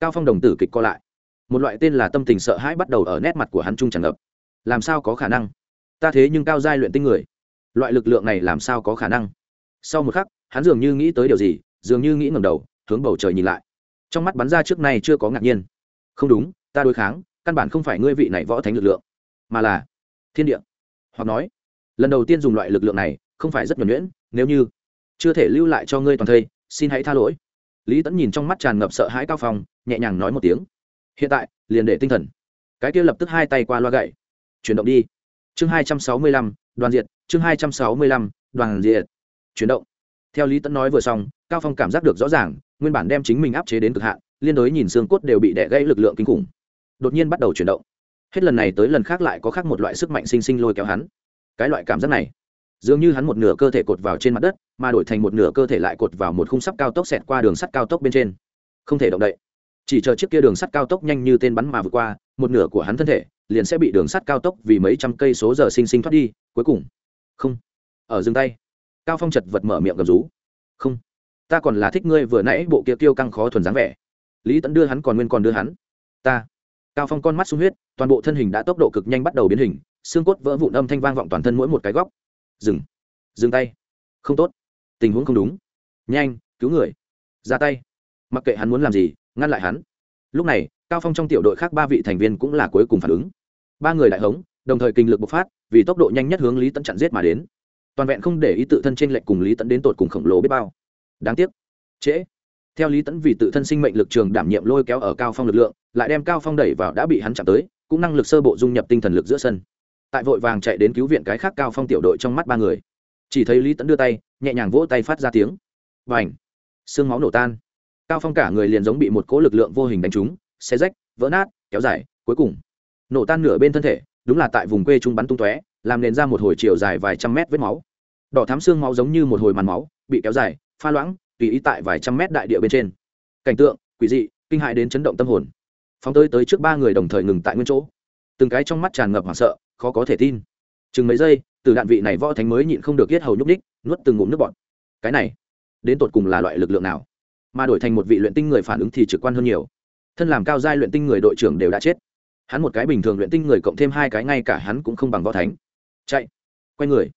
Cao phong đồng tử kịch co lại. Một loại tên là tâm tình sợ hãi bắt đầu ở nét mặt của hắn trung tràn ngập. Làm sao có khả năng? Ta thế nhưng cao giai luyện tinh người. Loại lực lượng này làm sao có khả năng? Sau một khắc, hắn dường như nghĩ tới điều gì, dường như nghĩ ngầm đầu, hướng bầu trời nhìn lại. Trong mắt bắn ra trước nay chưa có ngạc nhiên. Không đúng, ta đối kháng căn bản không phải ngươi vị này võ thánh lực lượng, mà là thiên địa. Hoặc nói, lần đầu tiên dùng loại lực lượng này không phải rất nhuẩn nhuyễn, nếu như chưa thể lưu lại cho ngươi toàn thây, xin hãy tha lỗi. Lý tẫn nhìn trong mắt tràn ngập sợ hãi cao phong, nhẹ nhàng nói một tiếng. Hiện tại, liền để tinh thần. Cái kia lập tức hai tay qua loa gậy. Chuyển động đi. Chương hai trăm sáu mươi lăm, đoàn diệt. Chương hai trăm sáu mươi lăm, đoàn diệt. Chuyển động. Theo lý tẫn nói vừa xong, cao phong cảm giác được rõ ràng, nguyên bản đem chính mình áp chế đến cực hạn, liên đối nhìn xương cốt đều bị đẻ gãy lực lượng kinh khủng đột nhiên bắt đầu chuyển động. Hết lần này tới lần khác lại có khác một loại sức mạnh sinh sinh lôi kéo hắn. Cái loại cảm giác này, dường như hắn một nửa cơ thể cột vào trên mặt đất, mà đổi thành một nửa cơ thể lại cột vào một khung sắt cao tốc xẹt qua đường sắt cao tốc bên trên. Không thể động đậy. Chỉ chờ chiếc kia đường sắt cao tốc nhanh như tên bắn mà vượt qua, một nửa của hắn thân thể liền sẽ bị đường sắt cao tốc vì mấy trăm cây số giờ sinh sinh thoát đi, cuối cùng. Không. Ở dừng tay, cao phong chật vật mở miệng gầm rú. Không. Ta còn là thích ngươi vừa nãy bộ kia tiêu căng khó thuần dáng vẻ. Lý tẫn đưa hắn còn nguyên còn đưa hắn. Ta cao phong con mắt sung huyết, toàn bộ thân hình đã tốc độ cực nhanh bắt đầu biến hình, xương cốt vỡ vụn âm thanh vang vọng toàn thân mỗi một cái góc. Dừng. Dừng tay. Không tốt. Tình huống không đúng. Nhanh, cứu người. Ra tay. Mặc kệ hắn muốn làm gì, ngăn lại hắn. Lúc này, cao phong trong tiểu đội khác ba vị thành viên cũng là cuối cùng phản ứng. Ba người đại hống, đồng thời kinh lực bộc phát, vì tốc độ nhanh nhất hướng lý tẫn chặn giết mà đến. Toàn vẹn không để ý tự thân trên lệnh cùng lý tẫn đến tột cùng khổng lồ biết bao. Đáng tiếc. Trễ theo lý tẫn vì tự thân sinh mệnh lực trường đảm nhiệm lôi kéo ở cao phong lực lượng, lại đem cao phong đẩy vào đã bị hắn chạm tới, cũng năng lực sơ bộ dung nhập tinh thần lực giữa sân. Tại vội vàng chạy đến cứu viện cái khác cao phong tiểu đội trong mắt ba người. Chỉ thấy lý tẫn đưa tay, nhẹ nhàng vỗ tay phát ra tiếng. Và ảnh xương máu nổ tan. Cao phong cả người liền giống bị một cỗ lực lượng vô hình đánh trúng xe rách, vỡ nát, kéo dài, cuối cùng. Nổ tan nửa bên thân thể, đúng là tại vùng quê trung bắn tung tóe, làm nền ra một hồi chiều dài vài trăm mét vết máu. Đỏ thám xương máu giống như một hồi màn máu, bị kéo dài, pha loãng tùy ý tại vài trăm mét đại địa bên trên. Cảnh tượng, quỷ dị, kinh hại đến chấn động tâm hồn. Phóng tới tới trước ba người đồng thời ngừng tại nguyên chỗ. Từng cái trong mắt tràn ngập hoảng sợ, khó có thể tin. Chừng mấy giây, từ đạn vị này võ thánh mới nhịn không được yết hầu nhúc ních nuốt từng ngụm nước bọt. Cái này, đến tột cùng là loại lực lượng nào? Mà đổi thành một vị luyện tinh người phản ứng thì trực quan hơn nhiều. Thân làm cao giai luyện tinh người đội trưởng đều đã chết. Hắn một cái bình thường luyện tinh người cộng thêm hai cái, ngay cả hắn cũng không bằng võ thánh. Chạy, quay người.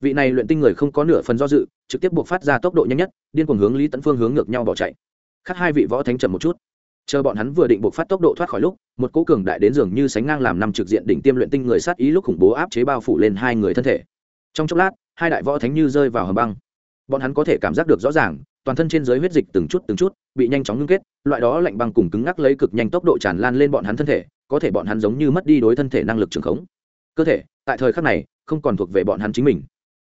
Vị này luyện tinh người không có nửa phần do dự trực tiếp buộc phát ra tốc độ nhanh nhất, điên cuồng hướng lý tấn phương hướng ngược nhau bỏ chạy. Khác hai vị võ thánh chậm một chút. Chờ bọn hắn vừa định buộc phát tốc độ thoát khỏi lúc, một cố cường đại đến dường như sánh ngang làm năm trực diện đỉnh tiêm luyện tinh người sát ý lúc khủng bố áp chế bao phủ lên hai người thân thể. Trong chốc lát, hai đại võ thánh như rơi vào hầm băng. Bọn hắn có thể cảm giác được rõ ràng, toàn thân trên giới huyết dịch từng chút từng chút, bị nhanh chóng ngưng kết, loại đó lạnh băng cùng cứng ngắc lấy cực nhanh tốc độ tràn lan lên bọn hắn thân thể, có thể bọn hắn giống như mất đi đối thân thể năng lực trường khống. Cơ thể, tại thời khắc này, không còn thuộc về bọn hắn chính mình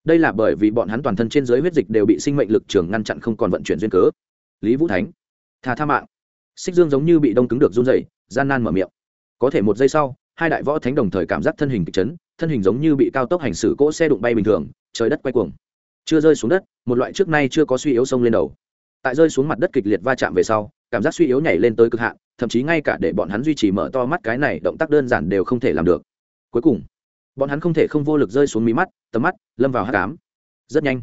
đây là bởi vì bọn hắn toàn thân trên giới huyết dịch đều bị sinh mệnh lực trường ngăn chặn không còn vận chuyển duyên cớ. Lý vũ thánh thà tha mạng. Xích dương giống như bị đông cứng được run dày gian nan mở miệng. Có thể một giây sau, hai đại võ thánh đồng thời cảm giác thân hình kịch chấn, thân hình giống như bị cao tốc hành xử cỗ xe đụng bay bình thường, trời đất quay cuồng. Chưa rơi xuống đất, một loại trước nay chưa có suy yếu sông lên đầu. Tại rơi xuống mặt đất kịch liệt va chạm về sau, cảm giác suy yếu nhảy lên tới cực hạn, thậm chí ngay cả để bọn hắn duy trì mở to mắt cái này, động tác đơn giản đều không thể làm được. Cuối cùng bọn hắn không thể không vô lực rơi xuống mí mắt, tầm mắt lâm vào hát cám rất nhanh,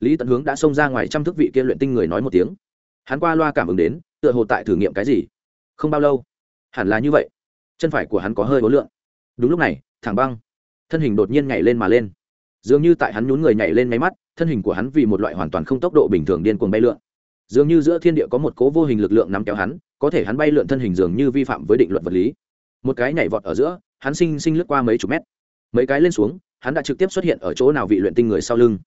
lý tận hướng đã xông ra ngoài trăm thước vị kia luyện tinh người nói một tiếng. Hắn qua loa cảm ứng đến, tựa hồ tại thử nghiệm cái gì. Không bao lâu, hẳn là như vậy. Chân phải của hắn có hơi ố lượng. Đúng lúc này, thẳng băng, thân hình đột nhiên nhảy lên mà lên. Dường như tại hắn nhún người nhảy lên máy mắt, thân hình của hắn vì một loại hoàn toàn không tốc độ bình thường điên cuồng bay lượn. Dường như giữa thiên địa có một cố vô hình lực lượng nắm kéo hắn, có thể hắn bay lượn thân hình dường như vi phạm với định luật vật lý. Một cái nhảy vọt ở giữa, hắn sinh sinh lướt qua mấy chục mét mấy cái lên xuống, hắn đã trực tiếp xuất hiện ở chỗ nào vị luyện tinh người sau lưng.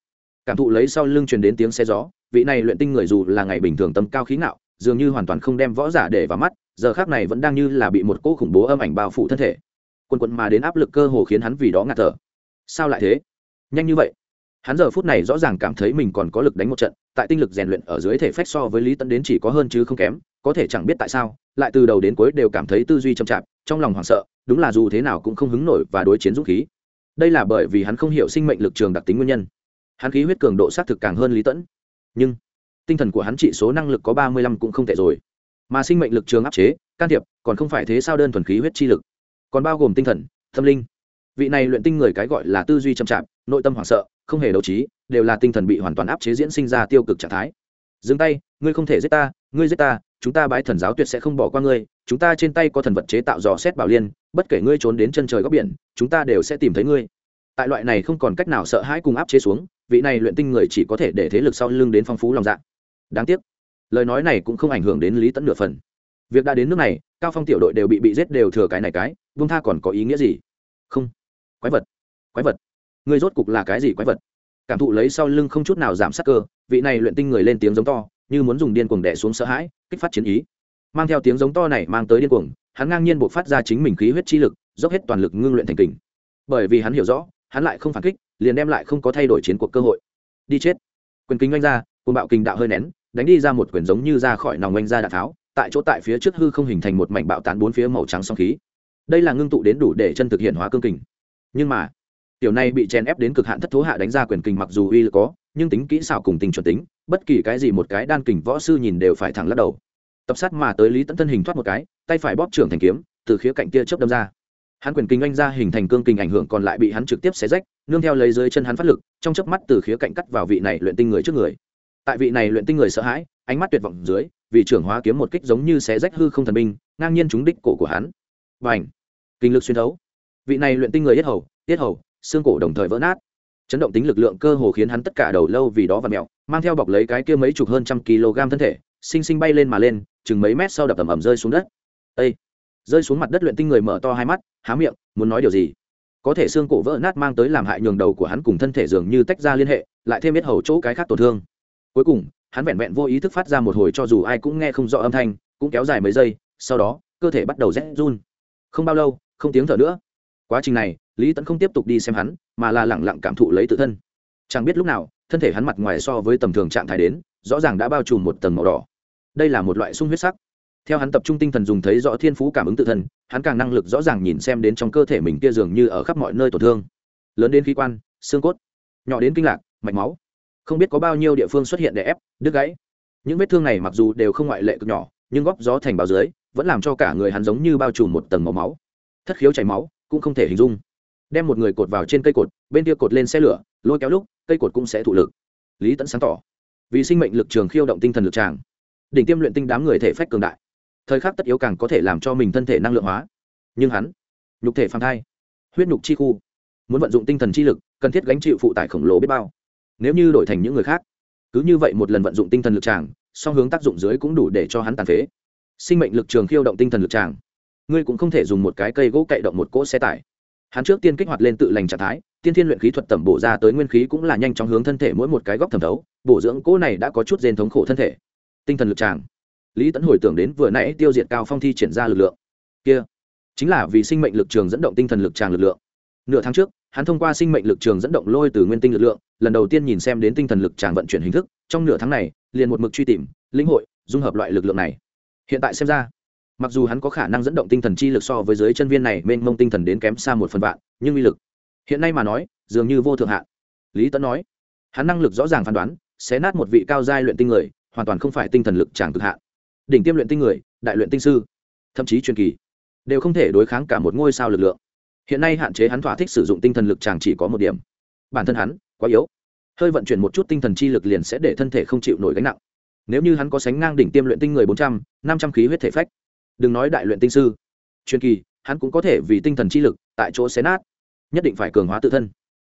Cảm thụ lấy sau lưng truyền đến tiếng xe gió, vị này luyện tinh người dù là ngày bình thường tâm cao khí ngạo, dường như hoàn toàn không đem võ giả để vào mắt, giờ khác này vẫn đang như là bị một cỗ khủng bố âm ảnh bao phủ thân thể. Quân quận mà đến áp lực cơ hồ khiến hắn vì đó ngạt thở. Sao lại thế? Nhanh như vậy? Hắn giờ phút này rõ ràng cảm thấy mình còn có lực đánh một trận, tại tinh lực rèn luyện ở dưới thể phách so với lý tấn đến chỉ có hơn chứ không kém, có thể chẳng biết tại sao, lại từ đầu đến cuối đều cảm thấy tư duy chậm chạp, trong lòng hoảng sợ đúng là dù thế nào cũng không hứng nổi và đối chiến dũng khí. Đây là bởi vì hắn không hiểu sinh mệnh lực trường đặc tính nguyên nhân. Hắn khí huyết cường độ xác thực càng hơn lý tẫn. Nhưng, tinh thần của hắn trị số năng lực có ba mươi lăm cũng không tệ rồi. Mà sinh mệnh lực trường áp chế, can thiệp, còn không phải thế sao đơn thuần khí huyết chi lực. Còn bao gồm tinh thần, tâm linh. Vị này luyện tinh người cái gọi là tư duy chậm chạp, nội tâm hoảng sợ, không hề đấu trí, đều là tinh thần bị hoàn toàn áp chế diễn sinh ra tiêu cực trạng thái. Dừng tay, ngươi không thể giết ta, ngươi giết ta, chúng ta bái thần giáo tuyệt sẽ không bỏ qua ngươi chúng ta trên tay có thần vật chế tạo dò xét bảo liên, bất kể ngươi trốn đến chân trời góc biển, chúng ta đều sẽ tìm thấy ngươi. Tại loại này không còn cách nào sợ hãi cùng áp chế xuống, vị này luyện tinh người chỉ có thể để thế lực sau lưng đến phong phú lòng dạ. Đáng tiếc, lời nói này cũng không ảnh hưởng đến lý tẫn nửa phần. Việc đã đến nước này, cao phong tiểu đội đều bị bị giết đều thừa cái này cái, vương tha còn có ý nghĩa gì? Không. Quái vật. Quái vật. Người rốt cục là cái gì quái vật? Cảm thụ lấy sau lưng không chút nào giảm sắc cơ, vị này luyện tinh người lên tiếng giống to, như muốn dùng điên cuồng đẻ xuống sợ hãi, kích phát chiến ý mang theo tiếng giống to này mang tới điên cuồng, hắn ngang nhiên buộc phát ra chính mình khí huyết chi lực, dốc hết toàn lực ngưng luyện thành kình. Bởi vì hắn hiểu rõ, hắn lại không phản kích, liền đem lại không có thay đổi chiến cuộc cơ hội. Đi chết. Quyền kính oanh ra cùng bạo kình đạo hơi nén, đánh đi ra một quyền giống như ra khỏi nòng oanh ra đạn tháo, tại chỗ tại phía trước hư không hình thành một mảnh bạo tán bốn phía màu trắng song khí. Đây là ngưng tụ đến đủ để chân thực hiện hóa cương kình. Nhưng mà, tiểu này bị chèn ép đến cực hạn thất thố hạ đánh ra quyền kình mặc dù uy có, nhưng tính kỹ xảo cùng tình chuẩn tính, bất kỳ cái gì một cái đan kình võ sư nhìn đều phải thẳng lắc đầu tập sát mà tới lý tẫn thân hình thoát một cái, tay phải bóp trưởng thành kiếm, từ khía cạnh kia chớp đâm ra. Hắn quyền kinh anh ra hình thành cương kình ảnh hưởng còn lại bị hắn trực tiếp xé rách, nương theo lấy dưới chân hắn phát lực, trong chớp mắt từ khía cạnh cắt vào vị này luyện tinh người trước người. Tại vị này luyện tinh người sợ hãi, ánh mắt tuyệt vọng dưới, vì trưởng hóa kiếm một kích giống như xé rách hư không thần binh, ngang nhiên trúng đích cổ của hắn. Và ảnh kinh lực xuyên thấu. Vị này luyện tinh người yết hầu yết hầu, xương cổ đồng thời vỡ nát. Chấn động tính lực lượng cơ hồ khiến hắn tất cả đầu lâu vì đó và mẹo mang theo bọc lấy cái kia mấy chục hơn trăm kg thân thể sinh sinh bay lên mà lên, chừng mấy mét sau đập ầm ầm rơi xuống đất. Ê! rơi xuống mặt đất luyện tinh người mở to hai mắt, há miệng, muốn nói điều gì? Có thể xương cổ vỡ nát mang tới làm hại nhường đầu của hắn cùng thân thể dường như tách ra liên hệ, lại thêm biết hầu chỗ cái khác tổn thương. Cuối cùng, hắn vẹn vẹn vô ý thức phát ra một hồi cho dù ai cũng nghe không rõ âm thanh, cũng kéo dài mấy giây, sau đó, cơ thể bắt đầu rét run. Không bao lâu, không tiếng thở nữa. Quá trình này, lý tẫn không tiếp tục đi xem hắn, mà là lẳng lặng cảm thụ lấy tự thân. Chẳng biết lúc nào, thân thể hắn mặt ngoài so với tầm thường trạng thái đến, rõ ràng đã bao trùm một tầng màu đỏ đây là một loại sung huyết sắc. Theo hắn tập trung tinh thần dùng thấy rõ thiên phú cảm ứng tự thân, hắn càng năng lực rõ ràng nhìn xem đến trong cơ thể mình kia dường như ở khắp mọi nơi tổn thương. Lớn đến khí quan, xương cốt, nhỏ đến kinh lạc, mạch máu. Không biết có bao nhiêu địa phương xuất hiện để ép, đứt gãy. Những vết thương này mặc dù đều không ngoại lệ cực nhỏ, nhưng góp gió thành bào dưới, vẫn làm cho cả người hắn giống như bao trùm một tầng màu máu. Thất khiếu chảy máu cũng không thể hình dung. Đem một người cột vào trên cây cột, bên kia cột lên xe lửa, lôi kéo lúc, cây cột cũng sẽ thụ lực. Lý tẫn sáng tỏ. Vì sinh mệnh lực trường khiêu động tinh thần lực tràng đỉnh tiêm luyện tinh đám người thể phách cường đại. Thời khắc tất yếu càng có thể làm cho mình thân thể năng lượng hóa. Nhưng hắn, nhục thể phàm thai, huyết nhục chi khu, muốn vận dụng tinh thần chi lực, cần thiết gánh chịu phụ tải khổng lồ biết bao. Nếu như đổi thành những người khác, cứ như vậy một lần vận dụng tinh thần lực tràng, song hướng tác dụng dưới cũng đủ để cho hắn tàn phế. Sinh mệnh lực trường khiêu động tinh thần lực tràng. Ngươi cũng không thể dùng một cái cây gỗ cậy động một cỗ xe tải. Hắn trước tiên kích hoạt lên tự lành trạng thái, tiên thiên luyện khí thuật tẩm bổ ra tới nguyên khí cũng là nhanh chóng hướng thân thể mỗi một cái góc thẩm thấu, bổ dưỡng cỗ này đã có chút rên thống khổ thân thể tinh thần lực tràng. Lý tẫn hồi tưởng đến vừa nãy tiêu diệt cao phong thi triển ra lực lượng. Kia, chính là vì sinh mệnh lực trường dẫn động tinh thần lực tràng lực lượng. Nửa tháng trước, hắn thông qua sinh mệnh lực trường dẫn động lôi từ nguyên tinh lực lượng, lần đầu tiên nhìn xem đến tinh thần lực tràng vận chuyển hình thức, trong nửa tháng này, liền một mực truy tìm lĩnh hội, dung hợp loại lực lượng này. Hiện tại xem ra, mặc dù hắn có khả năng dẫn động tinh thần chi lực so với dưới chân viên này mênh mông tinh thần đến kém xa một phần vạn, nhưng uy lực, hiện nay mà nói, dường như vô thượng hạn. Lý tấn nói, hắn năng lực rõ ràng phán đoán sẽ nát một vị cao giai luyện tinh người hoàn toàn không phải tinh thần lực tràng cực hạn. Đỉnh tiêm luyện tinh người, đại luyện tinh sư, thậm chí truyền kỳ, đều không thể đối kháng cả một ngôi sao lực lượng. Hiện nay hạn chế hắn thỏa thích sử dụng tinh thần lực chàng chỉ có một điểm. Bản thân hắn, quá yếu. Hơi vận chuyển một chút tinh thần chi lực liền sẽ để thân thể không chịu nổi gánh nặng. Nếu như hắn có sánh ngang đỉnh tiêm luyện tinh người bốn trăm, năm trăm khí huyết thể phách, đừng nói đại luyện tinh sư, truyền kỳ, hắn cũng có thể vì tinh thần chi lực tại chỗ xé nát, nhất định phải cường hóa tự thân.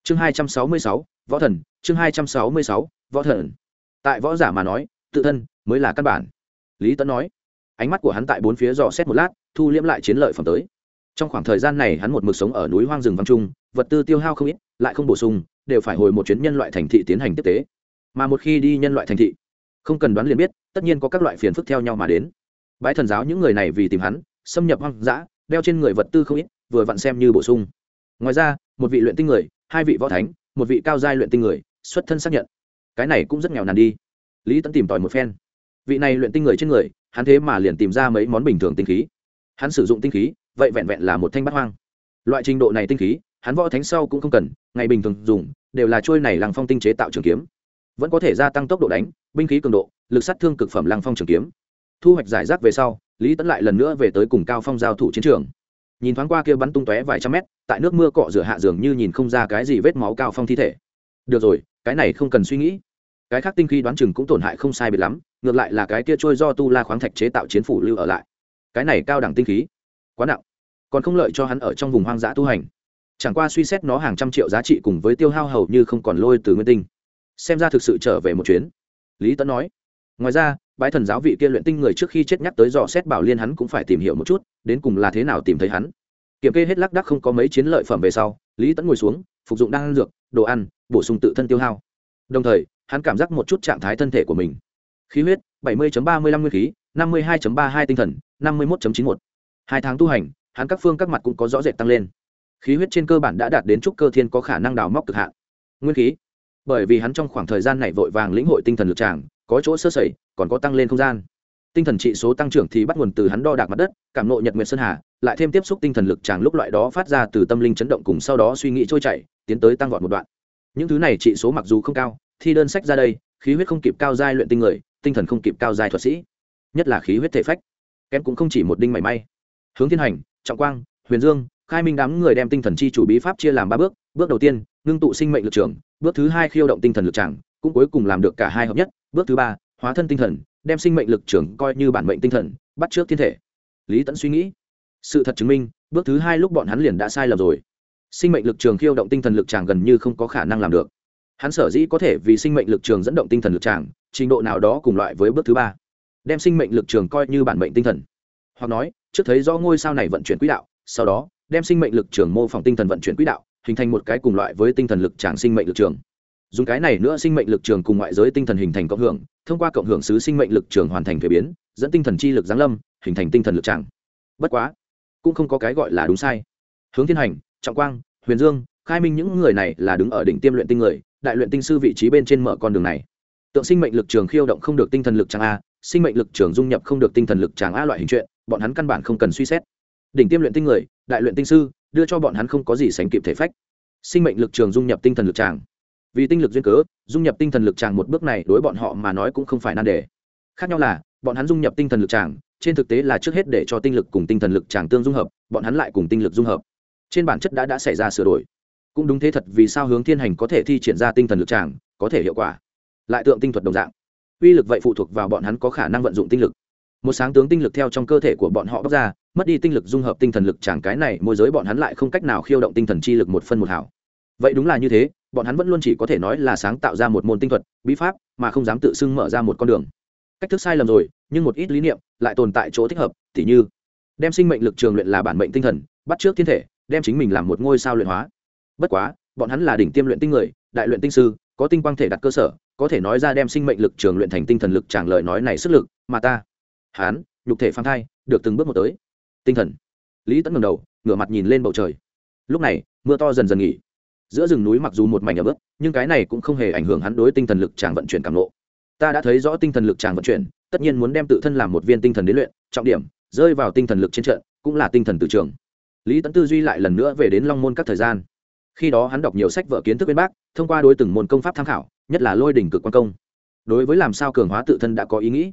Chương hai trăm sáu mươi sáu, võ thần, chương hai trăm sáu mươi sáu, võ thần. Tại võ giả mà nói tự thân, mới là căn bản. Lý tấn nói. Ánh mắt của hắn tại bốn phía dò xét một lát, thu liễm lại chiến lợi phẩm tới. Trong khoảng thời gian này hắn một mực sống ở núi hoang rừng vắng trung vật tư tiêu hao không ít, lại không bổ sung, đều phải hồi một chuyến nhân loại thành thị tiến hành tiếp tế. Mà một khi đi nhân loại thành thị, không cần đoán liền biết, tất nhiên có các loại phiền phức theo nhau mà đến. Bái thần giáo những người này vì tìm hắn, xâm nhập hoang dã, đeo trên người vật tư không ít, vừa vặn xem như bổ sung. Ngoài ra, một vị luyện tinh người, hai vị võ thánh, một vị cao giai luyện tinh người, xuất thân xác nhận. Cái này cũng rất nghèo nàn đi lý tẫn tìm tòi một phen. Vị này luyện tinh người trên người, hắn thế mà liền tìm ra mấy món bình thường tinh khí. Hắn sử dụng tinh khí, vậy vẹn vẹn là một thanh bát hoang. Loại trình độ này tinh khí, hắn võ thánh sau cũng không cần, ngày bình thường dùng, đều là trôi này lăng phong tinh chế tạo trường kiếm. Vẫn có thể gia tăng tốc độ đánh, binh khí cường độ, lực sát thương cực phẩm lăng phong trường kiếm. Thu hoạch giải rác về sau, lý tấn lại lần nữa về tới cùng cao phong giao thủ chiến trường. Nhìn thoáng qua kia bắn tung tóe vài trăm mét, tại nước mưa cọ rửa hạ giường như nhìn không ra cái gì vết máu cao phong thi thể. Được rồi, cái này không cần suy nghĩ cái khác tinh khí đoán chừng cũng tổn hại không sai biệt lắm, ngược lại là cái kia trôi do tu la khoáng thạch chế tạo chiến phủ lưu ở lại. Cái này cao đẳng tinh khí, quá nặng, còn không lợi cho hắn ở trong vùng hoang dã tu hành. Chẳng qua suy xét nó hàng trăm triệu giá trị cùng với tiêu hao hầu như không còn lôi từ nguyên tinh. Xem ra thực sự trở về một chuyến. Lý tấn nói. Ngoài ra, bái thần giáo vị kia luyện tinh người trước khi chết nhắc tới dò xét bảo liên hắn cũng phải tìm hiểu một chút, đến cùng là thế nào tìm thấy hắn. Kiểm kê hết lác đắc không có mấy chiến lợi phẩm về sau, lý tấn ngồi xuống, phục dụng đan dược, đồ ăn, bổ sung tự thân tiêu hao. Đồng thời hắn cảm giác một chút trạng thái thân thể của mình. Khí huyết 70 35 nguyên khí 52 32 tinh thần 51 91 hai tháng tu hành, hắn các phương các mặt cũng có rõ rệt tăng lên. Khí huyết trên cơ bản đã đạt đến trúc cơ thiên có khả năng đào móc cực hạn. Nguyên khí. Bởi vì hắn trong khoảng thời gian này vội vàng lĩnh hội tinh thần lực tràng, có chỗ sơ sẩy, còn có tăng lên không gian. Tinh thần trị số tăng trưởng thì bắt nguồn từ hắn đo đạc mặt đất, cảm nộ nhật nguyệt sơn hà, lại thêm tiếp xúc tinh thần lực tràng lúc loại đó phát ra từ tâm linh chấn động cùng sau đó suy nghĩ trôi chảy, tiến tới tăng vọt một đoạn. Những thứ này trị số mặc dù không cao thi đơn sách ra đây, khí huyết không kịp cao giai luyện tinh người, tinh thần không kịp cao giai thuật sĩ. Nhất là khí huyết thể phách, kém cũng không chỉ một đinh mảy may. Hướng thiên hành, trọng quang, huyền dương, khai minh đám người đem tinh thần chi chủ bí pháp chia làm ba bước. Bước đầu tiên, ngưng tụ sinh mệnh lực trường, bước thứ hai khiêu động tinh thần lực tràng, cũng cuối cùng làm được cả hai hợp nhất. Bước thứ ba, hóa thân tinh thần, đem sinh mệnh lực trường coi như bản mệnh tinh thần, bắt trước thiên thể. Lý tẫn suy nghĩ. Sự thật chứng minh, bước thứ hai lúc bọn hắn liền đã sai lầm rồi. Sinh mệnh lực trường khiêu động tinh thần lực tràng gần như không có khả năng làm được hắn sở dĩ có thể vì sinh mệnh lực trường dẫn động tinh thần lực tràng, trình độ nào đó cùng loại với bước thứ ba. Đem sinh mệnh lực trường coi như bản mệnh tinh thần. Hoặc nói, trước thấy do ngôi sao này vận chuyển quỹ đạo, sau đó, đem sinh mệnh lực trường mô phỏng tinh thần vận chuyển quỹ đạo, hình thành một cái cùng loại với tinh thần lực tràng sinh mệnh lực trường. Dùng cái này nữa sinh mệnh lực trường cùng ngoại giới tinh thần hình thành cộng hưởng, thông qua cộng hưởng sứ sinh mệnh lực trường hoàn thành thuế biến, dẫn tinh thần chi lực giáng lâm, hình thành tinh thần lực tràng. Bất quá, cũng không có cái gọi là đúng sai. Hướng thiên hành, trọng quang, huyền dương, khai minh những người này là đứng ở đỉnh tiêm luyện tinh người đại luyện tinh sư vị trí bên trên mở con đường này. Tượng sinh mệnh lực trường khiêu động không được tinh thần lực tràng a, sinh mệnh lực trường dung nhập không được tinh thần lực tràng a loại hình chuyện, bọn hắn căn bản không cần suy xét. Đỉnh tiêm luyện tinh người, đại luyện tinh sư, đưa cho bọn hắn không có gì sánh kịp thể phách. Sinh mệnh lực trường dung nhập tinh thần lực tràng. Vì tinh lực duyên cớ, dung nhập tinh thần lực tràng một bước này đối bọn họ mà nói cũng không phải nan đề. Khác nhau là, bọn hắn dung nhập tinh thần lực tràng, trên thực tế là trước hết để cho tinh lực cùng tinh thần lực tràng tương dung hợp, bọn hắn lại cùng tinh lực dung hợp. Trên bản chất đã đã xảy ra sửa đổi cũng đúng thế thật, vì sao hướng thiên hành có thể thi triển ra tinh thần lực tràng, có thể hiệu quả? Lại tượng tinh thuật đồng dạng. Uy lực vậy phụ thuộc vào bọn hắn có khả năng vận dụng tinh lực. Một sáng tướng tinh lực theo trong cơ thể của bọn họ bóc ra, mất đi tinh lực dung hợp tinh thần lực chẳng cái này, môi giới bọn hắn lại không cách nào khiêu động tinh thần chi lực một phân một hảo. Vậy đúng là như thế, bọn hắn vẫn luôn chỉ có thể nói là sáng tạo ra một môn tinh thuật, bí pháp, mà không dám tự xưng mở ra một con đường. Cách thức sai lầm rồi, nhưng một ít lý niệm lại tồn tại chỗ thích hợp t h như, đem sinh mệnh lực trường luyện là bản mệnh tinh thần, bắt trước thiên thể, đem chính mình làm một ngôi sao luyện hóa bất quá, bọn hắn là đỉnh tiêm luyện tinh người, đại luyện tinh sư, có tinh quang thể đặt cơ sở, có thể nói ra đem sinh mệnh lực, trường luyện thành tinh thần lực chẳng lời nói này sức lực, mà ta hán nhục thể phang thai, được từng bước một tới. Tinh thần. Lý tẫn ngầm đầu, ngửa mặt nhìn lên bầu trời. Lúc này, mưa to dần dần nghỉ. Giữa rừng núi mặc dù một mảnh ở bước nhưng cái này cũng không hề ảnh hưởng hắn đối tinh thần lực tràng vận chuyển cảm lộ ta đã thấy rõ tinh thần lực tràng vận chuyển, tất nhiên muốn đem tự thân làm một viên tinh thần đến luyện, trọng điểm, rơi vào tinh thần lực trên trận, cũng là tinh thần từ trường. Lý tẫn tư duy lại lần nữa về đến long môn các thời gian khi đó hắn đọc nhiều sách vở kiến thức bên bác thông qua đối từng môn công pháp tham khảo, nhất là lôi đỉnh cực quan công. Đối với làm sao cường hóa tự thân đã có ý nghĩ.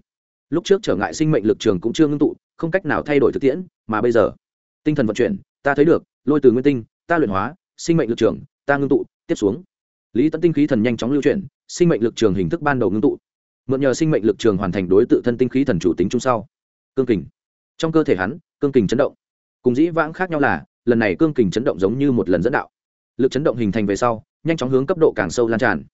Lúc trước trở ngại sinh mệnh lực trường cũng chưa ngưng tụ, không cách nào thay đổi thực tiễn, mà bây giờ, tinh thần vận chuyển, ta thấy được, lôi từ nguyên tinh, ta luyện hóa, sinh mệnh lực trường, ta ngưng tụ, tiếp xuống. Lý tấn tinh khí thần nhanh chóng lưu chuyển, sinh mệnh lực trường hình thức ban đầu ngưng tụ. Mượn nhờ sinh mệnh lực trường hoàn thành đối tự thân tinh khí thần chủ tính chung sau. Cương kình. Trong cơ thể hắn, cương kình chấn động. Cùng dĩ vãng khác nhau là, lần này cương kình chấn động giống như một lần dẫn đạo lực chấn động hình thành về sau, nhanh chóng hướng cấp độ càng sâu lan tràn.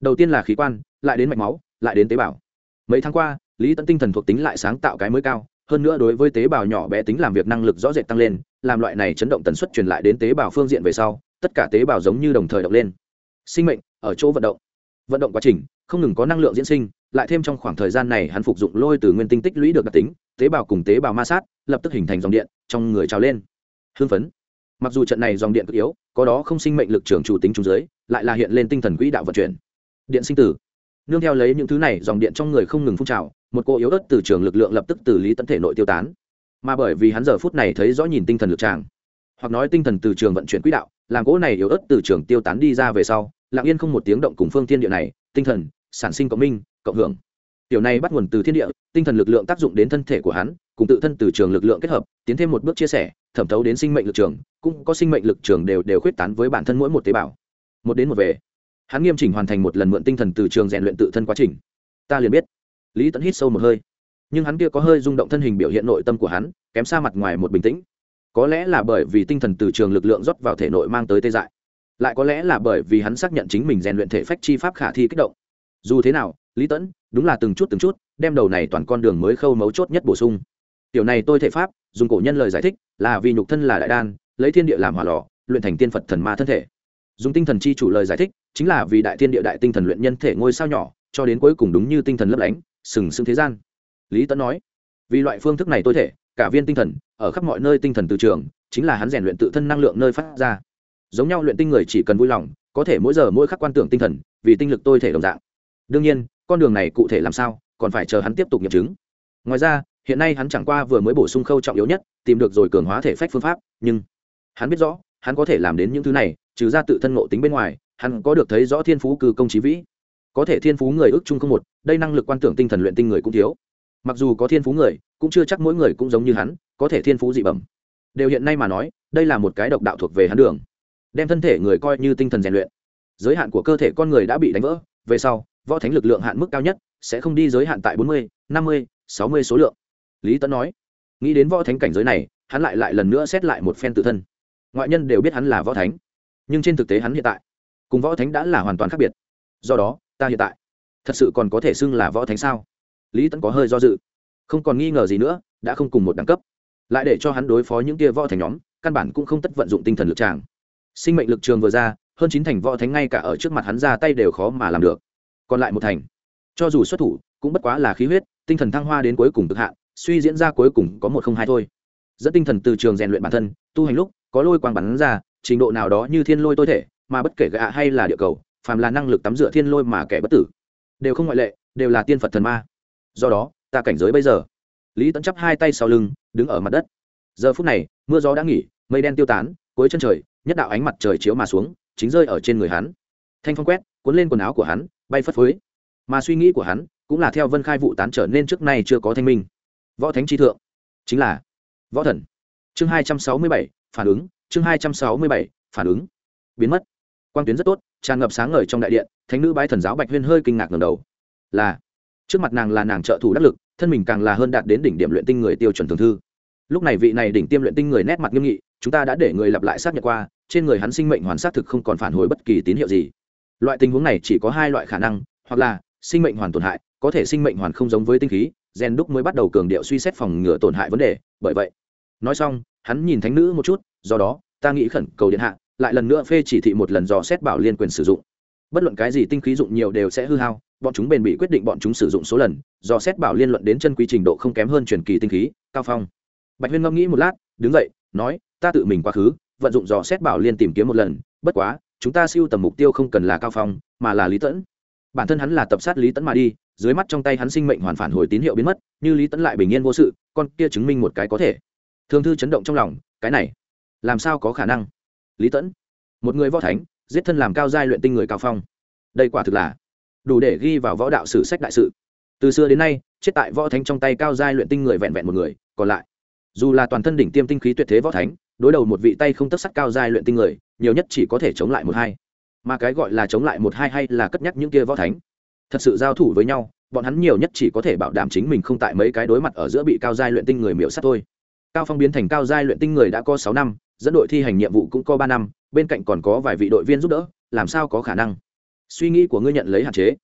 Đầu tiên là khí quan, lại đến mạch máu, lại đến tế bào. Mấy tháng qua, lý Tẫn tinh thần thuộc tính lại sáng tạo cái mới cao, hơn nữa đối với tế bào nhỏ bé tính làm việc năng lực rõ rệt tăng lên, làm loại này chấn động tần suất truyền lại đến tế bào phương diện về sau, tất cả tế bào giống như đồng thời động lên. Sinh mệnh, ở chỗ vận động. Vận động quá trình, không ngừng có năng lượng diễn sinh, lại thêm trong khoảng thời gian này hắn phục dụng lôi từ nguyên tinh tích lũy được đặc tính, tế bào cùng tế bào ma sát, lập tức hình thành dòng điện, trong người trào lên. Hưng phấn mặc dù trận này dòng điện cực yếu có đó không sinh mệnh lực trường chủ tính trung giới, lại là hiện lên tinh thần quỹ đạo vận chuyển. Điện sinh tử. Nương theo lấy những thứ này dòng điện trong người không ngừng phun trào một cô yếu ớt từ trường lực lượng lập tức từ lý tấn thể nội tiêu tán. Mà bởi vì hắn giờ phút này thấy rõ nhìn tinh thần lực tràng hoặc nói tinh thần từ trường vận chuyển quỹ đạo làm cỗ này yếu ớt từ trường tiêu tán đi ra về sau lặng yên không một tiếng động cùng phương thiên địa này tinh thần sản sinh cộng minh cộng hưởng. Tiểu này bắt nguồn từ thiên địa tinh thần lực lượng tác dụng đến thân thể của hắn cùng tự thân từ trường lực lượng kết hợp tiến thêm một bước chia sẻ thẩm thấu đến sinh mệnh lực trường, cũng có sinh mệnh lực trường đều đều khuyết tán với bản thân mỗi một tế bào. Một đến một về, hắn nghiêm chỉnh hoàn thành một lần mượn tinh thần từ trường rèn luyện tự thân quá trình. Ta liền biết. Lý tẫn hít sâu một hơi. Nhưng hắn kia có hơi rung động thân hình biểu hiện nội tâm của hắn, kém xa mặt ngoài một bình tĩnh. Có lẽ là bởi vì tinh thần từ trường lực lượng rót vào thể nội mang tới tê dại. Lại có lẽ là bởi vì hắn xác nhận chính mình rèn luyện thể phách chi pháp khả thi kích động. Dù thế nào, lý tẫn đúng là từng chút từng chút, đem đầu này toàn con đường mới khâu mấu chốt nhất bổ sung. Tiểu này tôi thể pháp dùng cổ nhân lời giải thích, là vì nhục thân là đại đan, lấy thiên địa làm hỏa lò, luyện thành tiên phật thần ma thân thể. Dùng tinh thần chi chủ lời giải thích, chính là vì đại thiên địa đại tinh thần luyện nhân thể ngôi sao nhỏ, cho đến cuối cùng đúng như tinh thần lấp lánh, sừng sững thế gian. Lý tấn nói, vì loại phương thức này tôi thể, cả viên tinh thần, ở khắp mọi nơi tinh thần từ trường, chính là hắn rèn luyện tự thân năng lượng nơi phát ra. Giống nhau luyện tinh người chỉ cần vui lòng, có thể mỗi giờ mỗi khắc quan tưởng tinh thần, vì tinh lực tôi thể đồng dạng. Đương nhiên, con đường này cụ thể làm sao, còn phải chờ hắn tiếp tục nghiệm chứng. Ngoài ra hiện nay hắn chẳng qua vừa mới bổ sung khâu trọng yếu nhất, tìm được rồi cường hóa thể phách phương pháp, nhưng hắn biết rõ, hắn có thể làm đến những thứ này, trừ ra tự thân ngộ tính bên ngoài, hắn có được thấy rõ thiên phú cư công trí vĩ. Có thể thiên phú người ước chung không một, đây năng lực quan tưởng tinh thần luyện tinh người cũng thiếu. Mặc dù có thiên phú người, cũng chưa chắc mỗi người cũng giống như hắn, có thể thiên phú dị bẩm. Đều hiện nay mà nói, đây là một cái độc đạo thuộc về hắn đường. Đem thân thể người coi như tinh thần rèn luyện. Giới hạn của cơ thể con người đã bị đánh vỡ, về sau, võ thánh lực lượng hạn mức cao nhất sẽ không đi giới hạn tại bốn mươi, năm mươi, sáu mươi số lượng lý tấn nói, nghĩ đến võ thánh cảnh giới này, hắn lại lại lần nữa xét lại một phen tự thân. Ngoại nhân đều biết hắn là võ thánh, nhưng trên thực tế hắn hiện tại cùng võ thánh đã là hoàn toàn khác biệt. Do đó, ta hiện tại thật sự còn có thể xưng là võ thánh sao? Lý tẫn có hơi do dự, không còn nghi ngờ gì nữa, đã không cùng một đẳng cấp. Lại để cho hắn đối phó những kia võ thánh nhóm, căn bản cũng không tất vận dụng tinh thần lực tràng. Sinh mệnh lực trường vừa ra, hơn chín thành võ thánh ngay cả ở trước mặt hắn ra tay đều khó mà làm được. Còn lại một thành, cho dù xuất thủ, cũng bất quá là khí huyết, tinh thần thăng hoa đến cuối cùng cực hạn suy diễn ra cuối cùng có một không hai thôi. Dẫn tinh thần từ trường rèn luyện bản thân, tu hành lúc, có lôi quang bắn ra, trình độ nào đó như thiên lôi tôi thể, mà bất kể gạ hay là địa cầu, phàm là năng lực tắm rửa thiên lôi mà kẻ bất tử, đều không ngoại lệ, đều là tiên phật thần ma. Do đó, ta cảnh giới bây giờ. Lý tẫn chắp hai tay sau lưng, đứng ở mặt đất. Giờ phút này, mưa gió đã nghỉ, mây đen tiêu tán, cuối chân trời, nhất đạo ánh mặt trời chiếu mà xuống, chính rơi ở trên người hắn. Thanh phong quét, cuốn lên quần áo của hắn, bay phất phới. Mà suy nghĩ của hắn, cũng là theo vân khai vụ tán trở nên trước nay chưa có thanh minh võ thánh tri thượng. Chính là võ thần. Chương hai trăm sáu mươi bảy, phản ứng. Chương hai trăm sáu mươi bảy, phản ứng. Biến mất. Quang tuyến rất tốt, tràn ngập sáng ngời trong đại điện, thánh nữ bái thần giáo bạch huyên hơi kinh ngạc ngầm đầu. Là, trước mặt nàng là nàng trợ thủ đắc lực, thân mình càng là hơn đạt đến đỉnh điểm luyện tinh người tiêu chuẩn thường thư. Lúc này vị này đỉnh tiêm luyện tinh người nét mặt nghiêm nghị, chúng ta đã để người lặp lại xác nhận qua, trên người hắn sinh mệnh hoàn xác thực không còn phản hồi bất kỳ tín hiệu gì. Loại tình huống này chỉ có hai loại khả năng, hoặc là sinh mệnh hoàn tổn hại, có thể sinh mệnh hoàn không giống với tinh khí gen đúc mới bắt đầu cường điệu suy xét phòng ngừa tổn hại vấn đề, bởi vậy, nói xong, hắn nhìn thánh nữ một chút, do đó, ta nghĩ khẩn cầu điện hạ, lại lần nữa phê chỉ thị một lần dò xét bảo liên quyền sử dụng. Bất luận cái gì tinh khí dụng nhiều đều sẽ hư hao, bọn chúng bền bị quyết định bọn chúng sử dụng số lần, dò xét bảo liên luận đến chân quý trình độ không kém hơn truyền kỳ tinh khí, cao phong. Bạch huyên ngẫm nghĩ một lát, đứng dậy, nói, ta tự mình quá khứ, vận dụng dò xét bảo liên tìm kiếm một lần, bất quá, chúng ta siêu tầm mục tiêu không cần là cao phong, mà là lý tẫn bản thân hắn là tập sát lý tẫn mà đi, dưới mắt trong tay hắn sinh mệnh hoàn phản hồi tín hiệu biến mất, như lý tẫn lại bình yên vô sự, con kia chứng minh một cái có thể. Thương thư chấn động trong lòng, cái này, làm sao có khả năng? Lý tẫn một người võ thánh, giết thân làm cao giai luyện tinh người cao phong. Đây quả thực là đủ để ghi vào võ đạo sử sách đại sự. Từ xưa đến nay, chết tại võ thánh trong tay cao giai luyện tinh người vẹn vẹn một người, còn lại, dù là toàn thân đỉnh tiêm tinh khí tuyệt thế võ thánh, đối đầu một vị tay không tất sắt cao giai luyện tinh người, nhiều nhất chỉ có thể chống lại một hai mà cái gọi là chống lại một hai hay là cất nhắc những kia võ thánh. Thật sự giao thủ với nhau, bọn hắn nhiều nhất chỉ có thể bảo đảm chính mình không tại mấy cái đối mặt ở giữa bị cao giai luyện tinh người miễu sát thôi. Cao phong biến thành cao giai luyện tinh người đã có sáu năm, dẫn đội thi hành nhiệm vụ cũng có ba năm, bên cạnh còn có vài vị đội viên giúp đỡ, làm sao có khả năng? Suy nghĩ của ngươi nhận lấy hạn chế.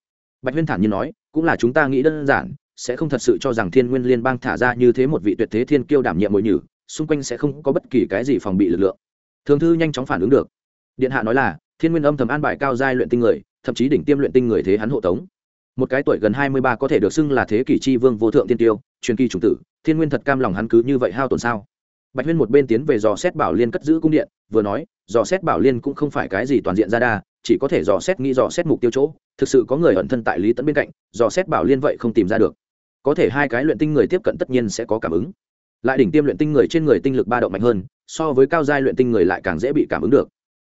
Bạch huyên thản như nói, cũng là chúng ta nghĩ đơn giản, sẽ không thật sự cho rằng thiên nguyên liên bang thả ra như thế một vị tuyệt thế thiên kiêu đảm nhiệm mồi nhử, xung quanh sẽ không có bất kỳ cái gì phòng bị lực lượng. Thường thư nhanh chóng phản ứng được. Điện hạ nói là thiên nguyên âm thầm an bài cao giai luyện tinh người, thậm chí đỉnh tiêm luyện tinh người thế hắn hộ tống. Một cái tuổi gần hai mươi ba có thể được xưng là thế kỷ chi vương vô thượng tiên tiêu, truyền kỳ chủng tử, thiên nguyên thật cam lòng hắn cứ như vậy hao tổn sao? Bạch huyên một bên tiến về dò xét bảo liên cất giữ cung điện, vừa nói, dò xét bảo liên cũng không phải cái gì toàn diện ra đa, chỉ có thể dò xét nghĩ dò xét mục tiêu chỗ, thực sự có người ẩn thân tại lý tẫn bên cạnh, dò xét bảo liên vậy không tìm ra được. Có thể hai cái luyện tinh người tiếp cận tất nhiên sẽ có cảm ứng. Lại đỉnh tiêm luyện tinh người trên người tinh lực ba động mạnh hơn, so với cao giai luyện tinh người lại càng dễ bị cảm ứng được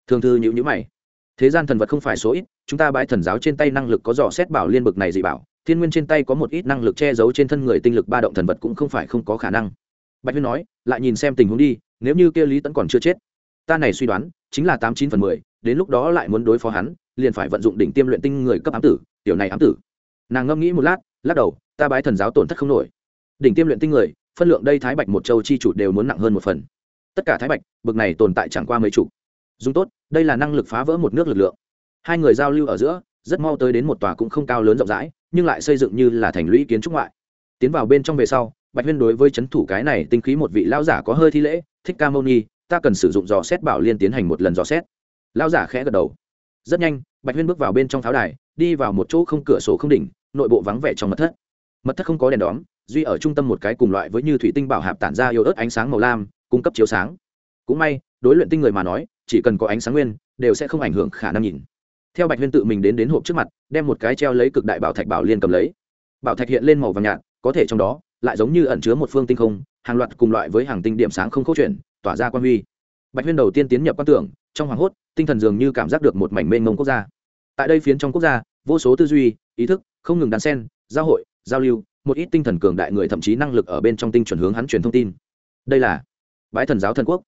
thường thư nhữ nhữ mày. Thế gian thần vật không phải số ít, chúng ta bãi thần giáo trên tay năng lực có dò xét bảo liên bực này dị bảo, thiên nguyên trên tay có một ít năng lực che giấu trên thân người tinh lực ba động thần vật cũng không phải không có khả năng. Bạch huyên nói, lại nhìn xem tình huống đi, nếu như kia lý tẫn còn chưa chết, ta này suy đoán, chính là tám chín phần mười, đến lúc đó lại muốn đối phó hắn, liền phải vận dụng đỉnh tiêm luyện tinh người cấp ám tử, tiểu này ám tử. Nàng ngẫm nghĩ một lát, lắc đầu, ta bái thần giáo tổn thất không nổi. Đỉnh tiêm luyện tinh người, phân lượng đây thái bạch một châu chi chủ đều muốn nặng hơn một phần. Tất cả thái bạch, bực này tồn tại chẳng qua mấy chủ dùng tốt, đây là năng lực phá vỡ một nước lực lượng. Hai người giao lưu ở giữa, rất mau tới đến một tòa cũng không cao lớn rộng rãi, nhưng lại xây dựng như là thành lũy kiến trúc ngoại. Tiến vào bên trong về sau, bạch huyên đối với c h ấ n thủ cái này tinh khí một vị lao giả có hơi thi lễ, thích ca mâu ni, ta cần sử dụng dò xét bảo liên tiến hành một lần dò xét. Lao giả khẽ gật đầu. Rất nhanh, bạch huyên bước vào bên trong pháo đài, đi vào một chỗ không cửa sổ không đỉnh, nội bộ vắng vẻ trong mật thất. Mật thất không có đèn đóm, duy ở trung tâm một cái cùng loại với như thủy tinh bảo hạp tản ra yếu ớt ánh sáng màu lam, cung cấp chiếu sáng. Cũng may, đối luyện tinh người mà nói chỉ cần có ánh sáng nguyên, đều sẽ không ảnh hưởng khả năng nhìn. Theo bạch huyên tự mình đến đến hộp trước mặt, đem một cái treo lấy cực đại bảo thạch bảo liên cầm lấy. Bảo thạch hiện lên màu vàng nhạt, có thể trong đó, lại giống như ẩn chứa một phương tinh không, hàng loạt cùng loại với hàng tinh điểm sáng không câu chuyện tỏa ra quan huy. Bạch huyên đầu tiên tiến nhập quan tưởng, trong hoàng hốt, tinh thần dường như cảm giác được một mảnh mênh mông quốc gia. Tại đây phiến trong quốc gia, vô số tư duy, ý thức, không ngừng đan sen giao hội, giao lưu, một ít tinh thần cường đại người thậm chí năng lực ở bên trong tinh chuẩn hướng hắn truyền thông tin. Đây là bãi thần giáo thần quốc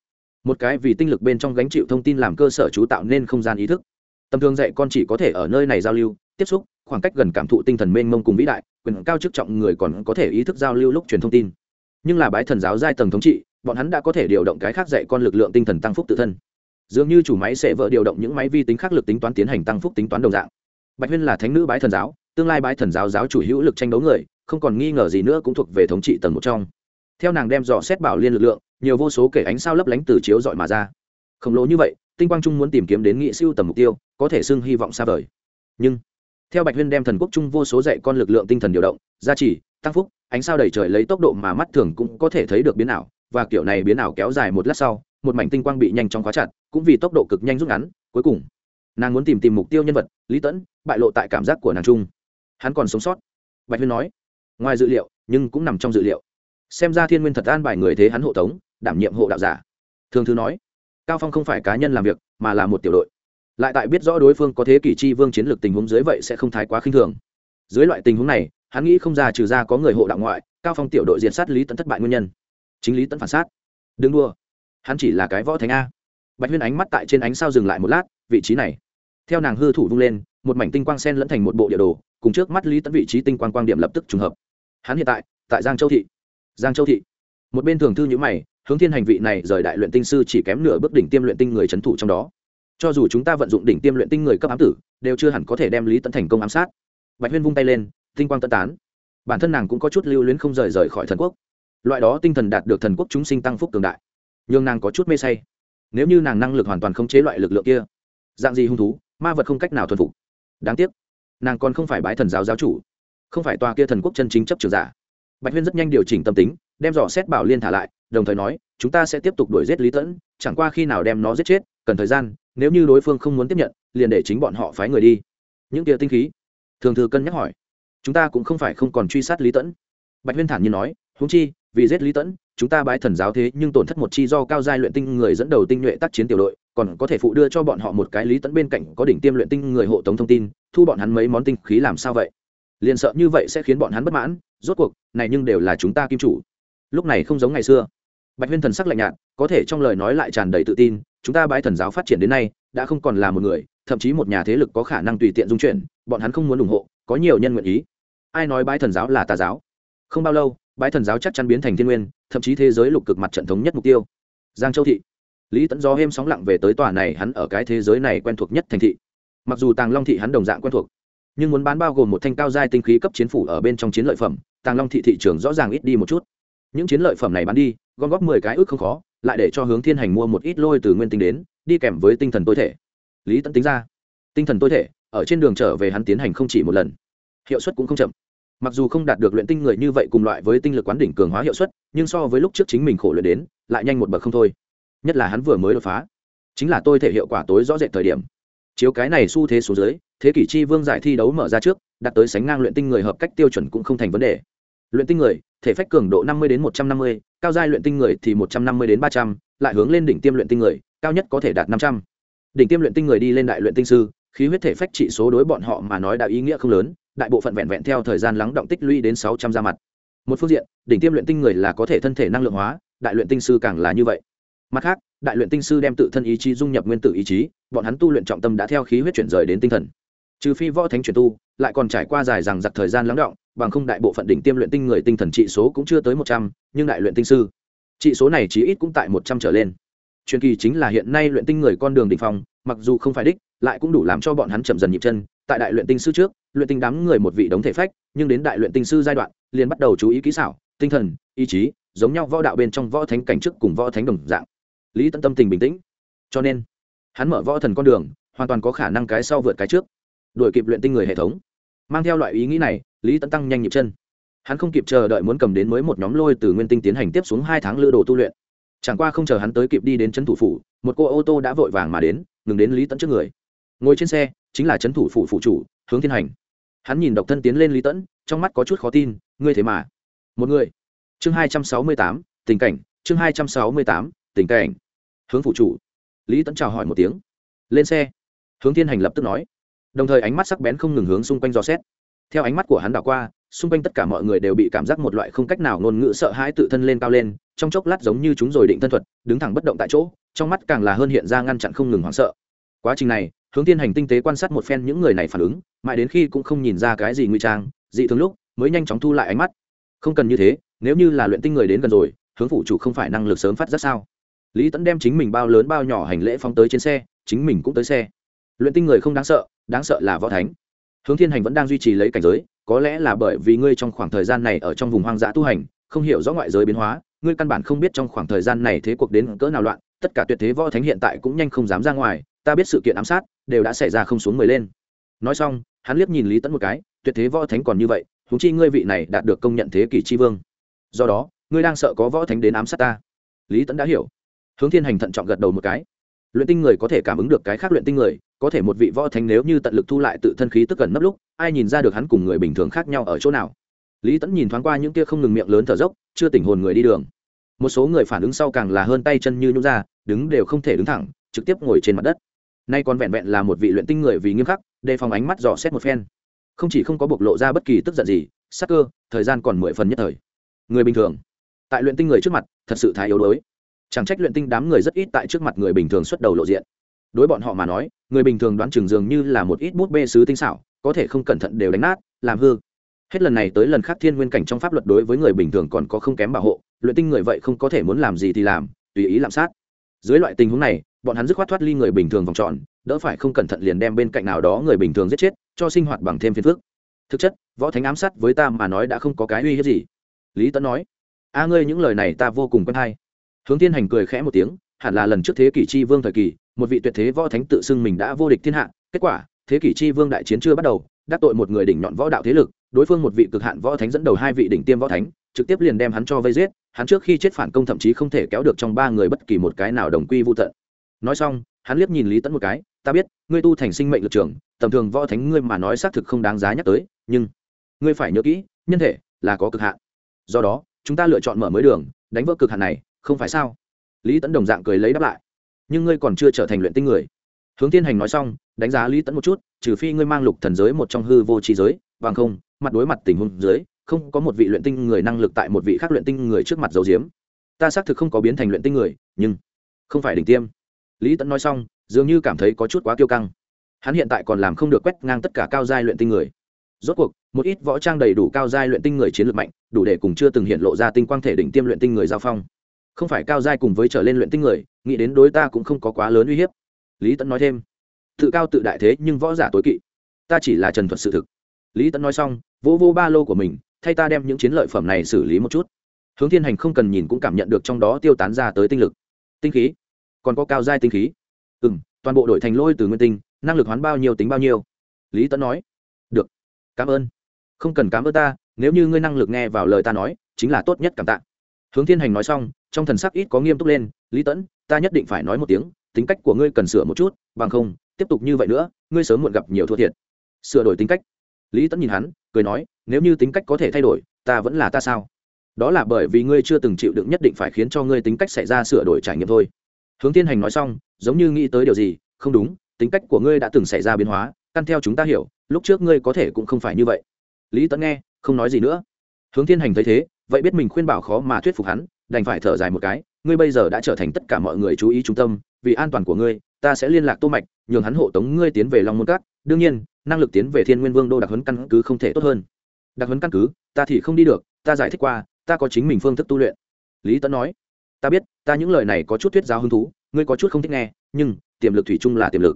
một cái vì tinh lực bên trong gánh chịu thông tin làm cơ sở chú tạo nên không gian ý thức. Tầm thường dạy con chỉ có thể ở nơi này giao lưu, tiếp xúc, khoảng cách gần cảm thụ tinh thần mênh mông cùng vĩ đại, quyền cao chức trọng người còn có thể ý thức giao lưu lúc truyền thông tin. Nhưng là bái thần giáo giai tầng thống trị, bọn hắn đã có thể điều động cái khác dạy con lực lượng tinh thần tăng phúc tự thân. Dường như chủ máy sẽ vợ điều động những máy vi tính khác lực tính toán tiến hành tăng phúc tính toán đồng dạng. Bạch huyên là thánh nữ bái thần giáo, tương lai bái thần giáo giáo chủ hữu lực tranh đấu người, không còn nghi ngờ gì nữa cũng thuộc về thống trị tầng một trong theo nàng đem dò xét bảo liên lực lượng, nhiều vô số kể ánh sao lấp lánh từ chiếu dọi mà ra. Khổng lồ như vậy, tinh quang trung muốn tìm kiếm đến nghị siêu tầm mục tiêu, có thể xưng hy vọng xa vời. Nhưng, theo bạch huyên đem thần quốc trung vô số dạy con lực lượng tinh thần điều động, gia trì, tăng phúc, ánh sao đầy trời lấy tốc độ mà mắt thường cũng có thể thấy được biến ảo, và kiểu này biến ảo kéo dài một lát sau, một mảnh tinh quang bị nhanh chóng khóa chặt, cũng vì tốc độ cực nhanh rút ngắn, cuối cùng, nàng muốn tìm tìm mục tiêu nhân vật, lý tẫn, bại lộ tại cảm giác của nàng trung. Hắn còn sống sót. Bạch huyên nói, ngoài dự liệu, nhưng cũng nằm trong dự liệu xem ra thiên nguyên thật an bài người thế hắn hộ tống, đảm nhiệm hộ đạo giả. Thường thứ nói, cao phong không phải cá nhân làm việc, mà là một tiểu đội. Lại tại biết rõ đối phương có thế kỷ chi vương chiến lược tình huống dưới vậy sẽ không thái quá khinh thường. Dưới loại tình huống này, hắn nghĩ không ra trừ ra có người hộ đạo ngoại, cao phong tiểu đội diện sát lý tấn thất bại nguyên nhân. Chính lý tấn phản sát. Đừng đua hắn chỉ là cái võ thánh a. Bạch huyên ánh mắt tại trên ánh sao dừng lại một lát, vị trí này. Theo nàng hư thủ vung lên, một mảnh tinh quang sen lẫn thành một bộ địa đồ, cùng trước mắt lý tấn vị trí tinh quang quang điểm lập tức trùng hợp. Hắn hiện tại tại giang châu thị giang châu thị. Một bên thường thư nhữ mày, hướng thiên hành vị này rời đại luyện tinh sư chỉ kém nửa bước đỉnh tiêm luyện tinh người trấn thủ trong đó. Cho dù chúng ta vận dụng đỉnh tiêm luyện tinh người cấp ám tử, đều chưa hẳn có thể đem lý tấn thành công ám sát. Bạch huyên vung tay lên, tinh quang tân tán. Bản thân nàng cũng có chút lưu luyến không rời rời khỏi thần quốc. Loại đó tinh thần đạt được thần quốc chúng sinh tăng phúc cường đại. Nhưng nàng có chút mê say. Nếu như nàng năng lực hoàn toàn không chế loại lực lượng kia, dạng gì hung thú, ma vật không cách nào thuần phục. Đáng tiếc, nàng còn không phải bái thần giáo giáo chủ, không phải tòa kia thần quốc chân chính chấp trường giả bạch huyên rất nhanh điều chỉnh tâm tính, đem dò xét bảo liên thả lại, đồng thời nói, chúng ta sẽ tiếp tục đuổi giết lý tẫn, chẳng qua khi nào đem nó giết chết, cần thời gian, nếu như đối phương không muốn tiếp nhận, liền để chính bọn họ phái người đi. Những kia tinh khí. Thường thừa cân nhắc hỏi, chúng ta cũng không phải không còn truy sát lý tẫn. Bạch huyên thản nhiên nói húng chi, vì giết lý tẫn, chúng ta bái thần giáo thế nhưng tổn thất một chi do cao giai luyện tinh người dẫn đầu tinh nhuệ tác chiến tiểu đội, còn có thể phụ đưa cho bọn họ một cái lý tẫn bên cạnh có đỉnh tiêm luyện tinh người hộ tống thông tin, thu bọn hắn mấy món tinh khí làm sao vậy? Liền sợ như vậy sẽ khiến bọn hắn bất mãn, rốt cuộc, này nhưng đều là chúng ta kim chủ. Lúc này không giống ngày xưa. Bạch huyên thần sắc lạnh nhạt, có thể trong lời nói lại tràn đầy tự tin, chúng ta bái thần giáo phát triển đến nay, đã không còn là một người, thậm chí một nhà thế lực có khả năng tùy tiện dung chuyển, bọn hắn không muốn ủng hộ, có nhiều nhân nguyện ý. Ai nói bái thần giáo là tà giáo? Không bao lâu, bái thần giáo chắc chắn biến thành thiên nguyên, thậm chí thế giới lục cực mặt trận thống nhất mục tiêu. Giang châu thị. Lý tẫn do êm sóng lặng về tới tòa này, hắn ở cái thế giới này quen thuộc nhất thành thị. Mặc dù tàng long thị hắn đồng dạng quen thuộc nhưng muốn bán bao gồm một thanh cao giai tinh khí cấp chiến phủ ở bên trong chiến lợi phẩm, tàng long thị thị trường rõ ràng ít đi một chút. Những chiến lợi phẩm này bán đi, gom góp mười cái ước không khó, lại để cho hướng thiên hành mua một ít lôi từ nguyên tinh đến, đi kèm với tinh thần tối thể. Lý tẫn tính ra, tinh thần tối thể, ở trên đường trở về hắn tiến hành không chỉ một lần. Hiệu suất cũng không chậm. Mặc dù không đạt được luyện tinh người như vậy cùng loại với tinh lực quán đỉnh cường hóa hiệu suất, nhưng so với lúc trước chính mình khổ luyện đến, lại nhanh một bậc không thôi. Nhất là hắn vừa mới đột phá, chính là tôi thể hiệu quả tối rõ rệt thời điểm. Chiếu cái này xu thế số dưới thế kỷ chi vương giải thi đấu mở ra trước, đạt tới sánh ngang luyện tinh người hợp cách tiêu chuẩn cũng không thành vấn đề. Luyện tinh người, thể phách cường độ năm mươi đến một trăm năm mươi, cao giai luyện tinh người thì một trăm năm mươi đến ba trăm, lại hướng lên đỉnh tiêm luyện tinh người, cao nhất có thể đạt năm trăm. Đỉnh tiêm luyện tinh người đi lên đại luyện tinh sư, khí huyết thể phách trị số đối bọn họ mà nói đã ý nghĩa không lớn, đại bộ phận vẹn vẹn theo thời gian lắng động tích lũy đến sáu trăm ra mặt. Một phương diện, đỉnh tiêm luyện tinh người là có thể thân thể năng lượng hóa, đại luyện tinh sư càng là như vậy. Mặt khác, đại luyện tinh sư đem tự thân ý chí dung nhập nguyên tử ý chí, bọn hắn tu luyện trọng tâm đã theo khí huyết chuyển rời đến tinh thần trừ phi võ thánh chuyển tu, lại còn trải qua dài rằng giặc thời gian lắng động, bằng không đại bộ phận đỉnh tiêm luyện tinh người tinh thần trị số cũng chưa tới một trăm, nhưng đại luyện tinh sư, trị số này chí ít cũng tại một trăm trở lên. Truyền kỳ chính là hiện nay luyện tinh người con đường đ ỉ n h phong, mặc dù không phải đích, lại cũng đủ làm cho bọn hắn chậm dần nhịp chân. Tại đại luyện tinh sư trước, luyện tinh đám người một vị đống thể phách, nhưng đến đại luyện tinh sư giai đoạn, liền bắt đầu chú ý kỹ xảo, tinh thần, ý chí, giống nhau võ đạo bên trong võ thánh cảnh trước cùng võ thánh đồng dạng. Lý tận tâm tình bình tĩnh. Cho nên, hắn mở võ thần con đường, hoàn toàn có khả năng cái sau vượt cái trước đuổi kịp luyện tinh người hệ thống. Mang theo loại ý nghĩ này, lý tấn tăng nhanh nhịp chân. Hắn không kịp chờ đợi muốn cầm đến mới một nhóm lôi từ nguyên tinh tiến hành tiếp xuống hai tháng lựa đồ tu luyện. Chẳng qua không chờ hắn tới kịp đi đến trấn thủ phủ, một cô ô tô đã vội vàng mà đến, ngừng đến lý tẫn trước người. Ngồi trên xe, chính là trấn thủ phủ phụ chủ, hướng thiên hành. Hắn nhìn độc thân tiến lên lý tẫn trong mắt có chút khó tin, ngươi thế mà. Một người. Chương hai trăm sáu mươi tám, tình cảnh, chương hai trăm sáu mươi tám, tình cảnh. Hướng phụ chủ. Lý tẫn chào hỏi một tiếng. Lên xe. Hướng thiên hành lập tức nói đồng thời ánh mắt sắc bén không ngừng hướng xung quanh dò xét. Theo ánh mắt của hắn đảo qua, xung quanh tất cả mọi người đều bị cảm giác một loại không cách nào ngôn ngữ sợ hãi tự thân lên cao lên, trong chốc lát giống như chúng rồi định thân thuật, đứng thẳng bất động tại chỗ, trong mắt càng là hơn hiện ra ngăn chặn không ngừng hoảng sợ. Quá trình này, hướng tiên hành tinh tế quan sát một phen những người này phản ứng, mãi đến khi cũng không nhìn ra cái gì nguy trang, dị thường lúc, mới nhanh chóng thu lại ánh mắt. Không cần như thế, nếu như là luyện tinh người đến gần rồi, hướng phụ chủ không phải năng lực sớm phát ra sao? Lý tẫn đem chính mình bao lớn bao nhỏ hành lễ phóng tới trên xe, chính mình cũng tới xe. Luyện tinh người không đáng sợ đáng sợ là võ thánh. Hướng thiên hành vẫn đang duy trì lấy cảnh giới, có lẽ là bởi vì ngươi trong khoảng thời gian này ở trong vùng hoang dã tu hành, không hiểu rõ ngoại giới biến hóa, ngươi căn bản không biết trong khoảng thời gian này thế cuộc đến cỡ nào loạn, tất cả tuyệt thế võ thánh hiện tại cũng nhanh không dám ra ngoài, ta biết sự kiện ám sát, đều đã xảy ra không xuống mười lên. Nói xong, hắn liếc nhìn lý tẫn một cái, tuyệt thế võ thánh còn như vậy thú chi ngươi vị này đạt được công nhận thế kỷ tri vương. Do đó, ngươi đang sợ có võ thánh đến ám sát ta. Lý tẫn đã hiểu. Hướng thiên hành thận trọng gật đầu một cái. Luyện tinh người có thể cảm ứng được cái khác luyện tinh người có thể một vị võ thánh nếu như tận lực thu lại tự thân khí tức cần nấp lúc, ai nhìn ra được hắn cùng người bình thường khác nhau ở chỗ nào? Lý tẫn nhìn thoáng qua những kia không ngừng miệng lớn thở dốc, chưa tỉnh hồn người đi đường. Một số người phản ứng sau càng là hơn tay chân như nhún ra, đứng đều không thể đứng thẳng, trực tiếp ngồi trên mặt đất. Nay còn vẹn vẹn là một vị luyện tinh người vì nghiêm khắc, đề phòng ánh mắt dò xét một phen. Không chỉ không có bộc lộ ra bất kỳ tức giận gì, sắc cơ, thời gian còn mười phần nhất thời. Người bình thường. Tại luyện tinh người trước mặt, thật sự thái yếu đuối. Chẳng trách luyện tinh đám người rất ít tại trước mặt người bình thường xuất đầu lộ diện đối bọn họ mà nói, người bình thường đoán chừng dường như là một ít bút bê sứ tinh xảo, có thể không cẩn thận đều đánh nát, làm hư. Hết lần này tới lần khác thiên nguyên cảnh trong pháp luật đối với người bình thường còn có không kém bảo hộ, luyện tinh người vậy không có thể muốn làm gì thì làm, tùy ý làm sát. Dưới loại tình huống này, bọn hắn dứt khoát thoát ly người bình thường vòng tròn, đỡ phải không cẩn thận liền đem bên cạnh nào đó người bình thường giết chết, cho sinh hoạt bằng thêm phiền phức. Thực chất, võ thánh ám sát với ta mà nói đã không có cái uy hiếp gì. Lý tấn nói, a ngươi những lời này ta vô cùng quen hay. Hướng tiên hành cười khẽ một tiếng, hẳn là lần trước thế kỷ chi vương thời kỳ một vị tuyệt thế võ thánh tự xưng mình đã vô địch thiên hạ. Kết quả, thế kỷ chi vương đại chiến chưa bắt đầu, đắc tội một người đỉnh nhọn võ đạo thế lực, đối phương một vị cực hạn võ thánh dẫn đầu hai vị đỉnh tiêm võ thánh, trực tiếp liền đem hắn cho vây giết. Hắn trước khi chết phản công thậm chí không thể kéo được trong ba người bất kỳ một cái nào đồng quy vô tận. Nói xong, hắn liếc nhìn lý tẫn một cái, ta biết, ngươi tu thành sinh mệnh lực trường, tầm thường võ thánh ngươi mà nói xác thực không đáng giá nhắc tới, nhưng ngươi phải nhớ kỹ, nhân thể là có cực hạn. Do đó, chúng ta lựa chọn mở mới đường, đánh vỡ cực hạn này, không phải sao? Lý tẫn đồng dạng cười lấy đáp lại nhưng ngươi còn chưa trở thành luyện tinh người. Hướng tiên hành nói xong, đánh giá lý tẫn một chút, trừ phi ngươi mang lục thần giới một trong hư vô trí giới, bằng không, mặt đối mặt tình huống dưới, không có một vị luyện tinh người năng lực tại một vị khác luyện tinh người trước mặt giấu diếm ta xác thực không có biến thành luyện tinh người, nhưng không phải đỉnh tiêm. Lý tẫn nói xong, dường như cảm thấy có chút quá kiêu căng. Hắn hiện tại còn làm không được quét ngang tất cả cao giai luyện tinh người. Rốt cuộc, một ít võ trang đầy đủ cao giai luyện tinh người chiến lược mạnh, đủ để cùng chưa từng hiện lộ ra tinh quang thể đỉnh tiêm luyện tinh người giao phong không phải cao giai cùng với trở lên luyện tinh người, nghĩ đến đối ta cũng không có quá lớn uy hiếp. Lý tẫn nói thêm, tự cao tự đại thế nhưng võ giả tối kỵ. Ta chỉ là trần thuật sự thực. Lý tẫn nói xong vô vô ba lô của mình, thay ta đem những chiến lợi phẩm này xử lý một chút. Hướng thiên hành không cần nhìn cũng cảm nhận được trong đó tiêu tán ra tới tinh lực. Tinh khí? Còn có cao giai tinh khí? Ừ m toàn bộ đổi thành lôi từ nguyên tinh, năng lực hoán bao nhiêu tính bao nhiêu? Lý tẫn nói, được, cảm ơn. Không cần cảm ơn ta, nếu như ngươi năng lực nghe vào lời ta nói, chính là tốt nhất cảm tạ. Hướng thiên hành nói xong trong thần sắc ít có nghiêm túc lên, lý tẫn ta nhất định phải nói một tiếng, tính cách của ngươi cần sửa một chút, bằng không, tiếp tục như vậy nữa, ngươi sớm muộn gặp nhiều thua thiệt. Sửa đổi tính cách? Lý tẫn nhìn hắn, cười nói, nếu như tính cách có thể thay đổi, ta vẫn là ta sao? Đó là bởi vì ngươi chưa từng chịu đựng nhất định phải khiến cho ngươi tính cách xảy ra sửa đổi trải nghiệm thôi. Hướng tiên hành nói xong, giống như nghĩ tới điều gì, không đúng, tính cách của ngươi đã từng xảy ra biến hóa, căn theo chúng ta hiểu, lúc trước ngươi có thể cũng không phải như vậy. Lý tẫn nghe, không nói gì nữa. Hướng tiên hành thấy thế, vậy biết mình khuyên bảo khó mà thuyết phục hắn đành phải thở dài một cái, ngươi bây giờ đã trở thành tất cả mọi người chú ý trung tâm, vì an toàn của ngươi, ta sẽ liên lạc tô mạch, nhường hắn hộ tống ngươi tiến về long môn cát. Đương nhiên, năng lực tiến về thiên nguyên vương đô đặc huấn căn cứ không thể tốt hơn. Đặc huấn căn cứ, ta thì không đi được, ta giải thích qua, ta có chính mình phương thức tu luyện. Lý tấn nói, ta biết, ta những lời này có chút thuyết giáo hứng thú, ngươi có chút không thích nghe, nhưng, tiềm lực thủy chung là tiềm lực.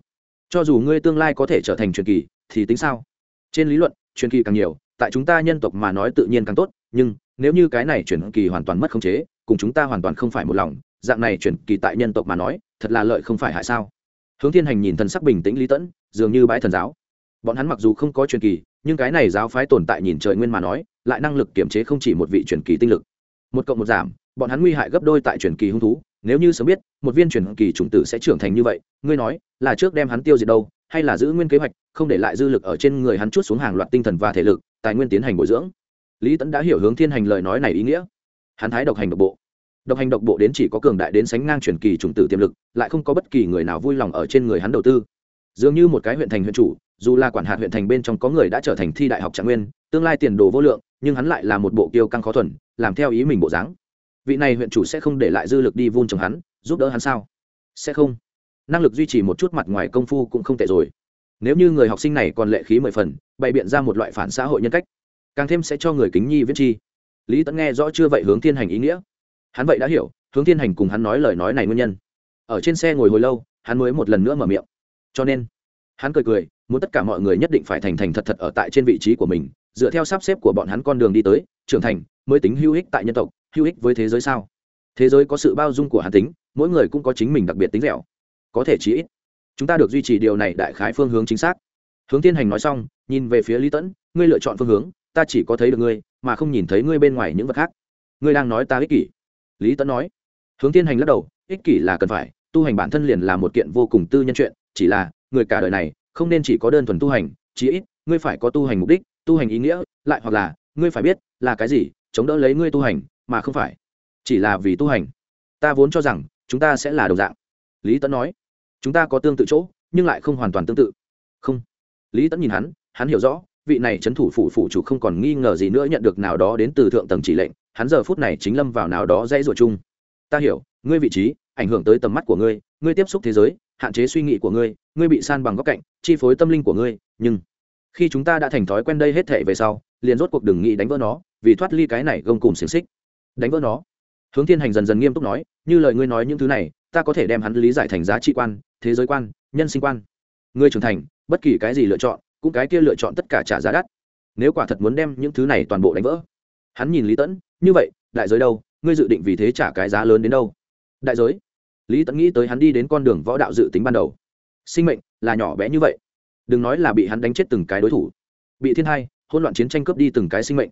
Cho dù ngươi tương lai có thể trở thành truyền kỳ, thì tính sao? Trên lý luận, truyền kỳ càng nhiều, tại chúng ta nhân tộc mà nói tự nhiên càng tốt, nhưng nếu như cái này truyền kỳ hoàn toàn mất khống chế, cùng chúng ta hoàn toàn không phải một lòng, dạng này truyền kỳ tại nhân tộc mà nói, thật là lợi không phải hại sao? Hướng thiên hành nhìn thần sắc bình tĩnh lý tẫn, dường như bãi thần giáo. Bọn hắn mặc dù không có truyền kỳ, nhưng cái này giáo phái tồn tại nhìn trời nguyên mà nói, lại năng lực kiểm chế không chỉ một vị truyền kỳ tinh lực. Một cộng một giảm, bọn hắn nguy hại gấp đôi tại truyền kỳ hung thú, nếu như sớm biết, một viên truyền kỳ chủng tử sẽ trưởng thành như vậy, ngươi nói, là trước đem hắn tiêu diệt đâu, hay là giữ nguyên kế hoạch, không để lại dư lực ở trên người hắn chút xuống hàng loạt tinh thần và thể lực, tài nguyên tiến hành bồi dưỡng? Lý tẫn đã hiểu hướng thiên hành lời nói này ý nghĩa. Hắn thái độc hành độc bộ. Độc hành độc bộ đến chỉ có cường đại đến sánh ngang truyền kỳ chủng tử tiềm lực, lại không có bất kỳ người nào vui lòng ở trên người hắn đầu tư. Dường như một cái huyện thành huyện chủ, dù là quản hạt huyện thành bên trong có người đã trở thành thi đại học trạng nguyên, tương lai tiền đồ vô lượng, nhưng hắn lại là một bộ kiêu căng khó thuần, làm theo ý mình bộ dáng. Vị này huyện chủ sẽ không để lại dư lực đi vun trồng hắn, giúp đỡ hắn sao? Sẽ không. Năng lực duy trì một chút mặt ngoài công phu cũng không tệ rồi. Nếu như người học sinh này còn lệ khí mười phần, bày biện ra một loại phản xã hội nhân cách càng thêm sẽ cho người kính nhi viết chi. Lý tẫn nghe rõ chưa vậy hướng thiên hành ý nghĩa. Hắn vậy đã hiểu, hướng thiên hành cùng hắn nói lời nói này nguyên nhân. Ở trên xe ngồi hồi lâu, hắn mới một lần nữa mở miệng. Cho nên, hắn cười cười, muốn tất cả mọi người nhất định phải thành thành thật thật ở tại trên vị trí của mình, dựa theo sắp xếp của bọn hắn con đường đi tới, trưởng thành, mới tính hữu ích tại nhân tộc, hữu ích với thế giới sao? Thế giới có sự bao dung của hắn tính, mỗi người cũng có chính mình đặc biệt tính dẻo. Có thể chí ít, chúng ta được duy trì điều này đại khái phương hướng chính xác. Hướng tiên hành nói xong, nhìn về phía lý tẫn ngươi lựa chọn phương hướng ta chỉ có thấy được ngươi, mà không nhìn thấy ngươi bên ngoài những vật khác. Ngươi đang nói ta ích kỷ. Lý tẫn nói. Hướng tiên hành lắc đầu, ích kỷ là cần phải, tu hành bản thân liền là một kiện vô cùng tư nhân chuyện, chỉ là, người cả đời này, không nên chỉ có đơn thuần tu hành, chí ít, ngươi phải có tu hành mục đích, tu hành ý nghĩa, lại hoặc là, ngươi phải biết là cái gì, chống đỡ lấy ngươi tu hành, mà không phải, chỉ là vì tu hành. Ta vốn cho rằng, chúng ta sẽ là đồng dạng. Lý tẫn nói. Chúng ta có tương tự chỗ, nhưng lại không hoàn toàn tương tự. Không. Lý tẫn nhìn hắn hắn hiểu rõ vị này trấn thủ phủ phủ chủ không còn nghi ngờ gì nữa nhận được nào đó đến từ thượng tầng chỉ lệnh, hắn giờ phút này chính lâm vào nào đó dãy rủa chung. Ta hiểu, ngươi vị trí, ảnh hưởng tới tầm mắt của ngươi ngươi tiếp xúc thế giới, hạn chế suy nghĩ của ngươi ngươi bị san bằng góc cạnh, chi phối tâm linh của ngươi, nhưng khi chúng ta đã thành thói quen đây hết thể về sau, liền rốt cuộc đừng nghĩ đánh vỡ nó, vì thoát ly cái này gông cùng xiềng xích. Đánh vỡ nó? Hướng thiên hành dần dần nghiêm túc nói, như lời ngươi nói những thứ này, ta có thể đem hắn lý giải thành giá trị quan, thế giới quan, nhân sinh quan. Ngươi trưởng thành, bất kỳ cái gì lựa chọn cũng cái kia lựa chọn tất cả trả giá đắt. Nếu quả thật muốn đem những thứ này toàn bộ đánh vỡ. Hắn nhìn lý tẫn, như vậy, đại giới đâu? Ngươi dự định vì thế trả cái giá lớn đến đâu? Đại giới? Lý tẫn nghĩ tới hắn đi đến con đường võ đạo dự tính ban đầu. Sinh mệnh là nhỏ bé như vậy. Đừng nói là bị hắn đánh chết từng cái đối thủ. Bị thiên hai, hỗn loạn chiến tranh cướp đi từng cái sinh mệnh.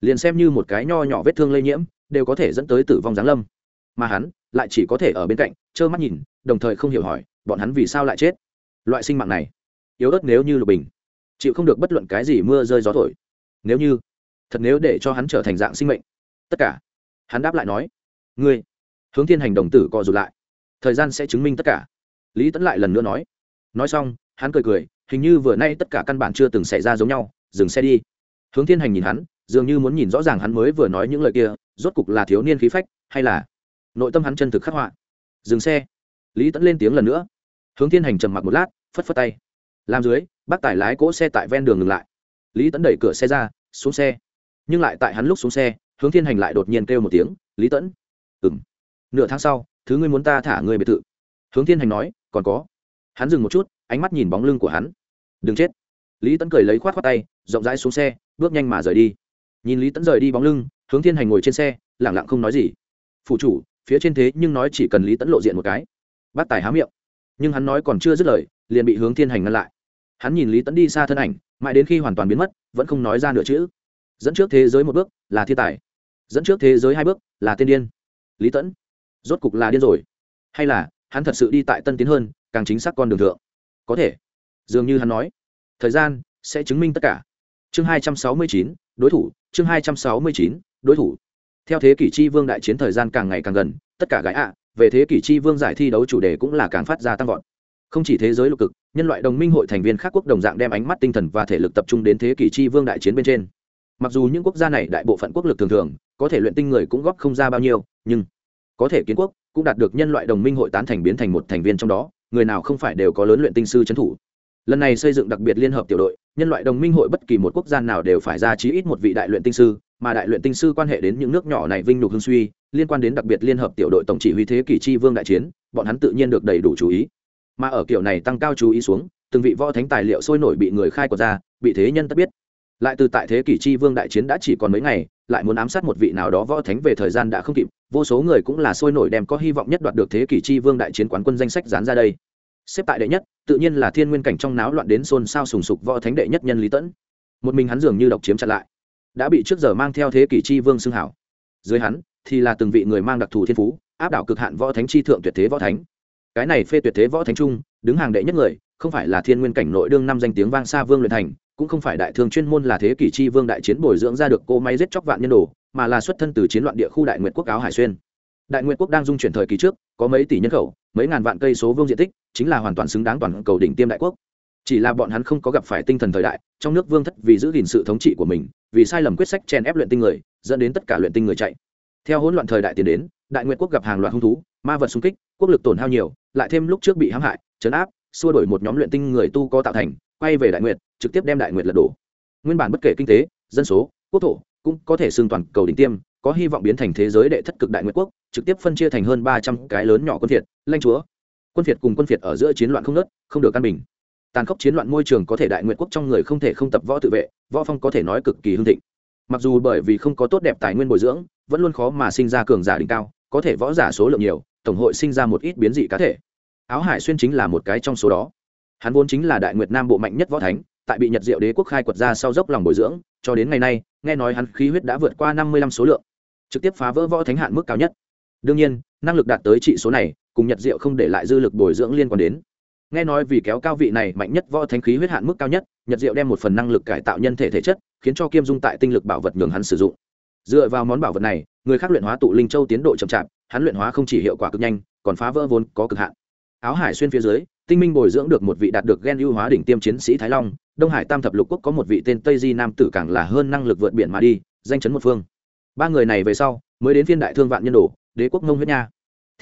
Liền xem như một cái nho nhỏ vết thương lây nhiễm, đều có thể dẫn tới tử vong giáng lâm. Mà hắn lại chỉ có thể ở bên cạnh, trơ mắt nhìn, đồng thời không hiểu hỏi, bọn hắn vì sao lại chết? Loại sinh mạng này, yếu ớt nếu như lục bình chịu không được bất luận cái gì mưa rơi gió thổi. Nếu như, thật nếu để cho hắn trở thành dạng sinh mệnh. Tất cả. Hắn đáp lại nói, ngươi. Hướng thiên hành đồng tử co rụt lại. Thời gian sẽ chứng minh tất cả. Lý tẫn lại lần nữa nói. Nói xong, hắn cười cười, hình như vừa nay tất cả căn bản chưa từng xảy ra giống nhau, dừng xe đi. Hướng thiên hành nhìn hắn, dường như muốn nhìn rõ ràng hắn mới vừa nói những lời kia, rốt cục là thiếu niên khí phách, hay là nội tâm hắn chân thực khắc họa. Dừng xe. Lý tẫn lên tiếng lần nữa. Hướng thiên hành trầm mặc một lát, phất phất tay. Làm dưới bác Tài lái cỗ xe tại ven đường ngừng lại. Lý tẫn đẩy cửa xe ra, xuống xe. Nhưng lại tại hắn lúc xuống xe, hướng thiên hành lại đột nhiên kêu một tiếng, lý tẫn ừ m nửa tháng sau, thứ ngươi muốn ta thả ngươi biệt thự. Hướng thiên hành nói, còn có. Hắn dừng một chút, ánh mắt nhìn bóng lưng của hắn. Đừng chết. Lý tẫn cười lấy khoát khoát tay, rộng rãi xuống xe, bước nhanh mà rời đi. Nhìn lý tẫn rời đi bóng lưng, hướng thiên hành ngồi trên xe, lẳng lặng không nói gì. Phụ chủ, phía trên thế nhưng nói chỉ cần lý tẫn lộ diện một cái. Bác tài há miệng. Nhưng hắn nói còn chưa dứt lời, liền bị hướng thiên hành ngăn lại hắn nhìn lý tẫn đi xa thân ảnh, mãi đến khi hoàn toàn biến mất, vẫn không nói ra nửa chữ. Dẫn trước thế giới một bước, là thiên tài. Dẫn trước thế giới hai bước, là tiên điên. Lý tẫn rốt cục là điên rồi. Hay là, hắn thật sự đi tại tân tiến hơn, càng chính xác con đường thượng? Có thể. Dường như hắn nói. Thời gian sẽ chứng minh tất cả. Chương hai trăm sáu mươi chín, đối thủ. Chương hai trăm sáu mươi chín, đối thủ. Theo thế kỷ chi vương đại chiến thời gian càng ngày càng gần, tất cả gái ạ, về thế kỷ chi vương giải thi đấu chủ đề cũng là càng phát ra tăng vọt không chỉ thế giới lục cực, nhân loại đồng minh hội thành viên khác quốc đồng dạng đem ánh mắt tinh thần và thể lực tập trung đến thế kỷ chi vương đại chiến bên trên. Mặc dù những quốc gia này đại bộ phận quốc lực thường thường, có thể luyện tinh người cũng góp không ra bao nhiêu, nhưng có thể kiến quốc cũng đạt được nhân loại đồng minh hội tán thành biến thành một thành viên trong đó, người nào không phải đều có lớn luyện tinh sư trấn thủ. Lần này xây dựng đặc biệt liên hợp tiểu đội, nhân loại đồng minh hội bất kỳ một quốc gia nào đều phải ra chí ít một vị đại luyện tinh sư, mà đại luyện tinh sư quan hệ đến những nước nhỏ này vinh nhục hương suy, liên quan đến đặc biệt liên hợp tiểu đội tổng chỉ huy thế kỷ chi vương đại chiến, bọn hắn tự nhiên được đầy đủ chú ý mà ở kiểu này tăng cao chú ý xuống, từng vị võ thánh tài liệu sôi nổi bị người khai quật ra, bị thế nhân tất biết. Lại từ tại thế kỷ chi vương đại chiến đã chỉ còn mấy ngày, lại muốn ám sát một vị nào đó võ thánh về thời gian đã không kịp, vô số người cũng là sôi nổi đem có hy vọng nhất đoạt được thế kỷ chi vương đại chiến quán quân danh sách dán ra đây. Xếp tại đệ nhất, tự nhiên là thiên nguyên cảnh trong náo loạn đến xôn xao sùng sục võ thánh đệ nhất nhân lý tẫn. Một mình hắn dường như độc chiếm chặt lại, đã bị trước giờ mang theo thế kỷ chi vương xưng hảo. Dưới hắn thì là từng vị người mang đặc thù thiên phú, áp đảo cực hạn võ thánh chi thượng tuyệt thế võ thánh cái này phê tuyệt thế võ thánh trung, đứng hàng đệ nhất người, không phải là thiên nguyên cảnh nội đương năm danh tiếng vang xa vương luyện thành, cũng không phải đại thương chuyên môn là thế kỷ chi vương đại chiến bồi dưỡng ra được cô máy giết chóc vạn nhân đồ, mà là xuất thân từ chiến loạn địa khu đại nguyện quốc áo hải xuyên. Đại nguyện quốc đang dung chuyển thời kỳ trước, có mấy tỷ nhân khẩu, mấy ngàn vạn cây số vương diện tích, chính là hoàn toàn xứng đáng toàn cầu đỉnh tiêm đại quốc. Chỉ là bọn hắn không có gặp phải tinh thần thời đại, trong nước vương thất vì giữ gìn sự thống trị của mình, vì sai lầm quyết sách chèn ép luyện tinh người, dẫn đến tất cả luyện tinh người chạy. Theo hỗn loạn thời đại tiến đến, đại nguyện quốc gặp hàng loạt hung thú ma vật xung kích quốc lực tổn hao nhiều lại thêm lúc trước bị hãm hại chấn áp xua đổi một nhóm luyện tinh người tu có tạo thành quay về đại Nguyệt, trực tiếp đem đại Nguyệt lật đổ. Nguyên bản bất kể kinh tế dân số quốc thổ cũng có thể xưng toàn cầu đỉnh tiêm có hy vọng biến thành thế giới đệ thất cực đại Nguyệt quốc trực tiếp phân chia thành hơn ba trăm cái lớn nhỏ quân phiệt lanh chúa. Quân phiệt cùng quân phiệt ở giữa chiến loạn không nớt không được căn bình. Tàn khốc chiến loạn môi trường có thể đại Nguyệt quốc trong người không thể không tập võ tự vệ võ phong có thể nói cực kỳ hưng thịnh. Mặc dù bởi vì không có tốt đẹp tài nguyên bồi dưỡng vẫn luôn khó mà sinh ra cường giả đỉnh cao có thể võ giả số lượng nhiều, tổng hội sinh ra một ít biến dị cá thể. Áo hải xuyên chính là một cái trong số đó. Hắn vốn chính là đại nguyệt nam bộ mạnh nhất võ thánh, tại bị nhật diệu đế quốc khai quật ra sau dốc lòng bồi dưỡng, cho đến ngày nay, nghe nói hắn khí huyết đã vượt qua năm mươi lăm số lượng, trực tiếp phá vỡ võ thánh hạn mức cao nhất. Đương nhiên, năng lực đạt tới trị số này, cùng nhật diệu không để lại dư lực bồi dưỡng liên quan đến. Nghe nói vì kéo cao vị này mạnh nhất võ thánh khí huyết hạn mức cao nhất, nhật diệu đem một phần năng lực cải tạo nhân thể thể chất, khiến cho kiêm dung tại tinh lực bảo vật nhường hắn sử dụng. Dựa vào món bảo vật này người khác luyện hóa tụ linh châu tiến độ chậm chạp, hắn luyện hóa không chỉ hiệu quả cực nhanh, còn phá vỡ vốn có cực hạn. Áo hải xuyên phía dưới, tinh minh bồi dưỡng được một vị đạt được gen ưu hóa đỉnh tiêm chiến sĩ thái long, đông hải tam thập lục quốc có một vị tên tây di nam tử càng là hơn năng lực vượt biển mà đi, danh chấn một phương. Ba người này về sau, mới đến phiên đại thương vạn nhân đồ, đế quốc ngông huyết nha.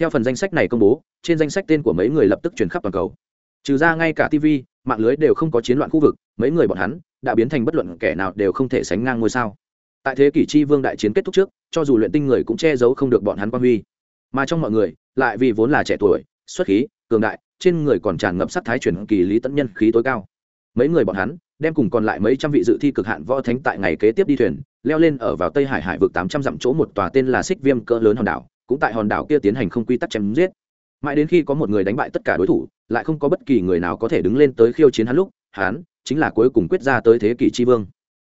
Theo phần danh sách này công bố, trên danh sách tên của mấy người lập tức truyền khắp toàn cầu. Trừ ra ngay cả tv mạng lưới đều không có chiến loạn khu vực, mấy người bọn hắn, đã biến thành bất luận kẻ nào đều không thể sánh ngang ngôi sao tại thế kỷ chi vương đại chiến kết thúc trước, cho dù luyện tinh người cũng che giấu không được bọn hắn quan huy. Mà trong mọi người, lại vì vốn là trẻ tuổi, xuất khí, cường đại, trên người còn tràn ngập sắc thái chuyển kỳ lý tẫn nhân khí tối cao. Mấy người bọn hắn, đem cùng còn lại mấy trăm vị dự thi cực hạn võ thánh tại ngày kế tiếp đi thuyền, leo lên ở vào tây hải hải vực tám trăm dặm chỗ một tòa tên là xích viêm cỡ lớn hòn đảo, cũng tại hòn đảo kia tiến hành không quy tắc chém giết. Mãi đến khi có một người đánh bại tất cả đối thủ, lại không có bất kỳ người nào có thể đứng lên tới khiêu chiến hắn lúc, hắn chính là cuối cùng quyết ra tới thế kỷ tri vương.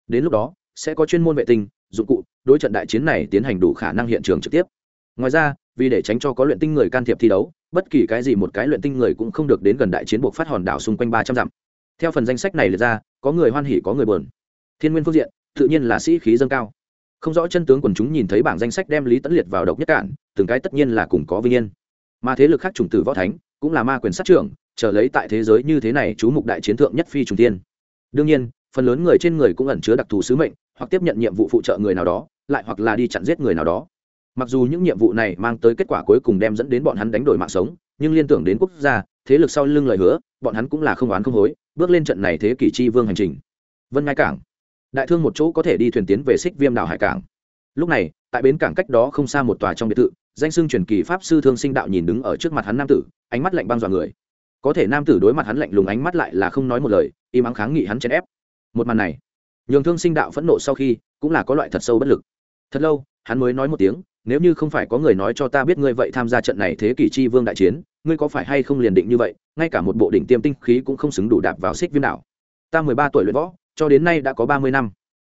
Đến lúc đó sẽ có chuyên môn vệ tinh, dụng cụ, đối trận đại chiến này tiến hành đủ khả năng hiện trường trực tiếp. Ngoài ra, vì để tránh cho có luyện tinh người can thiệp thi đấu, bất kỳ cái gì một cái luyện tinh người cũng không được đến gần đại chiến buộc phát hòn đảo xung quanh ba trăm dặm. Theo phần danh sách này liệt ra, có người hoan hỉ, có người buồn. Thiên nguyên phương diện, tự nhiên là sĩ khí dâng cao. Không rõ chân tướng quần chúng nhìn thấy bảng danh sách đem lý tấn liệt vào độc nhất cản, từng cái tất nhiên là cùng có vinh yên. Mà thế lực khác chủng tử võ thánh, cũng là ma quyền sát trưởng trở lấy tại thế giới như thế này chú mục đại chiến thượng nhất phi trùng tiên. Đương nhiên, phần lớn người trên người cũng ẩn chứa đặc thù sứ mệnh hoặc tiếp nhận nhiệm vụ phụ trợ người nào đó, lại hoặc là đi chặn giết người nào đó. Mặc dù những nhiệm vụ này mang tới kết quả cuối cùng đem dẫn đến bọn hắn đánh đổi mạng sống, nhưng liên tưởng đến quốc gia, thế lực sau lưng lời hứa, bọn hắn cũng là không oán không hối, bước lên trận này thế kỷ chi vương hành trình. Vân ngai cảng. Đại thương một chỗ có thể đi thuyền tiến về xích viêm đảo hải cảng. Lúc này, tại bến cảng cách đó không xa một tòa trong biệt thự, danh xưng truyền kỳ pháp sư thương sinh đạo nhìn đứng ở trước mặt hắn nam tử, ánh mắt lạnh băng dọa người. Có thể nam tử đối mặt hắn lạnh lùng ánh mắt lại là không nói một lời, im ắng kháng nghị hắn chèn ép. Một màn này nhường thương sinh đạo phẫn nộ sau khi, cũng là có loại thật sâu bất lực. Thật lâu, hắn mới nói một tiếng, nếu như không phải có người nói cho ta biết ngươi vậy tham gia trận này thế kỷ chi vương đại chiến, ngươi có phải hay không liền định như vậy, ngay cả một bộ đỉnh tiêm tinh khí cũng không xứng đủ đạp vào xích viêm đảo ta mười ba tuổi luyện võ, cho đến nay đã có ba mươi năm.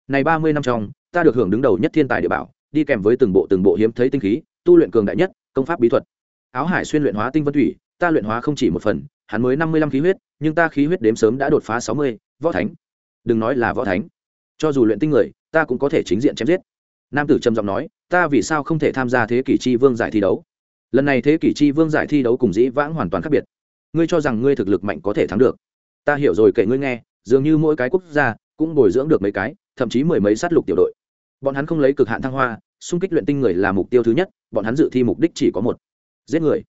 Này ba mươi năm trong, ta được hưởng đứng đầu nhất thiên tài địa bảo, đi kèm với từng bộ từng bộ hiếm thấy tinh khí, tu luyện cường đại nhất, công pháp bí thuật. Áo hải xuyên luyện hóa tinh vân thủy, ta luyện hóa không chỉ một phần, hắn mới năm mươi lăm khí huyết, nhưng ta khí huyết đếm sớm đã đột phá sáu mươi, võ thánh. Đừng nói là võ thánh cho dù luyện tinh người, ta cũng có thể chính diện chém giết. Nam tử trầm giọng nói, ta vì sao không thể tham gia thế kỷ chi vương giải thi đấu? Lần này thế kỷ chi vương giải thi đấu cùng dĩ vãng hoàn toàn khác biệt. Ngươi cho rằng ngươi thực lực mạnh có thể thắng được. Ta hiểu rồi kể ngươi nghe, dường như mỗi cái quốc gia cũng bồi dưỡng được mấy cái, thậm chí mười mấy sát lục tiểu đội. Bọn hắn không lấy cực hạn thăng hoa, xung kích luyện tinh người là mục tiêu thứ nhất, bọn hắn dự thi mục đích chỉ có một. Giết người.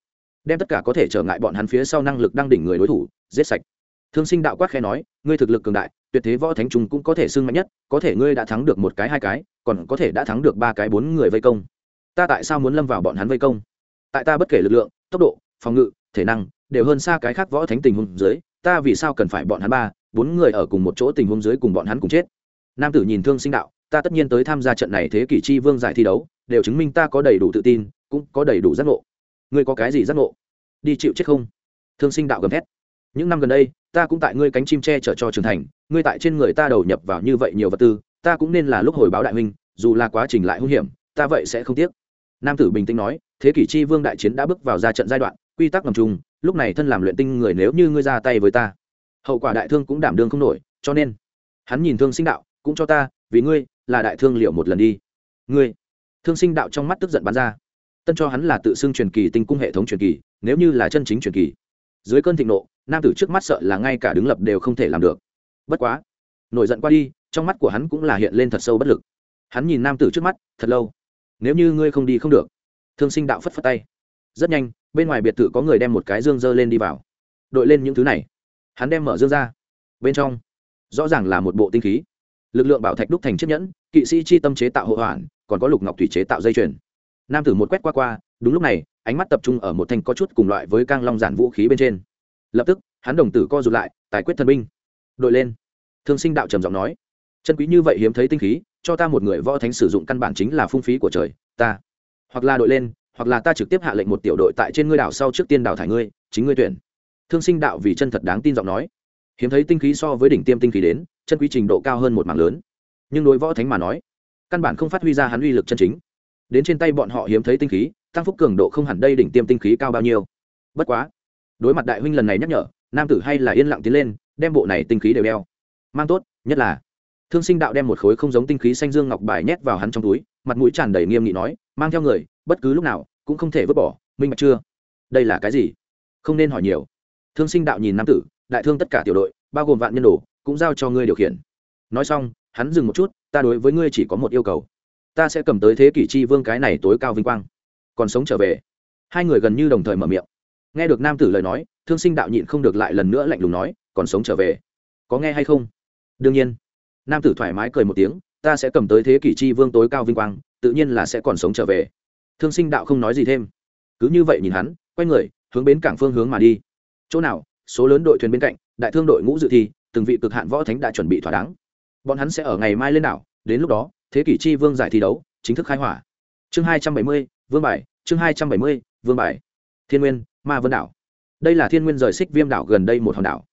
Đem tất cả có thể trở ngại bọn hắn phía sau năng lực đang đỉnh người đối thủ, giết sạch thương sinh đạo quát khe nói, ngươi thực lực cường đại, tuyệt thế võ thánh trùng cũng có thể xưng mạnh nhất, có thể ngươi đã thắng được một cái, hai cái, còn có thể đã thắng được ba cái, bốn người vây công. Ta tại sao muốn lâm vào bọn hắn vây công? Tại ta bất kể lực lượng, tốc độ, phòng ngự, thể năng, đều hơn xa cái khác võ thánh tình huống dưới, ta vì sao cần phải bọn hắn ba, bốn người ở cùng một chỗ tình huống dưới cùng bọn hắn cùng chết? Nam tử nhìn thương sinh đạo, ta tất nhiên tới tham gia trận này thế kỷ chi vương giải thi đấu, đều chứng minh ta có đầy đủ tự tin, cũng có đầy đủ giác ngộ. Ngươi có cái gì giác ngộ? Đi chịu chết không? Thương sinh đạo gầm thét. Những năm gần đây ta cũng tại ngươi cánh chim che chở cho trưởng thành, ngươi tại trên người ta đầu nhập vào như vậy nhiều vật tư, ta cũng nên là lúc hồi báo đại huynh, dù là quá trình lại hung hiểm, ta vậy sẽ không tiếc. Nam tử bình tĩnh nói, thế kỷ chi vương đại chiến đã bước vào ra trận giai đoạn, quy tắc ngầm chung lúc này thân làm luyện tinh người nếu như ngươi ra tay với ta, hậu quả đại thương cũng đảm đương không nổi, cho nên, hắn nhìn thương sinh đạo, cũng cho ta, vì ngươi, là đại thương liệu một lần đi. Ngươi? Thương sinh đạo trong mắt tức giận bắn ra. Tân cho hắn là tự xưng truyền kỳ tinh cung hệ thống truyền kỳ, nếu như là chân chính truyền kỳ dưới cơn thịnh nộ, nam tử trước mắt sợ là ngay cả đứng lập đều không thể làm được. Bất quá, nổi giận qua đi, trong mắt của hắn cũng là hiện lên thật sâu bất lực. Hắn nhìn nam tử trước mắt, thật lâu. Nếu như ngươi không đi không được. Thương sinh đạo phất phất tay. Rất nhanh, bên ngoài biệt thự có người đem một cái dương dơ lên đi vào. Đội lên những thứ này. Hắn đem mở dương ra. Bên trong, rõ ràng là một bộ tinh khí. Lực lượng bảo thạch đúc thành chiếc nhẫn, kỵ sĩ chi tâm chế tạo hộ hoàn còn có lục ngọc thủy chế tạo dây chuyền nam tử một quét qua qua, đúng lúc này, ánh mắt tập trung ở một thanh có chút cùng loại với cang long giản vũ khí bên trên. Lập tức, hắn đồng tử co rụt lại, tài quyết thần binh. Đội lên. Thương sinh đạo trầm giọng nói, chân quý như vậy hiếm thấy tinh khí, cho ta một người võ thánh sử dụng căn bản chính là phung phí của trời, ta. Hoặc là đội lên, hoặc là ta trực tiếp hạ lệnh một tiểu đội tại trên ngươi đảo sau trước tiên đào thải ngươi, chính ngươi tuyển. Thương sinh đạo vì chân thật đáng tin giọng nói, hiếm thấy tinh khí so với đỉnh tiêm tinh khí đến, chân quý trình độ cao hơn một mảng lớn. Nhưng đối võ thánh mà nói, căn bản không phát huy ra hắn uy lực chân chính đến trên tay bọn họ hiếm thấy tinh khí, tăng phúc cường độ không hẳn đây đỉnh tiêm tinh khí cao bao nhiêu. Bất quá, đối mặt đại huynh lần này nhắc nhở, nam tử hay là yên lặng tiến lên, đem bộ này tinh khí đều đeo. Mang tốt, nhất là, thương sinh đạo đem một khối không giống tinh khí xanh dương ngọc bài nhét vào hắn trong túi, mặt mũi tràn đầy nghiêm nghị nói, mang theo người, bất cứ lúc nào, cũng không thể vứt bỏ, minh bạch chưa? Đây là cái gì? Không nên hỏi nhiều. Thương sinh đạo nhìn nam tử, đại thương tất cả tiểu đội, bao gồm vạn nhân đồ, cũng giao cho ngươi điều khiển. Nói xong, hắn dừng một chút, ta đối với ngươi chỉ có một yêu cầu ta sẽ cầm tới thế kỷ chi vương cái này tối cao vinh quang. Còn sống trở về. Hai người gần như đồng thời mở miệng. Nghe được nam tử lời nói, thương sinh đạo nhịn không được lại lần nữa lạnh lùng nói, còn sống trở về. Có nghe hay không? Đương nhiên. Nam tử thoải mái cười một tiếng, ta sẽ cầm tới thế kỷ chi vương tối cao vinh quang, tự nhiên là sẽ còn sống trở về. Thương sinh đạo không nói gì thêm. Cứ như vậy nhìn hắn, quay người, hướng bến cảng phương hướng mà đi. Chỗ nào? Số lớn đội thuyền bên cạnh, đại thương đội ngũ dự thi, từng vị cực hạn võ thánh đã chuẩn bị thỏa đáng. Bọn hắn sẽ ở ngày mai lên đảo, đến lúc đó thế kỷ chi vương giải thi đấu, chính thức khai hỏa. Chương hai trăm bảy mươi, vương bài, chương hai trăm bảy mươi, vương bài. Thiên nguyên, ma vân đảo. Đây là thiên nguyên rời xích viêm đảo gần đây một hòn đảo.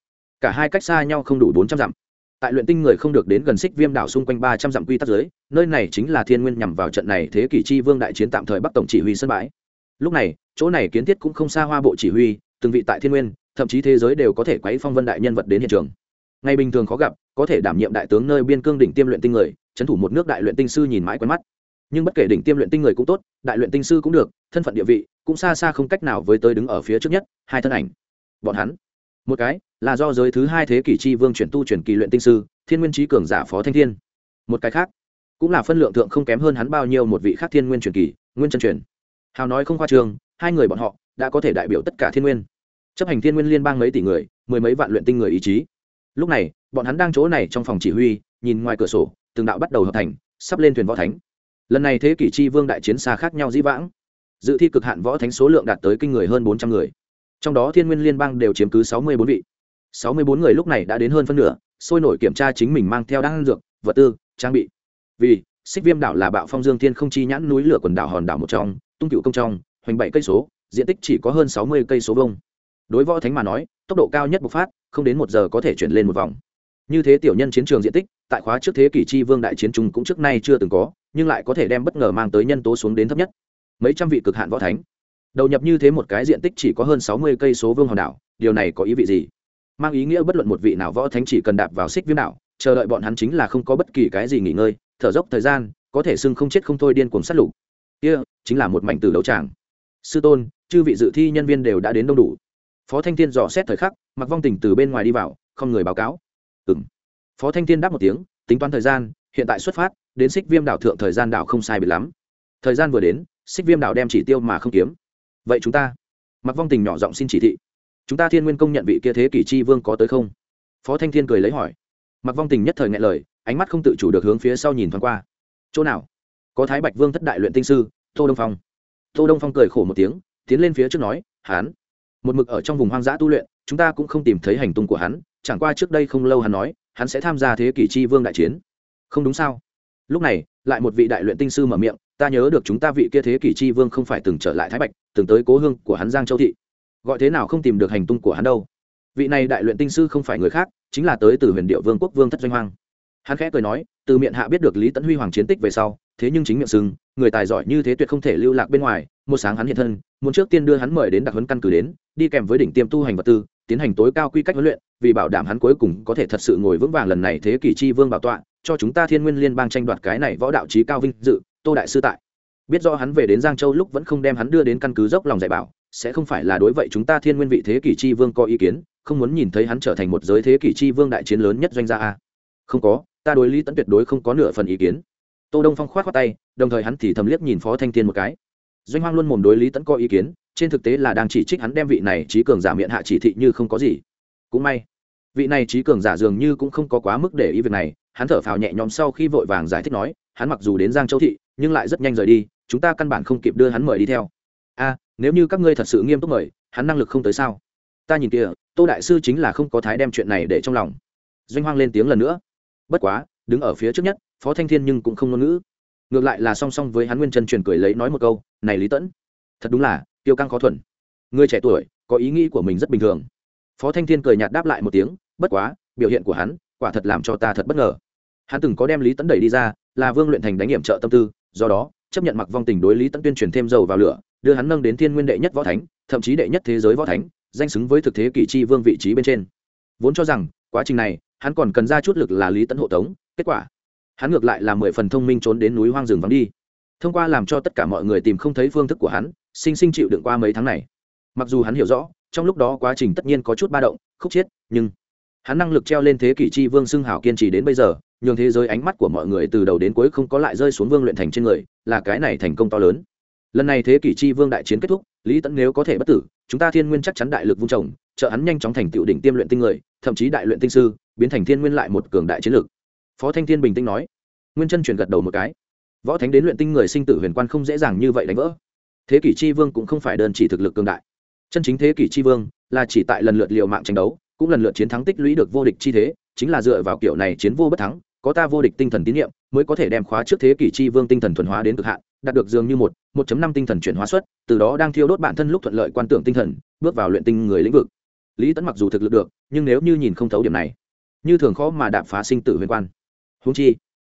Cả hai cách xa nhau không đủ bốn trăm dặm. Tại luyện tinh người không được đến gần xích viêm đảo xung quanh ba trăm dặm quy tắc giới, nơi này chính là thiên nguyên nhằm vào trận này thế kỷ chi vương đại chiến tạm thời bắc tổng chỉ huy sân bãi. Lúc này, chỗ này kiến thiết cũng không xa hoa bộ chỉ huy, từng vị tại thiên nguyên, thậm chí thế giới đều có thể quấy phong vân đại nhân vật đến hiện trường ngày bình thường khó gặp, có thể đảm nhiệm đại tướng nơi biên cương đỉnh tiêm luyện tinh người, trấn thủ một nước đại luyện tinh sư nhìn mãi quen mắt. Nhưng bất kể đỉnh tiêm luyện tinh người cũng tốt, đại luyện tinh sư cũng được, thân phận địa vị cũng xa xa không cách nào với tới đứng ở phía trước nhất, hai thân ảnh. Bọn hắn, một cái là do giới thứ hai thế kỷ chi vương chuyển tu chuyển kỳ luyện tinh sư, thiên nguyên trí cường giả phó thanh thiên. Một cái khác cũng là phân lượng thượng không kém hơn hắn bao nhiêu một vị khác thiên nguyên truyền kỳ, nguyên chân truyền. Hào nói không khoa trường, hai người bọn họ đã có thể đại biểu tất cả thiên nguyên. Chấp hành thiên nguyên liên bang mấy tỷ người, mười mấy vạn luyện tinh người ý chí lúc này, bọn hắn đang chỗ này trong phòng chỉ huy, nhìn ngoài cửa sổ, từng đạo bắt đầu hợp thành, sắp lên thuyền võ thánh. Lần này thế kỷ chi vương đại chiến xa khác nhau dĩ vãng. Dự thi cực hạn võ thánh số lượng đạt tới kinh người hơn bốn trăm người. Trong đó thiên nguyên liên bang đều chiếm cứ sáu mươi bốn vị. sáu mươi bốn người lúc này đã đến hơn phân nửa, sôi nổi kiểm tra chính mình mang theo đan dược, vật tư, trang bị. Vì, xích viêm đảo là bạo phong dương thiên không chi nhãn núi lửa quần đảo hòn đảo một trong, tung cựu công trong, hoành bảy cây số, diện tích chỉ có hơn sáu mươi cây số vông đối võ thánh mà nói tốc độ cao nhất bộc phát, không đến một giờ có thể chuyển lên một vòng. Như thế tiểu nhân chiến trường diện tích, tại khóa trước thế kỷ chi vương đại chiến trung cũng trước nay chưa từng có, nhưng lại có thể đem bất ngờ mang tới nhân tố xuống đến thấp nhất. Mấy trăm vị cực hạn võ thánh. Đầu nhập như thế một cái diện tích chỉ có hơn sáu mươi cây số vương hòn đảo, điều này có ý vị gì? Mang ý nghĩa bất luận một vị nào võ thánh chỉ cần đạp vào xích viêm đảo, chờ đợi bọn hắn chính là không có bất kỳ cái gì nghỉ ngơi, thở dốc thời gian, có thể sưng không chết không thôi điên cuồng sát lục. Kia chính là một mảnh từ đấu tràng. Sư tôn, chư vị dự thi nhân viên đều đã đến đông đủ phó thanh thiên dò xét thời khắc mặc vong tình từ bên ngoài đi vào, không người báo cáo. Ừ m phó thanh thiên đáp một tiếng, tính toán thời gian, hiện tại xuất phát, đến xích viêm đảo thượng thời gian đảo không sai bị lắm. Thời gian vừa đến xích viêm đảo đem chỉ tiêu mà không kiếm. Vậy chúng ta mặc vong tình nhỏ giọng xin chỉ thị. Chúng ta thiên nguyên công nhận vị kia thế kỷ chi vương có tới không? Phó thanh thiên cười lấy hỏi. Mặc vong tình nhất thời ngại lời, ánh mắt không tự chủ được hướng phía sau nhìn thoáng qua. Chỗ nào? Có thái bạch vương thất đại luyện tinh sư, tô đông phong. Tô đông phong cười khổ một tiếng, tiến lên phía trước nói, hán một mực ở trong vùng hoang dã tu luyện, chúng ta cũng không tìm thấy hành tung của hắn, chẳng qua trước đây không lâu hắn nói, hắn sẽ tham gia thế kỷ chi vương đại chiến. Không đúng sao? Lúc này, lại một vị đại luyện tinh sư mở miệng, ta nhớ được chúng ta vị kia thế kỷ chi vương không phải từng trở lại thái bạch, từng tới cố hương của hắn giang châu thị. Gọi thế nào không tìm được hành tung của hắn đâu. Vị này đại luyện tinh sư không phải người khác, chính là tới từ huyền điệu vương quốc vương thất doanh hoang hắn khẽ cười nói, từ miệng hạ biết được lý tấn huy hoàng chiến tích về sau, thế nhưng chính miệng sưng người tài giỏi như thế tuyệt không thể lưu lạc bên ngoài. Một sáng hắn hiện thân, muốn trước tiên đưa hắn mời đến đặc huấn căn cứ đến, đi kèm với đỉnh tiêm tu hành vật tư, tiến hành tối cao quy cách huấn luyện, vì bảo đảm hắn cuối cùng có thể thật sự ngồi vững vàng lần này thế kỷ chi vương bảo tọa, cho chúng ta thiên nguyên liên bang tranh đoạt cái này võ đạo trí cao vinh dự, tô đại sư tại. Biết do hắn về đến giang châu lúc vẫn không đem hắn đưa đến căn cứ dốc lòng dạy bảo, sẽ không phải là đối vậy chúng ta thiên nguyên vị thế kỷ chi vương có ý kiến, không muốn nhìn thấy hắn trở thành một giới thế kỷ chi vương đại chiến lớn nhất doanh gia a. Không có ta đối lý tẫn tuyệt đối không có nửa phần ý kiến. Tô đông phong khoát khoát tay, đồng thời hắn thì thầm liếc nhìn phó thanh thiên một cái. Doanh hoang luôn mồm đối lý tẫn có ý kiến, trên thực tế là đang chỉ trích hắn đem vị này trí cường giả miệng hạ chỉ thị như không có gì. Cũng may, vị này trí cường giả dường như cũng không có quá mức để ý việc này, hắn thở phào nhẹ nhõm sau khi vội vàng giải thích nói, hắn mặc dù đến giang châu thị, nhưng lại rất nhanh rời đi, chúng ta căn bản không kịp đưa hắn mời đi theo. A, nếu như các ngươi thật sự nghiêm túc mời, hắn năng lực không tới sao? Ta nhìn kìa, tô đại sư chính là không có thái đem chuyện này để trong lòng. Doanh hoang lên tiếng lần nữa bất quá, đứng ở phía trước nhất, phó thanh thiên nhưng cũng không ngôn ngữ. Ngược lại là song song với hắn nguyên chân truyền cười lấy nói một câu, này lý tẫn, thật đúng là, tiêu căng khó thuần. Người trẻ tuổi, có ý nghĩ của mình rất bình thường. Phó thanh thiên cười nhạt đáp lại một tiếng, bất quá, biểu hiện của hắn, quả thật làm cho ta thật bất ngờ. Hắn từng có đem lý tẫn đẩy đi ra, là vương luyện thành đánh hiểm trợ tâm tư, do đó, chấp nhận mặc vong tình đối lý tẫn tuyên truyền thêm dầu vào lửa, đưa hắn nâng đến thiên nguyên đệ nhất võ thánh, thậm chí đệ nhất thế giới võ thánh, danh xứng với thực thế kỷ chi vương vị trí bên trên. Vốn cho rằng, quá trình này hắn còn cần ra chút lực là lý tẫn hộ tống, kết quả, hắn ngược lại là mười phần thông minh trốn đến núi hoang rừng vắng đi. Thông qua làm cho tất cả mọi người tìm không thấy phương thức của hắn, sinh sinh chịu đựng qua mấy tháng này. Mặc dù hắn hiểu rõ, trong lúc đó quá trình tất nhiên có chút ba động, khúc chiết nhưng hắn năng lực treo lên thế kỷ chi vương xưng hảo kiên trì đến bây giờ, nhường thế giới ánh mắt của mọi người từ đầu đến cuối không có lại rơi xuống vương luyện thành trên người, là cái này thành công to lớn. Lần này thế kỷ chi vương đại chiến kết thúc, lý tẫn nếu có thể bất tử chúng ta thiên nguyên chắc chắn đại lực vung trồng, trợ hắn nhanh chóng thành tựu đỉnh tiêm luyện tinh người, thậm chí đại luyện tinh sư, biến thành thiên nguyên lại một cường đại chiến lược. Phó thanh thiên bình tĩnh nói. Nguyên chân chuyển gật đầu một cái. Võ thánh đến luyện tinh người sinh tử huyền quan không dễ dàng như vậy đánh vỡ. Thế kỷ chi vương cũng không phải đơn chỉ thực lực cường đại. Chân chính thế kỷ chi vương là chỉ tại lần lượt liều mạng tranh đấu, cũng lần lượt chiến thắng tích lũy được vô địch chi thế, chính là dựa vào kiểu này chiến vô bất thắng, có ta vô địch tinh thần tín nhiệm, mới có thể đem khóa trước thế kỷ chi vương tinh thần thuần hóa đến cực hạn, đạt được dường như một một năm tinh thần chuyển hóa suất từ đó đang thiêu đốt bản thân lúc thuận lợi quan tưởng tinh thần, bước vào luyện tinh người lĩnh vực. Lý tấn mặc dù thực lực được, nhưng nếu như nhìn không thấu điểm này, như thường khó mà đạp phá sinh tử huyền quan. Huống chi,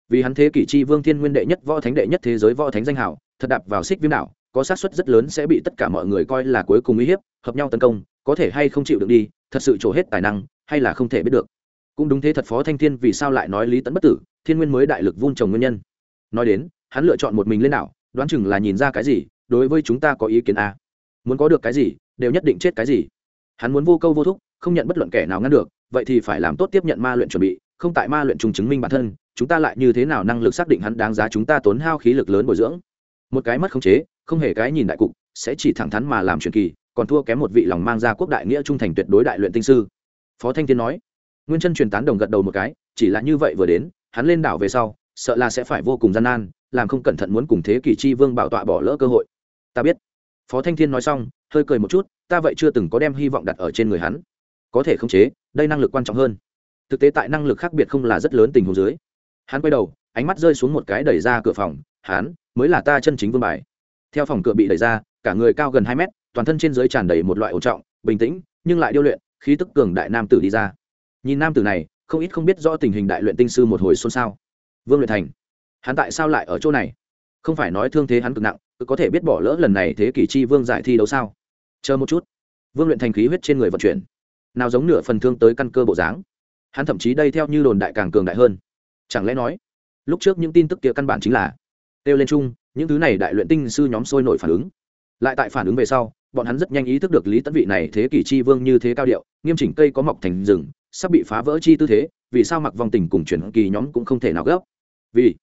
vì hắn thế kỷ chi vương thiên nguyên đệ nhất, võ thánh đệ nhất thế giới võ thánh danh hào, thật đạp vào xích viêm đảo, có xác suất rất lớn sẽ bị tất cả mọi người coi là cuối cùng uy hiếp, hợp nhau tấn công, có thể hay không chịu được đi, thật sự trổ hết tài năng, hay là không thể biết được. Cũng đúng thế thật phó thanh thiên vì sao lại nói lý tẫn bất tử, thiên nguyên mới đại lực vun trồng nguyên nhân. Nói đến, hắn lựa chọn một mình lên đảo đoán chừng là nhìn ra cái gì, đối với chúng ta có ý kiến a à. muốn có được cái gì, đều nhất định chết cái gì. Hắn muốn vô câu vô thúc, không nhận bất luận kẻ nào ngăn được, vậy thì phải làm tốt tiếp nhận ma luyện chuẩn bị, không tại ma luyện trùng chứng minh bản thân, chúng ta lại như thế nào năng lực xác định hắn đáng giá chúng ta tốn hao khí lực lớn bồi dưỡng. Một cái mất khống chế, không hề cái nhìn đại cục, sẽ chỉ thẳng thắn mà làm truyền kỳ, còn thua kém một vị lòng mang ra quốc đại nghĩa trung thành tuyệt đối đại luyện tinh sư. Phó thanh thiên nói. Nguyên chân truyền tán đồng gật đầu một cái, chỉ là như vậy vừa đến, hắn lên đảo về sau sợ là sẽ phải vô cùng gian nan, làm không cẩn thận muốn cùng thế kỷ chi vương bảo tọa bỏ lỡ cơ hội. Ta biết. Phó thanh thiên nói xong, hơi cười một chút, ta vậy chưa từng có đem hy vọng đặt ở trên người hắn. Có thể khống chế, đây năng lực quan trọng hơn. Thực tế tại năng lực khác biệt không là rất lớn tình huống dưới. Hắn quay đầu, ánh mắt rơi xuống một cái đẩy ra cửa phòng, hắn, mới là ta chân chính vương bài. Theo phòng cửa bị đẩy ra, cả người cao gần hai mét, toàn thân trên dưới tràn đầy một loại ổn trọng, bình tĩnh, nhưng lại điêu luyện, khí tức cường đại nam tử đi ra. Nhìn nam tử này, không ít không biết rõ tình hình đại luyện tinh sư một hồi xôn xao vương luyện thành. Hắn tại sao lại ở chỗ này? Không phải nói thương thế hắn cực nặng, cứ có thể biết bỏ lỡ lần này thế kỷ chi vương giải thi đấu sao? Chờ một chút. Vương luyện thành khí huyết trên người vận chuyển. Nào giống nửa phần thương tới căn cơ bộ dáng. Hắn thậm chí đây theo như đồn đại càng cường đại hơn. Chẳng lẽ nói, lúc trước những tin tức kia căn bản chính là kêu lên chung, những thứ này đại luyện tinh sư nhóm sôi nổi phản ứng. Lại tại phản ứng về sau, bọn hắn rất nhanh ý thức được lý tấn vị này thế kỷ chi vương như thế cao điệu, nghiêm chỉnh cây có mọc thành rừng, sắp bị phá vỡ chi tư thế, vì sao mặc vòng tình cùng chuyển kỳ nhóm cũng không thể nào gấp? Vì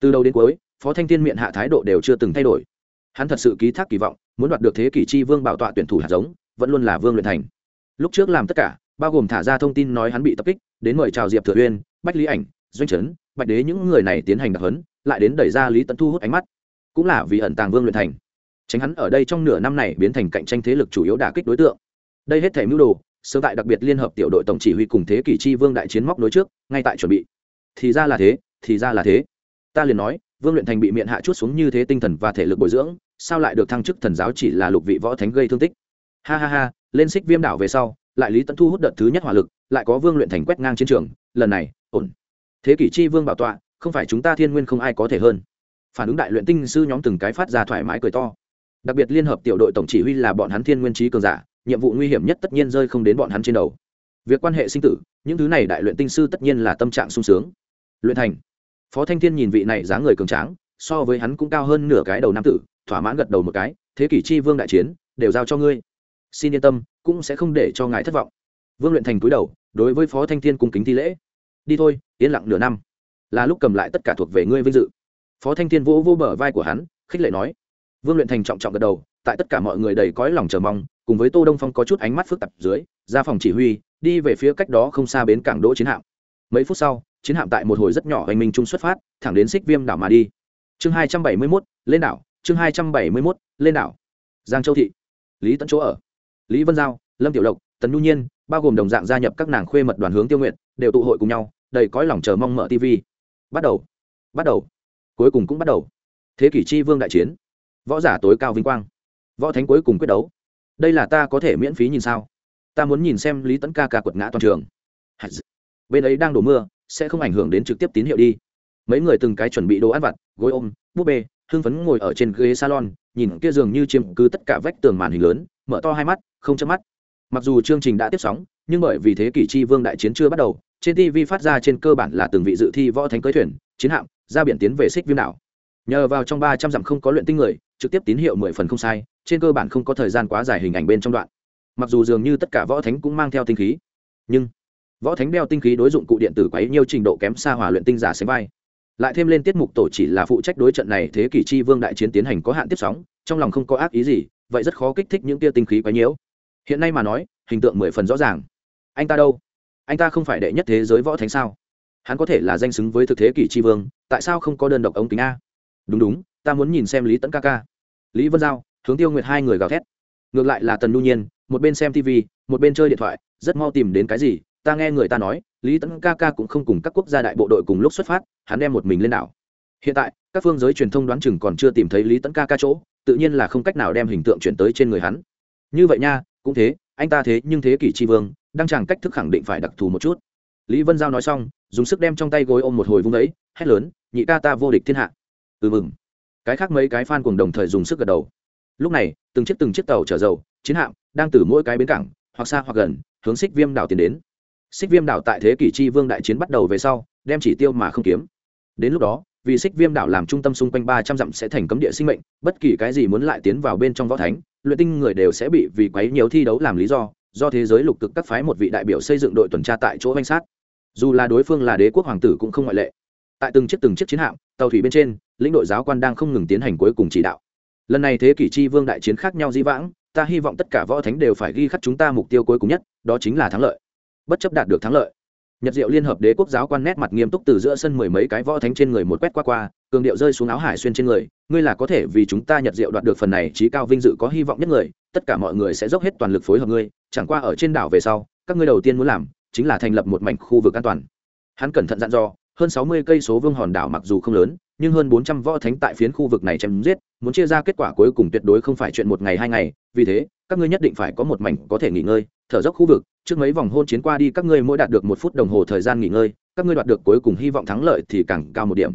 từ đầu đến cuối, phó thanh thiên miệng hạ thái độ đều chưa từng thay đổi. Hắn thật sự ký thác kỳ vọng, muốn đoạt được thế kỷ chi vương bảo tọa tuyển thủ hạt giống, vẫn luôn là vương luyện thành. Lúc trước làm tất cả, bao gồm thả ra thông tin nói hắn bị tập kích, đến mời chào diệp thừa uyên, bách lý ảnh, doanh trấn, bạch đế những người này tiến hành đặc hấn lại đến đẩy ra lý tấn thu hút ánh mắt. Cũng là vì ẩn tàng vương luyện thành. Tránh hắn ở đây trong nửa năm này biến thành cạnh tranh thế lực chủ yếu đả kích đối tượng. Đây hết thể mưu đồ sơ tại đặc biệt liên hợp tiểu đội tổng chỉ huy cùng thế kỷ chi vương đại chiến móc nối trước, ngay tại chuẩn bị. Thì ra là thế thì ra là thế. Ta liền nói, vương luyện thành bị miệng hạ chút xuống như thế tinh thần và thể lực bồi dưỡng, sao lại được thăng chức thần giáo chỉ là lục vị võ thánh gây thương tích? Ha ha ha, lên xích viêm đảo về sau, lại lý tận thu hút đợt thứ nhất hỏa lực, lại có vương luyện thành quét ngang chiến trường, lần này, ổn. Thế kỷ chi vương bảo tọa, không phải chúng ta thiên nguyên không ai có thể hơn. Phản ứng đại luyện tinh sư nhóm từng cái phát ra thoải mái cười to. Đặc biệt liên hợp tiểu đội tổng chỉ huy là bọn hắn thiên nguyên trí cường giả, nhiệm vụ nguy hiểm nhất tất nhiên rơi không đến bọn hắn trên đầu. Việc quan hệ sinh tử, những thứ này đại luyện tinh sư tất nhiên là tâm trạng sung sướng. Luyện thành phó thanh thiên nhìn vị này dáng người cường tráng, so với hắn cũng cao hơn nửa cái đầu nam tử, thỏa mãn gật đầu một cái, thế kỷ chi vương đại chiến, đều giao cho ngươi. Xin yên tâm, cũng sẽ không để cho ngài thất vọng. Vương luyện thành cúi đầu, đối với phó thanh thiên cung kính thi lễ. Đi thôi, yên lặng nửa năm. Là lúc cầm lại tất cả thuộc về ngươi vinh dự. Phó thanh thiên vỗ vô bờ vai của hắn, khích lệ nói. Vương luyện thành trọng trọng gật đầu, tại tất cả mọi người đầy cõi lòng chờ mong, cùng với tô đông phong có chút ánh mắt phức tạp dưới, ra phòng chỉ huy, đi về phía cách đó không xa bến cảng đỗ chiến hạm mấy phút sau chiến hạm tại một hồi rất nhỏ hành minh trung xuất phát thẳng đến xích viêm đảo mà đi. Chương hai trăm bảy mươi 271, lên đảo chương hai trăm bảy mươi 271, lên đảo. Giang châu thị. Lý tấn chỗ ở. Lý vân giao lâm tiểu lộc tần nhu nhiên bao gồm đồng dạng gia nhập các nàng khuê mật đoàn hướng tiêu nguyện đều tụ hội cùng nhau đầy cõi lòng chờ mong mở tv bắt đầu. Bắt đầu. Cuối cùng cũng bắt đầu. Thế kỷ chi vương đại chiến. Võ giả tối cao vinh quang. Võ thánh cuối cùng quyết đấu. Đây là ta có thể miễn phí nhìn sao? Ta muốn nhìn xem lý tấn ca ca quật ngã toàn trường bên ấy đang đổ mưa, sẽ không ảnh hưởng đến trực tiếp tín hiệu đi. Mấy người từng cái chuẩn bị đồ ăn vặt, gối ôm, búp bê, hưng phấn ngồi ở trên ghế salon, nhìn kia dường như chiếm cứ tất cả vách tường màn hình lớn, mở to hai mắt, không chớp mắt. Mặc dù chương trình đã tiếp sóng, nhưng bởi vì thế kỷ chi vương đại chiến chưa bắt đầu, trên tv phát ra trên cơ bản là từng vị dự thi võ thánh cưới thuyền, chiến hạm, ra biển tiến về xích viêm đảo. Nhờ vào trong ba trăm dặm không có luyện tinh người, trực tiếp tín hiệu mười phần không sai, trên cơ bản không có thời gian quá dài hình ảnh bên trong đoạn. Mặc dù dường như tất cả võ thánh cũng mang theo tinh khí, nhưng võ thánh đeo tinh khí đối dụng cụ điện tử quấy nhiều trình độ kém xa hòa luyện tinh giả sánh vai. Lại thêm lên tiết mục tổ chỉ là phụ trách đối trận này thế kỷ chi vương đại chiến tiến hành có hạn tiếp sóng, trong lòng không có ác ý gì, vậy rất khó kích thích những tia tinh khí quấy nhiễu. Hiện nay mà nói, hình tượng mười phần rõ ràng. Anh ta đâu? Anh ta không phải đệ nhất thế giới võ thánh sao? Hắn có thể là danh xứng với thực thế kỷ tri vương, tại sao không có đơn độc ống kính a? Đúng đúng, ta muốn nhìn xem lý tẫn ca ca. Lý vân giao, hướng tiêu nguyệt hai người gào thét. Ngược lại là tần nhu nhiên, một bên xem tv một bên chơi điện thoại, rất mau tìm đến cái gì ta nghe người ta nói, lý Tấn ca ca cũng không cùng các quốc gia đại bộ đội cùng lúc xuất phát, hắn đem một mình lên đảo. Hiện tại, các phương giới truyền thông đoán chừng còn chưa tìm thấy lý Tấn ca ca chỗ, tự nhiên là không cách nào đem hình tượng chuyển tới trên người hắn. Như vậy nha, cũng thế, anh ta thế nhưng thế kỷ tri vương đang chẳng cách thức khẳng định phải đặc thù một chút. Lý vân giao nói xong, dùng sức đem trong tay gối ôm một hồi vung ấy, hét lớn, nhị ca ta vô địch thiên hạ. Ừ mừng. Cái khác mấy cái f a n cùng đồng thời dùng sức gật đầu. Lúc này, từng chiếc từng chiếc tàu chở dầu, chiến hạm, đang từ mỗi cái bến cảng, hoặc xa hoặc gần, hướng xích viêm đảo tiến đến xích viêm đảo tại thế kỷ chi vương đại chiến bắt đầu về sau, đem chỉ tiêu mà không kiếm. Đến lúc đó, vì xích viêm đảo làm trung tâm xung quanh ba trăm dặm sẽ thành cấm địa sinh mệnh, bất kỳ cái gì muốn lại tiến vào bên trong võ thánh, luyện tinh người đều sẽ bị vì quấy nhiều thi đấu làm lý do do thế giới lục cực các phái một vị đại biểu xây dựng đội tuần tra tại chỗ danh sát. Dù là đối phương là đế quốc hoàng tử cũng không ngoại lệ. Tại từng chiếc từng chiếc chiến hạm, tàu thủy bên trên, lĩnh đội giáo quan đang không ngừng tiến hành cuối cùng chỉ đạo. Lần này thế kỷ chi vương đại chiến khác nhau di vãng, ta hy vọng tất cả võ thánh đều phải ghi khắc chúng ta mục tiêu cuối cùng nhất, đó chính là thắng lợi bất chấp đạt được thắng lợi. Nhật diệu liên hợp đế quốc giáo quan nét mặt nghiêm túc từ giữa sân mười mấy cái võ thánh trên người một quét qua qua, cường điệu rơi xuống áo hải xuyên trên người, ngươi là có thể vì chúng ta nhật diệu đoạt được phần này trí cao vinh dự có hy vọng nhất người, tất cả mọi người sẽ dốc hết toàn lực phối hợp ngươi, chẳng qua ở trên đảo về sau, các ngươi đầu tiên muốn làm chính là thành lập một mảnh khu vực an toàn. Hắn cẩn thận dặn dò, hơn sáu mươi cây số vương hòn đảo mặc dù không lớn, nhưng hơn bốn trăm võ thánh tại phiến khu vực này chém giết, muốn chia ra kết quả cuối cùng tuyệt đối không phải chuyện một ngày hai ngày, vì thế các ngươi nhất định phải có một mảnh có thể nghỉ ngơi, thở dốc khu vực, trước mấy vòng hôn chiến qua đi các ngươi mỗi đạt được một phút đồng hồ thời gian nghỉ ngơi, các ngươi đoạt được cuối cùng hy vọng thắng lợi thì càng cao một điểm.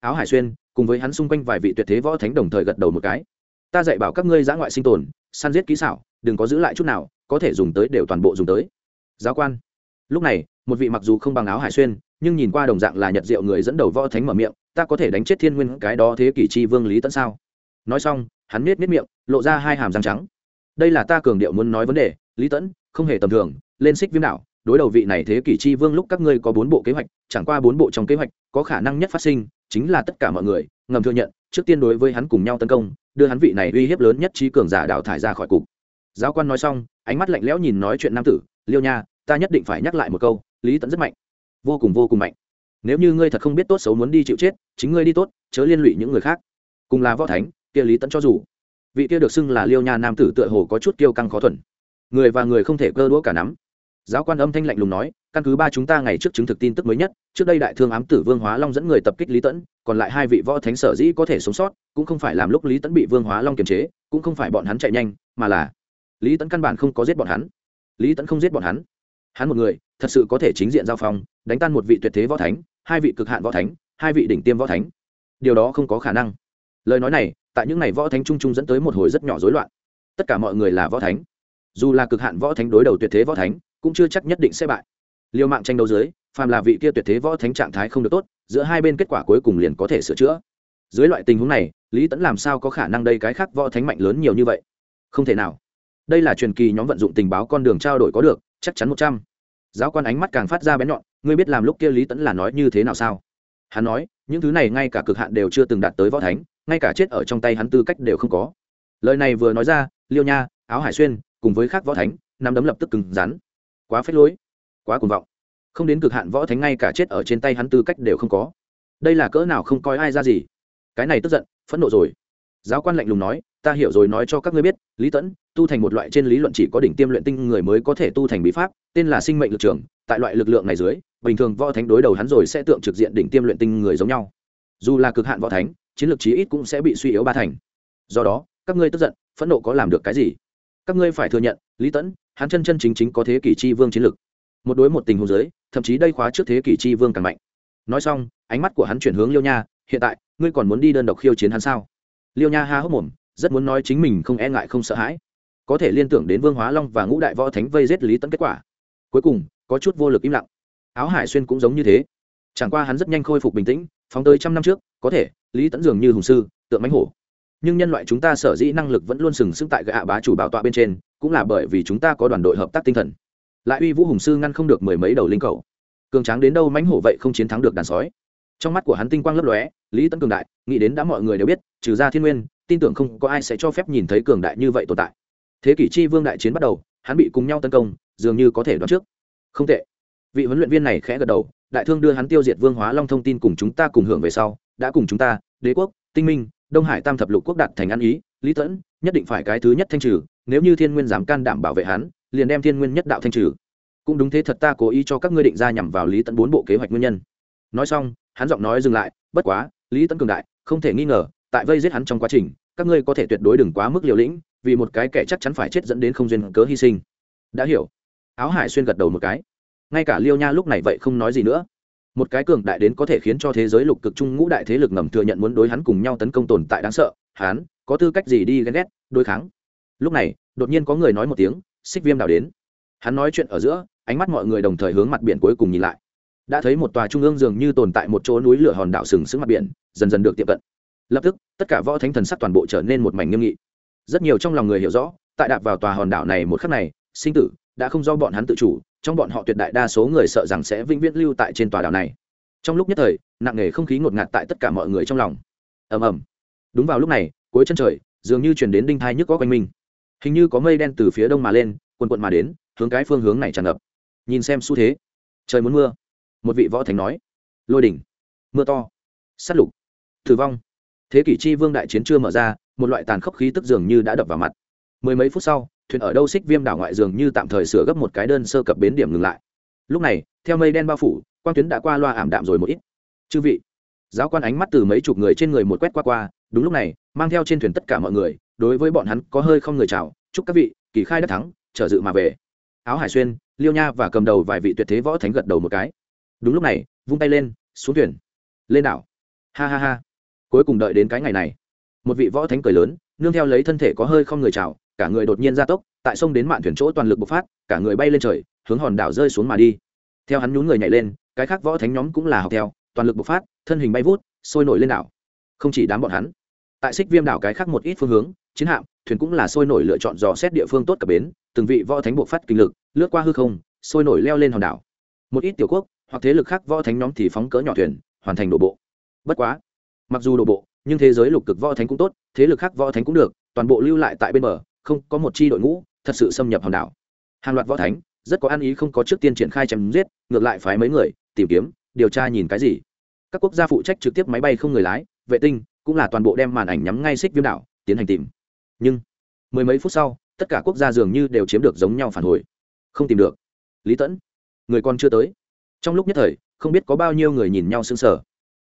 Áo hải xuyên, cùng với hắn xung quanh vài vị tuyệt thế võ thánh đồng thời gật đầu một cái. Ta dạy bảo các ngươi giã ngoại sinh tồn, săn giết kỹ xảo, đừng có giữ lại chút nào, có thể dùng tới đều toàn bộ dùng tới. Giáo quan. Lúc này, một vị mặc dù không bằng áo hải xuyên, nhưng nhìn qua đồng dạng là nhật diệu người dẫn đầu võ thánh mở miệng, ta có thể đánh chết thiên nguyên cái đó thế kỷ chi vương lý tẫn sao? Nói xong, hắn nết nết miệng, lộ ra hai hàm răng trắng đây là ta cường điệu muốn nói vấn đề, lý tẫn, không hề tầm thường, lên xích viêm đảo, đối đầu vị này thế kỷ chi vương lúc các ngươi có bốn bộ kế hoạch, chẳng qua bốn bộ trong kế hoạch, có khả năng nhất phát sinh, chính là tất cả mọi người, ngầm thừa nhận, trước tiên đối với hắn cùng nhau tấn công, đưa hắn vị này uy hiếp lớn nhất trí cường giả đào thải ra khỏi cục. Giáo quan nói xong, ánh mắt lạnh lẽo nhìn nói chuyện nam tử, liêu nha, ta nhất định phải nhắc lại một câu, lý tẫn rất mạnh, vô cùng vô cùng mạnh. Nếu như ngươi thật không biết tốt xấu muốn đi chịu chết, chính ngươi đi tốt, chớ liên lụy những người khác. Cùng là võ thánh, kia lý tẫn cho dù vị kia được xưng là liêu nha nam tử tựa hồ có chút kiêu căng khó thuần. Người và người không thể cơ đũa cả nắm. Giáo quan âm thanh lạnh lùng nói, căn cứ ba chúng ta ngày trước chứng thực tin tức mới nhất, trước đây đại thương ám tử vương hóa long dẫn người tập kích lý tẫn, còn lại hai vị võ thánh sở dĩ có thể sống sót, cũng không phải làm lúc lý tẫn bị vương hóa long kiềm chế, cũng không phải bọn hắn chạy nhanh, mà là lý tẫn căn bản không có giết bọn hắn. Lý tẫn không giết bọn hắn. Hắn một người, thật sự có thể chính diện giao phong, đánh tan một vị tuyệt thế võ thánh, hai vị cực hạn võ thánh, hai vị đỉnh tiêm võ thánh. Điều đó không có khả năng lời nói này, tại những ngày võ thánh trung trung dẫn tới một hồi rất nhỏ rối loạn. Tất cả mọi người là võ thánh. Dù là cực hạn võ thánh đối đầu tuyệt thế võ thánh, cũng chưa chắc nhất định sẽ bại. Liều mạng tranh đấu dưới, phàm là vị kia tuyệt thế võ thánh trạng thái không được tốt, giữa hai bên kết quả cuối cùng liền có thể sửa chữa. Dưới loại tình huống này, lý tẫn làm sao có khả năng đây cái khác võ thánh mạnh lớn nhiều như vậy? Không thể nào. Đây là truyền kỳ nhóm vận dụng tình báo con đường trao đổi có được, chắc chắn một trăm. Giáo quan ánh mắt càng phát ra bén nhọn, ngươi biết làm lúc kia lý tẫn là nói như thế nào sao? Hắn nói những thứ này ngay cả cực hạn đều chưa từng đạt tới võ thánh, ngay cả chết ở trong tay hắn tư cách đều không có. Lời này vừa nói ra, liêu nha, áo hải xuyên cùng với khác võ thánh, nắm đấm lập tức cứng rắn. Quá phết lối, quá cuồng vọng. Không đến cực hạn võ thánh ngay cả chết ở trên tay hắn tư cách đều không có. Đây là cỡ nào không coi ai ra gì. Cái này tức giận, phẫn nộ rồi. Giáo quan lạnh lùng nói, ta hiểu rồi, nói cho các ngươi biết, lý tẫn, tu thành một loại trên lý luận chỉ có đỉnh tiêm luyện tinh người mới có thể tu thành bí pháp, tên là sinh mệnh lực trường. Tại loại lực lượng này dưới bình thường võ thánh đối đầu hắn rồi sẽ tượng trực diện đỉnh tiêm luyện tinh người giống nhau. Dù là cực hạn võ thánh, chiến lược chí ít cũng sẽ bị suy yếu ba thành. Do đó, các ngươi tức giận, phẫn nộ có làm được cái gì? Các ngươi phải thừa nhận, lý tẫn hắn chân chân chính chính có thế kỷ chi vương chiến lược. Một đối một tình huống giới thậm chí đây khóa trước thế kỷ chi vương càng mạnh. Nói xong, ánh mắt của hắn chuyển hướng liêu nha, hiện tại, ngươi còn muốn đi đơn độc khiêu chiến hắn sao? Liêu nha ha hốc mồm, rất muốn nói chính mình không e ngại, không sợ hãi. Có thể liên tưởng đến vương hóa long và ngũ đại võ thánh vây giết lý tẫn kết quả. Cuối cùng, có chút vô lực im lặng áo hải xuyên cũng giống như thế. Chẳng qua hắn rất nhanh khôi phục bình tĩnh, phóng tới trăm năm trước, có thể, lý tẫn dường như hùng sư, tượng mánh hổ. Nhưng nhân loại chúng ta sở dĩ năng lực vẫn luôn sừng sững tại gạ bá chủ bảo tọa bên trên, cũng là bởi vì chúng ta có đoàn đội hợp tác tinh thần. Lại uy vũ hùng sư ngăn không được mười mấy đầu linh cầu. Cường tráng đến đâu mánh hổ vậy không chiến thắng được đàn sói. Trong mắt của hắn tinh quang lấp lóe, lý tấn cường đại, nghĩ đến đã mọi người đều biết, trừ ra thiên nguyên, tin tưởng không có ai sẽ cho phép nhìn thấy cường đại như vậy tồn tại. Thế kỷ chi vương đại chiến bắt đầu, hắn bị cùng nhau tấn công, dường như có thể đoán trước. Không tệ vị huấn luyện viên này khẽ gật đầu, đại thương đưa hắn tiêu diệt vương hóa long thông tin cùng chúng ta cùng hưởng về sau, đã cùng chúng ta, đế quốc, tinh minh, đông hải tam thập lục quốc đạt thành ăn ý, lý tẫn nhất định phải cái thứ nhất thanh trừ, nếu như thiên nguyên dám can đảm bảo vệ hắn, liền đem thiên nguyên nhất đạo thanh trừ. Cũng đúng thế thật ta cố ý cho các ngươi định ra nhằm vào lý tẫn bốn bộ kế hoạch nguyên nhân. Nói xong, hắn giọng nói dừng lại, bất quá, lý tẫn cường đại, không thể nghi ngờ, tại vây giết hắn trong quá trình, các ngươi có thể tuyệt đối đừng quá mức liều lĩnh, vì một cái kẻ chắc chắn phải chết dẫn đến không duyên cớ hy sinh. Đã hiểu. Áo hải xuyên gật đầu một cái ngay cả liêu nha lúc này vậy không nói gì nữa. Một cái cường đại đến có thể khiến cho thế giới lục cực trung ngũ đại thế lực ngầm thừa nhận muốn đối hắn cùng nhau tấn công tồn tại đáng sợ, hắn có tư cách gì đi ghen ghét, đối kháng? Lúc này, đột nhiên có người nói một tiếng, xích viêm đào đến. Hắn nói chuyện ở giữa, ánh mắt mọi người đồng thời hướng mặt biển cuối cùng nhìn lại. Đã thấy một tòa trung ương dường như tồn tại một chỗ núi lửa hòn đảo sừng sững mặt biển, dần dần được tiệm cận. Lập tức, tất cả võ thánh thần sắc toàn bộ trở nên một mảnh nghiêm nghị. Rất nhiều trong lòng người hiểu rõ, tại đạp vào tòa hòn đảo này một khắc này, sinh tử đã không do bọn hắn tự chủ, trong bọn họ tuyệt đại đa số người sợ rằng sẽ vĩnh viễn lưu tại trên tòa đảo này. Trong lúc nhất thời, nặng nề không khí ngột ngạt tại tất cả mọi người trong lòng. Ầm ầm. Đúng vào lúc này, cuối chân trời, dường như chuyển đến đinh thai nhức có quanh mình. Hình như có mây đen từ phía đông mà lên, quần quận mà đến, hướng cái phương hướng này tràn ngập. Nhìn xem xu thế. Trời muốn mưa. Một vị võ thánh nói. Lôi đỉnh. Mưa to. S á t lục. Tử vong. Thế kỷ chi vương đại chiến chưa mở ra, một loại tàn khốc khí tức dường như đã đập vào mặt mười mấy phút sau, thuyền ở đâu xích viêm đảo ngoại dường như tạm thời sửa gấp một cái đơn sơ cập bến điểm ngừng lại. Lúc này, theo mây đen bao phủ, quang tuyến đã qua loa ảm đạm rồi một ít. Chư vị, giáo quan ánh mắt từ mấy chục người trên người một quét qua qua, đúng lúc này, mang theo trên thuyền tất cả mọi người, đối với bọn hắn có hơi không người chào, chúc các vị, kỳ khai đất thắng trở dự mà về. Áo hải xuyên, liêu nha và cầm đầu vài vị tuyệt thế võ thánh gật đầu một cái. Đúng lúc này, vung tay lên, xuống thuyền. Lên đảo. Ha ha ha. Cuối cùng đợi đến cái ngày này, một vị võ thánh cười lớn, nương theo lấy thân thể có hơi không người chào cả người đột nhiên ra tốc, tại sông đến mạn thuyền chỗ toàn lực bộc phát, cả người bay lên trời, hướng hòn đảo rơi xuống mà đi. Theo hắn nhún người nhảy lên, cái khác võ thánh nhóm cũng là học theo, toàn lực bộc phát, thân hình bay vút, sôi nổi lên đảo. Không chỉ đám bọn hắn, tại xích viêm đảo cái khác một ít phương hướng, chiến hạm, thuyền cũng là sôi nổi lựa chọn dò xét địa phương tốt cả bến, từng vị võ thánh bộc phát kinh lực, lướt qua hư không, sôi nổi leo lên hòn đảo. Một ít tiểu quốc, hoặc thế lực khác võ thánh nhóm thì phóng cỡ nhỏ thuyền, hoàn thành đổ bộ. Bất quá, mặc dù đổ bộ, nhưng thế giới lục cực võ thánh cũng tốt, thế lực khác võ thánh cũng được, toàn bộ lưu lại tại bên bờ không có một chi đội ngũ thật sự xâm nhập hòn đảo. Hàng loạt võ thánh rất có ăn ý không có trước tiên triển khai chém giết, ngược lại phái mấy người tìm kiếm, điều tra nhìn cái gì. Các quốc gia phụ trách trực tiếp máy bay không người lái, vệ tinh cũng là toàn bộ đem màn ảnh nhắm ngay xích viêm đảo, tiến hành tìm. Nhưng, mười mấy phút sau, tất cả quốc gia dường như đều chiếm được giống nhau phản hồi. Không tìm được. Lý tẫn, người con chưa tới. Trong lúc nhất thời, không biết có bao nhiêu người nhìn nhau sững sờ.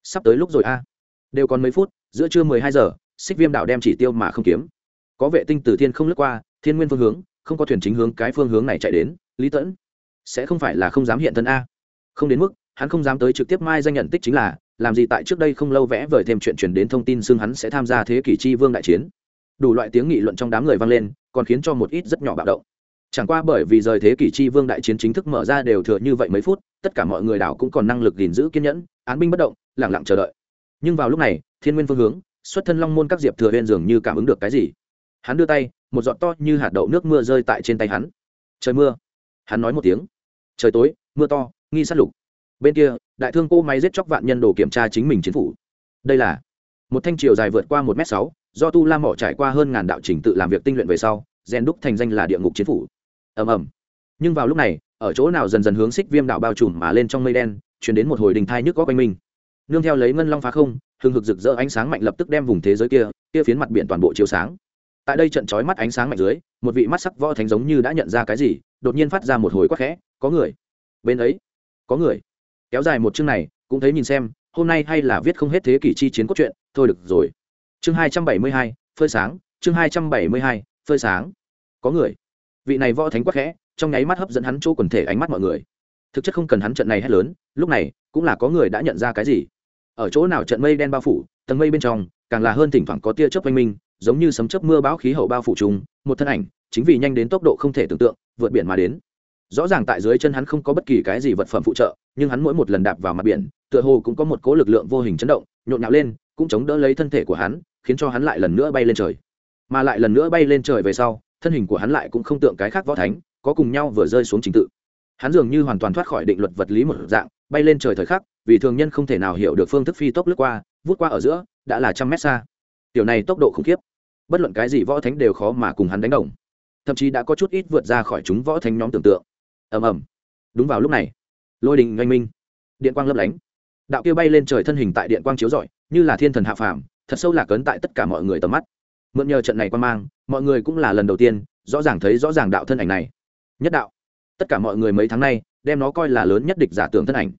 Sắp tới lúc rồi a. Đều còn mấy phút, giữa trưa mười hai giờ, xích viêm đảo đem chỉ tiêu mà không kiếm có vệ tinh từ thiên không lướt qua, thiên nguyên phương hướng, không có thuyền chính hướng cái phương hướng này chạy đến, lý tẫn, sẽ không phải là không dám hiện thân a. Không đến mức, hắn không dám tới trực tiếp mai danh nhận tích chính là, làm gì tại trước đây không lâu vẽ vời thêm chuyện truyền đến thông tin xưng hắn sẽ tham gia thế kỷ chi vương đại chiến. Đủ loại tiếng nghị luận trong đám người vang lên, còn khiến cho một ít rất nhỏ bạo động. Chẳng qua bởi vì rời thế kỷ chi vương đại chiến chính thức mở ra đều thừa như vậy mấy phút, tất cả mọi người đảo cũng còn năng lực gìn giữ kiên nhẫn, án binh bất động lẳng lặng chờ đợi. Nhưng vào lúc này, thiên nguyên phương hướng, xuất thân long môn các diệp thừa huyên dường như cảm ứng được cái gì? Hắn đưa tay, một giọt to như hạt đậu nước mưa rơi tại trên tay hắn. Trời mưa. Hắn nói một tiếng. Trời tối, mưa to, nghi sát lục. Bên kia, đại thương cô máy giết chóc vạn nhân đồ kiểm tra chính mình chính phủ. Đây là một thanh triều dài vượt qua một m sáu, do tu la mỏ trải qua hơn ngàn đạo trình tự làm việc tinh luyện về sau, rèn đúc thành danh là địa ngục chiến phủ. Ầm ầm. Nhưng vào lúc này, ở chỗ nào dần dần hướng xích viêm đạo bao trùm mà lên trong mây đen, chuyển đến một hồi đình thai nước có quanh mình. Nương theo lấy ngân long phá không, hừng hực rực rỡ ánh sáng mạnh lập tức đem vùng thế giới kia kia phiến mặt biển toàn bộ chiếu sáng tại đây trận trói mắt ánh sáng mạnh dưới, một vị mắt sắc võ thánh giống như đã nhận ra cái gì, đột nhiên phát ra một hồi quắc khẽ, có người. Bên ấy, có người. Kéo dài một chương này, cũng thấy nhìn xem, hôm nay hay là viết không hết thế kỷ chi chiến cốt truyện, thôi được rồi. Chương hai trăm bảy mươi hai, phơi sáng, chương hai trăm bảy mươi hai, phơi sáng. Có người. Vị này võ thánh quắc khẽ, trong nháy mắt hấp dẫn hắn chỗ quần thể ánh mắt mọi người. Thực chất không cần hắn trận này hét lớn, lúc này, cũng là có người đã nhận ra cái gì. Ở chỗ nào trận mây đen bao phủ, tầng mây bên trong càng là hơn thỉnh thoảng có tia chớp oanh minh, giống như sấm chớp mưa bão khí hậu bao phủ trùng một thân ảnh, chính vì nhanh đến tốc độ không thể tưởng tượng, vượt biển mà đến. Rõ ràng tại dưới chân hắn không có bất kỳ cái gì vật phẩm phụ trợ, nhưng hắn mỗi một lần đạp vào mặt biển, tựa hồ cũng có một cố lực lượng vô hình chấn động, nhộn nhạo lên, cũng chống đỡ lấy thân thể của hắn, khiến cho hắn lại lần nữa bay lên trời. Mà lại lần nữa bay lên trời về sau, thân hình của hắn lại cũng không tượng cái khác võ thánh, có cùng nhau vừa rơi xuống trình tự. Hắn dường như hoàn toàn thoát khỏi định luật vật lý một dạng, bay lên trời thời khắc, vì thường nhân không thể nào hiểu được phương thức phi tốc lướt qua, vút qua ở giữa đã là trăm mét xa. Tiểu này tốc độ khủng khiếp. Bất luận cái gì võ thánh đều khó mà cùng hắn đánh đồng. Thậm chí đã có chút ít vượt ra khỏi chúng võ thánh nhóm tưởng tượng. Ầm ầm. Đúng vào lúc này, lôi đình oanh minh. Điện quang lấp lánh. Đạo kia bay lên trời thân hình tại điện quang chiếu rọi, như là thiên thần hạ phàm, thật sâu lạc ấn tại tất cả mọi người tầm mắt. Mượn nhờ trận này quan mang, mọi người cũng là lần đầu tiên, rõ ràng thấy rõ ràng đạo thân ảnh này. Nhất đạo. Tất cả mọi người mấy tháng nay, đem nó coi là lớn nhất địch giả tưởng thân ảnh.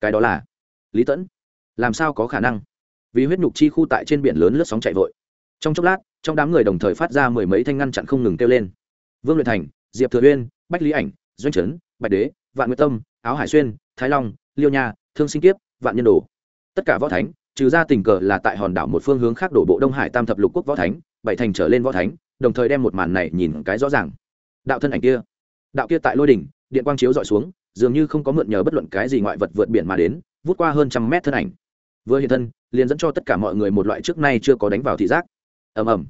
Cái đó là lý tẫn. Làm sao có khả năng? Vì huyết nhục chi khu tại trên biển lớn lướt sóng chạy vội. Trong chốc lát, trong đám người đồng thời phát ra mười mấy thanh ngăn chặn không ngừng kêu lên. Vương luyện thành, diệp thừa uyên, bách lý ảnh, doanh trấn, bạch đế, vạn nguyệt tâm, áo hải xuyên, thái long, liêu nha, thương sinh kiếp, vạn nhân đồ. Tất cả võ thánh, trừ ra tình cờ là tại hòn đảo một phương hướng khác đổ bộ đông hải tam thập lục quốc võ thánh, bảy thành trở lên võ thánh, đồng thời đem một màn này nhìn cái rõ ràng. Đạo thân ảnh kia, đạo kia tại lôi đỉnh, điện quang chiếu dọi xuống, dường như không có mượn nhờ bất luận cái gì ngoại vật vượt biển mà đến, vút qua hơn trăm mét thân ảnh. Vừa hiện thân liền dẫn cho tất cả mọi người một loại trước nay chưa có đánh vào thị giác. Ầm ầm.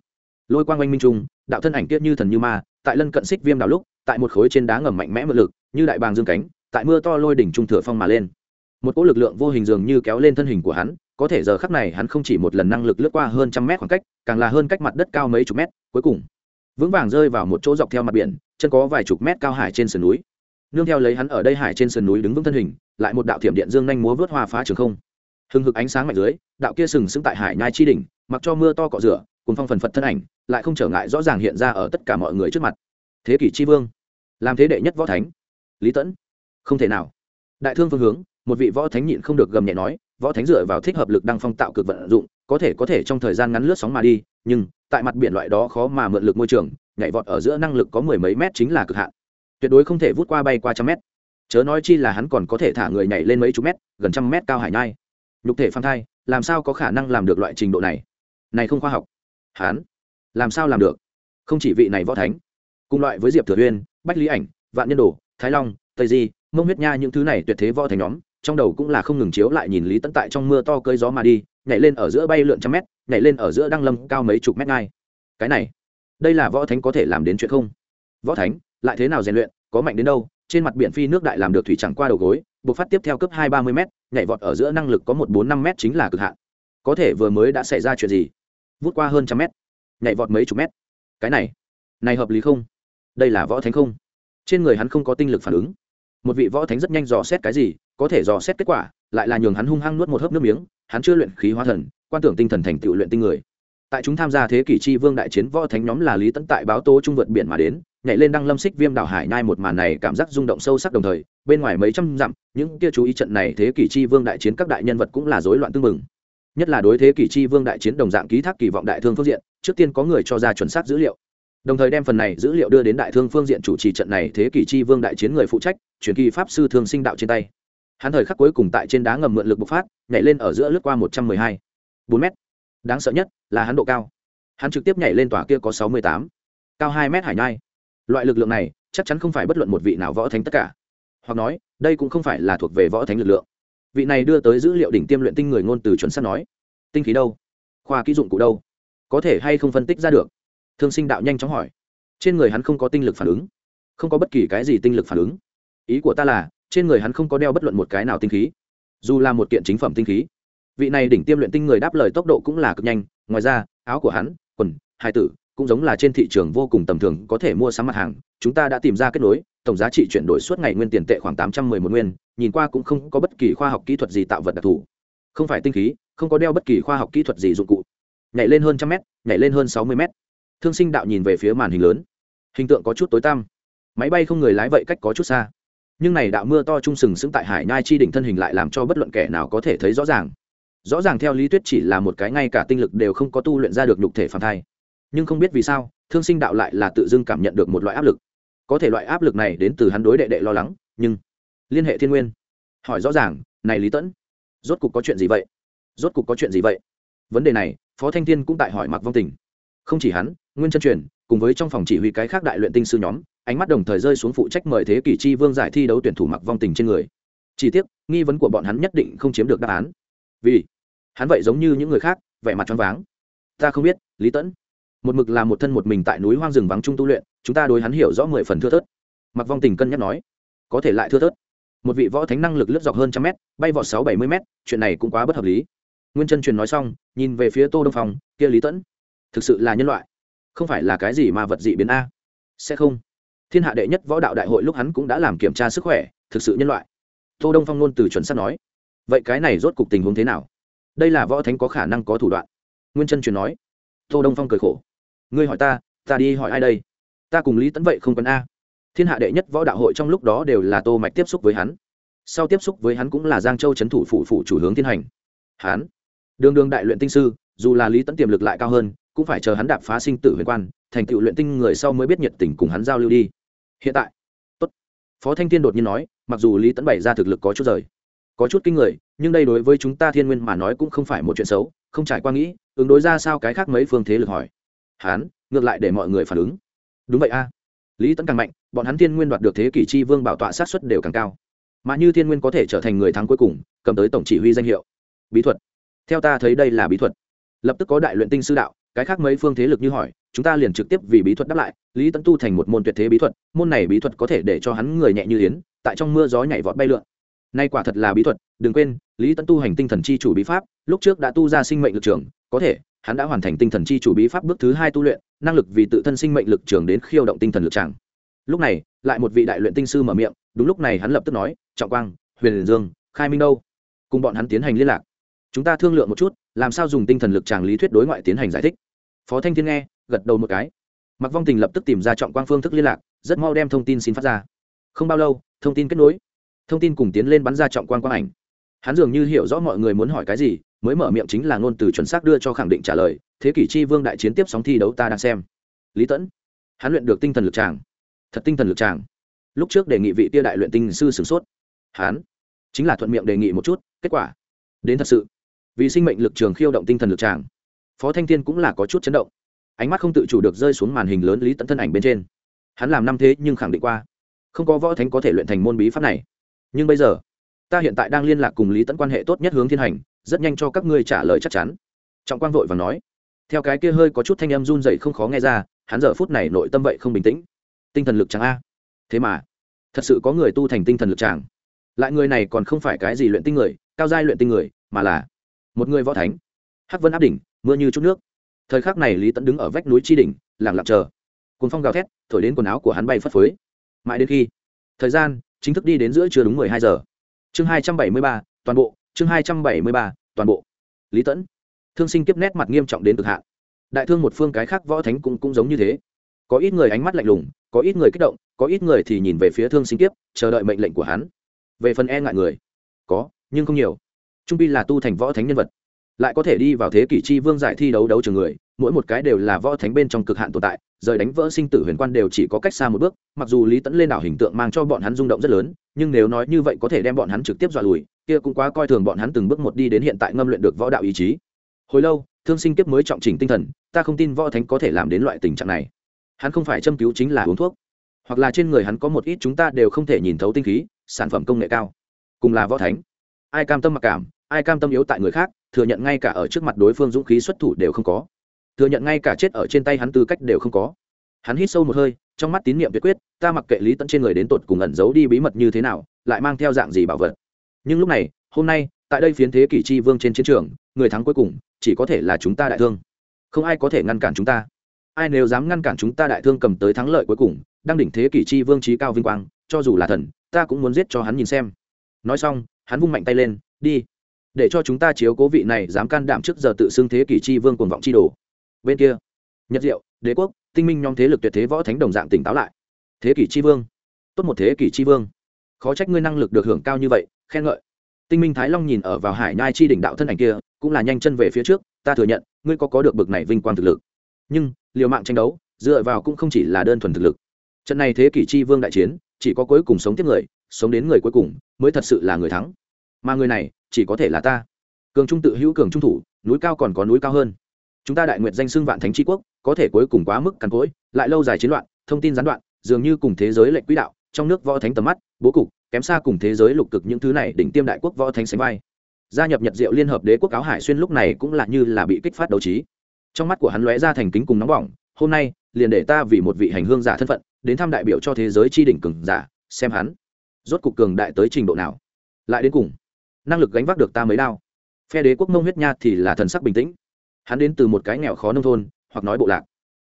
Lôi quang oanh minh trung, đạo thân ảnh kiết như thần như ma, tại lân cận xích viêm đào lúc, tại một khối trên đá ngầm mạnh mẽ mượn lực, như đại bàng dương cánh, tại mưa to lôi đỉnh trung thừa phong mà lên. Một cỗ lực lượng vô hình dường như kéo lên thân hình của hắn, có thể giờ khắc này hắn không chỉ một lần năng lực lướt qua hơn trăm mét khoảng cách, càng là hơn cách mặt đất cao mấy chục mét, cuối cùng, vững vàng rơi vào một chỗ dọc theo mặt biển, chân có vài chục mét cao hải trên sườn núi. Nương theo lấy hắn ở đây hải trên sườn núi đứng vững thân hình, lại một đạo thiểm điện dương nhanh múa vớt hoa phá trường không hừng hực ánh sáng mạnh dưới, đạo kia sừng sững tại hải nhai chi đỉnh, mặc cho mưa to cọ rửa cùng phong phần phật thân ảnh, lại không trở ngại rõ ràng hiện ra ở tất cả mọi người trước mặt. Thế kỷ chi vương, làm thế đệ nhất võ thánh. Lý tẫn không thể nào. Đại thương phương hướng, một vị võ thánh nhịn không được gầm nhẹ nói, võ thánh dựa vào thích hợp lực đăng phong tạo cực vận dụng, có thể có thể trong thời gian ngắn lướt sóng mà đi, nhưng, tại mặt biển loại đó khó mà mượn lực môi trường, nhảy vọt ở giữa năng lực có mười mấy mét chính là cực hạn. Tuyệt đối không thể vút qua bay qua trăm mét. Chớ nói chi là hắn còn có thể thả người nhảy lên mấy chục mét, gần trăm mét cao hải nhai nhục thể phan thai, làm sao có khả năng làm được loại trình độ này? Này không khoa học. Hắn làm sao làm được? Không chỉ vị này võ thánh, cùng loại với diệp thừa uyên, bách lý ảnh, vạn nhân đồ, thái long, tây di, mông huyết nha những thứ này tuyệt thế võ thánh nhóm, trong đầu cũng là không ngừng chiếu lại nhìn lý tấn tại trong mưa to cơi gió mà đi, nhảy lên ở giữa bay lượn trăm mét, nhảy lên ở giữa đăng lâm cao mấy chục mét ngay cái này, đây là võ thánh có thể làm đến chuyện không? Võ thánh, lại thế nào rèn luyện, có mạnh đến đâu? Trên mặt biển phi nước đại làm được thủy chẳng qua đầu gối buộc phát tiếp theo cấp hai ba mươi m nhảy vọt ở giữa năng lực có một bốn năm m chính là cực hạn. Có thể vừa mới đã xảy ra chuyện gì? Vút qua hơn trăm mét. Nhảy vọt mấy chục mét. Cái này này hợp lý không? Đây là võ thánh không? Trên người hắn không có tinh lực phản ứng. Một vị võ thánh rất nhanh dò xét cái gì, có thể dò xét kết quả, lại là nhường hắn hung hăng nuốt một hớp nước miếng, hắn chưa luyện khí hóa thần, quan tưởng tinh thần thành tựu luyện tinh người. Tại chúng tham gia thế kỷ chi vương đại chiến, võ thánh nhóm là lý tấn tại báo tố trung vượt biển mà đến nhảy lên đăng lâm xích viêm đảo hải nhai một màn này cảm giác rung động sâu sắc đồng thời, bên ngoài mấy trăm dặm, những kia chú ý trận này thế kỷ chi vương đại chiến các đại nhân vật cũng là rối loạn tương mừng nhất là đối thế kỷ chi vương đại chiến đồng dạng ký thác kỳ vọng đại thương phương diện, trước tiên có người cho ra chuẩn xác dữ liệu. Đồng thời đem phần này dữ liệu đưa đến đại thương phương diện chủ trì trận này thế kỷ chi vương đại chiến người phụ trách chuyển kỳ pháp sư thương sinh đạo trên tay. Hắn thời khắc cuối cùng tại trên đá ngầm mượn lực bộc phát, nhảy lên ở giữa lướt qua một trăm mười hai. Bốn m đáng sợ nhất là hắn độ cao. Hắn trực tiếp nhảy lên tòa kia có sáu mươi tám. Cao hai m hải nhai loại lực lượng này, chắc chắn không phải bất luận một vị nào võ thánh tất cả. Hoặc nói, đây cũng không phải là thuộc về võ thánh lực lượng. Vị này đưa tới dữ liệu đỉnh tiêm luyện tinh người ngôn từ chuẩn sắt nói, tinh khí đâu? Khoa kỹ dụng cụ đâu? Có thể hay không phân tích ra được? Thương sinh đạo nhanh chóng hỏi. Trên người hắn không có tinh lực phản ứng. Không có bất kỳ cái gì tinh lực phản ứng. Ý của ta là, trên người hắn không có đeo bất luận một cái nào tinh khí. Dù là một kiện chính phẩm tinh khí. Vị này đỉnh tiêm luyện tinh người đáp lời tốc độ cũng là cực nhanh. Ngoài ra, áo của hắn, quần, hai tử cũng giống là trên thị trường vô cùng tầm thường, có thể mua sắm mặt hàng. Chúng ta đã tìm ra kết nối, tổng giá trị chuyển đổi suốt ngày nguyên tiền tệ khoảng tám trăm mười một nguyên, nhìn qua cũng không có bất kỳ khoa học kỹ thuật gì tạo vật đặc thù. Không phải tinh khí, không có đeo bất kỳ khoa học kỹ thuật gì dụng cụ. Nhảy lên hơn trăm mét, nhảy lên hơn sáu mươi mét. Thương sinh đạo nhìn về phía màn hình lớn. Hình tượng có chút tối tăm. Máy bay không người lái vậy cách có chút xa. Nhưng này đạo mưa to trung sừng sững tại hải nhai chi đỉnh thân hình lại làm cho bất luận kẻ nào có thể thấy rõ ràng. Rõ ràng theo lý thuyết chỉ là một cái, ngay cả tinh lực đều không có tu luyện ra được nhục thể phản thai nhưng không biết vì sao, thương sinh đạo lại là tự dưng cảm nhận được một loại áp lực. Có thể loại áp lực này đến từ hắn đối đệ đệ lo lắng, nhưng liên hệ thiên nguyên. Hỏi rõ ràng, này lý tẫn, rốt cục có chuyện gì vậy? Rốt cục có chuyện gì vậy? Vấn đề này, phó thanh thiên cũng tại hỏi mặc vong tình. Không chỉ hắn, nguyên chân truyền, cùng với trong phòng chỉ huy cái khác đại luyện tinh sư nhóm, ánh mắt đồng thời rơi xuống phụ trách mời thế kỷ chi vương giải thi đấu tuyển thủ mặc vong tình trên người. Chỉ tiếc, nghi vấn của bọn hắn nhất định không chiếm được đáp án. Vì hắn vậy giống như những người khác, vẻ mặt choáng váng. Ta không biết, lý tẫn một mực là một thân một mình tại núi hoang rừng vắng trung tu luyện, chúng ta đối hắn hiểu rõ mười phần thưa thớt. Mặc vong tình cân nhắc nói, có thể lại thưa thớt. Một vị võ thánh năng lực lướt dọc hơn trăm mét, bay vọt sáu bảy mươi mét, chuyện này cũng quá bất hợp lý. Nguyên chân truyền nói xong, nhìn về phía tô đông phòng kia lý tẫn, thực sự là nhân loại. Không phải là cái gì mà vật dị biến a? Sẽ không. Thiên hạ đệ nhất võ đạo đại hội lúc hắn cũng đã làm kiểm tra sức khỏe, thực sự nhân loại. Tô đông phong luôn từ chuẩn sắp nói, vậy cái này rốt cục tình huống thế nào? Đây là võ thánh có khả năng có thủ đoạn. Nguyên chân truyền nói, tô đông phong cười khổ ngươi hỏi ta ta đi hỏi ai đây? Ta cùng lý tấn vậy không cần a. Thiên hạ đệ nhất võ đạo hội trong lúc đó đều là tô mạch tiếp xúc với hắn. Sau tiếp xúc với hắn cũng là giang châu chấn thủ phụ phụ chủ hướng thiên hành. Hắn, đường đường đại luyện tinh sư, dù là lý tấn tiềm lực lại cao hơn, cũng phải chờ hắn đạp phá sinh tử huyền quan, thành tựu luyện tinh người sau mới biết nhiệt tình cùng hắn giao lưu đi. Hiện tại, tốt. Phó thanh thiên đột nhiên nói, mặc dù lý tấn bày ra thực lực có chút rời, có chút kinh người, nhưng đây đối với chúng ta thiên nguyên mà nói cũng không phải một chuyện xấu, không trải qua nghĩ, ứng đối ra sao cái khác mấy phương thế lực hỏi hắn ngược lại để mọi người phản ứng. Đúng vậy a. Lý tấn càng mạnh, bọn hắn thiên nguyên đoạt được thế kỷ chi vương bảo tọa sát xuất đều càng cao. Mà như thiên nguyên có thể trở thành người thắng cuối cùng, cầm tới tổng chỉ huy danh hiệu. Bí thuật. Theo ta thấy đây là bí thuật. Lập tức có đại luyện tinh sư đạo, cái khác mấy phương thế lực như hỏi, chúng ta liền trực tiếp vì bí thuật đáp lại, lý tấn tu thành một môn tuyệt thế bí thuật, môn này bí thuật có thể để cho hắn người nhẹ như yến, tại trong mưa gió nhảy vọt bay lượn. Nay quả thật là bí thuật, đừng quên, lý tấn tu hành tinh thần chi chủ bí pháp, lúc trước đã tu ra sinh mệnh lực trường, có thể hắn đã hoàn thành tinh thần chi chủ bí pháp bước thứ hai tu luyện, năng lực vì tự thân sinh mệnh lực trường đến khiêu động tinh thần lực tràng. Lúc này, lại một vị đại luyện tinh sư mở miệng, đúng lúc này hắn lập tức nói, trọng quang, huyền dương, khai minh đâu? Cùng bọn hắn tiến hành liên lạc. Chúng ta thương lượng một chút, làm sao dùng tinh thần lực tràng lý thuyết đối ngoại tiến hành giải thích. Phó thanh thiên nghe, gật đầu một cái. Mặc vong tình lập tức tìm ra trọng quang phương thức liên lạc, rất mau đem thông tin xin phát ra. Không bao lâu, thông tin kết nối. Thông tin cùng tiến lên bắn ra trọng quang quang ảnh hắn dường như hiểu rõ mọi người muốn hỏi cái gì, mới mở miệng chính là ngôn từ chuẩn xác đưa cho khẳng định trả lời, thế kỷ chi vương đại chiến tiếp sóng thi đấu ta đang xem. Lý tẫn, hắn luyện được tinh thần lực tràng, thật tinh thần lực tràng. Lúc trước đề nghị vị tia đại luyện tinh sư sửng sốt. Hắn chính là thuận miệng đề nghị một chút, kết quả, đến thật sự, vì sinh mệnh lực trường khiêu động tinh thần lực tràng, phó thanh thiên cũng là có chút chấn động. Ánh mắt không tự chủ được rơi xuống màn hình lớn lý tẫn thân ảnh bên trên. Hắn làm năm thế nhưng khẳng định qua, không có võ thánh có thể luyện thành môn bí pháp này. Nhưng bây giờ ta hiện tại đang liên lạc cùng lý tẫn quan hệ tốt nhất hướng thiên hành, rất nhanh cho các ngươi trả lời chắc chắn. Trọng quang vội và nói. Theo cái kia hơi có chút thanh âm run dậy không khó nghe ra, hắn giờ phút này nội tâm vậy không bình tĩnh. Tinh thần lực chẳng a. Thế mà, thật sự có người tu thành tinh thần lực chàng lại người này còn không phải cái gì luyện tinh người, cao giai luyện tinh người, mà là một người võ thánh. Hắc vân áp đỉnh, mưa như chút nước. Thời khắc này lý tẫn đứng ở vách núi tri đỉnh lẳng lặng chờ. Cùng phong gào thét, thổi đến quần áo của hắn bay phất phới. Mãi đến khi, thời gian chính thức đi đến giữa trưa đúng mười hai giờ chương hai trăm bảy mươi ba, toàn bộ, chương hai trăm bảy mươi ba, toàn bộ. Lý tẫn. Thương sinh kiếp nét mặt nghiêm trọng đến cực hạn. Đại thương một phương cái khác võ thánh cũng cũng giống như thế. Có ít người ánh mắt lạnh lùng, có ít người kích động, có ít người thì nhìn về phía thương sinh kiếp, chờ đợi mệnh lệnh của hắn. Về phần e ngại người. Có, nhưng không nhiều. Trung pi là tu thành võ thánh nhân vật lại có thể đi vào thế kỷ chi vương giải thi đấu đấu trường người, mỗi một cái đều là võ thánh bên trong cực hạn tồn tại, rời đánh vỡ sinh tử huyền quan đều chỉ có cách xa một bước, mặc dù lý tẫn lên đảo hình tượng mang cho bọn hắn rung động rất lớn, nhưng nếu nói như vậy có thể đem bọn hắn trực tiếp dọa lùi, kia cũng quá coi thường bọn hắn từng bước một đi đến hiện tại ngâm luyện được võ đạo ý chí. Hồi lâu, thương sinh kiếp mới trọng chỉnh tinh thần, ta không tin võ thánh có thể làm đến loại tình trạng này. Hắn không phải châm cứu chính là uống thuốc, hoặc là trên người hắn có một ít chúng ta đều không thể nhìn thấu tinh khí, sản phẩm công nghệ cao, cùng là võ thánh. Ai cam tâm mặc cảm ai cam tâm yếu tại người khác, thừa nhận ngay cả ở trước mặt đối phương dũng khí xuất thủ đều không có. Thừa nhận ngay cả chết ở trên tay hắn tư cách đều không có. Hắn hít sâu một hơi, trong mắt tín nhiệm tuyệt quyết, ta mặc kệ lý tẫn trên người đến tột cùng ẩn giấu đi bí mật như thế nào, lại mang theo dạng gì bảo vật. Nhưng lúc này, hôm nay, tại đây phiến thế kỷ chi vương trên chiến trường, người thắng cuối cùng, chỉ có thể là chúng ta đại thương. Không ai có thể ngăn cản chúng ta. Ai nếu dám ngăn cản chúng ta đại thương cầm tới thắng lợi cuối cùng, đang đỉnh thế kỷ chi vương trí cao vinh quang, cho dù là thần, ta cũng muốn giết cho hắn nhìn xem. Nói xong, hắn vung mạnh tay lên, đi để cho chúng ta chiếu cố vị này dám can đảm trước giờ tự xưng thế kỷ chi vương cuồng vọng chi đồ. Bên kia, nhật diệu, đế quốc, tinh minh nhóm thế lực tuyệt thế võ thánh đồng dạng tỉnh táo lại. Thế kỷ chi vương, tốt một thế kỷ chi vương. Khó trách ngươi năng lực được hưởng cao như vậy, khen ngợi. Tinh minh thái long nhìn ở vào hải nhai chi đỉnh đạo thân ảnh kia, cũng là nhanh chân về phía trước, ta thừa nhận, ngươi có có được bực này vinh quang thực lực. Nhưng, liều mạng tranh đấu, dựa vào cũng không chỉ là đơn thuần thực lực. Trận này thế kỷ chi vương đại chiến, chỉ có cuối cùng sống tiếp người, sống đến người cuối cùng, mới thật sự là người thắng. Mà người này chỉ có thể là ta. Cường trung tự hữu cường trung thủ, núi cao còn có núi cao hơn. Chúng ta đại nguyện danh xưng vạn thánh tri quốc, có thể cuối cùng quá mức cằn cỗi, lại lâu dài chiến loạn, thông tin gián đoạn, dường như cùng thế giới lệnh quỹ đạo, trong nước võ thánh tầm mắt, bố cục, kém xa cùng thế giới lục cực những thứ này đỉnh tiêm đại quốc võ thánh sánh vai. Gia nhập nhật diệu liên hợp đế quốc áo hải xuyên lúc này cũng là như là bị kích phát đấu trí. Trong mắt của hắn lóe ra thành kính cùng nóng bỏng, hôm nay, liền để ta vì một vị hành hương giả thân phận, đến thăm đại biểu cho thế giới chi đỉnh cường giả, xem hắn rốt cục cường đại tới trình độ nào. Lại đến cùng năng lực gánh vác được ta mới đao. Phe đế quốc mông huyết nha thì là thần sắc bình tĩnh. Hắn đến từ một cái nghèo khó nông thôn, hoặc nói bộ lạc.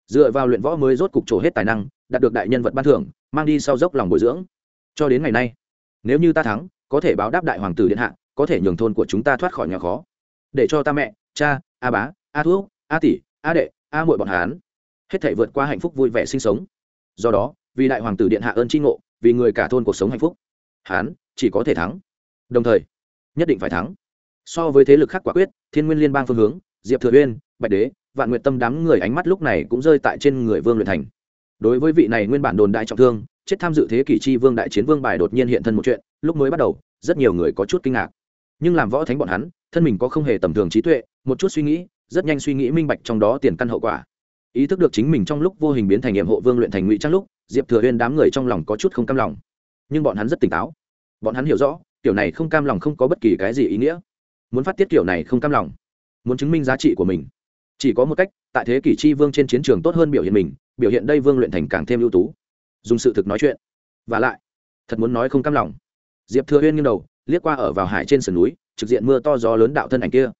Dựa vào luyện võ mới rốt cục trổ hết tài năng, đạt được đại nhân vật ban thưởng, mang đi sau dốc lòng bồi dưỡng. Cho đến ngày nay, nếu như ta thắng, có thể báo đáp đại hoàng tử điện hạ, có thể nhường thôn của chúng ta thoát khỏi nghèo khó. Để cho ta mẹ, cha, a bá, a thuốc, a tỷ, a đệ, a muội bọn hán hết thể vượt qua hạnh phúc vui vẻ sinh sống. Do đó, vì đại hoàng tử điện hạ ơn tri ngộ, vì người cả thôn cuộc sống hạnh phúc hán chỉ có thể thắng. Đồng thời nhất định phải thắng. So với thế lực khác quả quyết, thiên nguyên liên bang phương hướng, diệp thừa uyên, bạch đế, vạn nguyện tâm đám người ánh mắt lúc này cũng rơi tại trên người vương luyện thành. Đối với vị này nguyên bản đồn đại trọng thương, chết tham dự thế kỷ chi vương đại chiến vương bài đột nhiên hiện thân một chuyện, lúc mới bắt đầu, rất nhiều người có chút kinh ngạc. Nhưng làm võ thánh bọn hắn, thân mình có không hề tầm thường trí tuệ, một chút suy nghĩ, rất nhanh suy nghĩ minh bạch trong đó tiền căn hậu quả. Ý thức được chính mình trong lúc vô hình biến thành nhiệm hộ vương luyện thành ngụy trang lúc, diệp thừa huyên đám người trong lòng có chút không cam lòng. Nhưng bọn hắn rất tỉnh táo. Bọn hắn hiểu rõ kiểu này không cam lòng không có bất kỳ cái gì ý nghĩa. Muốn phát tiết kiểu này không cam lòng. Muốn chứng minh giá trị của mình. Chỉ có một cách, tại thế kỷ chi vương trên chiến trường tốt hơn biểu hiện mình, biểu hiện đây vương luyện thành càng thêm ưu tú. Dùng sự thực nói chuyện. Và lại, thật muốn nói không cam lòng. Diệp thừa huyên nghiêng đầu, liếc qua ở vào hải trên sườn núi, trực diện mưa to gió lớn đạo thân ảnh kia.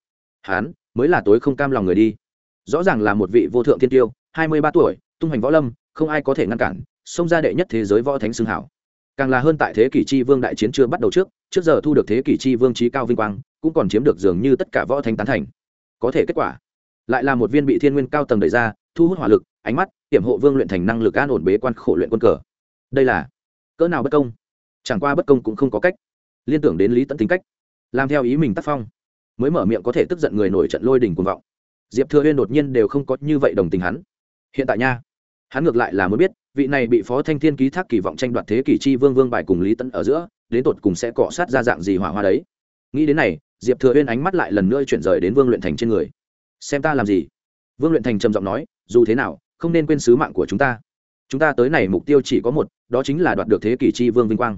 Hán, mới là tối không cam lòng người đi. Rõ ràng là một vị vô thượng thiên tiêu, hai mươi ba tuổi, tung hoành võ lâm, không ai có thể ngăn cản xông ra đệ nhất thế giới võ thánh xương hảo càng là hơn tại thế kỷ chi vương đại chiến chưa bắt đầu trước trước giờ thu được thế kỷ chi vương trí cao vinh quang, cũng còn chiếm được dường như tất cả võ thánh tán thành. Có thể kết quả, lại là một viên bị thiên nguyên cao tầng đẩy ra, thu hút hỏa lực, ánh mắt, hiểm hộ vương luyện thành năng lực an ổn bế quan khổ luyện quân cờ. Đây là, cỡ nào bất công? Chẳng qua bất công cũng không có cách. Liên tưởng đến lý tận tính cách, làm theo ý mình tác phong, mới mở miệng có thể tức giận người nổi trận lôi đình cuồng vọng. Diệp thừa huyên đột nhiên đều không có như vậy đồng tình hắn. Hiện tại nha, hắn ngược lại là mới biết vị này bị phó thanh thiên ký thác kỳ vọng tranh đoạt thế kỷ chi vương vương bài cùng lý tấn ở giữa, đến tột cùng sẽ cọ sát ra dạng gì hỏa hoa đấy? Nghĩ đến này, diệp thừa huyên ánh mắt lại lần nữa chuyển rời đến vương luyện thành trên người. Xem ta làm gì? Vương luyện thành trầm giọng nói, dù thế nào, không nên quên sứ mạng của chúng ta. Chúng ta tới này mục tiêu chỉ có một, đó chính là đoạt được thế kỷ chi vương vinh quang.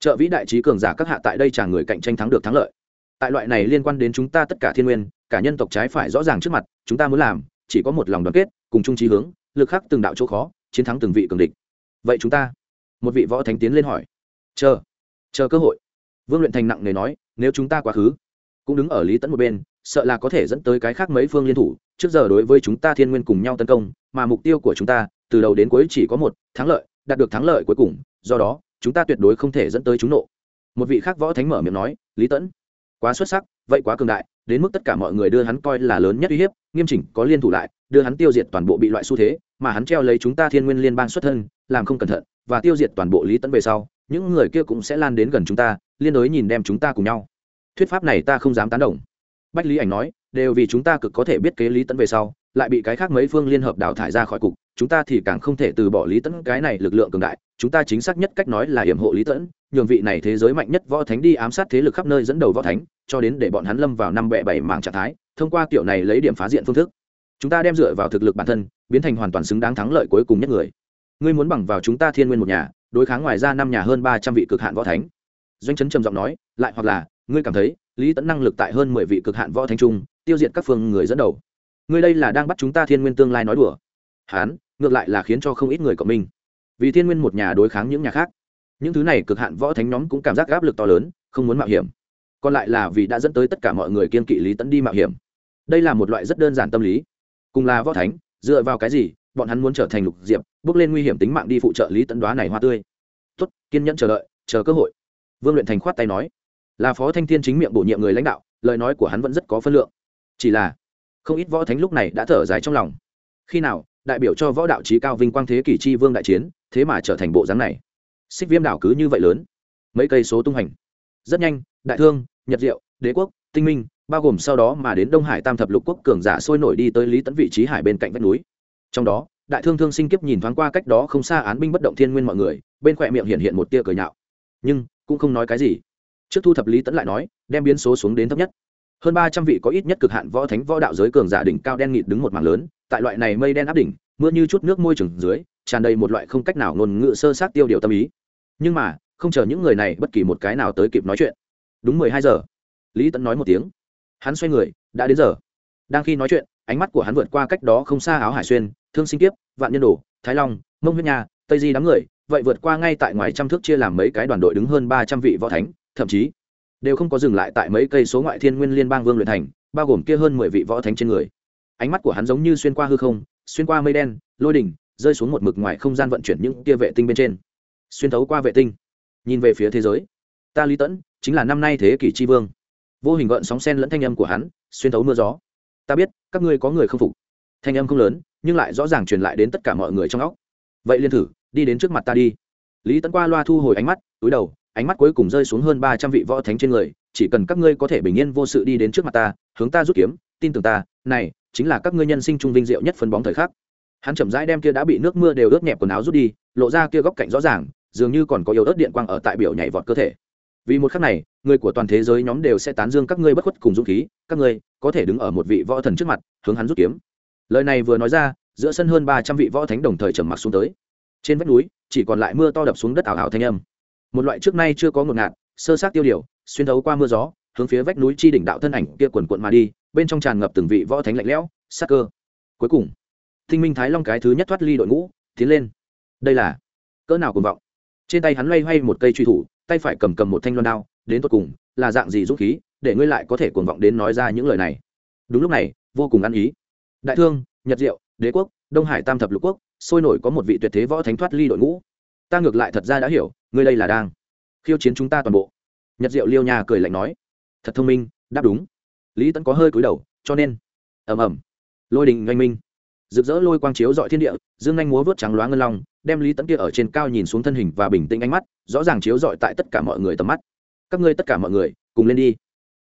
Trợ vĩ đại trí cường giả các hạ tại đây trả người cạnh tranh thắng được thắng lợi. Tại loại này liên quan đến chúng ta tất cả thiên nguyên, cả nhân tộc trái phải rõ ràng trước mặt, chúng ta muốn làm, chỉ có một lòng đoàn kết, cùng chung trí hướng, lực khắc từng đạo chỗ khó chiến thắng từng vị cường địch. Vậy chúng ta, một vị võ thánh tiến lên hỏi. Chờ chờ cơ hội. Vương luyện thành nặng nề nói, nếu chúng ta quá khứ, cũng đứng ở lý tẫn một bên, sợ là có thể dẫn tới cái khác mấy phương liên thủ. Trước giờ đối với chúng ta thiên nguyên cùng nhau tấn công, mà mục tiêu của chúng ta, từ đầu đến cuối chỉ có một, thắng lợi, đạt được thắng lợi cuối cùng. Do đó, chúng ta tuyệt đối không thể dẫn tới chúng nộ. Một vị khác võ thánh mở miệng nói, lý tẫn quá xuất sắc, vậy quá cường đại đến mức tất cả mọi người đưa hắn coi là lớn nhất uy hiếp, nghiêm chỉnh, có liên thủ lại, đưa hắn tiêu diệt toàn bộ bị loại xu thế, mà hắn treo lấy chúng ta thiên nguyên liên bang xuất thân, làm không cẩn thận, và tiêu diệt toàn bộ lý tẫn về sau, những người kia cũng sẽ lan đến gần chúng ta, liên đối nhìn đem chúng ta cùng nhau. Thuyết pháp này ta không dám tán đồng. Bách lý ảnh nói, đều vì chúng ta cực có thể biết kế lý tẫn về sau, lại bị cái khác mấy phương liên hợp đào thải ra khỏi cục, chúng ta thì càng không thể từ bỏ lý tẫn cái này lực lượng cường đại, chúng ta chính xác nhất cách nói là hiểm hộ lý tẫn nhường vị này thế giới mạnh nhất võ thánh đi ám sát thế lực khắp nơi dẫn đầu võ thánh cho đến để bọn hắn lâm vào năm bẹ bảy mảng trạng thái, thông qua kiểu này lấy điểm phá diện phương thức. Chúng ta đem dựa vào thực lực bản thân, biến thành hoàn toàn xứng đáng thắng lợi cuối cùng nhất người. Ngươi muốn bằng vào chúng ta thiên nguyên một nhà, đối kháng ngoài ra năm nhà hơn ba trăm vị cực hạn võ thánh. Doanh chấn trầm giọng nói, lại hoặc là, ngươi cảm thấy, lý tẫn năng lực tại hơn mười vị cực hạn võ thánh trung, tiêu diệt các phương người dẫn đầu. Ngươi đây là đang bắt chúng ta thiên nguyên tương lai nói đùa. Hán, ngược lại là khiến cho không ít người cộng minh. Vì thiên nguyên một nhà đối kháng những nhà khác. Những thứ này cực hạn võ thánh nhóm cũng cảm giác áp lực to lớn, không muốn mạo hiểm còn lại là vì đã dẫn tới tất cả mọi người kiên kỵ lý tẫn đi mạo hiểm. Đây là một loại rất đơn giản tâm lý. Cùng là võ thánh, dựa vào cái gì, bọn hắn muốn trở thành lục diệp, bước lên nguy hiểm tính mạng đi phụ trợ lý tẫn đoá này hoa tươi. Tốt, kiên nhẫn chờ đợi, chờ cơ hội. Vương luyện thành khoát tay nói. Là phó thanh thiên chính miệng bổ nhiệm người lãnh đạo, lời nói của hắn vẫn rất có phân lượng. Chỉ là, không ít võ thánh lúc này đã thở dài trong lòng. Khi nào, đại biểu cho võ đạo trí cao vinh quang thế kỷ chi vương đại chiến, thế mà trở thành bộ dáng này. Xích viêm đảo cứ như vậy lớn. Mấy cây số tung hành rất nhanh, đại thương, nhật diệu, đế quốc, tinh minh, bao gồm sau đó mà đến đông hải tam thập lục quốc cường giả sôi nổi đi tới lý tấn vị trí hải bên cạnh vách núi. Trong đó, đại thương thương sinh kiếp nhìn thoáng qua cách đó không xa án binh bất động thiên nguyên mọi người, bên khỏe miệng hiện hiện một tia cười nhạo. Nhưng, cũng không nói cái gì. Trước thu thập lý tấn lại nói, đem biến số xuống đến thấp nhất. Hơn ba trăm vị có ít nhất cực hạn võ thánh võ đạo giới cường giả đỉnh cao đen nghịt đứng một mảng lớn, tại loại này mây đen áp đỉnh, mưa như chút nước môi trường dưới, tràn đầy một loại không cách nào ngôn ngữ sơ sát tiêu điều tâm ý. Nhưng mà không chờ những người này bất kỳ một cái nào tới kịp nói chuyện. Đúng mười hai giờ. Lý tẫn nói một tiếng. Hắn xoay người, đã đến giờ. Đang khi nói chuyện, ánh mắt của hắn vượt qua cách đó không xa áo hải xuyên, thương sinh kiếp, vạn nhân đồ, thái long, mông huyết nha, tây di đám người, vậy vượt qua ngay tại ngoài trăm thước chia làm mấy cái đoàn đội đứng hơn ba trăm vị võ thánh, thậm chí đều không có dừng lại tại mấy cây số ngoại thiên nguyên liên bang vương luyện thành, bao gồm kia hơn mười vị võ thánh trên người. Ánh mắt của hắn giống như xuyên qua hư không, xuyên qua mây đen, lôi đỉnh, rơi xuống một mực ngoài không gian vận chuyển những kia vệ tinh bên trên. Xuyên thấu qua vệ tinh nhìn về phía thế giới. Ta lý tẫn, chính là năm nay thế kỷ tri vương. Vô hình gợn sóng sen lẫn thanh âm của hắn, xuyên thấu mưa gió. Ta biết, các ngươi có người không phục. Thanh âm không lớn, nhưng lại rõ ràng truyền lại đến tất cả mọi người trong óc. Vậy liên thử, đi đến trước mặt ta đi. Lý tẫn qua loa thu hồi ánh mắt, túi đầu, ánh mắt cuối cùng rơi xuống hơn ba trăm vị võ thánh trên người, chỉ cần các ngươi có thể bình yên vô sự đi đến trước mặt ta, hướng ta rút kiếm, tin tưởng ta, này, chính là các ngươi nhân sinh trung vinh diệu nhất phân bóng thời khắc. Hắn chậm rãi đem kia đã bị nước mưa đều ướt nhẹp quần áo rút đi, lộ ra kia góc cạnh rõ ràng dường như còn có yếu ớt điện quang ở tại biểu nhảy vọt cơ thể. Vì một khắc này, người của toàn thế giới nhóm đều sẽ tán dương các ngươi bất khuất cùng dũng khí, các ngươi có thể đứng ở một vị võ thần trước mặt, hướng hắn rút kiếm. Lời này vừa nói ra, giữa sân hơn ba trăm vị võ thánh đồng thời trầm mặc xuống tới. Trên vách núi, chỉ còn lại mưa to đập xuống đất ảo ảo thanh âm. Một loại trước nay chưa có ngột ngạt, sơ sát tiêu điều, xuyên thấu qua mưa gió, hướng phía vách núi chi đỉnh đạo thân ảnh kia quần quận mà đi, bên trong tràn ngập từng vị võ thánh lạnh lẽo sắc cơ. Cuối cùng, thinh minh thái long cái thứ nhất thoát ly đội ngũ, tiến lên. Đây là cỡ nào cuồng vọng? Trên tay hắn loay hoay một cây truy thủ, tay phải cầm cầm một thanh loan đao, đến tột cùng là dạng gì dũng khí, để ngươi lại có thể cuồng vọng đến nói ra những lời này. Đúng lúc này, vô cùng ăn ý. Đại thương, nhật diệu, đế quốc, đông hải tam thập lục quốc, sôi nổi có một vị tuyệt thế võ thánh thoát ly đội ngũ. Ta ngược lại thật ra đã hiểu, ngươi đây là đang khiêu chiến chúng ta toàn bộ. Nhật diệu liêu nhà cười lạnh nói. Thật thông minh, đáp đúng. Lý tẫn có hơi cúi đầu, cho nên. Ầm ầm. Lôi đình oanh minh. Rực rỡ lôi quang chiếu dọi thiên địa, dương anh múa vớt trắng loáng ngân long đem lý tẫn kia ở trên cao nhìn xuống thân hình và bình tĩnh ánh mắt, rõ ràng chiếu rọi tại tất cả mọi người tầm mắt. Các ngươi tất cả mọi người, cùng lên đi.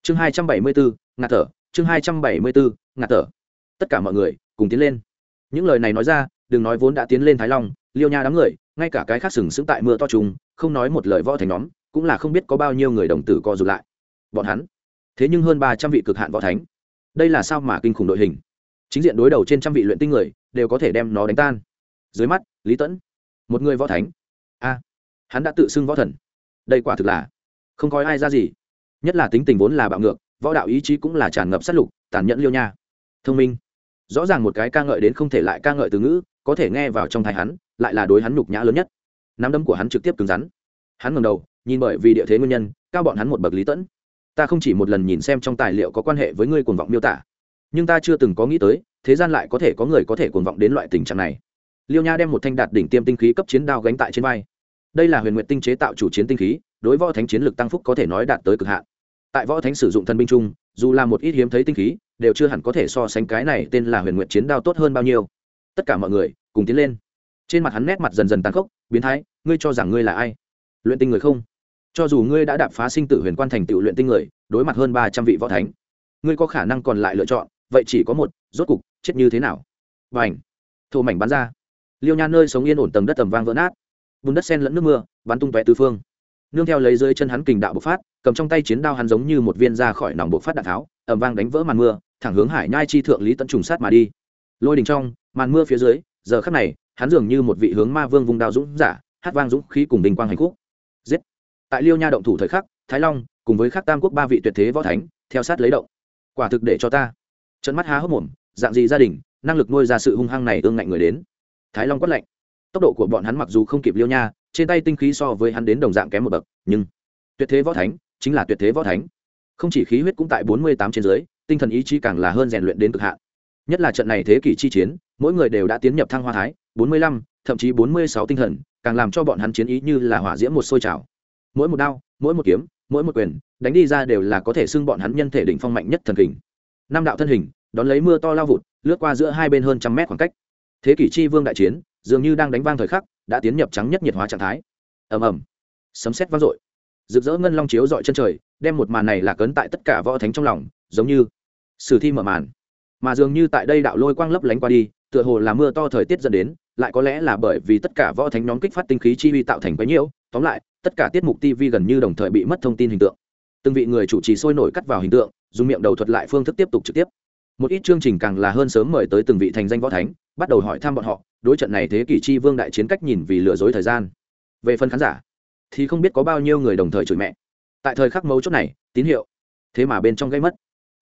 Chương hai trăm bảy mươi bốn, ngạt thở, chương hai trăm bảy mươi bốn, ngạt thở. Tất cả mọi người, cùng tiến lên. Những lời này nói ra, đừng nói vốn đã tiến lên thái long, liêu nha đám người, ngay cả cái khác sừng sững tại mưa to trùng, không nói một lời võ thành nhóm, cũng là không biết có bao nhiêu người đồng tử co rụt lại. Bọn hắn, thế nhưng hơn ba trăm vị cực hạn võ thánh. Đây là sao mà kinh khủng đội hình? Chính diện đối đầu trên trăm vị luyện tinh người, đều có thể đem nó đánh tan. Dưới mắt, lý tẫn một người võ thánh. A, hắn đã tự xưng võ thần. Đây quả thực là không coi ai ra gì. Nhất là tính tình vốn là bạo ngược, võ đạo ý chí cũng là tràn ngập sát lục, tàn nhẫn liêu nha. Thông minh. Rõ ràng một cái ca ngợi đến không thể lại ca ngợi từ ngữ, có thể nghe vào trong thai hắn, lại là đối hắn nhục nhã lớn nhất. Nắm đấm của hắn trực tiếp cứng rắn. Hắn ngầm đầu, nhìn bởi vì địa thế nguyên nhân, cao bọn hắn một bậc lý tẫn. Ta không chỉ một lần nhìn xem trong tài liệu có quan hệ với ngươi cuồng vọng miêu tả, nhưng ta chưa từng có nghĩ tới, thế gian lại có thể có người có thể cuồng vọng đến loại tình trạng này liêu nha đem một thanh đạt đỉnh tiêm tinh khí cấp chiến đao gánh tại trên vai. Đây là huyền nguyện tinh chế tạo chủ chiến tinh khí, đối võ thánh chiến lực tăng phúc có thể nói đạt tới cực hạn. Tại võ thánh sử dụng thần binh chung, dù là một ít hiếm thấy tinh khí, đều chưa hẳn có thể so sánh cái này tên là huyền nguyện chiến đao tốt hơn bao nhiêu. Tất cả mọi người, cùng tiến lên. Trên mặt hắn nét mặt dần dần tàn khốc, biến thái, ngươi cho rằng ngươi là ai? Luyện tinh người không? Cho dù ngươi đã đạp phá sinh tử huyền quan thành tựu luyện tinh người, đối mặt hơn ba trăm vị võ thánh, ngươi có khả năng còn lại lựa chọn, vậy chỉ có một, rốt cục, chết như thế nào? Và ảnh thô mảnh bắn ra liêu nha nơi sống yên ổn tầng đất tầm vang vỡ nát. Bùn đất sen lẫn nước mưa, bắn tung tóe tứ phương. Nương theo lấy dưới chân hắn kình đạo bộc phát, cầm trong tay chiến đao hắn giống như một viên ra khỏi nòng bộc phát đạn tháo ẩm vang đánh vỡ màn mưa, thẳng hướng hải nhai chi thượng lý tận trùng sát mà đi. Lôi đình trong, màn mưa phía dưới, giờ khắc này, hắn dường như một vị hướng ma vương vùng đao dũng giả, hát vang dũng khí cùng đình quang hành khúc. Giết! Tại liêu nha động thủ thời khắc, thái long, cùng với khắc tam quốc ba vị tuyệt thế võ thánh, theo sát lấy động. Quả thực để cho ta. Trận mắt há hốc mồm, dạng gì gia đình, năng lực nuôi ra sự hung hăng này ương ngạnh người đến thái long quát lạnh. Tốc độ của bọn hắn mặc dù không kịp liêu nha, trên tay tinh khí so với hắn đến đồng dạng kém một bậc, nhưng tuyệt thế võ thánh chính là tuyệt thế võ thánh. Không chỉ khí huyết cũng tại bốn mươi tám trên dưới, tinh thần ý chí càng là hơn rèn luyện đến cực hạn. Nhất là trận này thế kỷ chi chiến, mỗi người đều đã tiến nhập thăng hoa thái, bốn mươi lăm, thậm chí bốn mươi sáu tinh thần, càng làm cho bọn hắn chiến ý như là hỏa diễm một sôi trào. Mỗi một đao, mỗi một kiếm, mỗi một quyền, đánh đi ra đều là có thể xưng bọn hắn nhân thể đỉnh phong mạnh nhất thần kình. Năm đạo thân hình, đón lấy mưa to lao vụt, lướt qua giữa hai bên hơn trăm mét khoảng cách thế kỷ chi vương đại chiến, dường như đang đánh vang thời khắc, đã tiến nhập trắng nhất nhiệt hóa trạng thái. Ầm ầm. Sấm sét vang dội. Rực rỡ ngân long chiếu dọi chân trời, đem một màn này là cấn tại tất cả võ thánh trong lòng, giống như sử thi mở màn. Mà dường như tại đây đạo lôi quang lấp lánh qua đi, tựa hồ là mưa to thời tiết dẫn đến, lại có lẽ là bởi vì tất cả võ thánh nhóm kích phát tinh khí chi vi tạo thành quấy nhiễu, tóm lại, tất cả tiết mục tv gần như đồng thời bị mất thông tin hình tượng. Từng vị người chủ trì sôi nổi cắt vào hình tượng, dùng miệng đầu thuật lại phương thức tiếp tục trực tiếp một ít chương trình càng là hơn sớm mời tới từng vị thành danh võ thánh, bắt đầu hỏi thăm bọn họ, đối trận này thế kỷ chi vương đại chiến cách nhìn vì lừa dối thời gian. Về phần khán giả, thì không biết có bao nhiêu người đồng thời chửi mẹ. Tại thời khắc mấu chốt này, tín hiệu. Thế mà bên trong gây mất.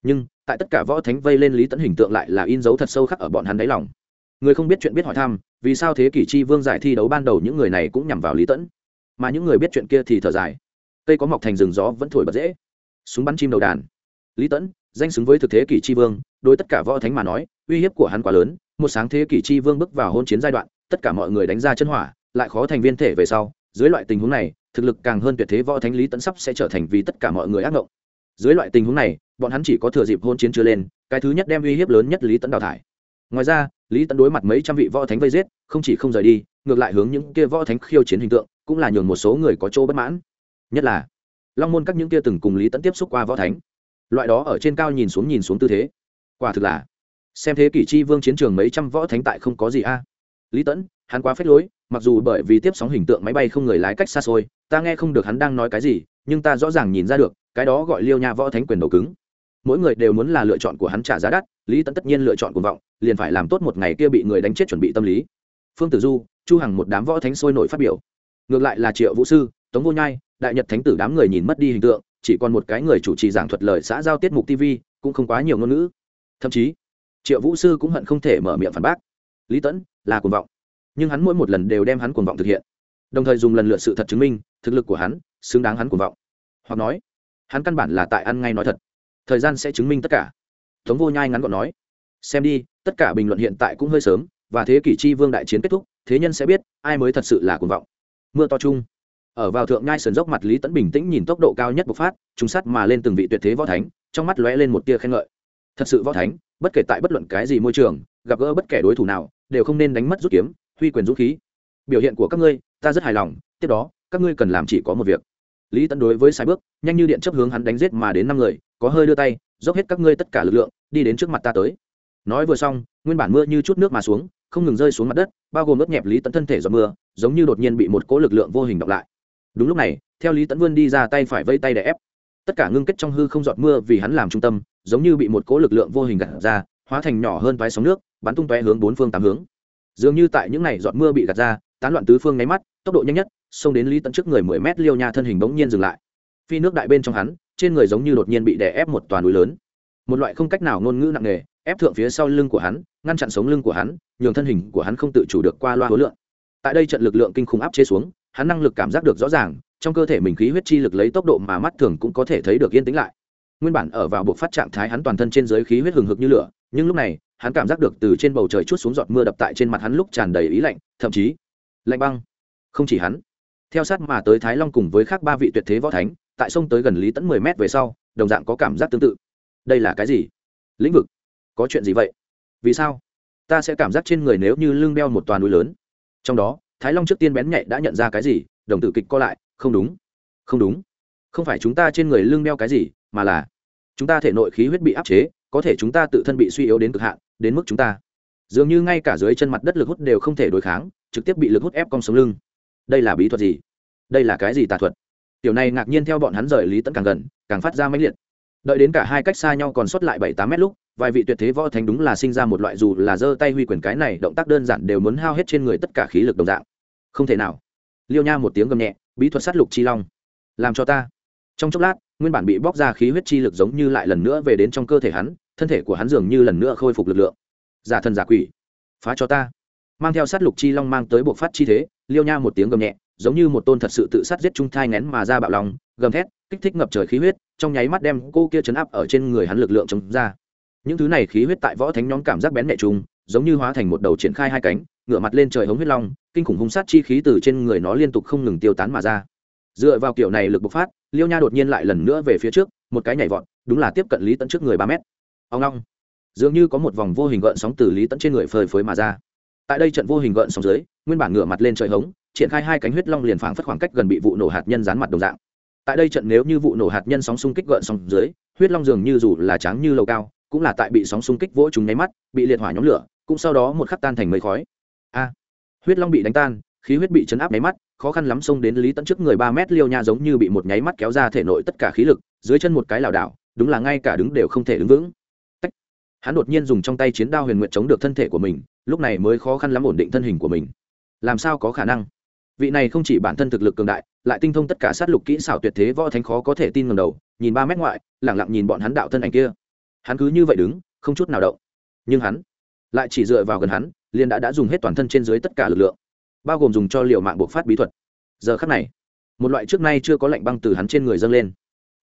Nhưng, tại tất cả võ thánh vây lên lý tẫn hình tượng lại là in dấu thật sâu khắc ở bọn hắn đáy lòng. Người không biết chuyện biết hỏi thăm, vì sao thế kỷ chi vương giải thi đấu ban đầu những người này cũng nhằm vào lý tẫn mà những người biết chuyện kia thì thở dài. Cây có mọc thành rừng gió vẫn thổi bật dễ. Súng bắn chim đầu đàn. Lý tẫn danh xứng với thực thế kỷ tri vương, đối tất cả võ thánh mà nói, uy hiếp của hắn quá lớn, một sáng thế kỷ tri vương bước vào hôn chiến giai đoạn, tất cả mọi người đánh ra chân hỏa, lại khó thành viên thể về sau, dưới loại tình huống này, thực lực càng hơn tuyệt thế võ thánh lý tẫn sắp sẽ trở thành vì tất cả mọi người ác mộng dưới loại tình huống này, bọn hắn chỉ có thừa dịp hôn chiến chưa lên, cái thứ nhất đem uy hiếp lớn nhất lý tẫn đào thải. Ngoài ra, lý tẫn đối mặt mấy trăm vị võ thánh vây giết, không chỉ không rời đi, ngược lại hướng những kia võ thánh khiêu chiến hình tượng, cũng là nhường một số người có chỗ bất mãn. Nhất là, long môn các những kia từng cùng lý tẫn tiếp xúc qua võ thánh loại đó ở trên cao nhìn xuống nhìn xuống tư thế. Quả thực là, xem thế kỷ chi vương chiến trường mấy trăm võ thánh tại không có gì a. Lý tẫn, hắn quá phết lối, mặc dù bởi vì tiếp sóng hình tượng máy bay không người lái cách xa xôi, ta nghe không được hắn đang nói cái gì, nhưng ta rõ ràng nhìn ra được, cái đó gọi liêu nha võ thánh quyền đầu cứng. Mỗi người đều muốn là lựa chọn của hắn trả giá đắt, lý tẫn tất nhiên lựa chọn cuồng vọng, liền phải làm tốt một ngày kia bị người đánh chết chuẩn bị tâm lý. Phương tử du, chu hằng một đám võ thánh sôi nổi phát biểu. Ngược lại là triệu vũ sư, tống vô nhai, đại nhật thánh tử đám người nhìn mất đi hình tượng chỉ còn một cái người chủ trì giảng thuật lời xã giao tiết mục tv cũng không quá nhiều ngôn ngữ. Thậm chí, triệu vũ sư cũng hận không thể mở miệng phản bác. Lý tẫn là cuồng vọng. Nhưng hắn mỗi một lần đều đem hắn cuồng vọng thực hiện. Đồng thời dùng lần lượt sự thật chứng minh, thực lực của hắn xứng đáng hắn cuồng vọng. Hoặc nói, hắn căn bản là tại ăn ngay nói thật. Thời gian sẽ chứng minh tất cả. Tống vô nhai ngắn gọn nói, xem đi, tất cả bình luận hiện tại cũng hơi sớm, và thế kỷ chi vương đại chiến kết thúc, thế nhân sẽ biết, ai mới thật sự là cuồng vọng. Mưa to chung ở vào thượng nhai sườn dốc mặt lý tẫn bình tĩnh nhìn tốc độ cao nhất bộc phát trúng sắt mà lên từng vị tuyệt thế võ thánh, trong mắt lóe lên một tia khen ngợi. Thật sự võ thánh, bất kể tại bất luận cái gì môi trường, gặp gỡ bất kể đối thủ nào, đều không nên đánh mất rút kiếm, huy quyền dũng khí. Biểu hiện của các ngươi, ta rất hài lòng, tiếp đó, các ngươi cần làm chỉ có một việc. Lý tẫn đối với sai bước, nhanh như điện chấp hướng hắn đánh giết mà đến năm người, có hơi đưa tay, dốc hết các ngươi tất cả lực lượng, đi đến trước mặt ta tới. Nói vừa xong, nguyên bản mưa như chút nước mà xuống, không ngừng rơi xuống mặt đất, bao gồm ướt nhẹp lý tẫn thân thể do mưa, giống như đột nhiên bị một cỗ lực lượng vô hình đọc lại đúng lúc này, theo lý tẫn vươn đi ra tay phải vây tay để ép. Tất cả ngưng kết trong hư không giọt mưa vì hắn làm trung tâm, giống như bị một cỗ lực lượng vô hình gạt ra, hóa thành nhỏ hơn toái sóng nước, bắn tung tóe hướng bốn phương tám hướng. Dường như tại những ngày giọt mưa bị gạt ra, tán loạn tứ phương nháy mắt, tốc độ nhanh nhất, xông đến lý tẫn trước người mười mét liêu nha thân hình bỗng nhiên dừng lại. Phi nước đại bên trong hắn, trên người giống như đột nhiên bị đè ép một toàn núi lớn. Một loại không cách nào ngôn ngữ nặng nề, ép thượng phía sau lưng của hắn, ngăn chặn sống lưng của hắn, nhường thân hình của hắn không tự chủ được qua loa hối lượng tại đây trận lực lượng kinh khủng áp chế xuống hắn năng lực cảm giác được rõ ràng, trong cơ thể mình khí huyết chi lực lấy tốc độ mà mắt thường cũng có thể thấy được yên tĩnh lại. Nguyên bản ở vào buộc phát trạng thái hắn toàn thân trên giới khí huyết hừng hực như lửa, nhưng lúc này, hắn cảm giác được từ trên bầu trời chút xuống giọt mưa đập tại trên mặt hắn lúc tràn đầy ý lạnh, thậm chí, lạnh băng. Không chỉ hắn, theo sát mà tới thái long cùng với khác ba vị tuyệt thế võ thánh, tại sông tới gần lý tẫn mười mét về sau, đồng dạng có cảm giác tương tự. Đây là cái gì? Lĩnh vực? Có chuyện gì vậy? Vì sao? Ta sẽ cảm giác trên người nếu như lưng đeo một toàn núi lớn. Trong đó thái long trước tiên bén nhạy đã nhận ra cái gì, đồng tử kịch co lại, không đúng không đúng. Không phải chúng ta trên người lưng đeo cái gì, mà là chúng ta thể nội khí huyết bị áp chế, có thể chúng ta tự thân bị suy yếu đến cực hạn, đến mức chúng ta. Dường như ngay cả dưới chân mặt đất lực hút đều không thể đối kháng, trực tiếp bị lực hút ép cong sống lưng. Đây là bí thuật gì? Đây là cái gì tà thuật? Tiểu này ngạc nhiên theo bọn hắn rời lý tẫn càng gần, càng phát ra mãnh liệt. Đợi đến cả hai cách xa nhau còn sót lại bảy tám mét lúc, vài vị tuyệt thế võ thánh đúng là sinh ra một loại dù là giơ tay huy quyền cái này, động tác đơn giản đều muốn hao hết trên người tất cả khí lực đồng dạng không thể nào. Liêu nha một tiếng gầm nhẹ, bí thuật sát lục chi long. Làm cho ta. Trong chốc lát, nguyên bản bị bóc ra khí huyết chi lực giống như lại lần nữa về đến trong cơ thể hắn, thân thể của hắn dường như lần nữa khôi phục lực lượng. Giả thân giả quỷ. Phá cho ta. Mang theo sát lục chi long mang tới buộc phát chi thế, liêu nha một tiếng gầm nhẹ, giống như một tôn thật sự tự sát giết trung thai ngén mà ra bạo lòng gầm thét, kích thích ngập trời khí huyết, trong nháy mắt đem cô kia chấn áp ở trên người hắn lực lượng chống ra. Những thứ này khí huyết tại võ thánh nhóm cảm giác bén nhẹ trùng giống như hóa thành một đầu triển khai hai cánh, ngửa mặt lên trời hống huyết long kinh khủng hung sát chi khí từ trên người nó liên tục không ngừng tiêu tán mà ra. Dựa vào kiểu này lực bộc phát, liêu nha đột nhiên lại lần nữa về phía trước, một cái nhảy vọt, đúng là tiếp cận lý tận trước người ba mét. Ông long dường như có một vòng vô hình gợn sóng từ lý tận trên người phơi phới mà ra. Tại đây trận vô hình gợn sóng dưới, nguyên bản ngửa mặt lên trời hống, triển khai hai cánh huyết long liền phảng phất khoảng cách gần bị vụ nổ hạt nhân dán mặt đồng dạng. Tại đây trận nếu như vụ nổ hạt nhân sóng xung kích gợn sóng dưới, huyết long dường như dù là trắng như lầu cao, cũng là tại bị sóng xung kích vỗ chúng nháy mắt, bị liệt hỏa nhóm lửa, cũng sau đó một khắc tan thành mây khói huyết long bị đánh tan, khí huyết bị chấn áp nháy mắt, khó khăn lắm xông đến lý tẫn trước người ba mét liêu nha giống như bị một nháy mắt kéo ra thể nội tất cả khí lực, dưới chân một cái lảo đảo, đúng là ngay cả đứng đều không thể đứng vững. Tách. hắn đột nhiên dùng trong tay chiến đao huyền nguyện chống được thân thể của mình, lúc này mới khó khăn lắm ổn định thân hình của mình. Làm sao có khả năng? Vị này không chỉ bản thân thực lực cường đại, lại tinh thông tất cả sát lục kỹ xảo tuyệt thế võ thánh khó có thể tin ngầm đầu, nhìn ba mét ngoại, lẳng lặng nhìn bọn hắn đạo thân ảnh kia. Hắn cứ như vậy đứng, không chút nào động. Nhưng hắn lại chỉ dựa vào gần hắn liền đã đã dùng hết toàn thân trên dưới tất cả lực lượng, bao gồm dùng cho liều mạng buộc phát bí thuật. Giờ khắc này, một loại trước nay chưa có lạnh băng từ hắn trên người dâng lên.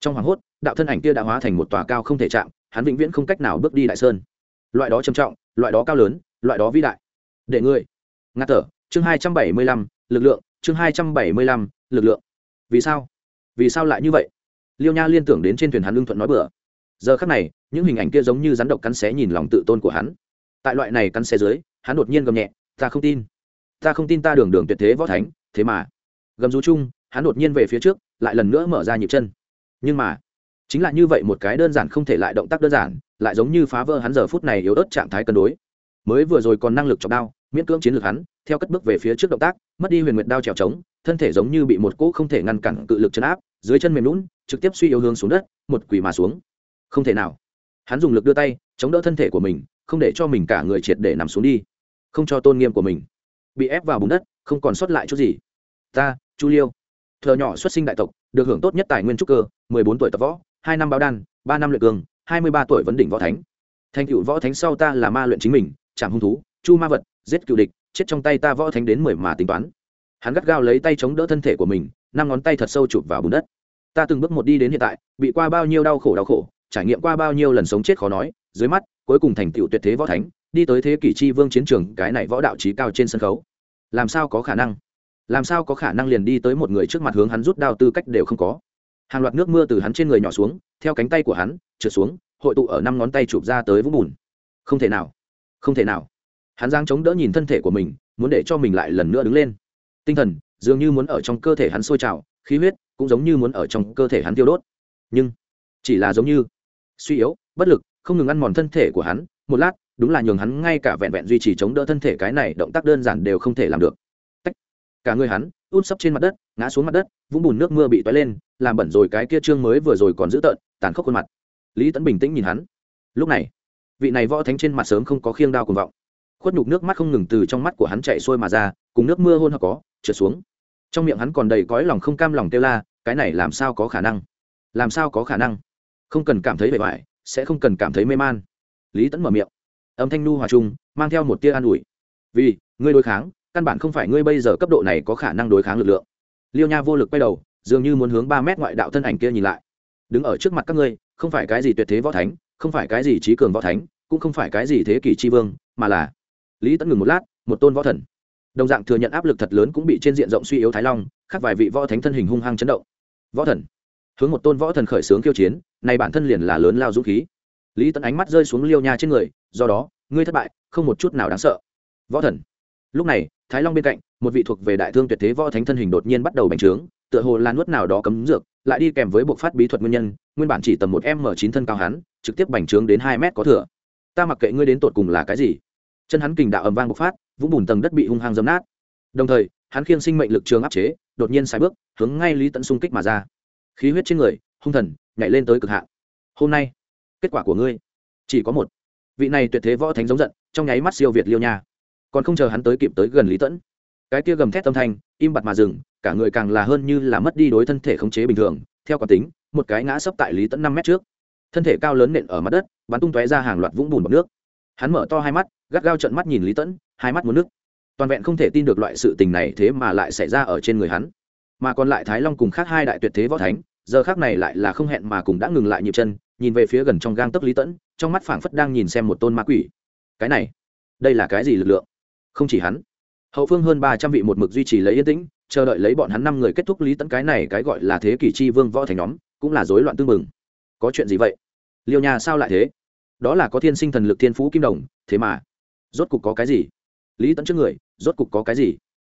Trong hoảng hốt, đạo thân ảnh kia đã hóa thành một tòa cao không thể chạm, hắn vĩnh viễn không cách nào bước đi đại sơn. Loại đó trầm trọng, loại đó cao lớn, loại đó vĩ đại. Để ngươi ngắt thở chương hai trăm bảy mươi lăm, lực lượng, chương hai trăm bảy mươi lăm, lực lượng. Vì sao? Vì sao lại như vậy? Liêu nha liên tưởng đến trên thuyền hắn lương thuận nói bừa. Giờ khắc này, những hình ảnh kia giống như rắn độc cắn xé nhìn lòng tự tôn của hắn. Tại loại này cắn xé dưới hắn đột nhiên gầm nhẹ, ta không tin. Ta không tin ta đường đường tuyệt thế võ thánh, thế mà. Gầm rú chung, hắn đột nhiên về phía trước, lại lần nữa mở ra nhịp chân. Nhưng mà, chính là như vậy một cái đơn giản không thể lại động tác đơn giản, lại giống như phá vỡ hắn giờ phút này yếu ớt trạng thái cân đối. Mới vừa rồi còn năng lực chọc đao, miễn cưỡng chiến lược hắn, theo cất bước về phía trước động tác, mất đi huyền nguyệt đao trèo trống, thân thể giống như bị một cỗ không thể ngăn cản cự lực chấn áp, dưới chân mềm lún trực tiếp suy yếu hướng xuống đất, một quỳ mà xuống. Không thể nào hắn dùng lực đưa tay, chống đỡ thân thể của mình, không để cho mình cả người triệt để nằm xuống đi. Không cho tôn nghiêm của mình. Bị ép vào bùn đất, không còn sót lại chút gì. Ta, chu liêu. Thợ nhỏ xuất sinh đại tộc, được hưởng tốt nhất tài nguyên trúc cơ, mười bốn tuổi tập võ, hai năm báo đan, ba năm luyện cường, hai mươi ba tuổi vấn đỉnh võ thánh. Thành cựu võ thánh sau ta là ma luyện chính mình, chạm hung thú, chu ma vật, giết cựu địch, chết trong tay ta võ thánh đến mười mà tính toán. Hắn gắt gao lấy tay chống đỡ thân thể của mình, năm ngón tay thật sâu chụp vào bùn đất. Ta từng bước một đi đến hiện tại, bị qua bao nhiêu đau khổ đau khổ trải nghiệm qua bao nhiêu lần sống chết khó nói, dưới mắt, cuối cùng thành tựu tuyệt thế võ thánh, đi tới thế kỷ chi vương chiến trường, cái này võ đạo trí cao trên sân khấu. Làm sao có khả năng? Làm sao có khả năng liền đi tới một người trước mặt hướng hắn rút đao tư cách đều không có. Hàng loạt nước mưa từ hắn trên người nhỏ xuống, theo cánh tay của hắn trượt xuống, hội tụ ở năm ngón tay chụp ra tới vũng bùn. Không thể nào, không thể nào. Hắn giang chống đỡ nhìn thân thể của mình, muốn để cho mình lại lần nữa đứng lên. Tinh thần dường như muốn ở trong cơ thể hắn sôi trào, khí huyết cũng giống như muốn ở trong cơ thể hắn tiêu đốt. Nhưng chỉ là giống như suy yếu, bất lực, không ngừng ăn mòn thân thể của hắn. Một lát, đúng là nhường hắn ngay cả vẹn vẹn duy trì chống đỡ thân thể cái này động tác đơn giản đều không thể làm được. Tách. cả người hắn út sấp trên mặt đất, ngã xuống mặt đất, vũng bùn nước mưa bị toái lên, làm bẩn rồi cái kia trương mới vừa rồi còn giữ tợn, tàn khốc khuôn mặt. Lý tẫn bình tĩnh nhìn hắn. Lúc này, vị này võ thánh trên mặt sớm không có khiêng đao cùng vọng. Khuất nhục nước mắt không ngừng từ trong mắt của hắn chạy xuôi mà ra, cùng nước mưa hôn hợp có, trượt xuống. Trong miệng hắn còn đầy cõi lòng không cam lòng kêu la, cái này làm sao có khả năng? Làm sao có khả năng? Không cần cảm thấy bề ngoài sẽ không cần cảm thấy mê man. Lý tẫn mở miệng. Âm thanh nu hòa trung mang theo một tia an ủi. Vì, ngươi đối kháng, căn bản không phải ngươi bây giờ cấp độ này có khả năng đối kháng lực lượng. Liêu nha vô lực quay đầu, dường như muốn hướng ba mét ngoại đạo thân ảnh kia nhìn lại. Đứng ở trước mặt các ngươi, không phải cái gì tuyệt thế võ thánh, không phải cái gì trí cường võ thánh, cũng không phải cái gì thế kỷ tri vương, mà là lý tẫn ngừng một lát, một tôn võ thần. Đồng dạng thừa nhận áp lực thật lớn cũng bị trên diện rộng suy yếu thái long khác vài vị võ thánh thân hình hung hăng chấn động. Võ thần hướng một tôn võ thần khởi sướng khiêu chiến này bản thân liền là lớn lao dũng khí. Lý tẫn ánh mắt rơi xuống liêu nha trên người, do đó, ngươi thất bại, không một chút nào đáng sợ. Võ thần. Lúc này, thái long bên cạnh, một vị thuộc về đại thương tuyệt thế võ thánh thân hình đột nhiên bắt đầu bành trướng, tựa hồ là nuốt nào đó cấm dược, lại đi kèm với buộc phát bí thuật nguyên nhân, nguyên bản chỉ tầm một m chín thân cao hắn, trực tiếp bành trướng đến hai mét có thừa. Ta mặc kệ ngươi đến tột cùng là cái gì. Chân hắn kình đạo ầm vang bộc phát, vũng bùn tầng đất bị hung hăng dấm nát. Đồng thời, hắn khiêng sinh mệnh lực trường áp chế, đột nhiên sai bước, hướng ngay lý tận xung kích mà ra khí huyết trên người, hung thần, nhảy lên tới cực hạn. Hôm nay, kết quả của ngươi, chỉ có một. Vị này tuyệt thế võ thánh giống giận, trong nháy mắt siêu việt liêu nha. Còn không chờ hắn tới kịp tới gần lý tẫn, cái kia gầm thét tâm thanh, im bặt mà dừng, cả người càng là hơn như là mất đi đối thân thể khống chế bình thường. Theo quán tính, một cái ngã sấp tại lý tẫn năm mét trước. Thân thể cao lớn nện ở mặt đất, bắn tung tóe ra hàng loạt vũng bùn bọc nước. Hắn mở to hai mắt, gắt gao trận mắt nhìn lý tẫn, hai mắt muốn nước toàn vẹn không thể tin được loại sự tình này thế mà lại xảy ra ở trên người hắn mà còn lại thái long cùng khác hai đại tuyệt thế võ thánh, giờ khác này lại là không hẹn mà cùng đã ngừng lại nhịp chân, nhìn về phía gần trong gang tấc lý tẫn, trong mắt phảng phất đang nhìn xem một tôn ma quỷ. Cái này, đây là cái gì lực lượng? Không chỉ hắn, hậu phương hơn ba trăm vị một mực duy trì lấy yên tĩnh, chờ đợi lấy bọn hắn năm người kết thúc lý tẫn cái này cái gọi là thế kỷ chi vương võ thành nhóm, cũng là rối loạn tương mừng. Có chuyện gì vậy? Liêu nhà sao lại thế? Đó là có thiên sinh thần lực thiên phú kim đồng, thế mà, rốt cục có cái gì? Lý tẫn trước người, rốt cục có cái gì?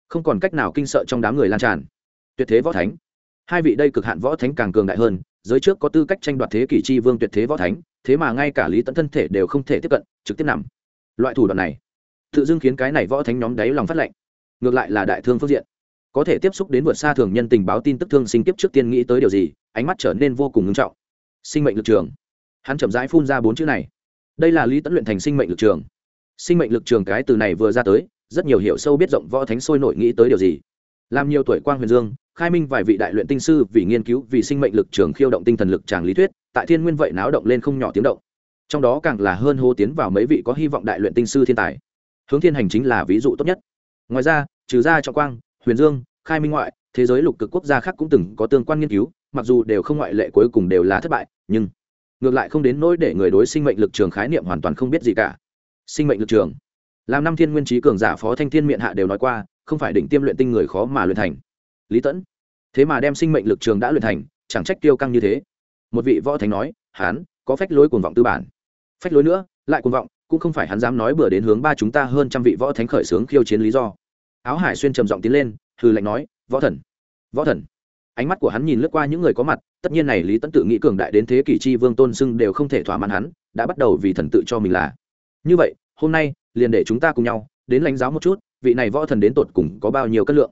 Không còn cách nào kinh sợ trong đám người lan tràn tuyệt thế võ thánh. Hai vị đây cực hạn võ thánh càng cường đại hơn, giới trước có tư cách tranh đoạt thế kỷ chi vương tuyệt thế võ thánh, thế mà ngay cả lý tẫn thân thể đều không thể tiếp cận, trực tiếp nằm. Loại thủ đoạn này, tự dưng khiến cái này võ thánh nhóm đáy lòng phát lệnh ngược lại là đại thương phương diện. Có thể tiếp xúc đến vượt xa thường nhân tình báo tin tức thương sinh kiếp trước tiên nghĩ tới điều gì, ánh mắt trở nên vô cùng ngưng trọng. Sinh mệnh lực trường. Hắn chậm rãi phun ra bốn chữ này. Đây là lý tấn luyện thành sinh mệnh lực trường. Sinh mệnh lực trường cái từ này vừa ra tới, rất nhiều hiểu sâu biết rộng võ thánh sôi nổi nghĩ tới điều gì. Làm nhiều tuổi quang huyền dương khai minh vài vị đại luyện tinh sư vì nghiên cứu, vì sinh mệnh lực, trường khiêu động tinh thần lực tràng lý thuyết, tại thiên nguyên vậy náo động lên không nhỏ tiếng động. Trong đó càng là hơn hô tiến vào mấy vị có hy vọng đại luyện tinh sư thiên tài. Hướng thiên hành chính là ví dụ tốt nhất. Ngoài ra, trừ ra trọng quang, huyền dương, khai minh ngoại, thế giới lục cực quốc gia khác cũng từng có tương quan nghiên cứu, mặc dù đều không ngoại lệ cuối cùng đều là thất bại, nhưng ngược lại không đến nỗi để người đối sinh mệnh lực trường khái niệm hoàn toàn không biết gì cả. Sinh mệnh lực trường. Làm năm thiên nguyên trí cường giả phó thanh thiên miệng hạ đều nói qua, không phải định tiêm luyện tinh người khó mà luyện thành lý tẫn. Thế mà đem sinh mệnh lực trường đã luyện thành, chẳng trách tiêu căng như thế. Một vị võ thánh nói, hán, có phách lối cuồng vọng tư bản. Phách lối nữa, lại cuồng vọng, cũng không phải hắn dám nói bừa đến hướng ba chúng ta hơn trăm vị võ thánh khởi xướng khiêu chiến lý do. Áo hải xuyên trầm giọng tiến lên hư lệnh nói, võ thần võ thần. Ánh mắt của hắn nhìn lướt qua những người có mặt, tất nhiên này lý tẫn tự nghĩ cường đại đến thế kỷ chi vương tôn sưng đều không thể thỏa mãn hắn, đã bắt đầu vì thần tự cho mình là. Như vậy, hôm nay, liền để chúng ta cùng nhau đến lãnh giáo một chút, vị này võ thần đến tột cùng có bao nhiêu cân lượng?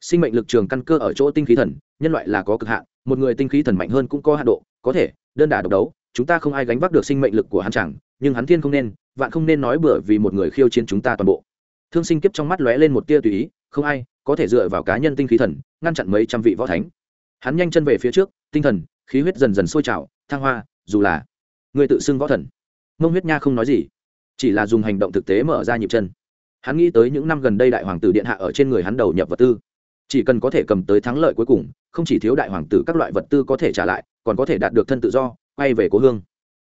Sinh mệnh lực trường căn cơ ở chỗ tinh khí thần, nhân loại là có cực hạn, một người tinh khí thần mạnh hơn cũng có hạ độ, có thể, đơn đả độc đấu, chúng ta không ai gánh vác được sinh mệnh lực của hắn chẳng, nhưng hắn thiên không nên, vạn không nên nói bừa vì một người khiêu chiến chúng ta toàn bộ. Thương sinh kiếp trong mắt lóe lên một tia tùy ý, không ai có thể dựa vào cá nhân tinh khí thần, ngăn chặn mấy trăm vị võ thánh. Hắn nhanh chân về phía trước, tinh thần, khí huyết dần dần sôi trào, thăng hoa, dù là người tự xưng võ thần. Mông huyết nha không nói gì, chỉ là dùng hành động thực tế mở ra nhịp chân. Hắn nghĩ tới những năm gần đây đại hoàng tử điện hạ ở trên người hắn đầu nhập vật tư chỉ cần có thể cầm tới thắng lợi cuối cùng, không chỉ thiếu đại hoàng tử các loại vật tư có thể trả lại, còn có thể đạt được thân tự do, quay về cố hương.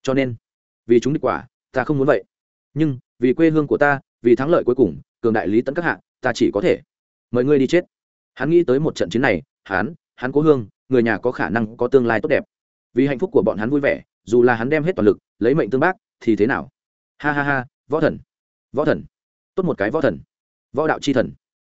Cho nên, vì chúng địch quả, ta không muốn vậy. Nhưng, vì quê hương của ta, vì thắng lợi cuối cùng, cường đại lý tấn các hạ, ta chỉ có thể. Mời ngươi đi chết. Hắn nghĩ tới một trận chiến này, hắn hắn cố hương, người nhà có khả năng có tương lai tốt đẹp. Vì hạnh phúc của bọn hắn vui vẻ, dù là hắn đem hết toàn lực, lấy mệnh tương bác, thì thế nào? Ha ha ha, võ thần. Võ thần. Tốt một cái võ thần. Võ đạo c h i thần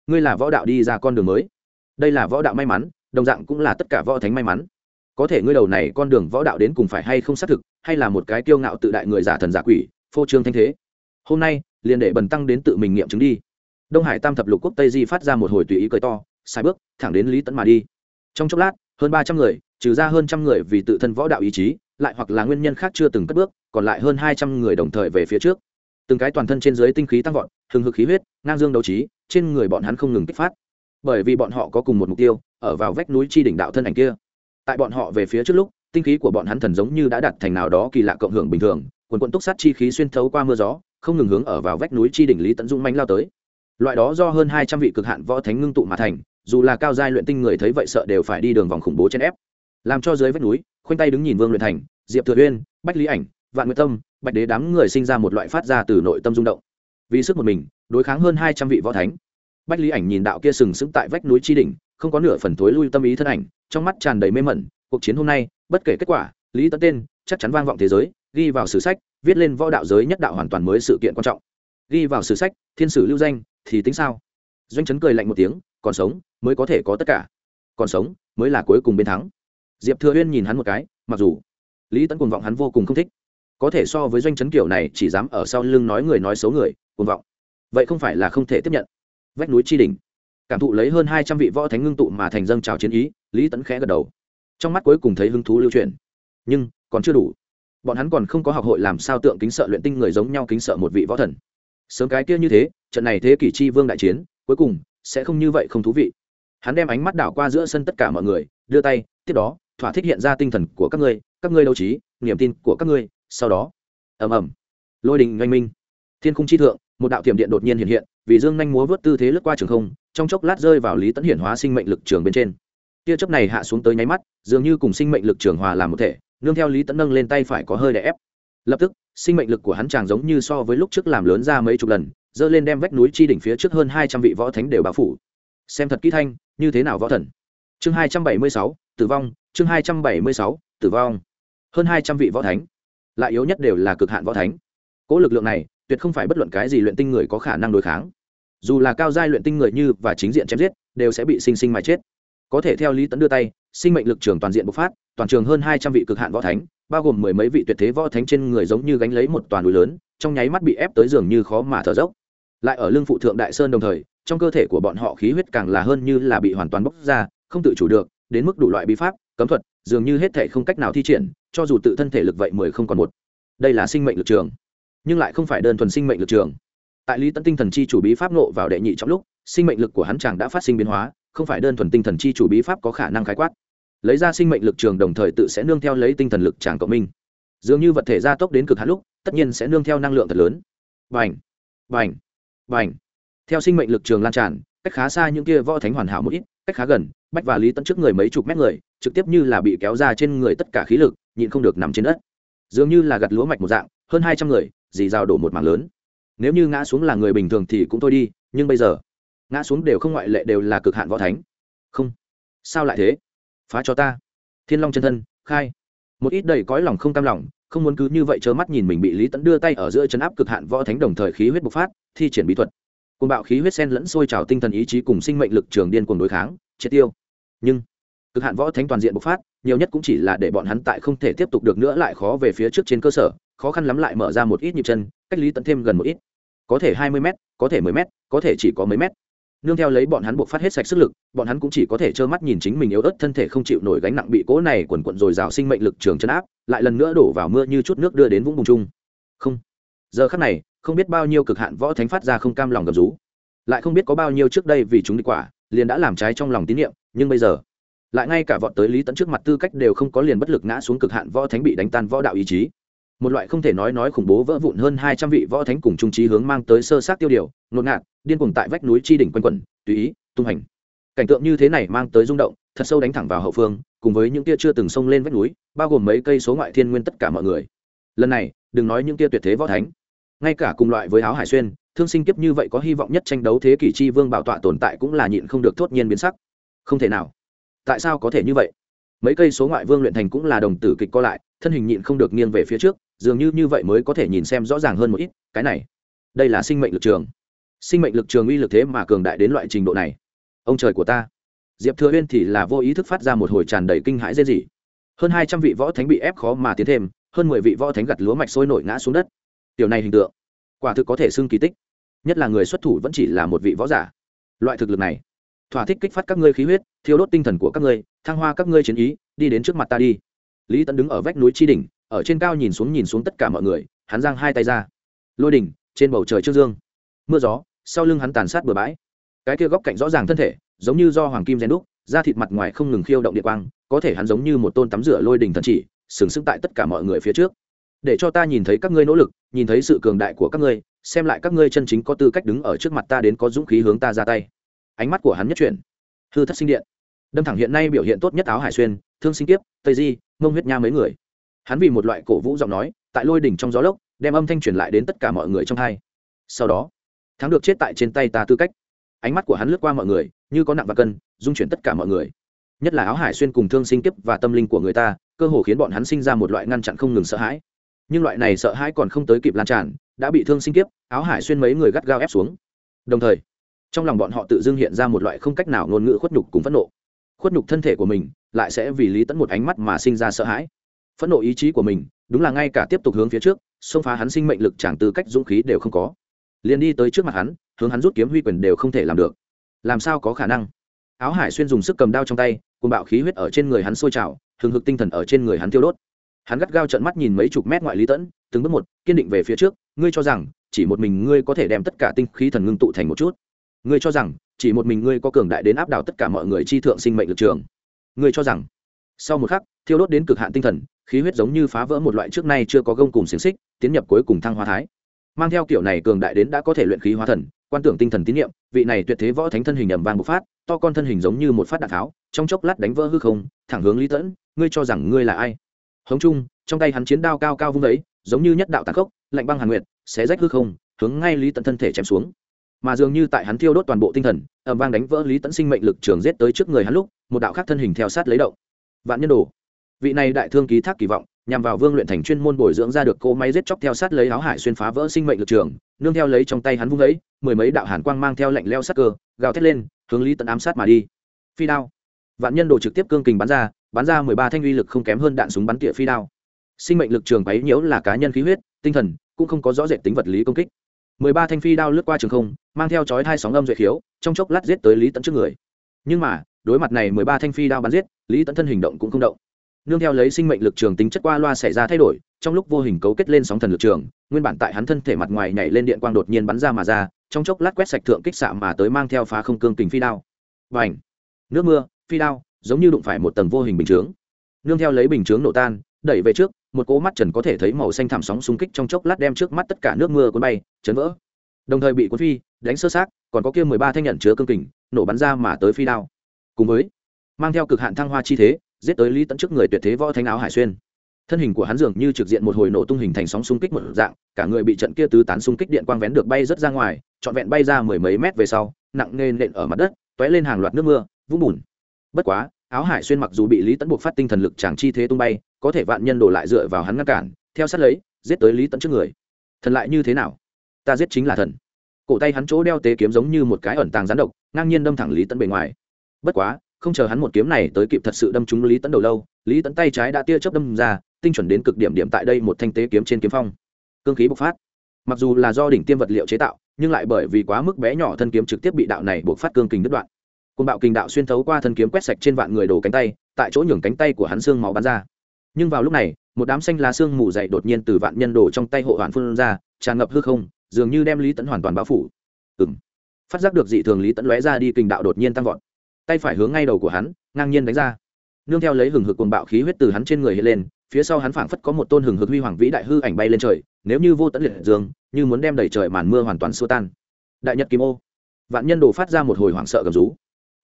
ngươi là võ đạo đi ra con đường mới. Đây là võ đạo may mắn, đồng dạng cũng là tất cả võ thánh may mắn. Có thể ngươi đầu này con đường võ đạo đến cùng phải hay không xác thực, hay là một cái kiêu ngạo tự đại người giả thần giả quỷ, phô trương thanh thế. Hôm nay, liền để bần tăng đến tự mình nghiệm chứng đi. Đông hải tam thập lục quốc tây di phát ra một hồi tùy ý cười to, sai bước, thẳng đến lý tẫn mà đi. Trong chốc lát, hơn ba trăm người, trừ ra hơn trăm người vì tự thân võ đạo ý chí, lại hoặc là nguyên nhân khác chưa từng cất bước, còn lại hơn hai trăm người đồng thời về phía trước từng cái toàn thân trên dưới tinh khí tăng vọt, hừng hực khí huyết, ngang dương đấu trí, trên người bọn hắn không ngừng kích phát. Bởi vì bọn họ có cùng một mục tiêu, ở vào vách núi chi đỉnh đạo thân ảnh kia. Tại bọn họ về phía trước lúc, tinh khí của bọn hắn thần giống như đã đặt thành nào đó kỳ lạ cộng hưởng bình thường, quần quận túc sát chi khí xuyên thấu qua mưa gió, không ngừng hướng ở vào vách núi chi đỉnh lý tận dung manh lao tới. Loại đó do hơn hai trăm vị cực hạn võ thánh ngưng tụ mà thành, dù là cao giai luyện tinh người thấy vậy sợ đều phải đi đường vòng khủng bố trên ép. Làm cho dưới vách núi, khoanh tay đứng nhìn vương luyện thành, diệp thừa uyên, bách lý ảnh, vạn nguyệt tâm bạch đế đám người sinh ra một loại phát ra từ nội tâm rung động. Vì sức một mình, đối kháng hơn hai trăm vị võ thánh. Bách lý ảnh nhìn đạo kia sừng sững tại vách núi chi đỉnh, không có nửa phần thối lui tâm ý thân ảnh, trong mắt tràn đầy mê mẩn, cuộc chiến hôm nay, bất kể kết quả, lý tấn tên chắc chắn vang vọng thế giới, ghi vào sử sách, viết lên võ đạo giới nhất đạo hoàn toàn mới sự kiện quan trọng. Ghi vào sử sách, thiên sử lưu danh, thì tính sao? Doanh chấn cười lạnh một tiếng, còn sống, mới có thể có tất cả. Còn sống, mới là cuối cùng bên thắng. Diệp thừa uyên nhìn hắn một cái, mặc dù lý tấn cuồng vọng hắn vô cùng không thích có thể so với doanh chấn kiểu này chỉ dám ở sau lưng nói người nói xấu người, cuồng vọng. Vậy không phải là không thể tiếp nhận. Vách núi tri đình cảm thụ lấy hơn hai trăm vị võ thánh ngưng tụ mà thành dâng trào chiến ý, lý tấn khẽ gật đầu. Trong mắt cuối cùng thấy hứng thú lưu truyền nhưng, còn chưa đủ. Bọn hắn còn không có học hội làm sao tượng kính sợ luyện tinh người giống nhau kính sợ một vị võ thần. Sớm cái kia như thế, trận này thế kỷ chi vương đại chiến, cuối cùng, sẽ không như vậy không thú vị. Hắn đem ánh mắt đảo qua giữa sân tất cả mọi người, đưa tay, tiếp đó, thỏa thích hiện ra tinh thần của các ngươi các ngươi đấu trí, niềm tin của các ngươi sau đó, ầm ầm, lôi đình oanh minh. Thiên khung chi thượng, một đạo tiềm điện đột nhiên hiện hiện, vì dương nhanh múa vớt tư thế lướt qua trường không, trong chốc lát rơi vào lý tấn hiển hóa sinh mệnh lực trường bên trên. Tia chớp này hạ xuống tới nháy mắt, dường như cùng sinh mệnh lực trường hòa làm một thể, nương theo lý tấn nâng lên tay phải có hơi đè ép. Lập tức, sinh mệnh lực của hắn chàng giống như so với lúc trước làm lớn ra mấy chục lần dơ lên đem vách núi chi đỉnh phía trước hơn hai trăm vị võ thánh đều bao phủ. Xem thật kỹ thanh, như thế nào võ thần? Chương hai trăm bảy mươi sáu, tử vong, chương hai trăm bảy mươi sáu, tử vong. Hơn hai trăm vị võ thánh lại yếu nhất đều là cực hạn võ thánh. Cỗ lực lượng này, tuyệt không phải bất luận cái gì luyện tinh người có khả năng đối kháng. Dù là cao giai luyện tinh người như và chính diện chém giết, đều sẽ bị sinh sinh mà chết. Có thể theo lý tấn đưa tay, sinh mệnh lực trường toàn diện bộc phát, toàn trường hơn hai trăm vị cực hạn võ thánh, bao gồm mười mấy vị tuyệt thế võ thánh trên người giống như gánh lấy một toàn núi lớn, trong nháy mắt bị ép tới giường như khó mà thở dốc. Lại ở lưng phụ thượng đại sơn đồng thời, trong cơ thể của bọn họ khí huyết càng là hơn như là bị hoàn toàn bốc ra, không tự chủ được, đến mức đủ loại bí pháp, cấm thuật, dường như hết thể không cách nào thi triển cho dù tự thân thể lực vậy mười không còn một. Đây là sinh mệnh lực trường, nhưng lại không phải đơn thuần sinh mệnh lực trường. Tại lý tấn tinh thần chi chủ bí pháp nộ vào đệ nhị trong lúc, sinh mệnh lực của hắn chàng đã phát sinh biến hóa, không phải đơn thuần tinh thần chi chủ bí pháp có khả năng khái quát. Lấy ra sinh mệnh lực trường đồng thời tự sẽ nương theo lấy tinh thần lực chàng cộng minh. Dường như vật thể gia tốc đến cực hạn lúc, tất nhiên sẽ nương theo năng lượng thật lớn. Vành vành vành theo sinh mệnh lực trường lan tràn, cách khá xa những kia võ thánh hoàn hảo một ít, cách khá gần, bách và lý tận trước người mấy chục mét người trực tiếp như là bị kéo ra trên người tất cả khí lực, nhịn không được nằm trên đất. Dường như là gặt lúa mạch một dạng, hơn hai trăm người, dì rào đổ một mảng lớn. Nếu như ngã xuống là người bình thường thì cũng thôi đi, nhưng bây giờ, ngã xuống đều không ngoại lệ đều là cực hạn võ thánh. Không. Sao lại thế? Phá cho ta. Thiên long chân thân, khai. Một ít đầy cõi lòng không cam lòng, không muốn cứ như vậy trơ mắt nhìn mình bị lý tẫn đưa tay ở giữa chấn áp cực hạn võ thánh đồng thời khí huyết bộc phát, thi triển bí thuật. Côn bạo khí huyết sen lẫn sôi trào tinh thần ý chí cùng sinh mệnh lực trường điên cuồng đối kháng, triệt tiêu. Nhưng cực hạn võ thánh toàn diện bộc phát, nhiều nhất cũng chỉ là để bọn hắn tại không thể tiếp tục được nữa lại khó về phía trước trên cơ sở, khó khăn lắm lại mở ra một ít nhịp chân, cách lý tận thêm gần một ít. Có thể hai mươi m có thể mười m có thể chỉ có mấy mét. Nương theo lấy bọn hắn buộc phát hết sạch sức lực, bọn hắn cũng chỉ có thể trơ mắt nhìn chính mình yếu ớt thân thể không chịu nổi gánh nặng bị cỗ này quần quận dồi dào sinh mệnh lực trường chân áp, lại lần nữa đổ vào mưa như chút nước đưa đến vũng bùng chung. Không. Giờ khắc này, không biết bao nhiêu cực hạn võ thánh phát ra không cam lòng gầm rú. Lại không biết có bao nhiêu trước đây vì chúng đi quả, liền đã làm trái trong lòng tín nhiệm nhưng bây giờ lại ngay cả vọt tới lý tận trước mặt tư cách đều không có liền bất lực ngã xuống cực hạn võ thánh bị đánh tan võ đạo ý chí. Một loại không thể nói nói khủng bố vỡ vụn hơn hai trăm vị võ thánh cùng trung trí hướng mang tới sơ sát tiêu điều, ngột ngạt, điên cuồng tại vách núi chi đỉnh quanh quẩn, tùy ý, tung hành. Cảnh tượng như thế này mang tới rung động, thật sâu đánh thẳng vào hậu phương, cùng với những tia chưa từng xông lên vách núi, bao gồm mấy cây số ngoại thiên nguyên tất cả mọi người. Lần này, đừng nói những tia tuyệt thế võ thánh, ngay cả cùng loại với áo hải xuyên, thương sinh kiếp như vậy có hy vọng nhất tranh đấu thế kỷ chi vương bảo tọa tồn tại cũng là nhịn không được thốt nhiên biến sắc. Không thể nào tại sao có thể như vậy? Mấy cây số ngoại vương luyện thành cũng là đồng tử kịch co lại, thân hình nhịn không được nghiêng về phía trước, dường như như vậy mới có thể nhìn xem rõ ràng hơn một ít, cái này, đây là sinh mệnh lực trường. Sinh mệnh lực trường uy lực thế mà cường đại đến loại trình độ này. Ông trời của ta. Diệp thừa uyên thì là vô ý thức phát ra một hồi tràn đầy kinh hãi dễ gì hơn hai trăm vị võ thánh bị ép khó mà tiến thêm, hơn mười vị võ thánh gặt lúa mạch sôi nổi ngã xuống đất. Tiểu này hình tượng, quả thực có thể xưng kỳ tích. Nhất là người xuất thủ vẫn chỉ là một vị võ giả. Loại thực lực này thỏa thích kích phát các ngươi khí huyết, thiêu đốt tinh thần của các ngươi, thăng hoa các ngươi chiến ý, đi đến trước mặt ta đi. Lý tấn đứng ở vách núi tri đỉnh, ở trên cao nhìn xuống nhìn xuống tất cả mọi người, hắn giang hai tay ra. Lôi đỉnh, trên bầu trời trước dương. Mưa gió, sau lưng hắn tàn sát bừa bãi. Cái kia góc cạnh rõ ràng thân thể, giống như do hoàng kim rèn đúc, da thịt mặt ngoài không ngừng khiêu động địa quang, có thể hắn giống như một tôn tắm rửa lôi đỉnh thần chỉ, sừng sững tại tất cả mọi người phía trước. Để cho ta nhìn thấy các ngươi nỗ lực, nhìn thấy sự cường đại của các ngươi, xem lại các ngươi chân chính có tư cách đứng ở trước mặt ta đến có dũng khí hướng ta ra tay ánh mắt của hắn nhất chuyển. Hư thất sinh điện. Đâm thẳng hiện nay biểu hiện tốt nhất áo hải xuyên, thương sinh kiếp, tây di, mông huyết nha mấy người. Hắn vì một loại cổ vũ giọng nói, tại lôi đỉnh trong gió lốc, đem âm thanh truyền lại đến tất cả mọi người trong hai. Sau đó, thắng được chết tại trên tay ta tư cách. Ánh mắt của hắn lướt qua mọi người, như có nặng và cân, dung chuyển tất cả mọi người. Nhất là áo hải xuyên cùng thương sinh kiếp và tâm linh của người ta, cơ hồ khiến bọn hắn sinh ra một loại ngăn chặn không ngừng sợ hãi. Nhưng loại này sợ hãi còn không tới kịp lan tràn, đã bị thương sinh kiếp, áo hải xuyên mấy người gắt gao ép xuống. Đồng thời trong lòng bọn họ tự dưng hiện ra một loại không cách nào ngôn ngữ khuất nhục cùng phẫn nộ. Khuất nhục thân thể của mình lại sẽ vì lý tẫn một ánh mắt mà sinh ra sợ hãi. Phẫn nộ ý chí của mình, đúng là ngay cả tiếp tục hướng phía trước, xông phá hắn sinh mệnh lực chẳng tư cách dũng khí đều không có. Liền đi tới trước mặt hắn, hướng hắn rút kiếm huy quyền đều không thể làm được. Làm sao có khả năng? Áo hải xuyên dùng sức cầm đao trong tay cùng bạo khí huyết ở trên người hắn sôi trào, hừng hực tinh thần ở trên người hắn thiêu đốt. Hắn gắt gao trận mắt nhìn mấy chục mét ngoại lý tẫn từng bước một, kiên định về phía trước, ngươi cho rằng chỉ một mình ngươi có thể đem tất cả tinh khí thần ngưng tụ thành một chút? Ngươi cho rằng, chỉ một mình ngươi có cường đại đến áp đảo tất cả mọi người chi thượng sinh mệnh lực trường. Ngươi cho rằng, sau một khắc, thiêu đốt đến cực hạn tinh thần, khí huyết giống như phá vỡ một loại trước nay chưa có gông cùng xiềng xích, tiến nhập cuối cùng thăng hoa thái. Mang theo kiểu này cường đại đến đã có thể luyện khí hóa thần, quan tưởng tinh thần tín nhiệm, vị này tuyệt thế võ thánh thân hình ầm vang bộc phát, to con thân hình giống như một phát đạn tháo, trong chốc lát đánh vỡ hư không, thẳng hướng lý tẫn, ngươi cho rằng ngươi là ai? Hống chung trong tay hắn chiến đao cao cao vung đấy giống như nhất đạo tàn khốc, lạnh băng hàn nguyệt, xé rách hư không, hướng ngay lý tận thân thể chém xuống mà dường như tại hắn thiêu đốt toàn bộ tinh thần ẩm vang đánh vỡ lý tẫn sinh mệnh lực trường giết tới trước người hắn lúc, một đạo khác thân hình theo sát lấy động. Vạn nhân đồ. Vị này đại thương ký thác kỳ vọng, nhằm vào vương luyện thành chuyên môn bồi dưỡng ra được cỗ máy giết chóc theo sát lấy áo hải xuyên phá vỡ sinh mệnh lực trường, nương theo lấy trong tay hắn vung ấy, mười mấy đạo hàn quang mang theo lệnh leo sát cơ, gào thét lên, hướng lý tận ám sát mà đi. Phi đao. Vạn nhân đồ trực tiếp cương kình bắn ra bắn ra mười ba thanh uy lực không kém hơn đạn súng bắn tỉa phi đao. Sinh mệnh lực trường bấy nhiễu là cá nhân khí huyết, tinh thần, cũng không có rõ rệt tính vật lý công kích mười ba thanh phi đao lướt qua trường không, mang theo chói hai sóng âm duệ khiếu, trong chốc lát giết tới lý tẫn trước người. Nhưng mà, đối mặt này mười ba thanh phi đao bắn giết, lý tẫn thân hình động cũng không động. Nương theo lấy sinh mệnh lực trường tính chất qua loa xảy ra thay đổi, trong lúc vô hình cấu kết lên sóng thần lực trường, nguyên bản tại hắn thân thể mặt ngoài nhảy lên điện quang đột nhiên bắn ra mà ra, trong chốc lát quét sạch thượng kích xạ mà tới mang theo phá không cương kình phi đao. Và ảnh nước mưa, phi đao, giống như đụng phải một tầng vô hình bình chướng. Nương theo lấy bình chướng nổ tan, đẩy về trước một cỗ mắt trần có thể thấy màu xanh thảm sóng xung kích trong chốc lát đem trước mắt tất cả nước mưa cuốn bay, chấn vỡ. Đồng thời bị cuốn phi, đánh sơ sát còn có kia mười ba thanh nhận chứa cương kình, nổ bắn ra mà tới phi đao. Cùng với, mang theo cực hạn thăng hoa chi thế, giết tới lý tận trước người tuyệt thế võ thanh áo hải xuyên. Thân hình của hắn dường như trực diện một hồi nổ tung hình thành sóng xung kích một dạng, cả người bị trận kia tứ tán xung kích điện quang vén được bay rất ra ngoài, trọn vẹn bay ra mười mấy mét về sau, nặng nề nện ở mặt đất, tóe lên hàng loạt nước mưa, vũng bùn. Bất quá, áo hải xuyên mặc dù bị lý tẫn buộc phát tinh thần lực chàng chi thế tung bay có thể vạn nhân đổ lại dựa vào hắn ngăn cản, theo sát lấy, giết tới lý tẫn trước người. Thần lại như thế nào? Ta giết chính là thần. Cổ tay hắn chỗ đeo tế kiếm giống như một cái ẩn tàng rắn độc, ngang nhiên đâm thẳng lý tẫn bề ngoài. Bất quá, không chờ hắn một kiếm này tới kịp thật sự đâm trúng lý tẫn đầu lâu, lý tẫn tay trái đã tia chớp đâm ra, tinh chuẩn đến cực điểm điểm tại đây một thanh tế kiếm trên kiếm phong. Cương khí bộc phát. Mặc dù là do đỉnh tiêm vật liệu chế tạo, nhưng lại bởi vì quá mức bé nhỏ thân kiếm trực tiếp bị đạo này buộc phát cương kình đứt đoạn. Côn bạo kình đạo xuyên thấu qua thân kiếm quét sạch trên vạn người đổ cánh tay, tại chỗ nhường cánh tay của hắn xương máu bắn ra nhưng vào lúc này, một đám xanh lá xương mù dậy đột nhiên từ vạn nhân đổ trong tay hộ hoàn phun ra, tràn ngập hư không, dường như đem lý tẫn hoàn toàn bao phủ. Ừ m phát giác được dị thường, lý tẫn lóe ra đi kình đạo đột nhiên tăng vọt. Tay phải hướng ngay đầu của hắn, ngang nhiên đánh ra. Nương theo lấy hừng hực cuồng bạo khí huyết từ hắn trên người hiện lên, phía sau hắn phảng phất có một tôn hừng hực huy hoàng vĩ đại hư ảnh bay lên trời, nếu như vô tận liệt dương, như muốn đem đẩy trời màn mưa hoàn toàn xua tan. Đại nhật kim ô. Vạn nhân đồ phát ra một hồi hoảng sợ gầm rú.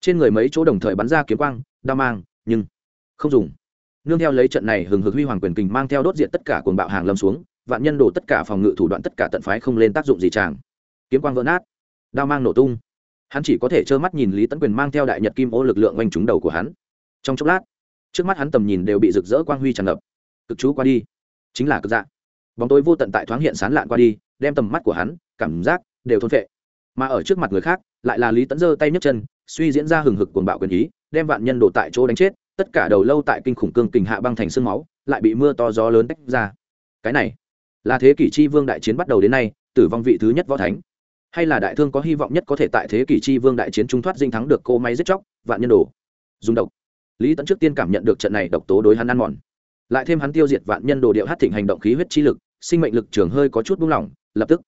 Trên người mấy chỗ đồng thời bắn ra kiếm quang, đao mang, nhưng không dùng nương theo lấy trận này hừng hực huy hoàng quyền kình mang theo đốt diện tất cả cuồng bạo hàng lâm xuống, vạn nhân đổ tất cả phòng ngự thủ đoạn tất cả tận phái không lên tác dụng gì chàng. Kiếm quang vỡ nát, đao mang nổ tung. Hắn chỉ có thể trơ mắt nhìn lý tấn quyền mang theo đại nhật kim ô lực lượng oanh trúng đầu của hắn. Trong chốc lát, trước mắt hắn tầm nhìn đều bị rực rỡ quang huy tràn ngập. Cực chú qua đi, chính là cực dạ. Bóng tối vô tận tại thoáng hiện sán lạn qua đi, đem tầm mắt của hắn, cảm giác đều thôn phệ. Mà ở trước mặt người khác, lại là lý tấn giơ tay nhấc chân, suy diễn ra hừng hực cuồng bạo quyền ý, đem vạn nhân đổ tại chỗ đánh chết tất cả đầu lâu tại kinh khủng cương kình hạ băng thành sương máu, lại bị mưa to gió lớn tách ra. Cái này là thế kỷ chi vương đại chiến bắt đầu đến nay, tử vong vị thứ nhất võ thánh. Hay là đại thương có hy vọng nhất có thể tại thế kỷ chi vương đại chiến trung thoát dinh thắng được cô máy giết chóc, vạn nhân đồ. Dùng độc. Lý tẫn trước tiên cảm nhận được trận này độc tố đối hắn ăn mòn. Lại thêm hắn tiêu diệt vạn nhân đồ điệu hát thịnh hành động khí huyết chi lực, sinh mệnh lực trường hơi có chút buông lỏng, lập tức.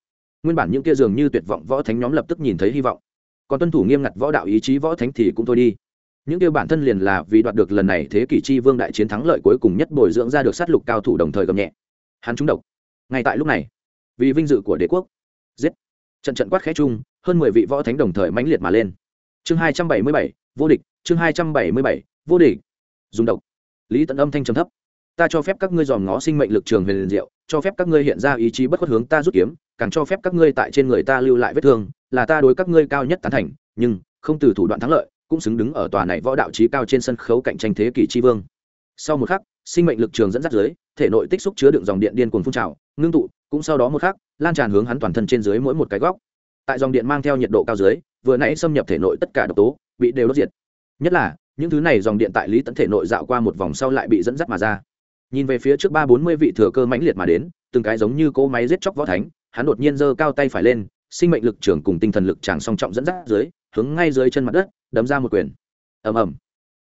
Nguyên bản những kia dường như tuyệt vọng võ thánh nhóm lập tức nhìn thấy hy vọng. Còn tuân thủ nghiêm ngặt võ đạo ý chí võ thánh thì cũng thôi đi những kêu bản thân liền là vì đoạt được lần này thế kỷ chi vương đại chiến thắng lợi cuối cùng nhất bồi dưỡng ra được sát lục cao thủ đồng thời gầm nhẹ. Hắn trúng độc. Ngay tại lúc này, vì vinh dự của đế quốc, giết. Trận trận quát khẽ chung, hơn mười vị võ thánh đồng thời mãnh liệt mà lên. Chương hai trăm bảy mươi bảy, vô địch. Chương hai trăm bảy mươi bảy, vô địch. Dùng độc. Lý tận âm thanh trầm thấp. Ta cho phép các ngươi dòm ngó sinh mệnh lực trường huyền liền diệu, cho phép các ngươi hiện ra ý chí bất khuất hướng ta rút kiếm, càng cho phép các ngươi tại trên người ta lưu lại vết thương, là ta đối các ngươi cao nhất tán thành, nhưng không từ thủ đoạn thắng lợi cũng xứng đứng ở tòa này võ đạo trí cao trên sân khấu cạnh tranh thế kỷ tri vương. Sau một khắc, sinh mệnh lực trường dẫn dắt dưới, thể nội tích xúc chứa đựng dòng điện điên cuồng phun trào, ngưng tụ, cũng sau đó một khắc, lan tràn hướng hắn toàn thân trên dưới mỗi một cái góc. Tại dòng điện mang theo nhiệt độ cao dưới, vừa nãy xâm nhập thể nội tất cả độc tố, bị đều đốt diệt. Nhất là, những thứ này dòng điện tại lý tận thể nội dạo qua một vòng sau lại bị dẫn dắt mà ra. Nhìn về phía trước ba bốn mươi vị thừa cơ mãnh liệt mà đến, từng cái giống như cỗ máy giết chóc võ thánh, hắn đột nhiên giơ cao tay phải lên, sinh mệnh lực trưởng cùng tinh thần lực chàng song trọng dẫn dắt dưới, hướng ngay dưới chân mặt đất đấm ra một quyền. Ầm ầm.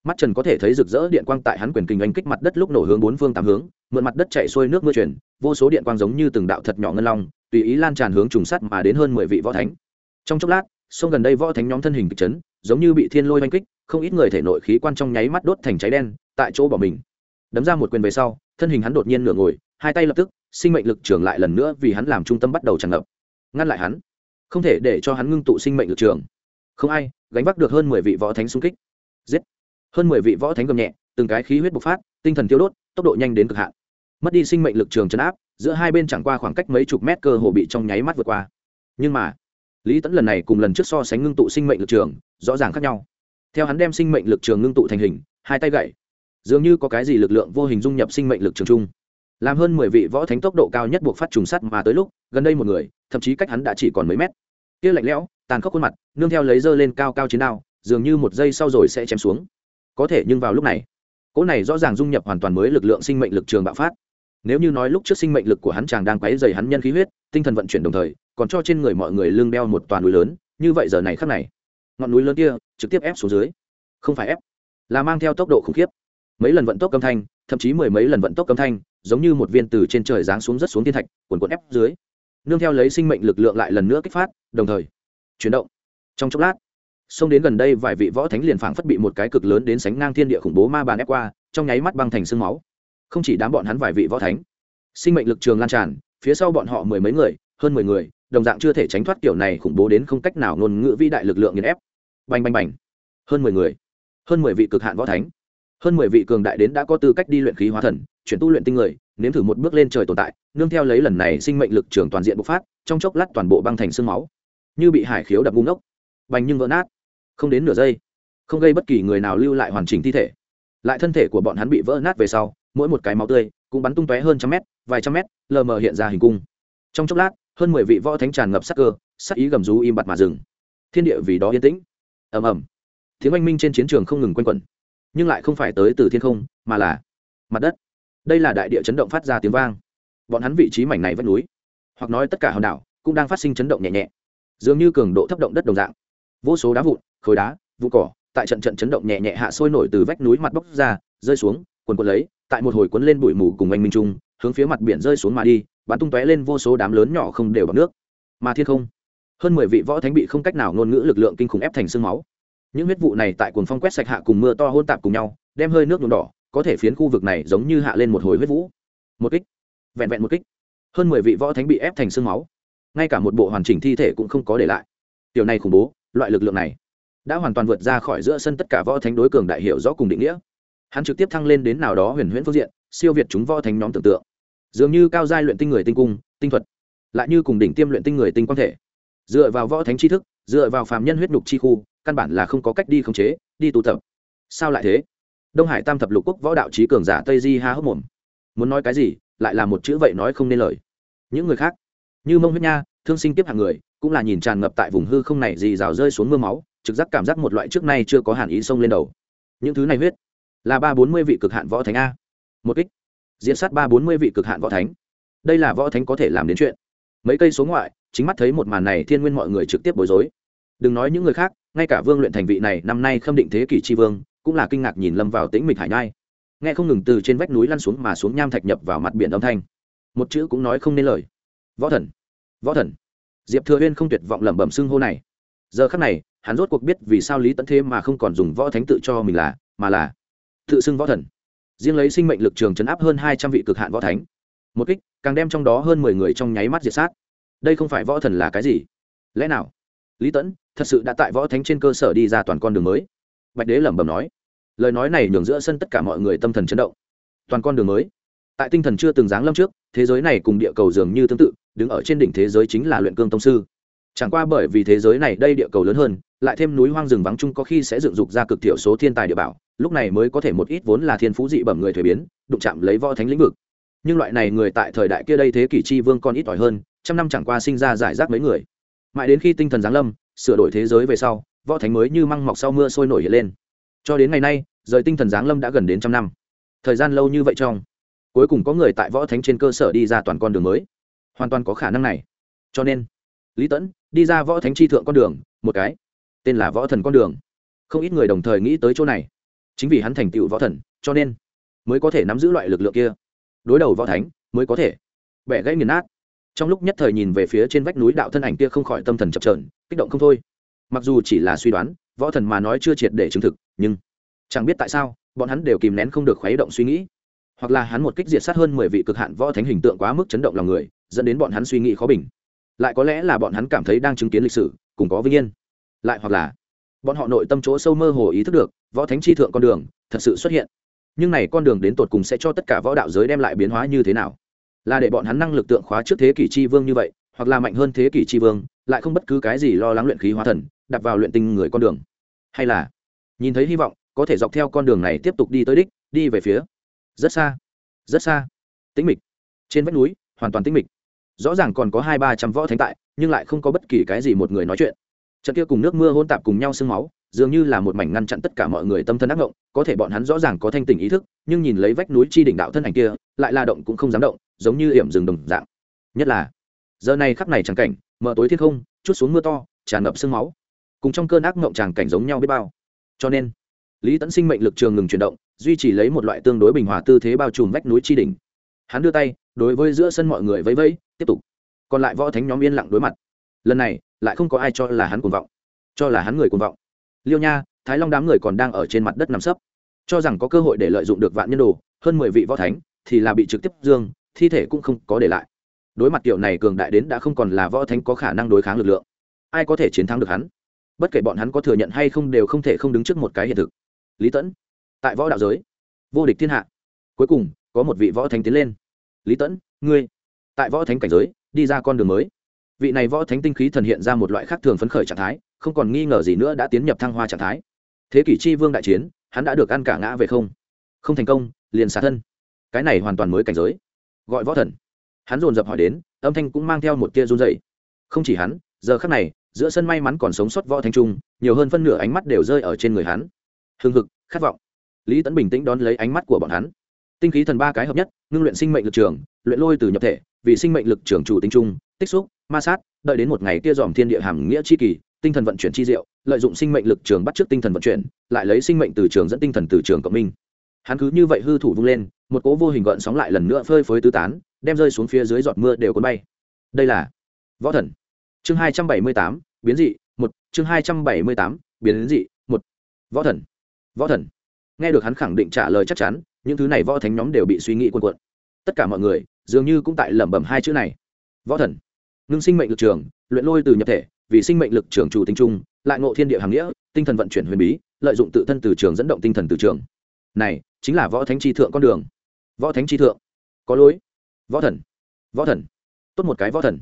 Mắt trần có thể thấy rực rỡ điện quang tại hắn quyền kinh anh kích mặt đất lúc nổ hướng bốn phương tám hướng, mượn mặt đất chạy xuôi nước mưa chuyển, vô số điện quang giống như từng đạo thật nhỏ ngân long, tùy ý lan tràn hướng trùng sắt mà đến hơn mười vị võ thánh. Trong chốc lát, sông gần đây võ thánh nhóm thân hình kịch chấn, giống như bị thiên lôi oanh kích, không ít người thể nội khí quan trong nháy mắt đốt thành cháy đen, tại chỗ bỏ mình. Đấm ra một quyền về sau, thân hình hắn đột nhiên nửa ngồi, hai tay lập tức, sinh mệnh lực trường lại lần nữa vì hắn làm trung tâm bắt đầu tràn ngập. Ngăn lại hắn. Không thể để cho hắn ngưng tụ sinh mệnh lực trường không ai, gánh vác được hơn mười vị võ thánh xung kích. Giết. Hơn mười vị võ thánh gầm nhẹ, từng cái khí huyết bộc phát, tinh thần tiêu đốt, tốc độ nhanh đến cực hạn. Mất đi sinh mệnh lực trường chấn áp, giữa hai bên chẳng qua khoảng cách mấy chục mét cơ hồ bị trong nháy mắt vượt qua. Nhưng mà, lý tẫn lần này cùng lần trước so sánh ngưng tụ sinh mệnh lực trường, rõ ràng khác nhau. Theo hắn đem sinh mệnh lực trường ngưng tụ thành hình, hai tay gậy, dường như có cái gì lực lượng vô hình dung nhập sinh mệnh lực trường chung. Làm hơn mười vị võ thánh tốc độ cao nhất buộc phát trùng sắt mà tới lúc, gần đây một người, thậm chí cách hắn đã chỉ còn mấy mét kia lạnh lẽo, tàn khốc khuôn mặt, nương theo lấy dơ lên cao cao chiến đao, dường như một giây sau rồi sẽ chém xuống. Có thể nhưng vào lúc này, cỗ này rõ ràng dung nhập hoàn toàn mới lực lượng sinh mệnh lực trường bạo phát. Nếu như nói lúc trước sinh mệnh lực của hắn chàng đang quấy dày hắn nhân khí huyết, tinh thần vận chuyển đồng thời, còn cho trên người mọi người lương đeo một toàn núi lớn, như vậy giờ này khắc này, ngọn núi lớn kia trực tiếp ép xuống dưới. Không phải ép, là mang theo tốc độ khủng khiếp. Mấy lần vận tốc âm thanh, thậm chí mười mấy lần vận tốc âm thanh, giống như một viên từ trên trời giáng xuống rất xuống thiên thạch, cuồn cuộn ép dưới nương theo lấy sinh mệnh lực lượng lại lần nữa kích phát, đồng thời, chuyển động. Trong chốc lát, xông đến gần đây vài vị võ thánh liền phảng phất bị một cái cực lớn đến sánh ngang thiên địa khủng bố ma bàn ép qua, trong nháy mắt băng thành sương máu. Không chỉ đám bọn hắn vài vị võ thánh, sinh mệnh lực trường lan tràn, phía sau bọn họ mười mấy người, hơn mười người, đồng dạng chưa thể tránh thoát kiểu này khủng bố đến không cách nào ngôn ngữ vĩ đại lực lượng nghiền ép. Bành bành bành. Hơn mười người, hơn mười vị cực hạn võ thánh hơn mười vị cường đại đến đã có tư cách đi luyện khí hóa thần, chuyển tu luyện tinh người, nếm thử một bước lên trời tồn tại, nương theo lấy lần này sinh mệnh lực trường toàn diện bộc phát, trong chốc lát toàn bộ băng thành sương máu. Như bị hải khiếu đập bung ốc bành nhưng vỡ nát. Không đến nửa giây, không gây bất kỳ người nào lưu lại hoàn chỉnh thi thể. Lại thân thể của bọn hắn bị vỡ nát về sau, mỗi một cái máu tươi cũng bắn tung tóe hơn trăm mét, vài trăm mét, lờ mờ hiện ra hình cung. Trong chốc lát, hơn mười vị võ thánh tràn ngập sắc cơ, sắc ý gầm rú im bặt mà dừng. Thiên địa vì đó yên tĩnh. Ầm ầm. Tiếng oanh minh trên chiến trường không ngừng quanh quẩn nhưng lại không phải tới từ thiên không, mà là mặt đất. Đây là đại địa chấn động phát ra tiếng vang. Bọn hắn vị trí mảnh này vẫn núi, hoặc nói tất cả hòn đảo, cũng đang phát sinh chấn động nhẹ nhẹ. Dường như cường độ thấp động đất đồng dạng. Vô số đá vụn, khối đá, vụ cỏ, tại trận trận chấn động nhẹ nhẹ hạ sôi nổi từ vách núi mặt bốc ra, rơi xuống, quần quần lấy, tại một hồi cuốn lên bụi mù cùng anh minh trung, hướng phía mặt biển rơi xuống mà đi, bắn tung tóe lên vô số đám lớn nhỏ không đều bằng nước. Mà thiên không, hơn mười vị võ thánh bị không cách nào ngôn ngữ lực lượng kinh khủng ép thành sương máu những huyết vụ này tại cuồng phong quét sạch hạ cùng mưa to hôn tạp cùng nhau, đem hơi nước nhuộm đỏ, có thể phiến khu vực này giống như hạ lên một hồi huyết vũ. Một kích. Vẹn vẹn một kích. Hơn mười vị võ thánh bị ép thành sương máu. Ngay cả một bộ hoàn chỉnh thi thể cũng không có để lại. Điều này khủng bố, loại lực lượng này đã hoàn toàn vượt ra khỏi giữa sân tất cả võ thánh đối cường đại hiệu rõ cùng định nghĩa. Hắn trực tiếp thăng lên đến nào đó huyền huyễn phương diện, siêu việt chúng võ thánh nhóm tưởng tượng. Dường như cao giai luyện tinh người tinh cung, tinh thuật, lại như cùng đỉnh tiêm luyện tinh người tinh quan thể. Dựa vào võ thánh tri thức, dựa vào phàm nhân huyết nhục chi khu căn bản là không có cách đi khống chế, đi tụ tập. Sao lại thế? Đông hải tam thập lục quốc võ đạo trí cường giả tây di ha hốc mồm. Muốn nói cái gì, lại là một chữ vậy nói không nên lời. Những người khác, như mông huyết nha, thương sinh tiếp hàng người, cũng là nhìn tràn ngập tại vùng hư không này gì rào rơi xuống mưa máu, trực giác cảm giác một loại trước nay chưa có hàn ý xông lên đầu. Những thứ này huyết, là ba bốn mươi vị cực hạn võ thánh a. Một kích, diễn sát ba bốn mươi vị cực hạn võ thánh. Đây là võ thánh có thể làm đến chuyện. Mấy cây số ngoại, chính mắt thấy một màn này thiên nguyên mọi người trực tiếp bối rối. Đừng nói những người khác ngay cả vương luyện thành vị này năm nay khâm định thế kỷ tri vương, cũng là kinh ngạc nhìn lâm vào tĩnh mịch hải nhai. Nghe không ngừng từ trên vách núi lăn xuống mà xuống nham thạch nhập vào mặt biển âm thanh. Một chữ cũng nói không nên lời. Võ thần! Võ thần! Diệp thừa huyên không tuyệt vọng lẩm bẩm xưng hô này. Giờ khắc này, hắn rốt cuộc biết vì sao lý tẫn thế mà không còn dùng võ thánh tự cho mình là, mà là tự xưng võ thần. Riêng lấy sinh mệnh lực trường chấn áp hơn hai trăm vị cực hạn võ thánh. Một kích, càng đem trong đó hơn mười người trong nháy mắt diệt sát. Đây không phải võ thần là cái gì? Lẽ nào? Lý tẫn thật sự đã tại võ thánh trên cơ sở đi ra toàn con đường mới. Bạch đế lẩm bẩm nói. Lời nói này nhường giữa sân tất cả mọi người tâm thần chấn động. Toàn con đường mới. Tại tinh thần chưa từng giáng lâm trước, thế giới này cùng địa cầu dường như tương tự, đứng ở trên đỉnh thế giới chính là luyện cương tông sư. Chẳng qua bởi vì thế giới này đây địa cầu lớn hơn, lại thêm núi hoang rừng vắng chung có khi sẽ dựng dục ra cực thiểu số thiên tài địa bảo, lúc này mới có thể một ít vốn là thiên phú dị bẩm người thuế biến, đụng chạm lấy võ thánh lĩnh vực. Nhưng loại này người tại thời đại kia đây thế kỷ chi vương còn ít ỏi hơn, trăm năm chẳng qua sinh ra giải rác mấy người. Mãi đến khi tinh thần giáng lâm sửa đổi thế giới về sau, võ thánh mới như măng mọc sau mưa sôi nổi hiện lên. Cho đến ngày nay, rời tinh thần giáng lâm đã gần đến trăm năm. Thời gian lâu như vậy trong, cuối cùng có người tại võ thánh trên cơ sở đi ra toàn con đường mới. Hoàn toàn có khả năng này. Cho nên, lý tẫn đi ra võ thánh chi thượng con đường, một cái tên là võ thần con đường. Không ít người đồng thời nghĩ tới chỗ này. Chính vì hắn thành tựu võ thần, cho nên mới có thể nắm giữ loại lực lượng kia. Đối đầu võ thánh, mới có thể bẻ gãy nghiền nát. Trong lúc nhất thời nhìn về phía trên vách núi đạo thân ảnh kia không khỏi tâm thần chập trờn kích động không thôi. Mặc dù chỉ là suy đoán, võ thần mà nói chưa triệt để chứng thực, nhưng chẳng biết tại sao, bọn hắn đều kìm nén không được khuấy động suy nghĩ. Hoặc là hắn một kích diệt sát hơn mười vị cực hạn võ thánh hình tượng quá mức chấn động lòng người, dẫn đến bọn hắn suy nghĩ khó bình. Lại có lẽ là bọn hắn cảm thấy đang chứng kiến lịch sử, cùng có vinh yên. Lại hoặc là bọn họ nội tâm chỗ sâu mơ hồ ý thức được, võ thánh chi thượng con đường thật sự xuất hiện. Nhưng này con đường đến tột cùng sẽ cho tất cả võ đạo giới đem lại biến hóa như thế nào? Là để bọn hắn năng lực tượng khóa trước thế kỷ chi vương như vậy, hoặc là mạnh hơn thế kỷ chi vương lại không bất cứ cái gì lo lắng luyện khí hóa thần, đặt vào luyện tinh người con đường. Hay là, nhìn thấy hy vọng, có thể dọc theo con đường này tiếp tục đi tới đích, đi về phía rất xa rất xa, tĩnh mịch. Trên vách núi, hoàn toàn tĩnh mịch. Rõ ràng còn có hai ba trăm võ thánh tại, nhưng lại không có bất kỳ cái gì một người nói chuyện. Trận kia cùng nước mưa hôn tạp cùng nhau sương máu, dường như là một mảnh ngăn chặn tất cả mọi người tâm thân ác ngộng, có thể bọn hắn rõ ràng có thanh tình ý thức, nhưng nhìn lấy vách núi chi đỉnh đạo thân ảnh kia, lại la động cũng không dám động, giống như hiểm rừng đồng dạng. Nhất là, giờ này khắp này chẳng cảnh mở tối thiên không, chút xuống mưa to, tràn ngập sương máu. Cùng trong cơn ác mộng tràng cảnh giống nhau biết bao. Cho nên, lý tẫn sinh mệnh lực trường ngừng chuyển động, duy trì lấy một loại tương đối bình hòa tư thế bao trùm vách núi tri đỉnh. Hắn đưa tay, đối với giữa sân mọi người vẫy vẫy, tiếp tục. Còn lại võ thánh nhóm yên lặng đối mặt. Lần này, lại không có ai cho là hắn cuồng vọng, cho là hắn người cuồng vọng. Liêu nha, thái long đám người còn đang ở trên mặt đất nằm sấp. Cho rằng có cơ hội để lợi dụng được vạn nhân đồ, hơn mười vị võ thánh, thì là bị trực tiếp dương, thi thể cũng không có để lại đối mặt kiểu này cường đại đến đã không còn là võ thánh có khả năng đối kháng lực lượng. Ai có thể chiến thắng được hắn? Bất kể bọn hắn có thừa nhận hay không đều không thể không đứng trước một cái hiện thực. Lý tẫn, tại võ đạo giới, vô địch thiên hạ. Cuối cùng, có một vị võ thánh tiến lên. Lý tẫn, ngươi, tại võ thánh cảnh giới, đi ra con đường mới. Vị này võ thánh tinh khí thần hiện ra một loại khác thường phấn khởi trạng thái, không còn nghi ngờ gì nữa đã tiến nhập thăng hoa trạng thái. Thế kỷ chi vương đại chiến, hắn đã được ăn cả ngã về không. Không thành công, liền xả thân. Cái này hoàn toàn mới cảnh giới. Gọi võ thần hắn dồn dập hỏi đến, âm thanh cũng mang theo một tia run dày không chỉ hắn, giờ khắc này, giữa sân may mắn còn sống sót võ thanh trung, nhiều hơn phân nửa ánh mắt đều rơi ở trên người hắn. Hưng hực, khát vọng. Lý tẫn bình tĩnh đón lấy ánh mắt của bọn hắn. Tinh khí thần ba cái hợp nhất, ngưng luyện sinh mệnh lực trường, luyện lôi từ nhập thể, vì sinh mệnh lực trường chủ tính trung, tích xúc, ma sát, đợi đến một ngày kia dòm thiên địa hàm nghĩa chi kỳ, tinh thần vận chuyển chi diệu, lợi dụng sinh mệnh lực trường bắt trước tinh thần vận chuyển, lại lấy sinh mệnh từ trường dẫn tinh thần từ trường cộng minh. Hắn cứ như vậy hư thủ vung lên một cỗ vô hình gợn sóng lại lần nữa phơi phới tứ tán, đem rơi xuống phía dưới giọt mưa đều cuốn bay. Đây là võ thần. Chương hai trăm bảy mươi tám, biến dị, một. Chương hai trăm bảy mươi tám, biến dị, một. Võ thần. Võ thần. Nghe được hắn khẳng định trả lời chắc chắn, những thứ này võ thánh nhóm đều bị suy nghĩ cuồn cuộn. Tất cả mọi người, dường như cũng tại lẩm bẩm hai chữ này. Võ thần. Ngưng sinh mệnh lực trường, luyện lôi từ nhập thể, vì sinh mệnh lực trường chủ tính trung, lại ngộ thiên địa hàng nghĩa, tinh thần vận chuyển huyền bí, lợi dụng tự thân từ trường dẫn động tinh thần từ trường. Này, chính là võ thánh tri thượng con đường võ thánh tri thượng. Có lối võ thần. Võ thần. Tốt một cái võ thần.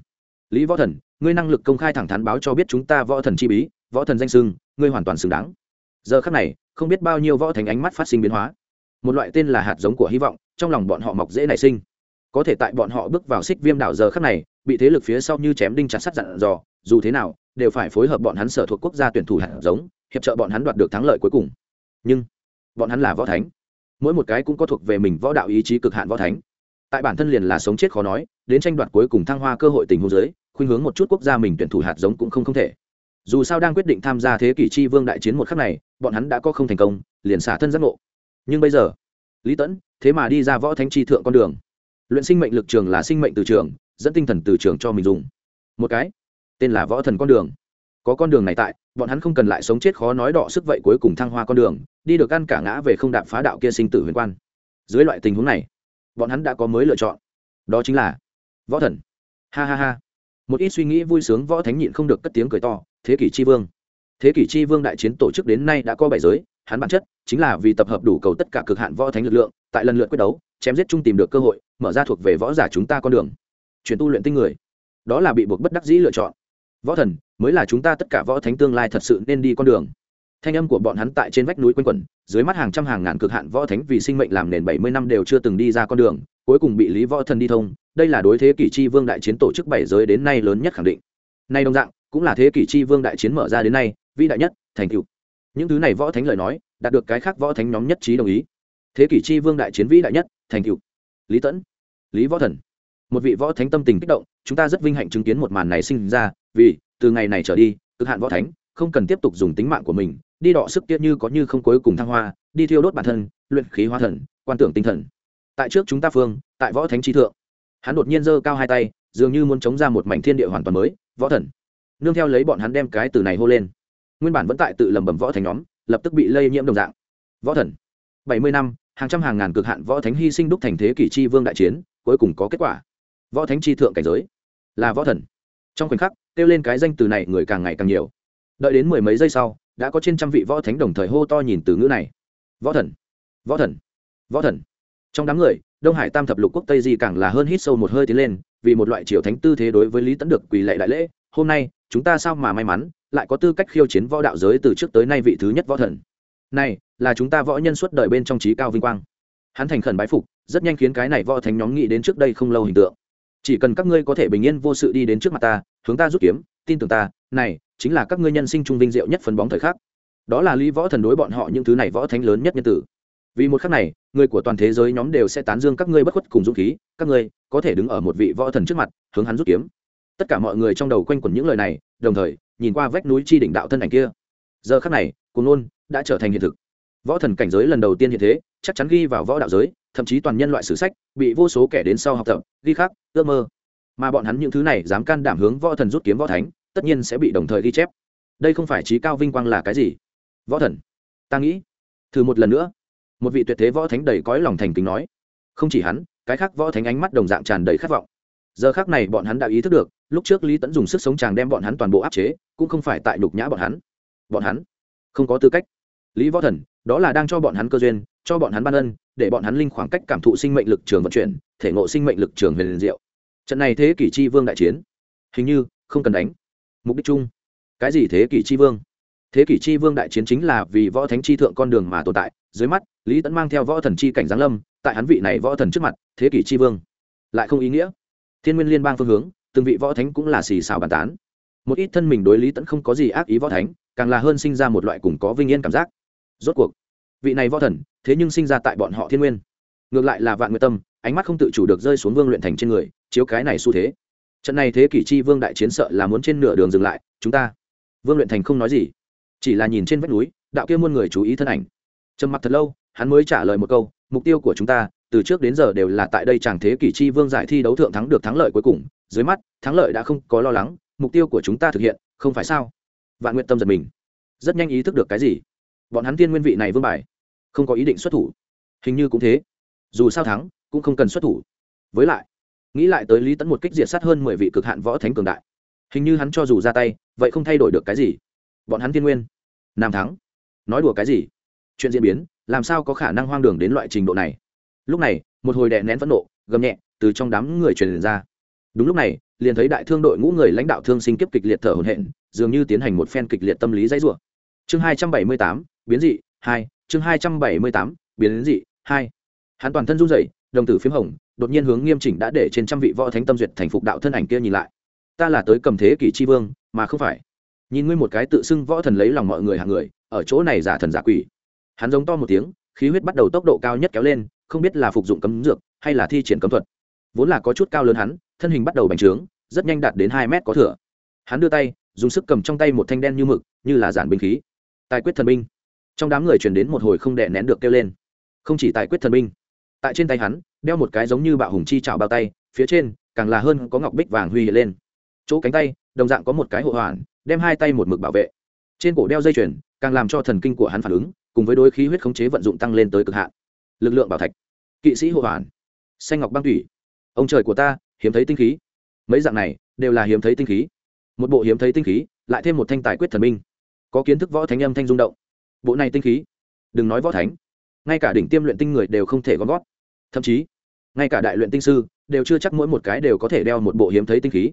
Lý võ thần, ngươi năng lực công khai thẳng thắn báo cho biết chúng ta võ thần chi bí, võ thần danh sưng ngươi hoàn toàn xứng đáng. Giờ khắc này, không biết bao nhiêu võ Thánh ánh mắt phát sinh biến hóa. Một loại tên là hạt giống của hy vọng, trong lòng bọn họ mọc dễ nảy sinh. Có thể tại bọn họ bước vào xích viêm đảo giờ khắc này, bị thế lực phía sau như chém đinh chặt sắt dặn dò, dù thế nào, đều phải phối hợp bọn hắn sở thuộc quốc gia tuyển thủ hạt giống, hiệp trợ bọn hắn đoạt được thắng lợi cuối cùng. Nhưng, bọn hắn là võ thánh mỗi một cái cũng có thuộc về mình võ đạo ý chí cực hạn võ thánh. Tại bản thân liền là sống chết khó nói, đến tranh đoạt cuối cùng thăng hoa cơ hội tình hôn giới khuynh hướng một chút quốc gia mình tuyển thủ hạt giống cũng không không thể. Dù sao đang quyết định tham gia thế kỷ chi vương đại chiến một khắc này, bọn hắn đã có không thành công, liền xả thân giác ngộ. Nhưng bây giờ, lý tẫn thế mà đi ra võ thánh chi thượng con đường. Luyện sinh mệnh lực trường là sinh mệnh từ trường, dẫn tinh thần từ trường cho mình dùng. Một cái, tên là võ thần con đường có con đường này tại, bọn hắn không cần lại sống chết khó nói đọ sức vậy cuối cùng thăng hoa con đường, đi được ăn cả ngã về không đạp phá đạo kia sinh tử huyền quan. Dưới loại tình huống này, bọn hắn đã có mới lựa chọn. Đó chính là võ thần. Ha ha ha. Một ít suy nghĩ vui sướng võ thánh nhịn không được cất tiếng cười to, thế kỷ chi vương. Thế kỷ chi vương đại chiến tổ chức đến nay đã có bảy giới, hắn bản chất chính là vì tập hợp đủ cầu tất cả cực hạn võ thánh lực lượng, tại lần lượt quyết đấu, chém giết chung tìm được cơ hội, mở ra thuộc về võ giả chúng ta con đường. Chuyển tu luyện tinh người. Đó là bị buộc bất đắc dĩ lựa chọn võ thần, mới là chúng ta tất cả võ thánh tương lai thật sự nên đi con đường. Thanh âm của bọn hắn tại trên vách núi quanh quẩn, dưới mắt hàng trăm hàng ngàn cực hạn võ thánh vì sinh mệnh làm nền bảy mươi năm đều chưa từng đi ra con đường, cuối cùng bị lý võ thần đi thông, đây là đối thế kỷ chi vương đại chiến tổ chức bảy giới đến nay lớn nhất khẳng định. Nay đồng dạng, cũng là thế kỷ chi vương đại chiến mở ra đến nay, vĩ đại nhất, thành cựu những thứ này võ thánh lời nói, đạt được cái khác võ thánh nhóm nhất trí đồng ý. Thế kỷ chi vương đại chiến vĩ đại nhất, thành cựu lý tẫn, lý võ thần. Một vị võ thánh tâm tình kích động chúng ta rất vinh hạnh chứng kiến một màn này sinh ra, vì, từ ngày này trở đi, cực hạn võ thánh, không cần tiếp tục dùng tính mạng của mình, đi đọ sức tiết như có như không cuối cùng thăng hoa, đi thiêu đốt bản thân, luyện khí hóa thần, quan tưởng tinh thần. Tại trước chúng ta phương, tại võ thánh trí thượng. Hắn đột nhiên giơ cao hai tay, dường như muốn chống ra một mảnh thiên địa hoàn toàn mới, võ thần. Nương theo lấy bọn hắn đem cái từ này hô lên. Nguyên bản vẫn tại tự lầm bầm võ thánh nhóm, lập tức bị lây nhiễm đồng dạng. Võ thần. Bảy mươi năm, hàng trăm hàng ngàn cực hạn võ thánh hy sinh đúc thành thế kỷ chi vương đại chiến, cuối cùng có kết quả. Võ thánh chi thượng cảnh giới là võ thần. Trong khoảnh khắc, kêu lên cái danh từ này người càng ngày càng nhiều. Đợi đến mười mấy giây sau, đã có trên trăm vị võ thánh đồng thời hô to nhìn từ ngữ này. Võ thần võ thần võ thần. Trong đám người, đông hải tam thập lục quốc tây di càng là hơn hít sâu một hơi tiến lên, vì một loại triều thánh tư thế đối với lý tẫn được quỳ lệ đại lễ, hôm nay, chúng ta sao mà may mắn, lại có tư cách khiêu chiến võ đạo giới từ trước tới nay vị thứ nhất võ thần. Này, là chúng ta võ nhân suốt đời bên trong trí cao vinh quang. Hắn thành khẩn bái phục, rất nhanh khiến cái này võ thánh nhóm nghĩ đến trước đây không lâu hình tượng chỉ cần các ngươi có thể bình yên vô sự đi đến trước mặt ta, hướng ta rút kiếm, tin tưởng ta, này, chính là các ngươi nhân sinh trung vinh diệu nhất phân bóng thời khắc. Đó là lý võ thần đối bọn họ những thứ này võ thánh lớn nhất nhân tử. Vì một khắc này, người của toàn thế giới nhóm đều sẽ tán dương các ngươi bất khuất cùng dũng khí, các ngươi có thể đứng ở một vị võ thần trước mặt, hướng hắn rút kiếm. Tất cả mọi người trong đầu quanh quẩn những lời này, đồng thời, nhìn qua vách núi chi đỉnh đạo thân ảnh kia. Giờ khắc này cùng nôn đã trở thành hiện thực võ thần cảnh giới lần đầu tiên hiện thế, chắc chắn ghi vào võ đạo giới, thậm chí toàn nhân loại sử sách, bị vô số kẻ đến sau học tập, ghi khắc, ước mơ. Mà bọn hắn những thứ này dám can đảm hướng võ thần rút kiếm võ thánh, tất nhiên sẽ bị đồng thời ghi chép. Đây không phải trí cao vinh quang là cái gì? Võ thần, ta nghĩ, thử một lần nữa. Một vị tuyệt thế võ thánh đầy cõi lòng thành kính nói. Không chỉ hắn, cái khác võ thánh ánh mắt đồng dạng tràn đầy khát vọng. Giờ khác này bọn hắn đã ý thức được, lúc trước lý tẫn dùng sức sống chàng đem bọn hắn toàn bộ áp chế, cũng không phải tại nhục nhã bọn hắn. Bọn hắn không có tư cách lý võ thần, đó là đang cho bọn hắn cơ duyên, cho bọn hắn ban ân, để bọn hắn linh khoảng cách cảm thụ sinh mệnh lực trường vận chuyển, thể ngộ sinh mệnh lực trường huyền diệu. Trận này thế kỷ chi vương đại chiến, hình như không cần đánh. Mục đích chung, cái gì thế kỷ chi vương? Thế kỷ chi vương đại chiến chính là vì võ thánh chi thượng con đường mà tồn tại, dưới mắt, lý tẫn mang theo võ thần chi cảnh giáng lâm, tại hắn vị này võ thần trước mặt, thế kỷ chi vương. Lại không ý nghĩa. Thiên nguyên liên bang phương hướng, từng vị võ thánh cũng là xì xào bàn tán. Một ít thân mình đối lý tẫn không có gì ác ý võ thánh, càng là hơn sinh ra một loại cùng có vinh yên cảm giác rốt cuộc, vị này võ thần, thế nhưng sinh ra tại bọn họ thiên nguyên. Ngược lại là vạn nguyệt tâm, ánh mắt không tự chủ được rơi xuống vương luyện thành trên người, chiếu cái này xu thế. Trận này thế kỷ chi vương đại chiến sợ là muốn trên nửa đường dừng lại, chúng ta. Vương luyện thành không nói gì, chỉ là nhìn trên vách núi, đạo kia muôn người chú ý thân ảnh. Trầm mặc thật lâu, hắn mới trả lời một câu, mục tiêu của chúng ta, từ trước đến giờ đều là tại đây chàng thế kỷ chi vương giải thi đấu thượng thắng được thắng lợi cuối cùng, dưới mắt, thắng lợi đã không có lo lắng, mục tiêu của chúng ta thực hiện, không phải sao? Vạn nguyện tâm giật mình. Rất nhanh ý thức được cái gì? Bọn hắn tiên nguyên vị này vương bài, không có ý định xuất thủ. Hình như cũng thế. Dù sao thắng, cũng không cần xuất thủ. Với lại, nghĩ lại tới lý tẫn một kích diệt sát hơn mười vị cực hạn võ thánh cường đại. Hình như hắn cho dù ra tay, vậy không thay đổi được cái gì. Bọn hắn tiên nguyên, nam thắng. Nói đùa cái gì? Chuyện diễn biến, làm sao có khả năng hoang đường đến loại trình độ này? Lúc này, một hồi đè nén phẫn nộ, gầm nhẹ, từ trong đám người truyền ra. Đúng lúc này, liền thấy đại thương đội ngũ người lãnh đạo thương sinh kiếp kịch liệt thở hổn hển, dường như tiến hành một phen kịch liệt tâm lý dãy rủa. Chương hai trăm bảy mươi tám biến dị, hai, chương hai trăm bảy mươi tám, biến dị, hai. Hắn toàn thân run rẩy, đồng tử p h í m hồng, đột nhiên hướng nghiêm chỉnh đã để trên trăm vị võ thánh tâm duyệt thành phục đạo thân ảnh kia nhìn lại. Ta là tới cầm thế kỷ tri vương, mà không phải. Nhìn ngươi một cái tự xưng võ thần lấy lòng mọi người hàng người, ở chỗ này giả thần giả quỷ. Hắn giống to một tiếng, khí huyết bắt đầu tốc độ cao nhất kéo lên, không biết là phục dụng cấm dược, hay là thi triển cấm thuật. Vốn là có chút cao lớn hắn, thân hình bắt đầu bành trướng, rất nhanh đạt đến hai mét có thửa hắn đưa tay, dùng sức cầm trong tay một thanh đen như mực, như là giản binh khí. Tài quyết thần binh trong đám người truyền đến một hồi không đè nén được kêu lên. Không chỉ tài quyết thần binh, tại trên tay hắn, đeo một cái giống như bạo hùng chi chảo bao tay, phía trên, càng là hơn có ngọc bích vàng huy lên. Chỗ cánh tay, đồng dạng có một cái hộ hoàn, đem hai tay một mực bảo vệ. Trên cổ đeo dây chuyền, càng làm cho thần kinh của hắn phản ứng, cùng với đôi khí huyết khống chế vận dụng tăng lên tới cực hạn. Lực lượng bảo thạch. Kỵ sĩ hộ hoàn. Xanh ngọc băng thủy ông trời của ta, hiếm thấy tinh khí. Mấy dạng này, đều là hiếm thấy tinh khí. Một bộ hiếm thấy tinh khí, lại thêm một thanh tài quyết thần minh có kiến thức võ thánh âm thanh rung động bộ này tinh khí. Đừng nói võ thánh, ngay cả đỉnh tiêm luyện tinh người đều không thể gom gót. Thậm chí, ngay cả đại luyện tinh sư đều chưa chắc mỗi một cái đều có thể đeo một bộ hiếm thấy tinh khí.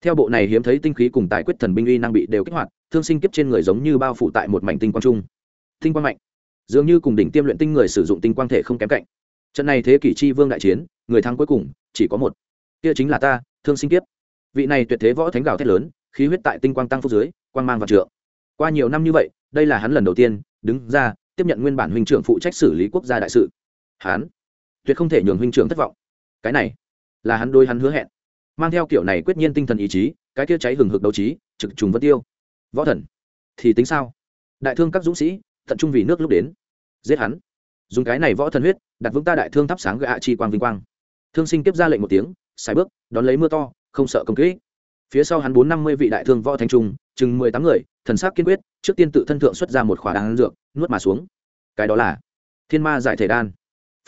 Theo bộ này hiếm thấy tinh khí cùng tài quyết thần binh uy năng bị đều kích hoạt, thương sinh kiếp trên người giống như bao phủ tại một mảnh tinh quang trung. Tinh quang mạnh, dường như cùng đỉnh tiêm luyện tinh người sử dụng tinh quang thể không kém cạnh. Trận này thế kỷ chi vương đại chiến, người thắng cuối cùng chỉ có một. Kia chính là ta, thương sinh kiếp. Vị này tuyệt thế võ thánh gào thét lớn, khí huyết tại tinh quang tăng phúc dưới, quang mang và trượng. Qua nhiều năm như vậy đây là hắn lần đầu tiên đứng ra tiếp nhận nguyên bản huynh trưởng phụ trách xử lý quốc gia đại sự. Hắn tuyệt không thể nhường huynh trưởng thất vọng. Cái này là hắn đôi hắn hứa hẹn, mang theo kiểu này quyết nhiên tinh thần ý chí, cái kia cháy hừng hực đấu trí, trực trùng vân tiêu. Võ thần, thì tính sao? Đại thương các dũng sĩ, tận trung vì nước lúc đến, giết hắn. Dùng cái này võ thần huyết, đặt vững ta đại thương thắp sáng gạ chi quang vinh quang. Thương sinh tiếp ra lệnh một tiếng xài bước, đón lấy mưa to, không sợ công kỹ phía sau hắn bốn năm mươi vị đại thương võ thanh trung chừng mười tám người, thần sắc kiên quyết, trước tiên tự thân thượng xuất ra một khỏa đan dược, nuốt mà xuống. Cái đó là thiên ma giải thể đan.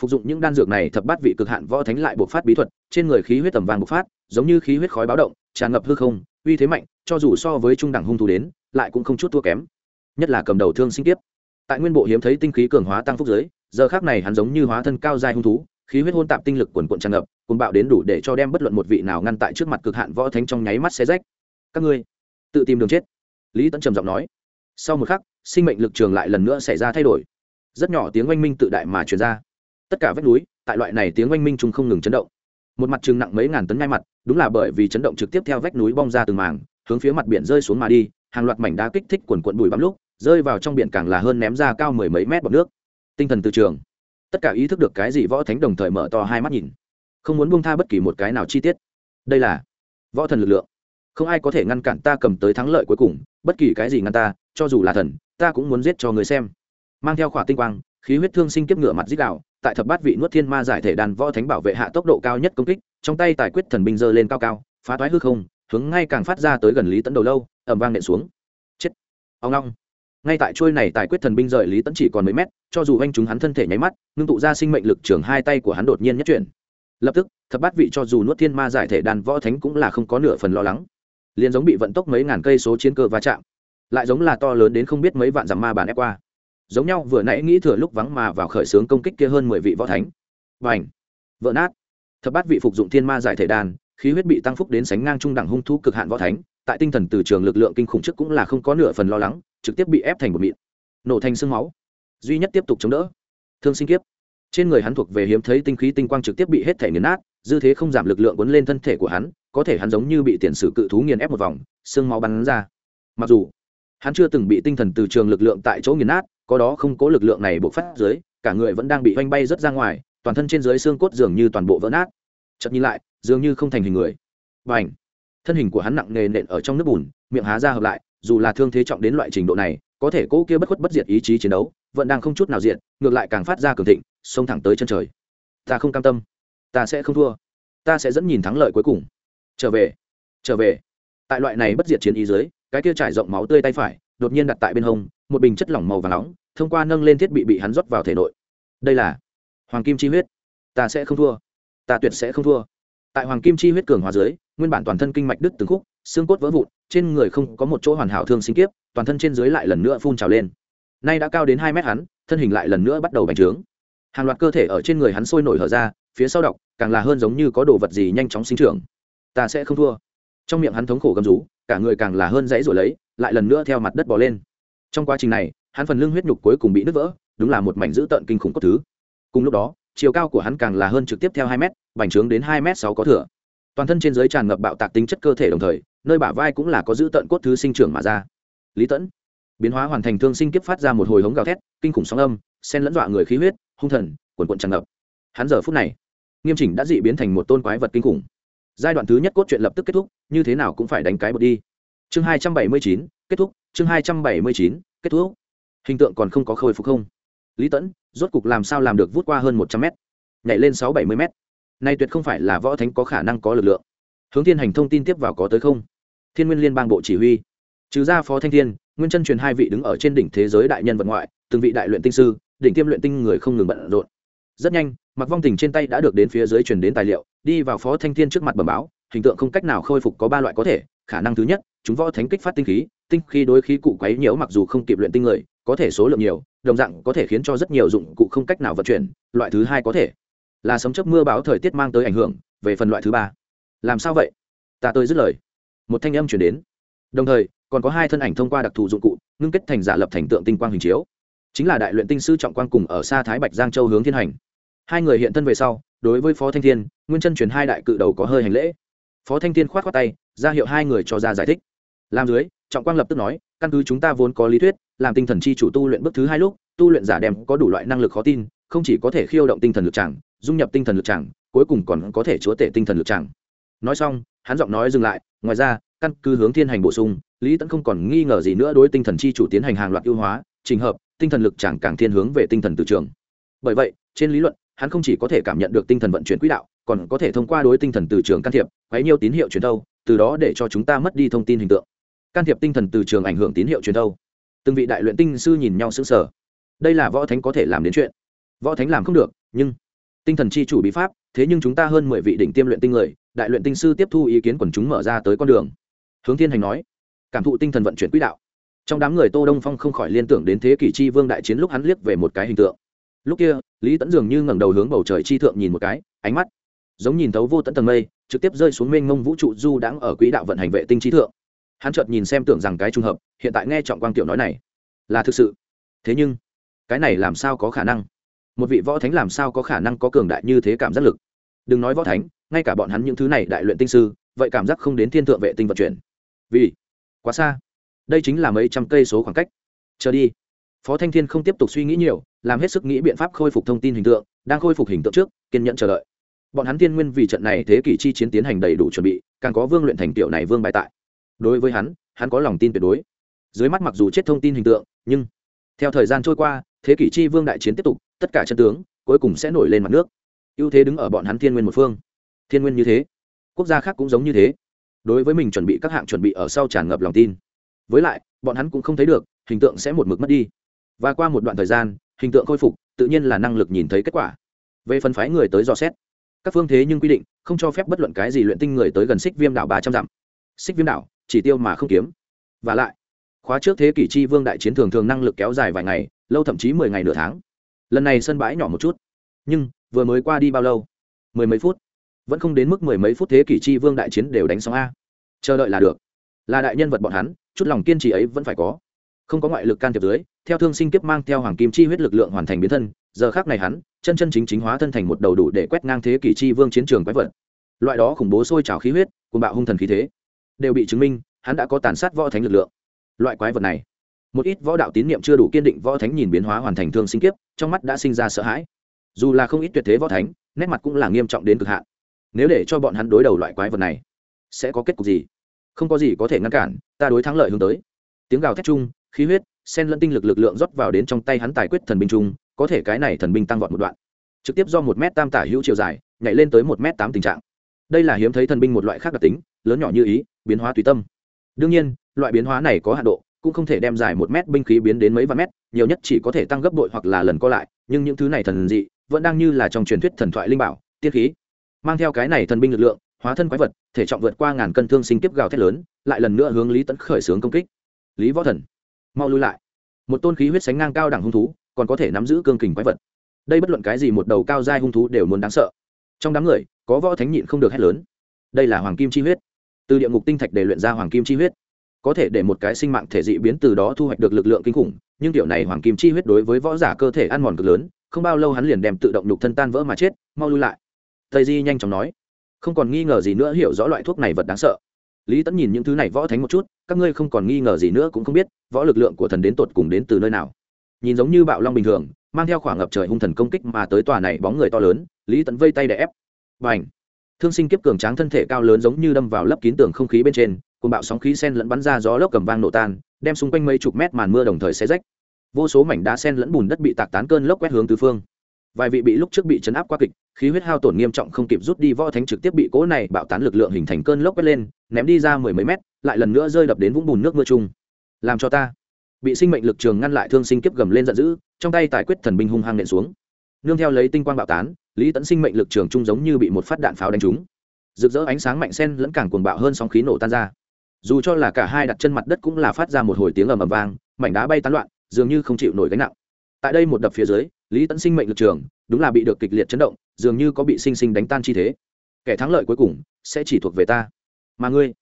Phục dụng những đan dược này, thập bát vị cực hạn võ thánh lại bộc phát bí thuật, trên người khí huyết tầm vàng bộc phát, giống như khí huyết khói báo động, tràn ngập hư không, uy thế mạnh, cho dù so với trung đẳng hung thủ đến, lại cũng không chút thua kém. Nhất là cầm đầu thương sinh tiếp tại nguyên bộ hiếm thấy tinh khí cường hóa tăng phúc giới, giờ khác này hắn giống như hóa thân cao dài hung thú, khí huyết hôn tạp tinh lực quần quận tràn ngập cùng bạo đến đủ để cho đem bất luận một vị nào ngăn tại trước mặt cực hạn võ thánh trong nháy mắt xé rách. Các ngươi tự tìm đường chết. Lý Tẫn trầm giọng nói sau một khắc sinh mệnh lực trường lại lần nữa xảy ra thay đổi. Rất nhỏ tiếng oanh minh tự đại mà truyền ra. Tất cả vách núi tại loại này tiếng oanh minh chung không ngừng chấn động. Một mặt trường nặng mấy ngàn tấn ngay mặt đúng là bởi vì chấn động trực tiếp theo vách núi bong ra từng mảng, hướng phía mặt biển rơi xuống mà đi hàng loạt mảnh đá kích thích quần quận bụi bắm lúc rơi vào trong biển càng là hơn ném ra cao mười mấy mét bọc nước. Tinh thần từ trường. Tất cả ý thức được cái gì võ thánh đồng thời mở to hai mắt nhìn. Không muốn buông tha bất kỳ một cái nào chi tiết. Đây là võ thần lực lượng không ai có thể ngăn cản ta cầm tới thắng lợi cuối cùng, bất kỳ cái gì ngăn ta, cho dù là thần, ta cũng muốn giết cho người xem. Mang theo khỏa tinh quang, khí huyết thương sinh kiếp ngựa mặt dít đạo, tại thập bát vị nuốt thiên ma giải thể đàn võ thánh bảo vệ hạ tốc độ cao nhất công kích, trong tay tài quyết thần binh dơ lên cao cao, phá toái hư không, hướng ngay càng phát ra tới gần lý tấn đầu lâu ẩm vang nện xuống. Chết. Ông long. Ngay tại trôi này tài quyết thần binh rời lý tấn chỉ còn mấy mét, cho dù anh chúng hắn thân thể nháy mắt, ngưng tụ ra sinh mệnh lực trường hai tay của hắn đột nhiên nhất chuyển. Lập tức, thập bát vị cho dù nuốt thiên ma giải thể đàn võ thánh cũng là không có nửa phần lo lắng liền giống bị vận tốc mấy ngàn cây số chiến cơ va chạm, lại giống là to lớn đến không biết mấy vạn dặm ma bàn ép qua. Giống nhau vừa nãy nghĩ thừa lúc vắng mà vào khởi xướng công kích kia hơn mười vị võ thánh. Và ảnh vỡ nát! Thập bát vị phục dụng thiên ma giải thể đàn, khí huyết bị tăng phúc đến sánh ngang trung đẳng hung thú cực hạn võ thánh, tại tinh thần từ trường lực lượng kinh khủng trước cũng là không có nửa phần lo lắng, trực tiếp bị ép thành một mịn. Nổ thành sương máu. Duy nhất tiếp tục chống đỡ. Thương sinh kiếp. Trên người hắn thuộc về hiếm thấy tinh khí tinh quang trực tiếp bị hết thể nghiền nát dư thế không giảm lực lượng cuốn lên thân thể của hắn, có thể hắn giống như bị tiền sử cự thú nghiền ép một vòng, xương máu bắn ra. Mặc dù, hắn chưa từng bị tinh thần từ trường lực lượng tại chỗ nghiền nát, có đó không cố lực lượng này bộc phát dưới, cả người vẫn đang bị oanh bay rất ra ngoài, toàn thân trên dưới xương cốt dường như toàn bộ vỡ nát. Chậm nhìn lại, dường như không thành hình người. Và ảnh thân hình của hắn nặng nề nện ở trong nước bùn, miệng há ra hợp lại, dù là thương thế trọng đến loại trình độ này, có thể cỗ kia bất khuất bất diệt ý chí chiến đấu, vẫn đang không chút nào diện ngược lại càng phát ra cường thịnh, xông thẳng tới chân trời. Ta không cam tâm ta sẽ không thua. Ta sẽ dẫn nhìn thắng lợi cuối cùng. Trở về. Trở về. Tại loại này bất diệt chiến ý dưới, cái kia trải rộng máu tươi tay phải, đột nhiên đặt tại bên hông, một bình chất lỏng màu và nóng, thông qua nâng lên thiết bị bị hắn rót vào thể nội. Đây là hoàng kim chi huyết. Ta sẽ không thua. Ta tuyệt sẽ không thua. Tại hoàng kim chi huyết cường hóa dưới, nguyên bản toàn thân kinh mạch đứt từng khúc, xương cốt vỡ vụn, trên người không có một chỗ hoàn hảo thương sinh kiếp, toàn thân trên dưới lại lần nữa phun trào lên. Nay đã cao đến hai mét hắn, thân hình lại lần nữa bắt đầu bành trướng. Hàng loạt cơ thể ở trên người hắn sôi nổi hở ra phía sau đọc, càng là hơn giống như có đồ vật gì nhanh chóng sinh trưởng. Ta sẽ không thua. Trong miệng hắn thống khổ gầm rú, cả người càng là hơn dãy rồi lấy, lại lần nữa theo mặt đất bò lên. Trong quá trình này, hắn phần lưng huyết nhục cuối cùng bị nứt vỡ, đúng là một mảnh dữ tợn kinh khủng cốt thứ. Cùng lúc đó, chiều cao của hắn càng là hơn trực tiếp theo hai m bành trướng đến hai m sáu có thừa. Toàn thân trên giới tràn ngập bạo tạc tính chất cơ thể đồng thời, nơi bả vai cũng là có dữ tợn cốt thứ sinh trưởng mà ra. Lý tẫn, biến hóa hoàn thành thương sinh kiếp phát ra một hồi hống gào thét, kinh khủng sóng âm sen lẫn dọa người khí huyết, hung thần, quần quận tràn ngập. Hắn giờ phút này nghiêm chỉnh đã dị biến thành một tôn quái vật kinh khủng. Giai đoạn thứ nhất cốt truyện lập tức kết thúc, như thế nào cũng phải đánh cái bật đi. Chương hai trăm bảy mươi chín, kết thúc, chương hai trăm bảy mươi chín, kết thúc. Hình tượng còn không có khôi phục không? Lý tẫn, rốt cục làm sao làm được vút qua hơn một trăm mét? Nhảy lên sáu bảy mươi mét. Nay tuyệt không phải là võ thánh có khả năng có lực lượng. Hướng thiên hành thông tin tiếp vào có tới không? Thiên nguyên liên bang bộ chỉ huy. Trừ ra phó thanh thiên, nguyên chân truyền hai vị đứng ở trên đỉnh thế giới đại nhân vật ngoại, từng vị đại luyện tinh sư, đỉnh tiêm luyện tinh người không ngừng bận rộn. Rất nhanh mặc vong tình trên tay đã được đến phía dưới truyền đến tài liệu, đi vào phó thanh thiên trước mặt bẩm báo, hình tượng không cách nào khôi phục có ba loại có thể, khả năng thứ nhất, chúng võ thánh kích phát tinh khí tinh khí đối khí cụ quấy nhiễu mặc dù không kịp luyện tinh người, có thể số lượng nhiều, đồng dạng có thể khiến cho rất nhiều dụng cụ không cách nào vận chuyển, loại thứ hai có thể. Là sấm chớp mưa báo thời tiết mang tới ảnh hưởng, về phần loại thứ ba. Làm sao vậy? Ta tôi dứt lời. Một thanh âm chuyển đến. Đồng thời, còn có hai thân ảnh thông qua đặc thù dụng cụ, ngưng kết thành giả lập thành tượng tinh quang hình chiếu. Chính là đại luyện tinh sư trọng quang cùng ở xa thái bạch giang châu hướng thiên hành hai người hiện thân về sau, đối với phó thanh thiên, nguyên chân chuyển hai đại cự đầu có hơi hành lễ. Phó thanh thiên k h o á t khoác tay, ra hiệu hai người cho ra giải thích. Làm dưới, trọng quang lập tức nói, căn cứ chúng ta vốn có lý thuyết, làm tinh thần chi chủ tu luyện bước thứ hai lúc, tu luyện giả đem có đủ loại năng lực khó tin, không chỉ có thể khiêu động tinh thần lực chẳng, dung nhập tinh thần lực chẳng, cuối cùng còn có thể chúa tể tinh thần lực chẳng. Nói xong, hắn giọng nói dừng lại, ngoài ra, căn cứ hướng thiên hành bổ sung, lý tẫn không còn nghi ngờ gì nữa đối tinh thần chi chủ tiến hành hàng loạt ưu hóa, trình hợp, tinh thần lực chẳng càng thiên hướng về tinh thần từ trường. Bởi vậy, trên lý luận hắn không chỉ có thể cảm nhận được tinh thần vận chuyển quỹ đạo, còn có thể thông qua đối tinh thần từ trường can thiệp, quấy nhiêu tín hiệu truyền thâu, từ đó để cho chúng ta mất đi thông tin hình tượng. Can thiệp tinh thần từ trường ảnh hưởng tín hiệu truyền thâu. Từng vị đại luyện tinh sư nhìn nhau sững sờ. Đây là võ thánh có thể làm đến chuyện. Võ thánh làm không được, nhưng tinh thần chi chủ bí pháp, thế nhưng chúng ta hơn mười vị đỉnh tiêm luyện tinh người, đại luyện tinh sư tiếp thu ý kiến quần chúng mở ra tới con đường. Hướng thiên hành nói, cảm thụ tinh thần vận chuyển quỹ đạo. Trong đám người tô đông phong không khỏi liên tưởng đến thế kỷ chi vương đại chiến lúc hắn liếc về một cái hình tượng lúc kia, lý tẫn dường như ngẩng đầu hướng bầu trời chi thượng nhìn một cái, ánh mắt giống nhìn thấu vô tận tầng mây, trực tiếp rơi xuống mênh mông vũ trụ du đãng ở quỹ đạo vận hành vệ tinh chi thượng. Hắn chợt nhìn xem tưởng rằng cái trùng hợp, hiện tại nghe trọng quang tiểu nói này, là thực sự. Thế nhưng, cái này làm sao có khả năng? Một vị võ thánh làm sao có khả năng có cường đại như thế cảm giác lực? Đừng nói võ thánh, ngay cả bọn hắn những thứ này đại luyện tinh sư, vậy cảm giác không đến thiên thượng vệ tinh vận chuyển. Vì quá xa. Đây chính là mấy trăm cây số khoảng cách. Chờ đi phó thanh thiên không tiếp tục suy nghĩ nhiều, làm hết sức nghĩ biện pháp khôi phục thông tin hình tượng, đang khôi phục hình tượng trước, kiên nhẫn chờ đợi. Bọn hắn tiên nguyên vì trận này thế kỷ chi chiến tiến hành đầy đủ chuẩn bị, càng có vương luyện thành tiểu này vương bài tại. Đối với hắn hắn có lòng tin tuyệt đối. Dưới mắt mặc dù chết thông tin hình tượng, nhưng theo thời gian trôi qua, thế kỷ chi vương đại chiến tiếp tục, tất cả chân tướng cuối cùng sẽ nổi lên mặt nước. Ưu thế đứng ở bọn hắn thiên nguyên một phương. Thiên nguyên như thế, quốc gia khác cũng giống như thế. Đối với mình chuẩn bị các hạng chuẩn bị ở sau tràn ngập lòng tin. Với lại, bọn hắn cũng không thấy được, hình tượng sẽ một mực mất đi và qua một đoạn thời gian, hình tượng khôi phục, tự nhiên là năng lực nhìn thấy kết quả. Về phân phái người tới dò xét, các phương thế nhưng quy định, không cho phép bất luận cái gì luyện tinh người tới gần xích viêm đảo ba trăm dặm. Xích viêm đảo, chỉ tiêu mà không kiếm. Và lại, khóa trước thế kỷ chi vương đại chiến thường thường năng lực kéo dài vài ngày, lâu thậm chí mười ngày nửa tháng. Lần này sân bãi nhỏ một chút. Nhưng, vừa mới qua đi bao lâu? Mười mấy phút. Vẫn không đến mức mười mấy phút thế kỷ chi vương đại chiến đều đánh xong a. Chờ đợi là được. Là đại nhân vật bọn hắn, chút lòng kiên trì ấy vẫn phải có không có ngoại lực can thiệp dưới, theo thương sinh kiếp mang theo hoàng kim chi huyết lực lượng hoàn thành biến thân, giờ khác này hắn, chân chân chính chính hóa thân thành một đầu đủ để quét ngang thế kỷ chi vương chiến trường quái vật. Loại đó khủng bố sôi trào khí huyết cùng bạo hung thần khí thế, đều bị chứng minh, hắn đã có tàn sát võ thánh lực lượng. Loại quái vật này, một ít võ đạo tín niệm chưa đủ kiên định võ thánh nhìn biến hóa hoàn thành thương sinh kiếp, trong mắt đã sinh ra sợ hãi. Dù là không ít tuyệt thế võ thánh, nét mặt cũng là nghiêm trọng đến cực hạn. Nếu để cho bọn hắn đối đầu loại quái vật này, sẽ có kết cục gì? Không có gì có thể ngăn cản, ta đối thắng lợi hướng tới. Tiếng gào thét chung khí huyết sen lẫn tinh lực lực lượng rót vào đến trong tay hắn tài quyết thần binh trung, có thể cái này thần binh tăng vọt một đoạn. Trực tiếp do một m tam tả hữu chiều dài nhảy lên tới một m tám tình trạng. Đây là hiếm thấy thần binh một loại khác đặc tính lớn nhỏ như ý biến hóa tùy tâm. Đương nhiên loại biến hóa này có hạn độ cũng không thể đem dài một mét binh khí biến đến mấy vạn mét nhiều nhất chỉ có thể tăng gấp bội hoặc là lần co lại nhưng những thứ này thần dị vẫn đang như là trong truyền thuyết thần thoại linh bảo tiên khí. Mang theo cái này thần binh lực lượng hóa thân quái vật thể trọng vượt qua ngàn cân thương sinh tiếp gào thét lớn lại lần nữa hướng lý tấn khởi xướng công kích. Lý võ thần mau lui lại. Một tôn khí huyết sánh ngang cao đẳng hung thú, còn có thể nắm giữ cương kình quái vật. Đây bất luận cái gì một đầu cao dai hung thú đều muốn đáng sợ. Trong đám người, có võ thánh nhịn không được hét lớn. Đây là hoàng kim chi huyết. Từ địa ngục tinh thạch để luyện ra hoàng kim chi huyết. Có thể để một cái sinh mạng thể dị biến từ đó thu hoạch được lực lượng kinh khủng, nhưng tiểu này hoàng kim chi huyết đối với võ giả cơ thể ăn mòn cực lớn, không bao lâu hắn liền đem tự động nhục thân tan vỡ mà chết, mau lui lại. Tây di nhanh chóng nói. Không còn nghi ngờ gì nữa, hiểu rõ loại thuốc này vật đáng sợ lý tẫn nhìn những thứ này võ thánh một chút, các ngươi không còn nghi ngờ gì nữa cũng không biết, võ lực lượng của thần đến tột cùng đến từ nơi nào. Nhìn giống như bạo long bình thường, mang theo khoảng ngập trời hung thần công kích mà tới tòa này bóng người to lớn, lý tẫn vây tay để ép. Và ảnh thương sinh kiếp cường tráng thân thể cao lớn giống như đâm vào lấp kín tường không khí bên trên cùng bạo sóng khí sen lẫn bắn ra gió lốc cầm vang nổ tan, đem xung quanh mấy chục mét màn mưa đồng thời xe rách. Vô số mảnh đá sen lẫn bùn đất bị tạc tán cơn lốc quét hướng tứ phương vài vị bị lúc trước bị chấn áp qua kịch, khí huyết hao tổn nghiêm trọng không kịp rút đi võ thánh trực tiếp bị cỗ này bạo tán lực lượng hình thành cơn lốc quét lên, ném đi ra mười mấy mét, lại lần nữa rơi đập đến vũng bùn nước mưa chung. Làm cho ta. Bị sinh mệnh lực trường ngăn lại thương sinh kiếp gầm lên giận dữ, trong tay tài quyết thần binh hung hăng nện xuống. Nương theo lấy tinh quang bạo tán, lý tẫn sinh mệnh lực trường chung giống như bị một phát đạn pháo đánh trúng. Rực rỡ ánh sáng mạnh sen lẫn càng cuồng bạo hơn sóng khí nổ tan ra. Dù cho là cả hai đặt chân mặt đất cũng là phát ra một hồi tiếng ầm ầm vang, mảnh đá bay tán loạn, dường như không chịu nổi gánh nặng. Tại đây một đập phía dưới lý tẫn sinh mệnh lực trường, đúng là bị được kịch liệt chấn động, dường như có bị sinh sinh đánh tan chi thế. Kẻ thắng lợi cuối cùng sẽ chỉ thuộc về ta. Mà ngươi,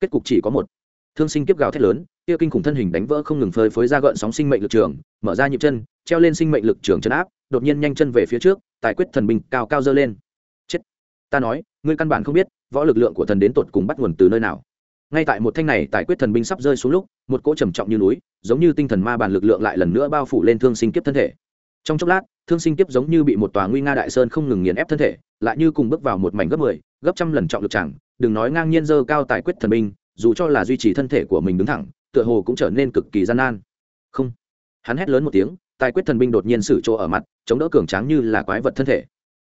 kết cục chỉ có một. Thương sinh kiếp gào thét lớn, kia kinh khủng thân hình đánh vỡ không ngừng phơi phới ra gợn sóng sinh mệnh lực trường, mở ra nhịp chân, treo lên sinh mệnh lực trường chấn áp, đột nhiên nhanh chân về phía trước, tài quyết thần binh cao cao dơ lên. Chết. Ta nói, ngươi căn bản không biết, võ lực lượng của thần đến tột cùng bắt nguồn từ nơi nào. Ngay tại một thanh này, tài quyết thần binh sắp rơi xuống lúc, một cỗ trầm trọng như núi, giống như tinh thần ma bàn lực lượng lại lần nữa bao phủ lên thương sinh kiếp thân thể trong chốc lát thương sinh kiếp giống như bị một tòa nguy nga đại sơn không ngừng nghiền ép thân thể lại như cùng bước vào một mảnh gấp mười 10, gấp trăm lần trọng lực chẳng đừng nói ngang nhiên dơ cao tài quyết thần binh dù cho là duy trì thân thể của mình đứng thẳng tựa hồ cũng trở nên cực kỳ gian nan. Không. Hắn hét lớn một tiếng tài quyết thần binh đột nhiên sử chỗ ở mặt chống đỡ cường tráng như là quái vật thân thể.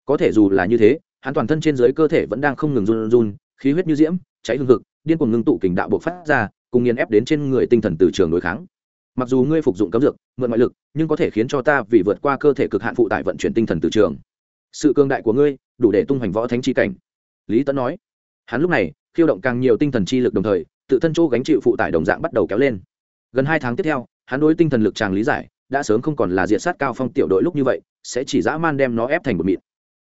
Có thể dù là như thế hắn toàn thân trên dưới cơ thể vẫn đang không ngừng run run khí huyết như diễm cháy hương cực điên cuồng ngưng tụ kình đạo bộc phát ra cùng nghiền ép đến trên người tinh thần từ trường đối kháng mặc dù ngươi phục dụng cấm dược, mượn ngoại lực, nhưng có thể khiến cho ta vì vượt qua cơ thể cực hạn phụ tải vận chuyển tinh thần từ trường. Sự cương đại của ngươi, đủ để tung hoành võ thánh chi cảnh. Lý tấn nói. Hắn lúc này, khiêu động càng nhiều tinh thần chi lực đồng thời, tự thân chỗ gánh chịu phụ tải đồng dạng bắt đầu kéo lên. Gần hai tháng tiếp theo, hắn đối tinh thần lực tràng lý giải, đã sớm không còn là diệt sát cao phong tiểu đội lúc như vậy, sẽ chỉ dã man đem nó ép thành một mịn.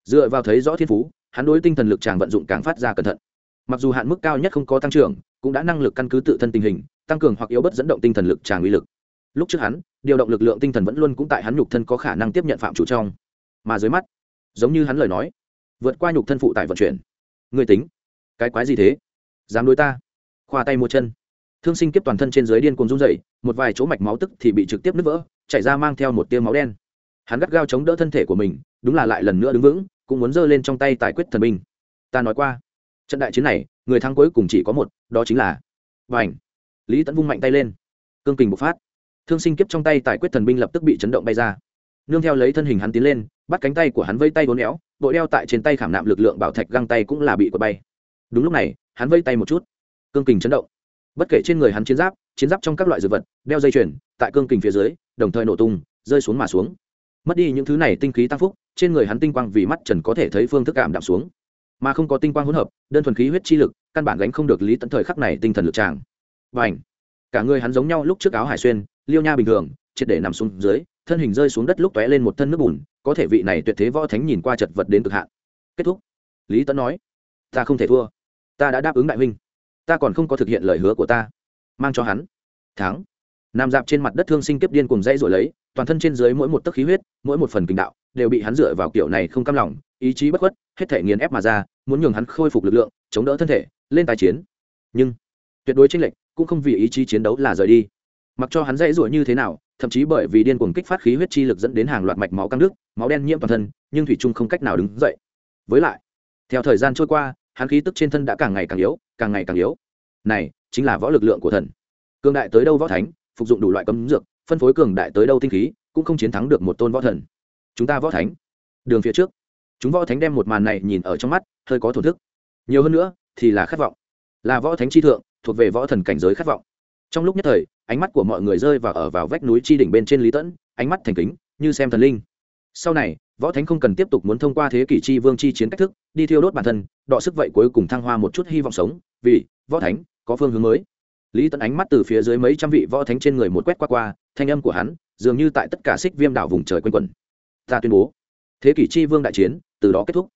Dựa vào thấy rõ thiên phú, hắn đối tinh thần lực tràng vận dụng càng phát ra cẩn thận. Mặc dù hạn mức cao nhất không có tăng trưởng, cũng đã năng lực căn cứ tự thân tình hình, tăng cường hoặc yếu bất dẫn động tinh thần lực tràng uy lực lúc trước hắn, điều động lực lượng tinh thần vẫn luôn cũng tại hắn nhục thân có khả năng tiếp nhận phạm chủ trong. Mà dưới mắt, giống như hắn lời nói, vượt qua nhục thân phụ tải vận chuyển. Người tính, cái quái gì thế? Dám đối ta? Khoa tay mua chân. Thương sinh kiếp toàn thân trên dưới điên cuồng run dậy một vài chỗ mạch máu tức thì bị trực tiếp nứt vỡ, chảy ra mang theo một tiêu máu đen. Hắn gắt gao chống đỡ thân thể của mình, đúng là lại lần nữa đứng vững, cũng muốn giơ lên trong tay tài quyết thần binh. Ta nói qua, trận đại chiến này, người thắng cuối cùng chỉ có một, đó chính là và ảnh lý tẫn vung mạnh tay lên. Cương kình bộc phát thương sinh kiếp trong tay tài quyết thần binh lập tức bị chấn động bay ra. Nương theo lấy thân hình hắn tiến lên, bắt cánh tay của hắn vây tay vốn éo bộ đeo tại trên tay khảm nạm lực lượng bảo thạch găng tay cũng là bị quật bay. Đúng lúc này, hắn vây tay một chút. Cương kình chấn động. Bất kể trên người hắn chiến giáp chiến giáp trong các loại dược vật, đeo dây chuyền, tại cương kình phía dưới, đồng thời nổ tung, rơi xuống mà xuống. Mất đi những thứ này tinh khí tăng phúc, trên người hắn tinh quang vì mắt trần có thể thấy phương thức cảm đạm xuống. Mà không có tinh quang hỗn hợp, đơn thuần khí huyết chi lực, căn bản gánh không được lý tận thời khắc này tinh thần lực tràng. Và ảnh cả người hắn giống nhau lúc trước áo hải xuyên liêu nha bình thường, triệt để nằm xuống dưới, thân hình rơi xuống đất lúc tóe lên một thân nước bùn, có thể vị này tuyệt thế võ thánh nhìn qua chật vật đến cực hạn. Kết thúc. Lý tấn nói, ta không thể thua. Ta đã đáp ứng đại huynh. Ta còn không có thực hiện lời hứa của ta. Mang cho hắn. Thắng. Nằm dạp trên mặt đất thương sinh kiếp điên cùng dây rồi lấy, toàn thân trên dưới mỗi một tấc khí huyết, mỗi một phần kinh đạo, đều bị hắn dựa vào kiểu này không cam lòng, ý chí bất khuất, hết thể nghiền ép mà ra, muốn nhường hắn khôi phục lực lượng, chống đỡ thân thể, lên tài chiến. Nhưng, tuyệt đối tranh lệch, cũng không vì ý chí chiến đấu là rời đi mặc cho hắn dãy rủa như thế nào, thậm chí bởi vì điên cuồng kích phát khí huyết chi lực dẫn đến hàng loạt mạch máu căng nước máu đen nhiễm toàn thân, nhưng thủy trung không cách nào đứng dậy. Với lại, theo thời gian trôi qua, hắn khí tức trên thân đã càng ngày càng yếu, càng ngày càng yếu. Này, chính là võ lực lượng của thần. Cường đại tới đâu võ thánh, phục dụng đủ loại cấm dược, phân phối cường đại tới đâu tinh khí, cũng không chiến thắng được một tôn võ thần. Chúng ta võ thánh, đường phía trước. Chúng võ thánh đem một màn này nhìn ở trong mắt, hơi có thổn thức. Nhiều hơn nữa, thì là khát vọng. Là võ thánh chi thượng, thuộc về võ thần cảnh giới khát vọng. Trong lúc nhất thời ánh mắt của mọi người rơi vào, ở vào vách núi chi đỉnh bên trên lý tẫn, ánh mắt thành kính, như xem thần linh. Sau này, võ thánh không cần tiếp tục muốn thông qua thế kỷ chi vương chi chiến cách thức, đi thiêu đốt bản thân, đọ sức vậy cuối cùng thăng hoa một chút hy vọng sống, vì võ thánh có phương hướng mới. Lý tẫn ánh mắt từ phía dưới mấy trăm vị võ thánh trên người một quét qua qua, thanh âm của hắn dường như tại tất cả xích viêm đảo vùng trời quanh quẩn. Ta tuyên bố, thế kỷ chi vương đại chiến, từ đó kết thúc.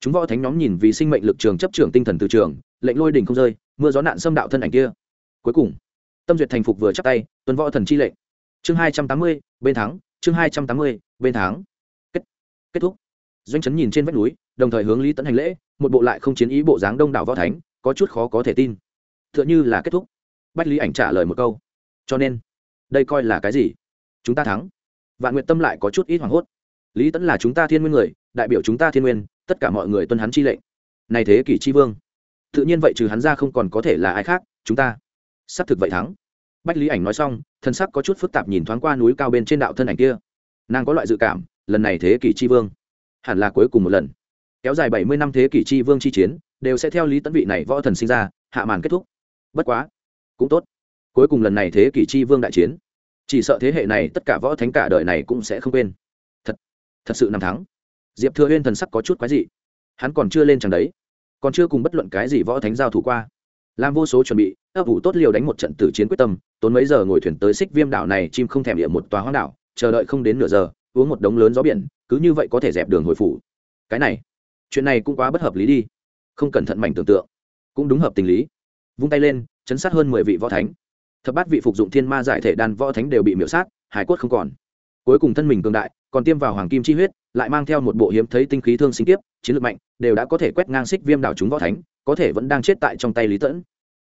Chúng võ thánh nhóm nhìn vì sinh mệnh lực trường chấp trưởng tinh thần từ trường, lệnh lôi đình không rơi, mưa gió nạn xâm đạo thân ảnh kia. Cuối cùng tâm duyệt thành phục vừa chắc tay tuần võ thần chi lệnh. Chương hai trăm tám mươi, bên thắng, chương hai trăm tám mươi, bên thắng. Kết kết thúc. Doanh chấn nhìn trên vách núi, đồng thời hướng lý tấn hành lễ, một bộ lại không chiến ý bộ dáng đông đảo võ thánh, có chút khó có thể tin. T h ư ợ n h ư là kết thúc. Bách lý ảnh trả lời một câu. Cho nên, đây coi là cái gì? Chúng ta thắng. Vạn nguyện tâm lại có chút ít hoảng hốt. Lý tẫn là chúng ta thiên nguyên người, đại biểu chúng ta thiên nguyên, tất cả mọi người tuân hắn chi lệnh. Này thế kỷ chi vương. Tự nhiên vậy trừ hắn ra không còn có thể là ai khác, chúng ta xác thực vậy thắng. Bách lý ảnh nói xong, thân sắc có chút phức tạp nhìn thoáng qua núi cao bên trên đạo thân ảnh kia. Nàng có loại dự cảm, lần này thế kỷ chi vương hẳn là cuối cùng một lần. Kéo dài bảy mươi năm thế kỷ chi vương chi chiến, đều sẽ theo lý tấn vị này võ thần sinh ra, hạ màn kết thúc. Bất quá, cũng tốt. Cuối cùng lần này thế kỷ chi vương đại chiến, chỉ sợ thế hệ này tất cả võ thánh cả đời này cũng sẽ không quên. Thật thật sự năm thắng. Diệp thừa huyên thần sắc có chút quái dị. Hắn còn chưa lên chẳng đấy, còn chưa cùng bất luận cái gì võ thánh giao thủ qua làm vô số chuẩn bị, ấp ủ tốt liều đánh một trận tử chiến quyết tâm, tốn mấy giờ ngồi thuyền tới xích viêm đảo này chim không thèm địa một tòa hoang đảo, chờ đợi không đến nửa giờ, uống một đống lớn gió biển, cứ như vậy có thể dẹp đường hồi phủ. Cái này, chuyện này cũng quá bất hợp lý đi. Không cẩn thận mảnh tưởng tượng. Cũng đúng hợp tình lý. Vung tay lên, chấn sát hơn mười vị võ thánh. Thập bát vị phục dụng thiên ma giải thể đàn võ thánh đều bị miễu sát, hải quất không còn. Cuối cùng thân mình cường đại, còn tiêm vào hoàng kim chi huyết, lại mang theo một bộ hiếm thấy tinh khí thương sinh tiếp chiến lược mạnh, đều đã có thể quét ngang xích viêm đảo chúng võ thánh có thể vẫn đang chết tại trong tay lý tẫn.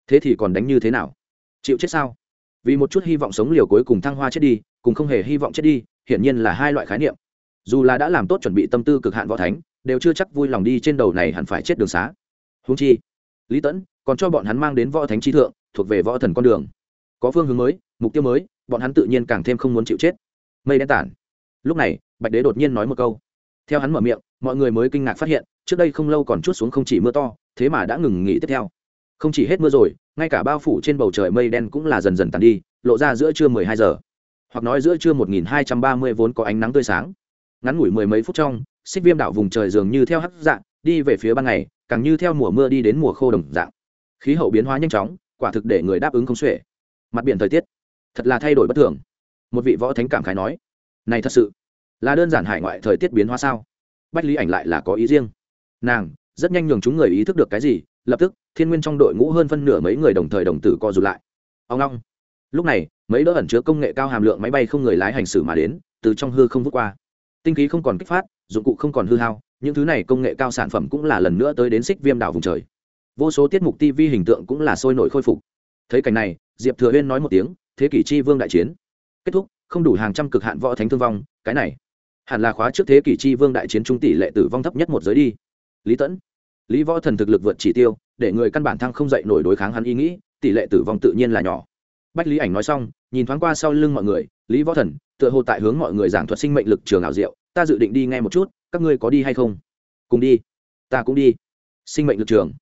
Thế thì còn đánh như thế nào? Chịu chết sao? Vì một chút hy vọng sống liều cuối cùng thăng hoa chết đi, cùng không hề hy vọng chết đi, hiển nhiên là hai loại khái niệm. Dù là đã làm tốt chuẩn bị tâm tư cực hạn võ thánh, đều chưa chắc vui lòng đi trên đầu này hẳn phải chết đường xá. Húng chi, lý tẫn còn cho bọn hắn mang đến võ thánh trí thượng, thuộc về võ thần con đường. Có phương hướng mới, mục tiêu mới, bọn hắn tự nhiên càng thêm không muốn chịu chết. Mây đen tản. Lúc này, bạch đế đột nhiên nói một câu. Theo hắn mở miệng, mọi người mới kinh ngạc phát hiện trước đây không lâu còn chút xuống không chỉ mưa to, thế mà đã ngừng nghỉ tiếp theo. Không chỉ hết mưa rồi, ngay cả bao phủ trên bầu trời mây đen cũng là dần dần tàn đi, lộ ra giữa trưa mười hai giờ. Hoặc nói giữa trưa một nghìn hai trăm ba mươi vốn có ánh nắng tươi sáng. Ngắn ngủi mười mấy phút trong, xích viêm đảo vùng trời dường như theo hắc dạng, đi về phía ban ngày, càng như theo mùa mưa đi đến mùa khô đồng dạng. Khí hậu biến hóa nhanh chóng, quả thực để người đáp ứng không xuể. Mặt biển thời tiết, thật là thay đổi bất thường. Một vị võ thánh cảm khái nói, này thật sự là đơn giản hải ngoại thời tiết biến hóa sao? Bách lý ảnh lại là có ý riêng nàng rất nhanh nhường chúng người ý thức được cái gì, lập tức, thiên nguyên trong đội ngũ hơn phân nửa mấy người đồng thời đồng tử co rụt lại. Ông long lúc này, mấy đỡ ẩn chứa công nghệ cao hàm lượng máy bay không người lái hành xử mà đến, từ trong hư không vút qua. Tinh khí không còn kích phát, dụng cụ không còn hư hao, những thứ này công nghệ cao sản phẩm cũng là lần nữa tới đến xích viêm đảo vùng trời. Vô số tiết mục tv hình tượng cũng là sôi nổi khôi phục. Thấy cảnh này, diệp thừa huyên nói một tiếng, thế kỷ chi vương đại chiến. Kết thúc, không đủ hàng trăm cực hạn võ thánh thương vong, cái này hẳn là khóa trước thế kỷ chi vương đại chiến trung tỷ lệ tử vong thấp nhất một giới đi lý tẫn. Lý võ thần thực lực vượt chỉ tiêu, để người căn bản thăng không dậy nổi đối kháng hắn ý nghĩ, tỷ lệ tử vong tự nhiên là nhỏ. Bách lý ảnh nói xong, nhìn thoáng qua sau lưng mọi người, lý võ thần, tựa hồ tại hướng mọi người giảng thuật sinh mệnh lực trường ảo diệu, ta dự định đi ngay một chút, các ngươi có đi hay không? Cùng đi. Ta cũng đi. Sinh mệnh lực trường.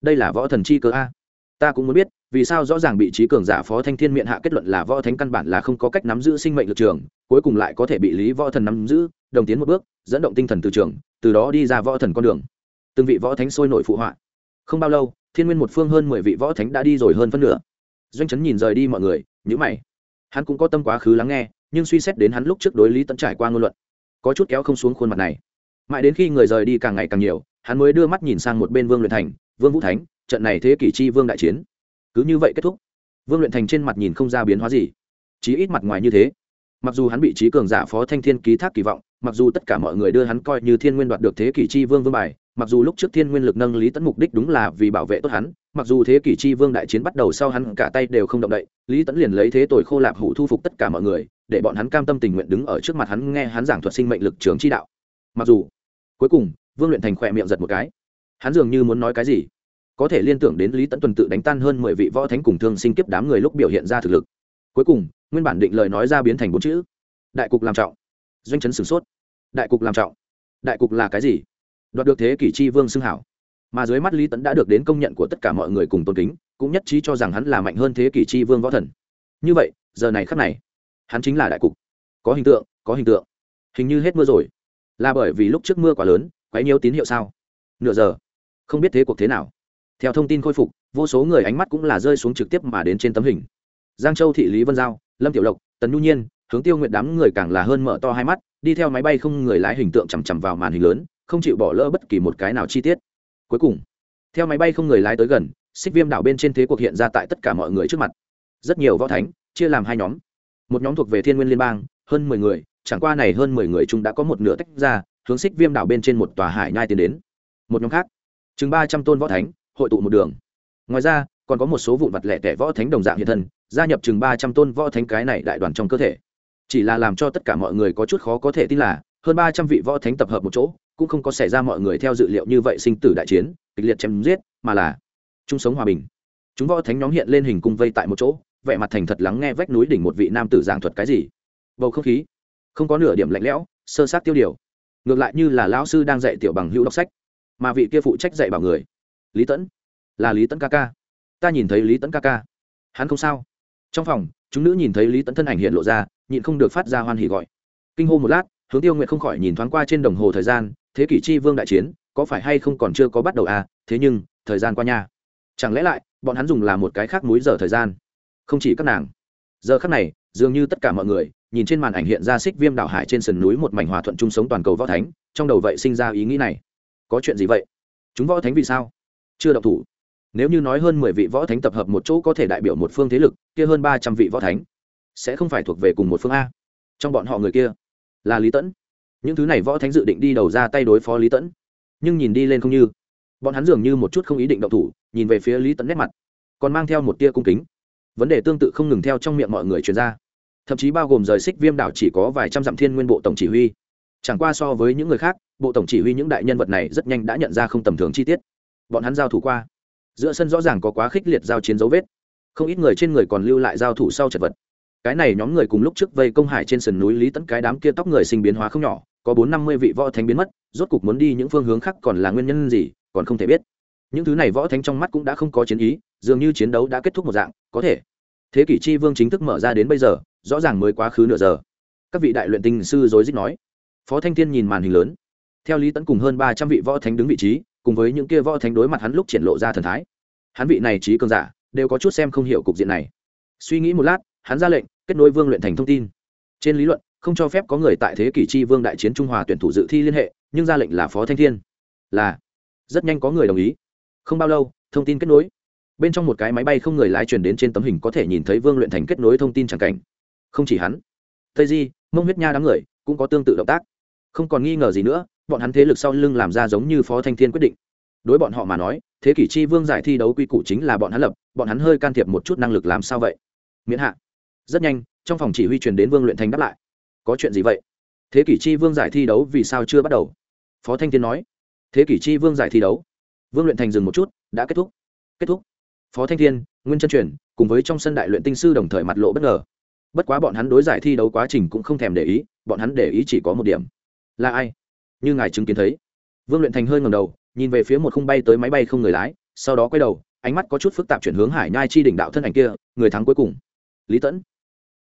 Đây là võ thần chi cơ a. Ta cũng muốn biết, vì sao rõ ràng bị trí cường giả phó thanh thiên miệng hạ kết luận là võ thánh căn bản là không có cách nắm giữ sinh mệnh lực trường, cuối cùng lại có thể bị lý võ thần nắm giữ, đồng tiến một bước, dẫn động tinh thần từ trường, từ đó đi ra võ thần con đường từng vị võ thánh sôi nổi phụ họa. Không bao lâu, thiên nguyên một phương hơn mười vị võ thánh đã đi rồi hơn phân nửa. Doanh chấn nhìn rời đi mọi người nhữ mày. Hắn cũng có tâm quá khứ lắng nghe, nhưng suy xét đến hắn lúc trước đối lý tận trải qua ngôn luận, có chút kéo không xuống khuôn mặt này. Mãi đến khi người rời đi càng ngày càng nhiều, hắn mới đưa mắt nhìn sang một bên vương luyện thành, vương vũ thánh, trận này thế kỷ chi vương đại chiến, cứ như vậy kết thúc. Vương luyện thành trên mặt nhìn không ra biến hóa gì, chí ít mặt ngoài như thế. Mặc dù hắn bị trí cường giả phó thanh thiên ký thác kỳ vọng, mặc dù tất cả mọi người đưa hắn coi như thiên nguyên đoạt được thế kỷ chi vương vương bài mặc dù lúc trước thiên nguyên lực nâng lý tẫn mục đích đúng là vì bảo vệ tốt hắn, mặc dù thế kỷ chi vương đại chiến bắt đầu sau hắn cả tay đều không động đậy, lý tẫn liền lấy thế tội khô lạp hủ thu phục tất cả mọi người, để bọn hắn cam tâm tình nguyện đứng ở trước mặt hắn nghe hắn giảng thuật sinh mệnh lực trường chi đạo. Mặc dù, cuối cùng, vương luyện thành khỏe miệng giật một cái. Hắn dường như muốn nói cái gì? Có thể liên tưởng đến lý tẫn tuần tự đánh tan hơn mười vị võ thánh cùng thương sinh kiếp đám người lúc biểu hiện ra thực lực. Cuối cùng, nguyên bản định lời nói ra biến thành bốn chữ. Đại cục làm trọng. Doanh chấn sửng sốt. Đại cục làm trọng. Đại cục là cái gì? Đoạt được thế kỷ chi vương xưng hảo. Mà dưới mắt lý tẫn đã được đến công nhận của tất cả mọi người cùng tôn kính, cũng nhất trí cho rằng hắn là mạnh hơn thế kỷ chi vương võ thần. Như vậy, giờ này khắc này, hắn chính là đại cục. Có hình tượng, có hình tượng. Hình như hết mưa rồi. Là bởi vì lúc trước mưa quá lớn, quấy nhiều tín hiệu sao? Nửa giờ. Không biết thế cuộc thế nào. Theo thông tin khôi phục, vô số người ánh mắt cũng là rơi xuống trực tiếp mà đến trên tấm hình. Giang châu, thị lý, vân giao, lâm tiểu lộc, tần nhu nhiên, hướng tiêu nguyện đám người càng là hơn mở to hai mắt, đi theo máy bay không người lái hình tượng chằm chằm vào màn hình lớn không chịu bỏ lỡ bất kỳ một cái nào chi tiết. Cuối cùng, theo máy bay không người lái tới gần, xích viêm đảo bên trên thế cuộc hiện ra tại tất cả mọi người trước mặt. Rất nhiều võ thánh, chia làm hai nhóm. Một nhóm thuộc về thiên nguyên liên bang, hơn mười người, chẳng qua này hơn mười người chung đã có một nửa tách ra, hướng xích viêm đảo bên trên một tòa hải nhai tiến đến. Một nhóm khác, chừng ba trăm tôn võ thánh, hội tụ một đường. Ngoài ra, còn có một số vụn vặt lẻ tẻ võ thánh đồng dạng hiện thân, gia nhập chừng ba trăm tôn võ thánh cái này đại đoàn trong cơ thể. Chỉ là làm cho tất cả mọi người có chút khó có thể tin là, hơn ba trăm vị võ thánh tập hợp một chỗ cũng không có xảy ra mọi người theo dự liệu như vậy sinh tử đại chiến, kịch liệt chém giết, mà là chung sống hòa bình. Chúng võ thánh nhóm hiện lên hình cung vây tại một chỗ, vẻ mặt thành thật lắng nghe vách núi đỉnh một vị nam tử giảng thuật cái gì. Bầu không khí, không có nửa điểm lạnh lẽo, sơ sát tiêu điều. Ngược lại như là lão sư đang dạy tiểu bằng hữu đọc sách, mà vị kia phụ trách dạy bảo người, lý tẫn là lý tẫn ca ca. Ta nhìn thấy lý tẫn ca ca. Hắn không sao. Trong phòng, chúng nữ nhìn thấy lý tẫn thân ảnh hiện lộ ra, nhịn không được phát ra hoan hỉ gọi. Kinh hô một lát, hướng tiêu nguyện không khỏi nhìn thoáng qua trên đồng hồ thời gian thế kỷ chi vương đại chiến, có phải hay không còn chưa có bắt đầu à? Thế nhưng, thời gian qua nha. Chẳng lẽ lại, bọn hắn dùng là một cái khác múi giờ thời gian? Không chỉ các nàng. Giờ khác này, dường như tất cả mọi người, nhìn trên màn ảnh hiện ra xích viêm đảo hải trên sườn núi một mảnh hòa thuận chung sống toàn cầu võ thánh, trong đầu vậy sinh ra ý nghĩ này. Có chuyện gì vậy? Chúng võ thánh vì sao? Chưa độc thủ. Nếu như nói hơn mười vị võ thánh tập hợp một chỗ có thể đại biểu một phương thế lực, kia hơn ba trăm vị võ thánh sẽ không phải thuộc về cùng một phương a. Trong bọn họ người kia là lý tẫn những thứ này võ thánh dự định đi đầu ra tay đối phó lý tẫn nhưng nhìn đi lên không như. Bọn hắn dường như một chút không ý định động thủ, nhìn về phía lý tẫn nét mặt. Còn mang theo một tia cung kính. Vấn đề tương tự không ngừng theo trong miệng mọi người truyền ra. Thậm chí bao gồm rời xích viêm đảo chỉ có vài trăm dặm thiên nguyên bộ tổng chỉ huy. Chẳng qua so với những người khác, bộ tổng chỉ huy những đại nhân vật này rất nhanh đã nhận ra không tầm thường chi tiết. Bọn hắn giao thủ qua. Giữa sân rõ ràng có quá khích liệt giao chiến dấu vết. Không ít người trên người còn lưu lại giao thủ sau chật vật. Cái này nhóm người cùng lúc trước vây công hải trên sườn núi lý tẫn cái đám kia tóc người sinh biến hóa không nhỏ có bốn năm mươi vị võ thánh biến mất, rốt cục muốn đi những phương hướng khác còn là nguyên nhân gì, còn không thể biết. Những thứ này võ thánh trong mắt cũng đã không có chiến ý, dường như chiến đấu đã kết thúc một dạng, có thể. Thế kỷ chi vương chính thức mở ra đến bây giờ, rõ ràng mới quá khứ nửa giờ. Các vị đại luyện tinh sư dối dích nói. Phó thanh thiên nhìn màn hình lớn. Theo lý tấn cùng hơn ba trăm vị võ thánh đứng vị trí, cùng với những kia võ thánh đối mặt hắn lúc triển lộ ra thần thái. Hắn vị này trí cường giả, đều có chút xem không hiểu cục diện này. Suy nghĩ một lát, hắn ra lệnh, kết nối vương luyện thành thông tin. Trên lý luận không cho phép có người tại thế kỷ chi vương đại chiến trung hòa tuyển thủ dự thi liên hệ, nhưng ra lệnh là phó thanh thiên. Là. Rất nhanh có người đồng ý. Không bao lâu, thông tin kết nối. Bên trong một cái máy bay không người lái truyền đến trên tấm hình có thể nhìn thấy vương luyện thành kết nối thông tin c h ẳ n g cảnh. Không chỉ hắn. Tây di, mông huyết nha đám người cũng có tương tự động tác. Không còn nghi ngờ gì nữa, bọn hắn thế lực sau lưng làm ra giống như phó thanh thiên quyết định. Đối bọn họ mà nói, thế kỷ chi vương giải thi đấu quy củ chính là bọn hắn lập, bọn hắn hơi can thiệp một chút năng lực làm sao vậy? Miễn hạ. Rất nhanh, trong phòng chỉ huy truyền đến vương luyện thành đáp lại có chuyện gì vậy? Thế kỷ chi vương giải thi đấu vì sao chưa bắt đầu? Phó thanh thiên nói. Thế kỷ chi vương giải thi đấu. Vương luyện thành dừng một chút, đã kết thúc. Kết thúc. Phó thanh thiên, nguyên chân truyền cùng với trong sân đại luyện tinh sư đồng thời mặt lộ bất ngờ. Bất quá bọn hắn đối giải thi đấu quá trình cũng không thèm để ý, bọn hắn để ý chỉ có một điểm. Là ai? Như ngài chứng kiến thấy. Vương luyện thành hơi ngầm đầu, nhìn về phía một khung bay tới máy bay không người lái, sau đó quay đầu, ánh mắt có chút phức tạp chuyển hướng hải nhai chi đỉnh đạo thân ảnh kia, người thắng cuối cùng. Lý tẫn.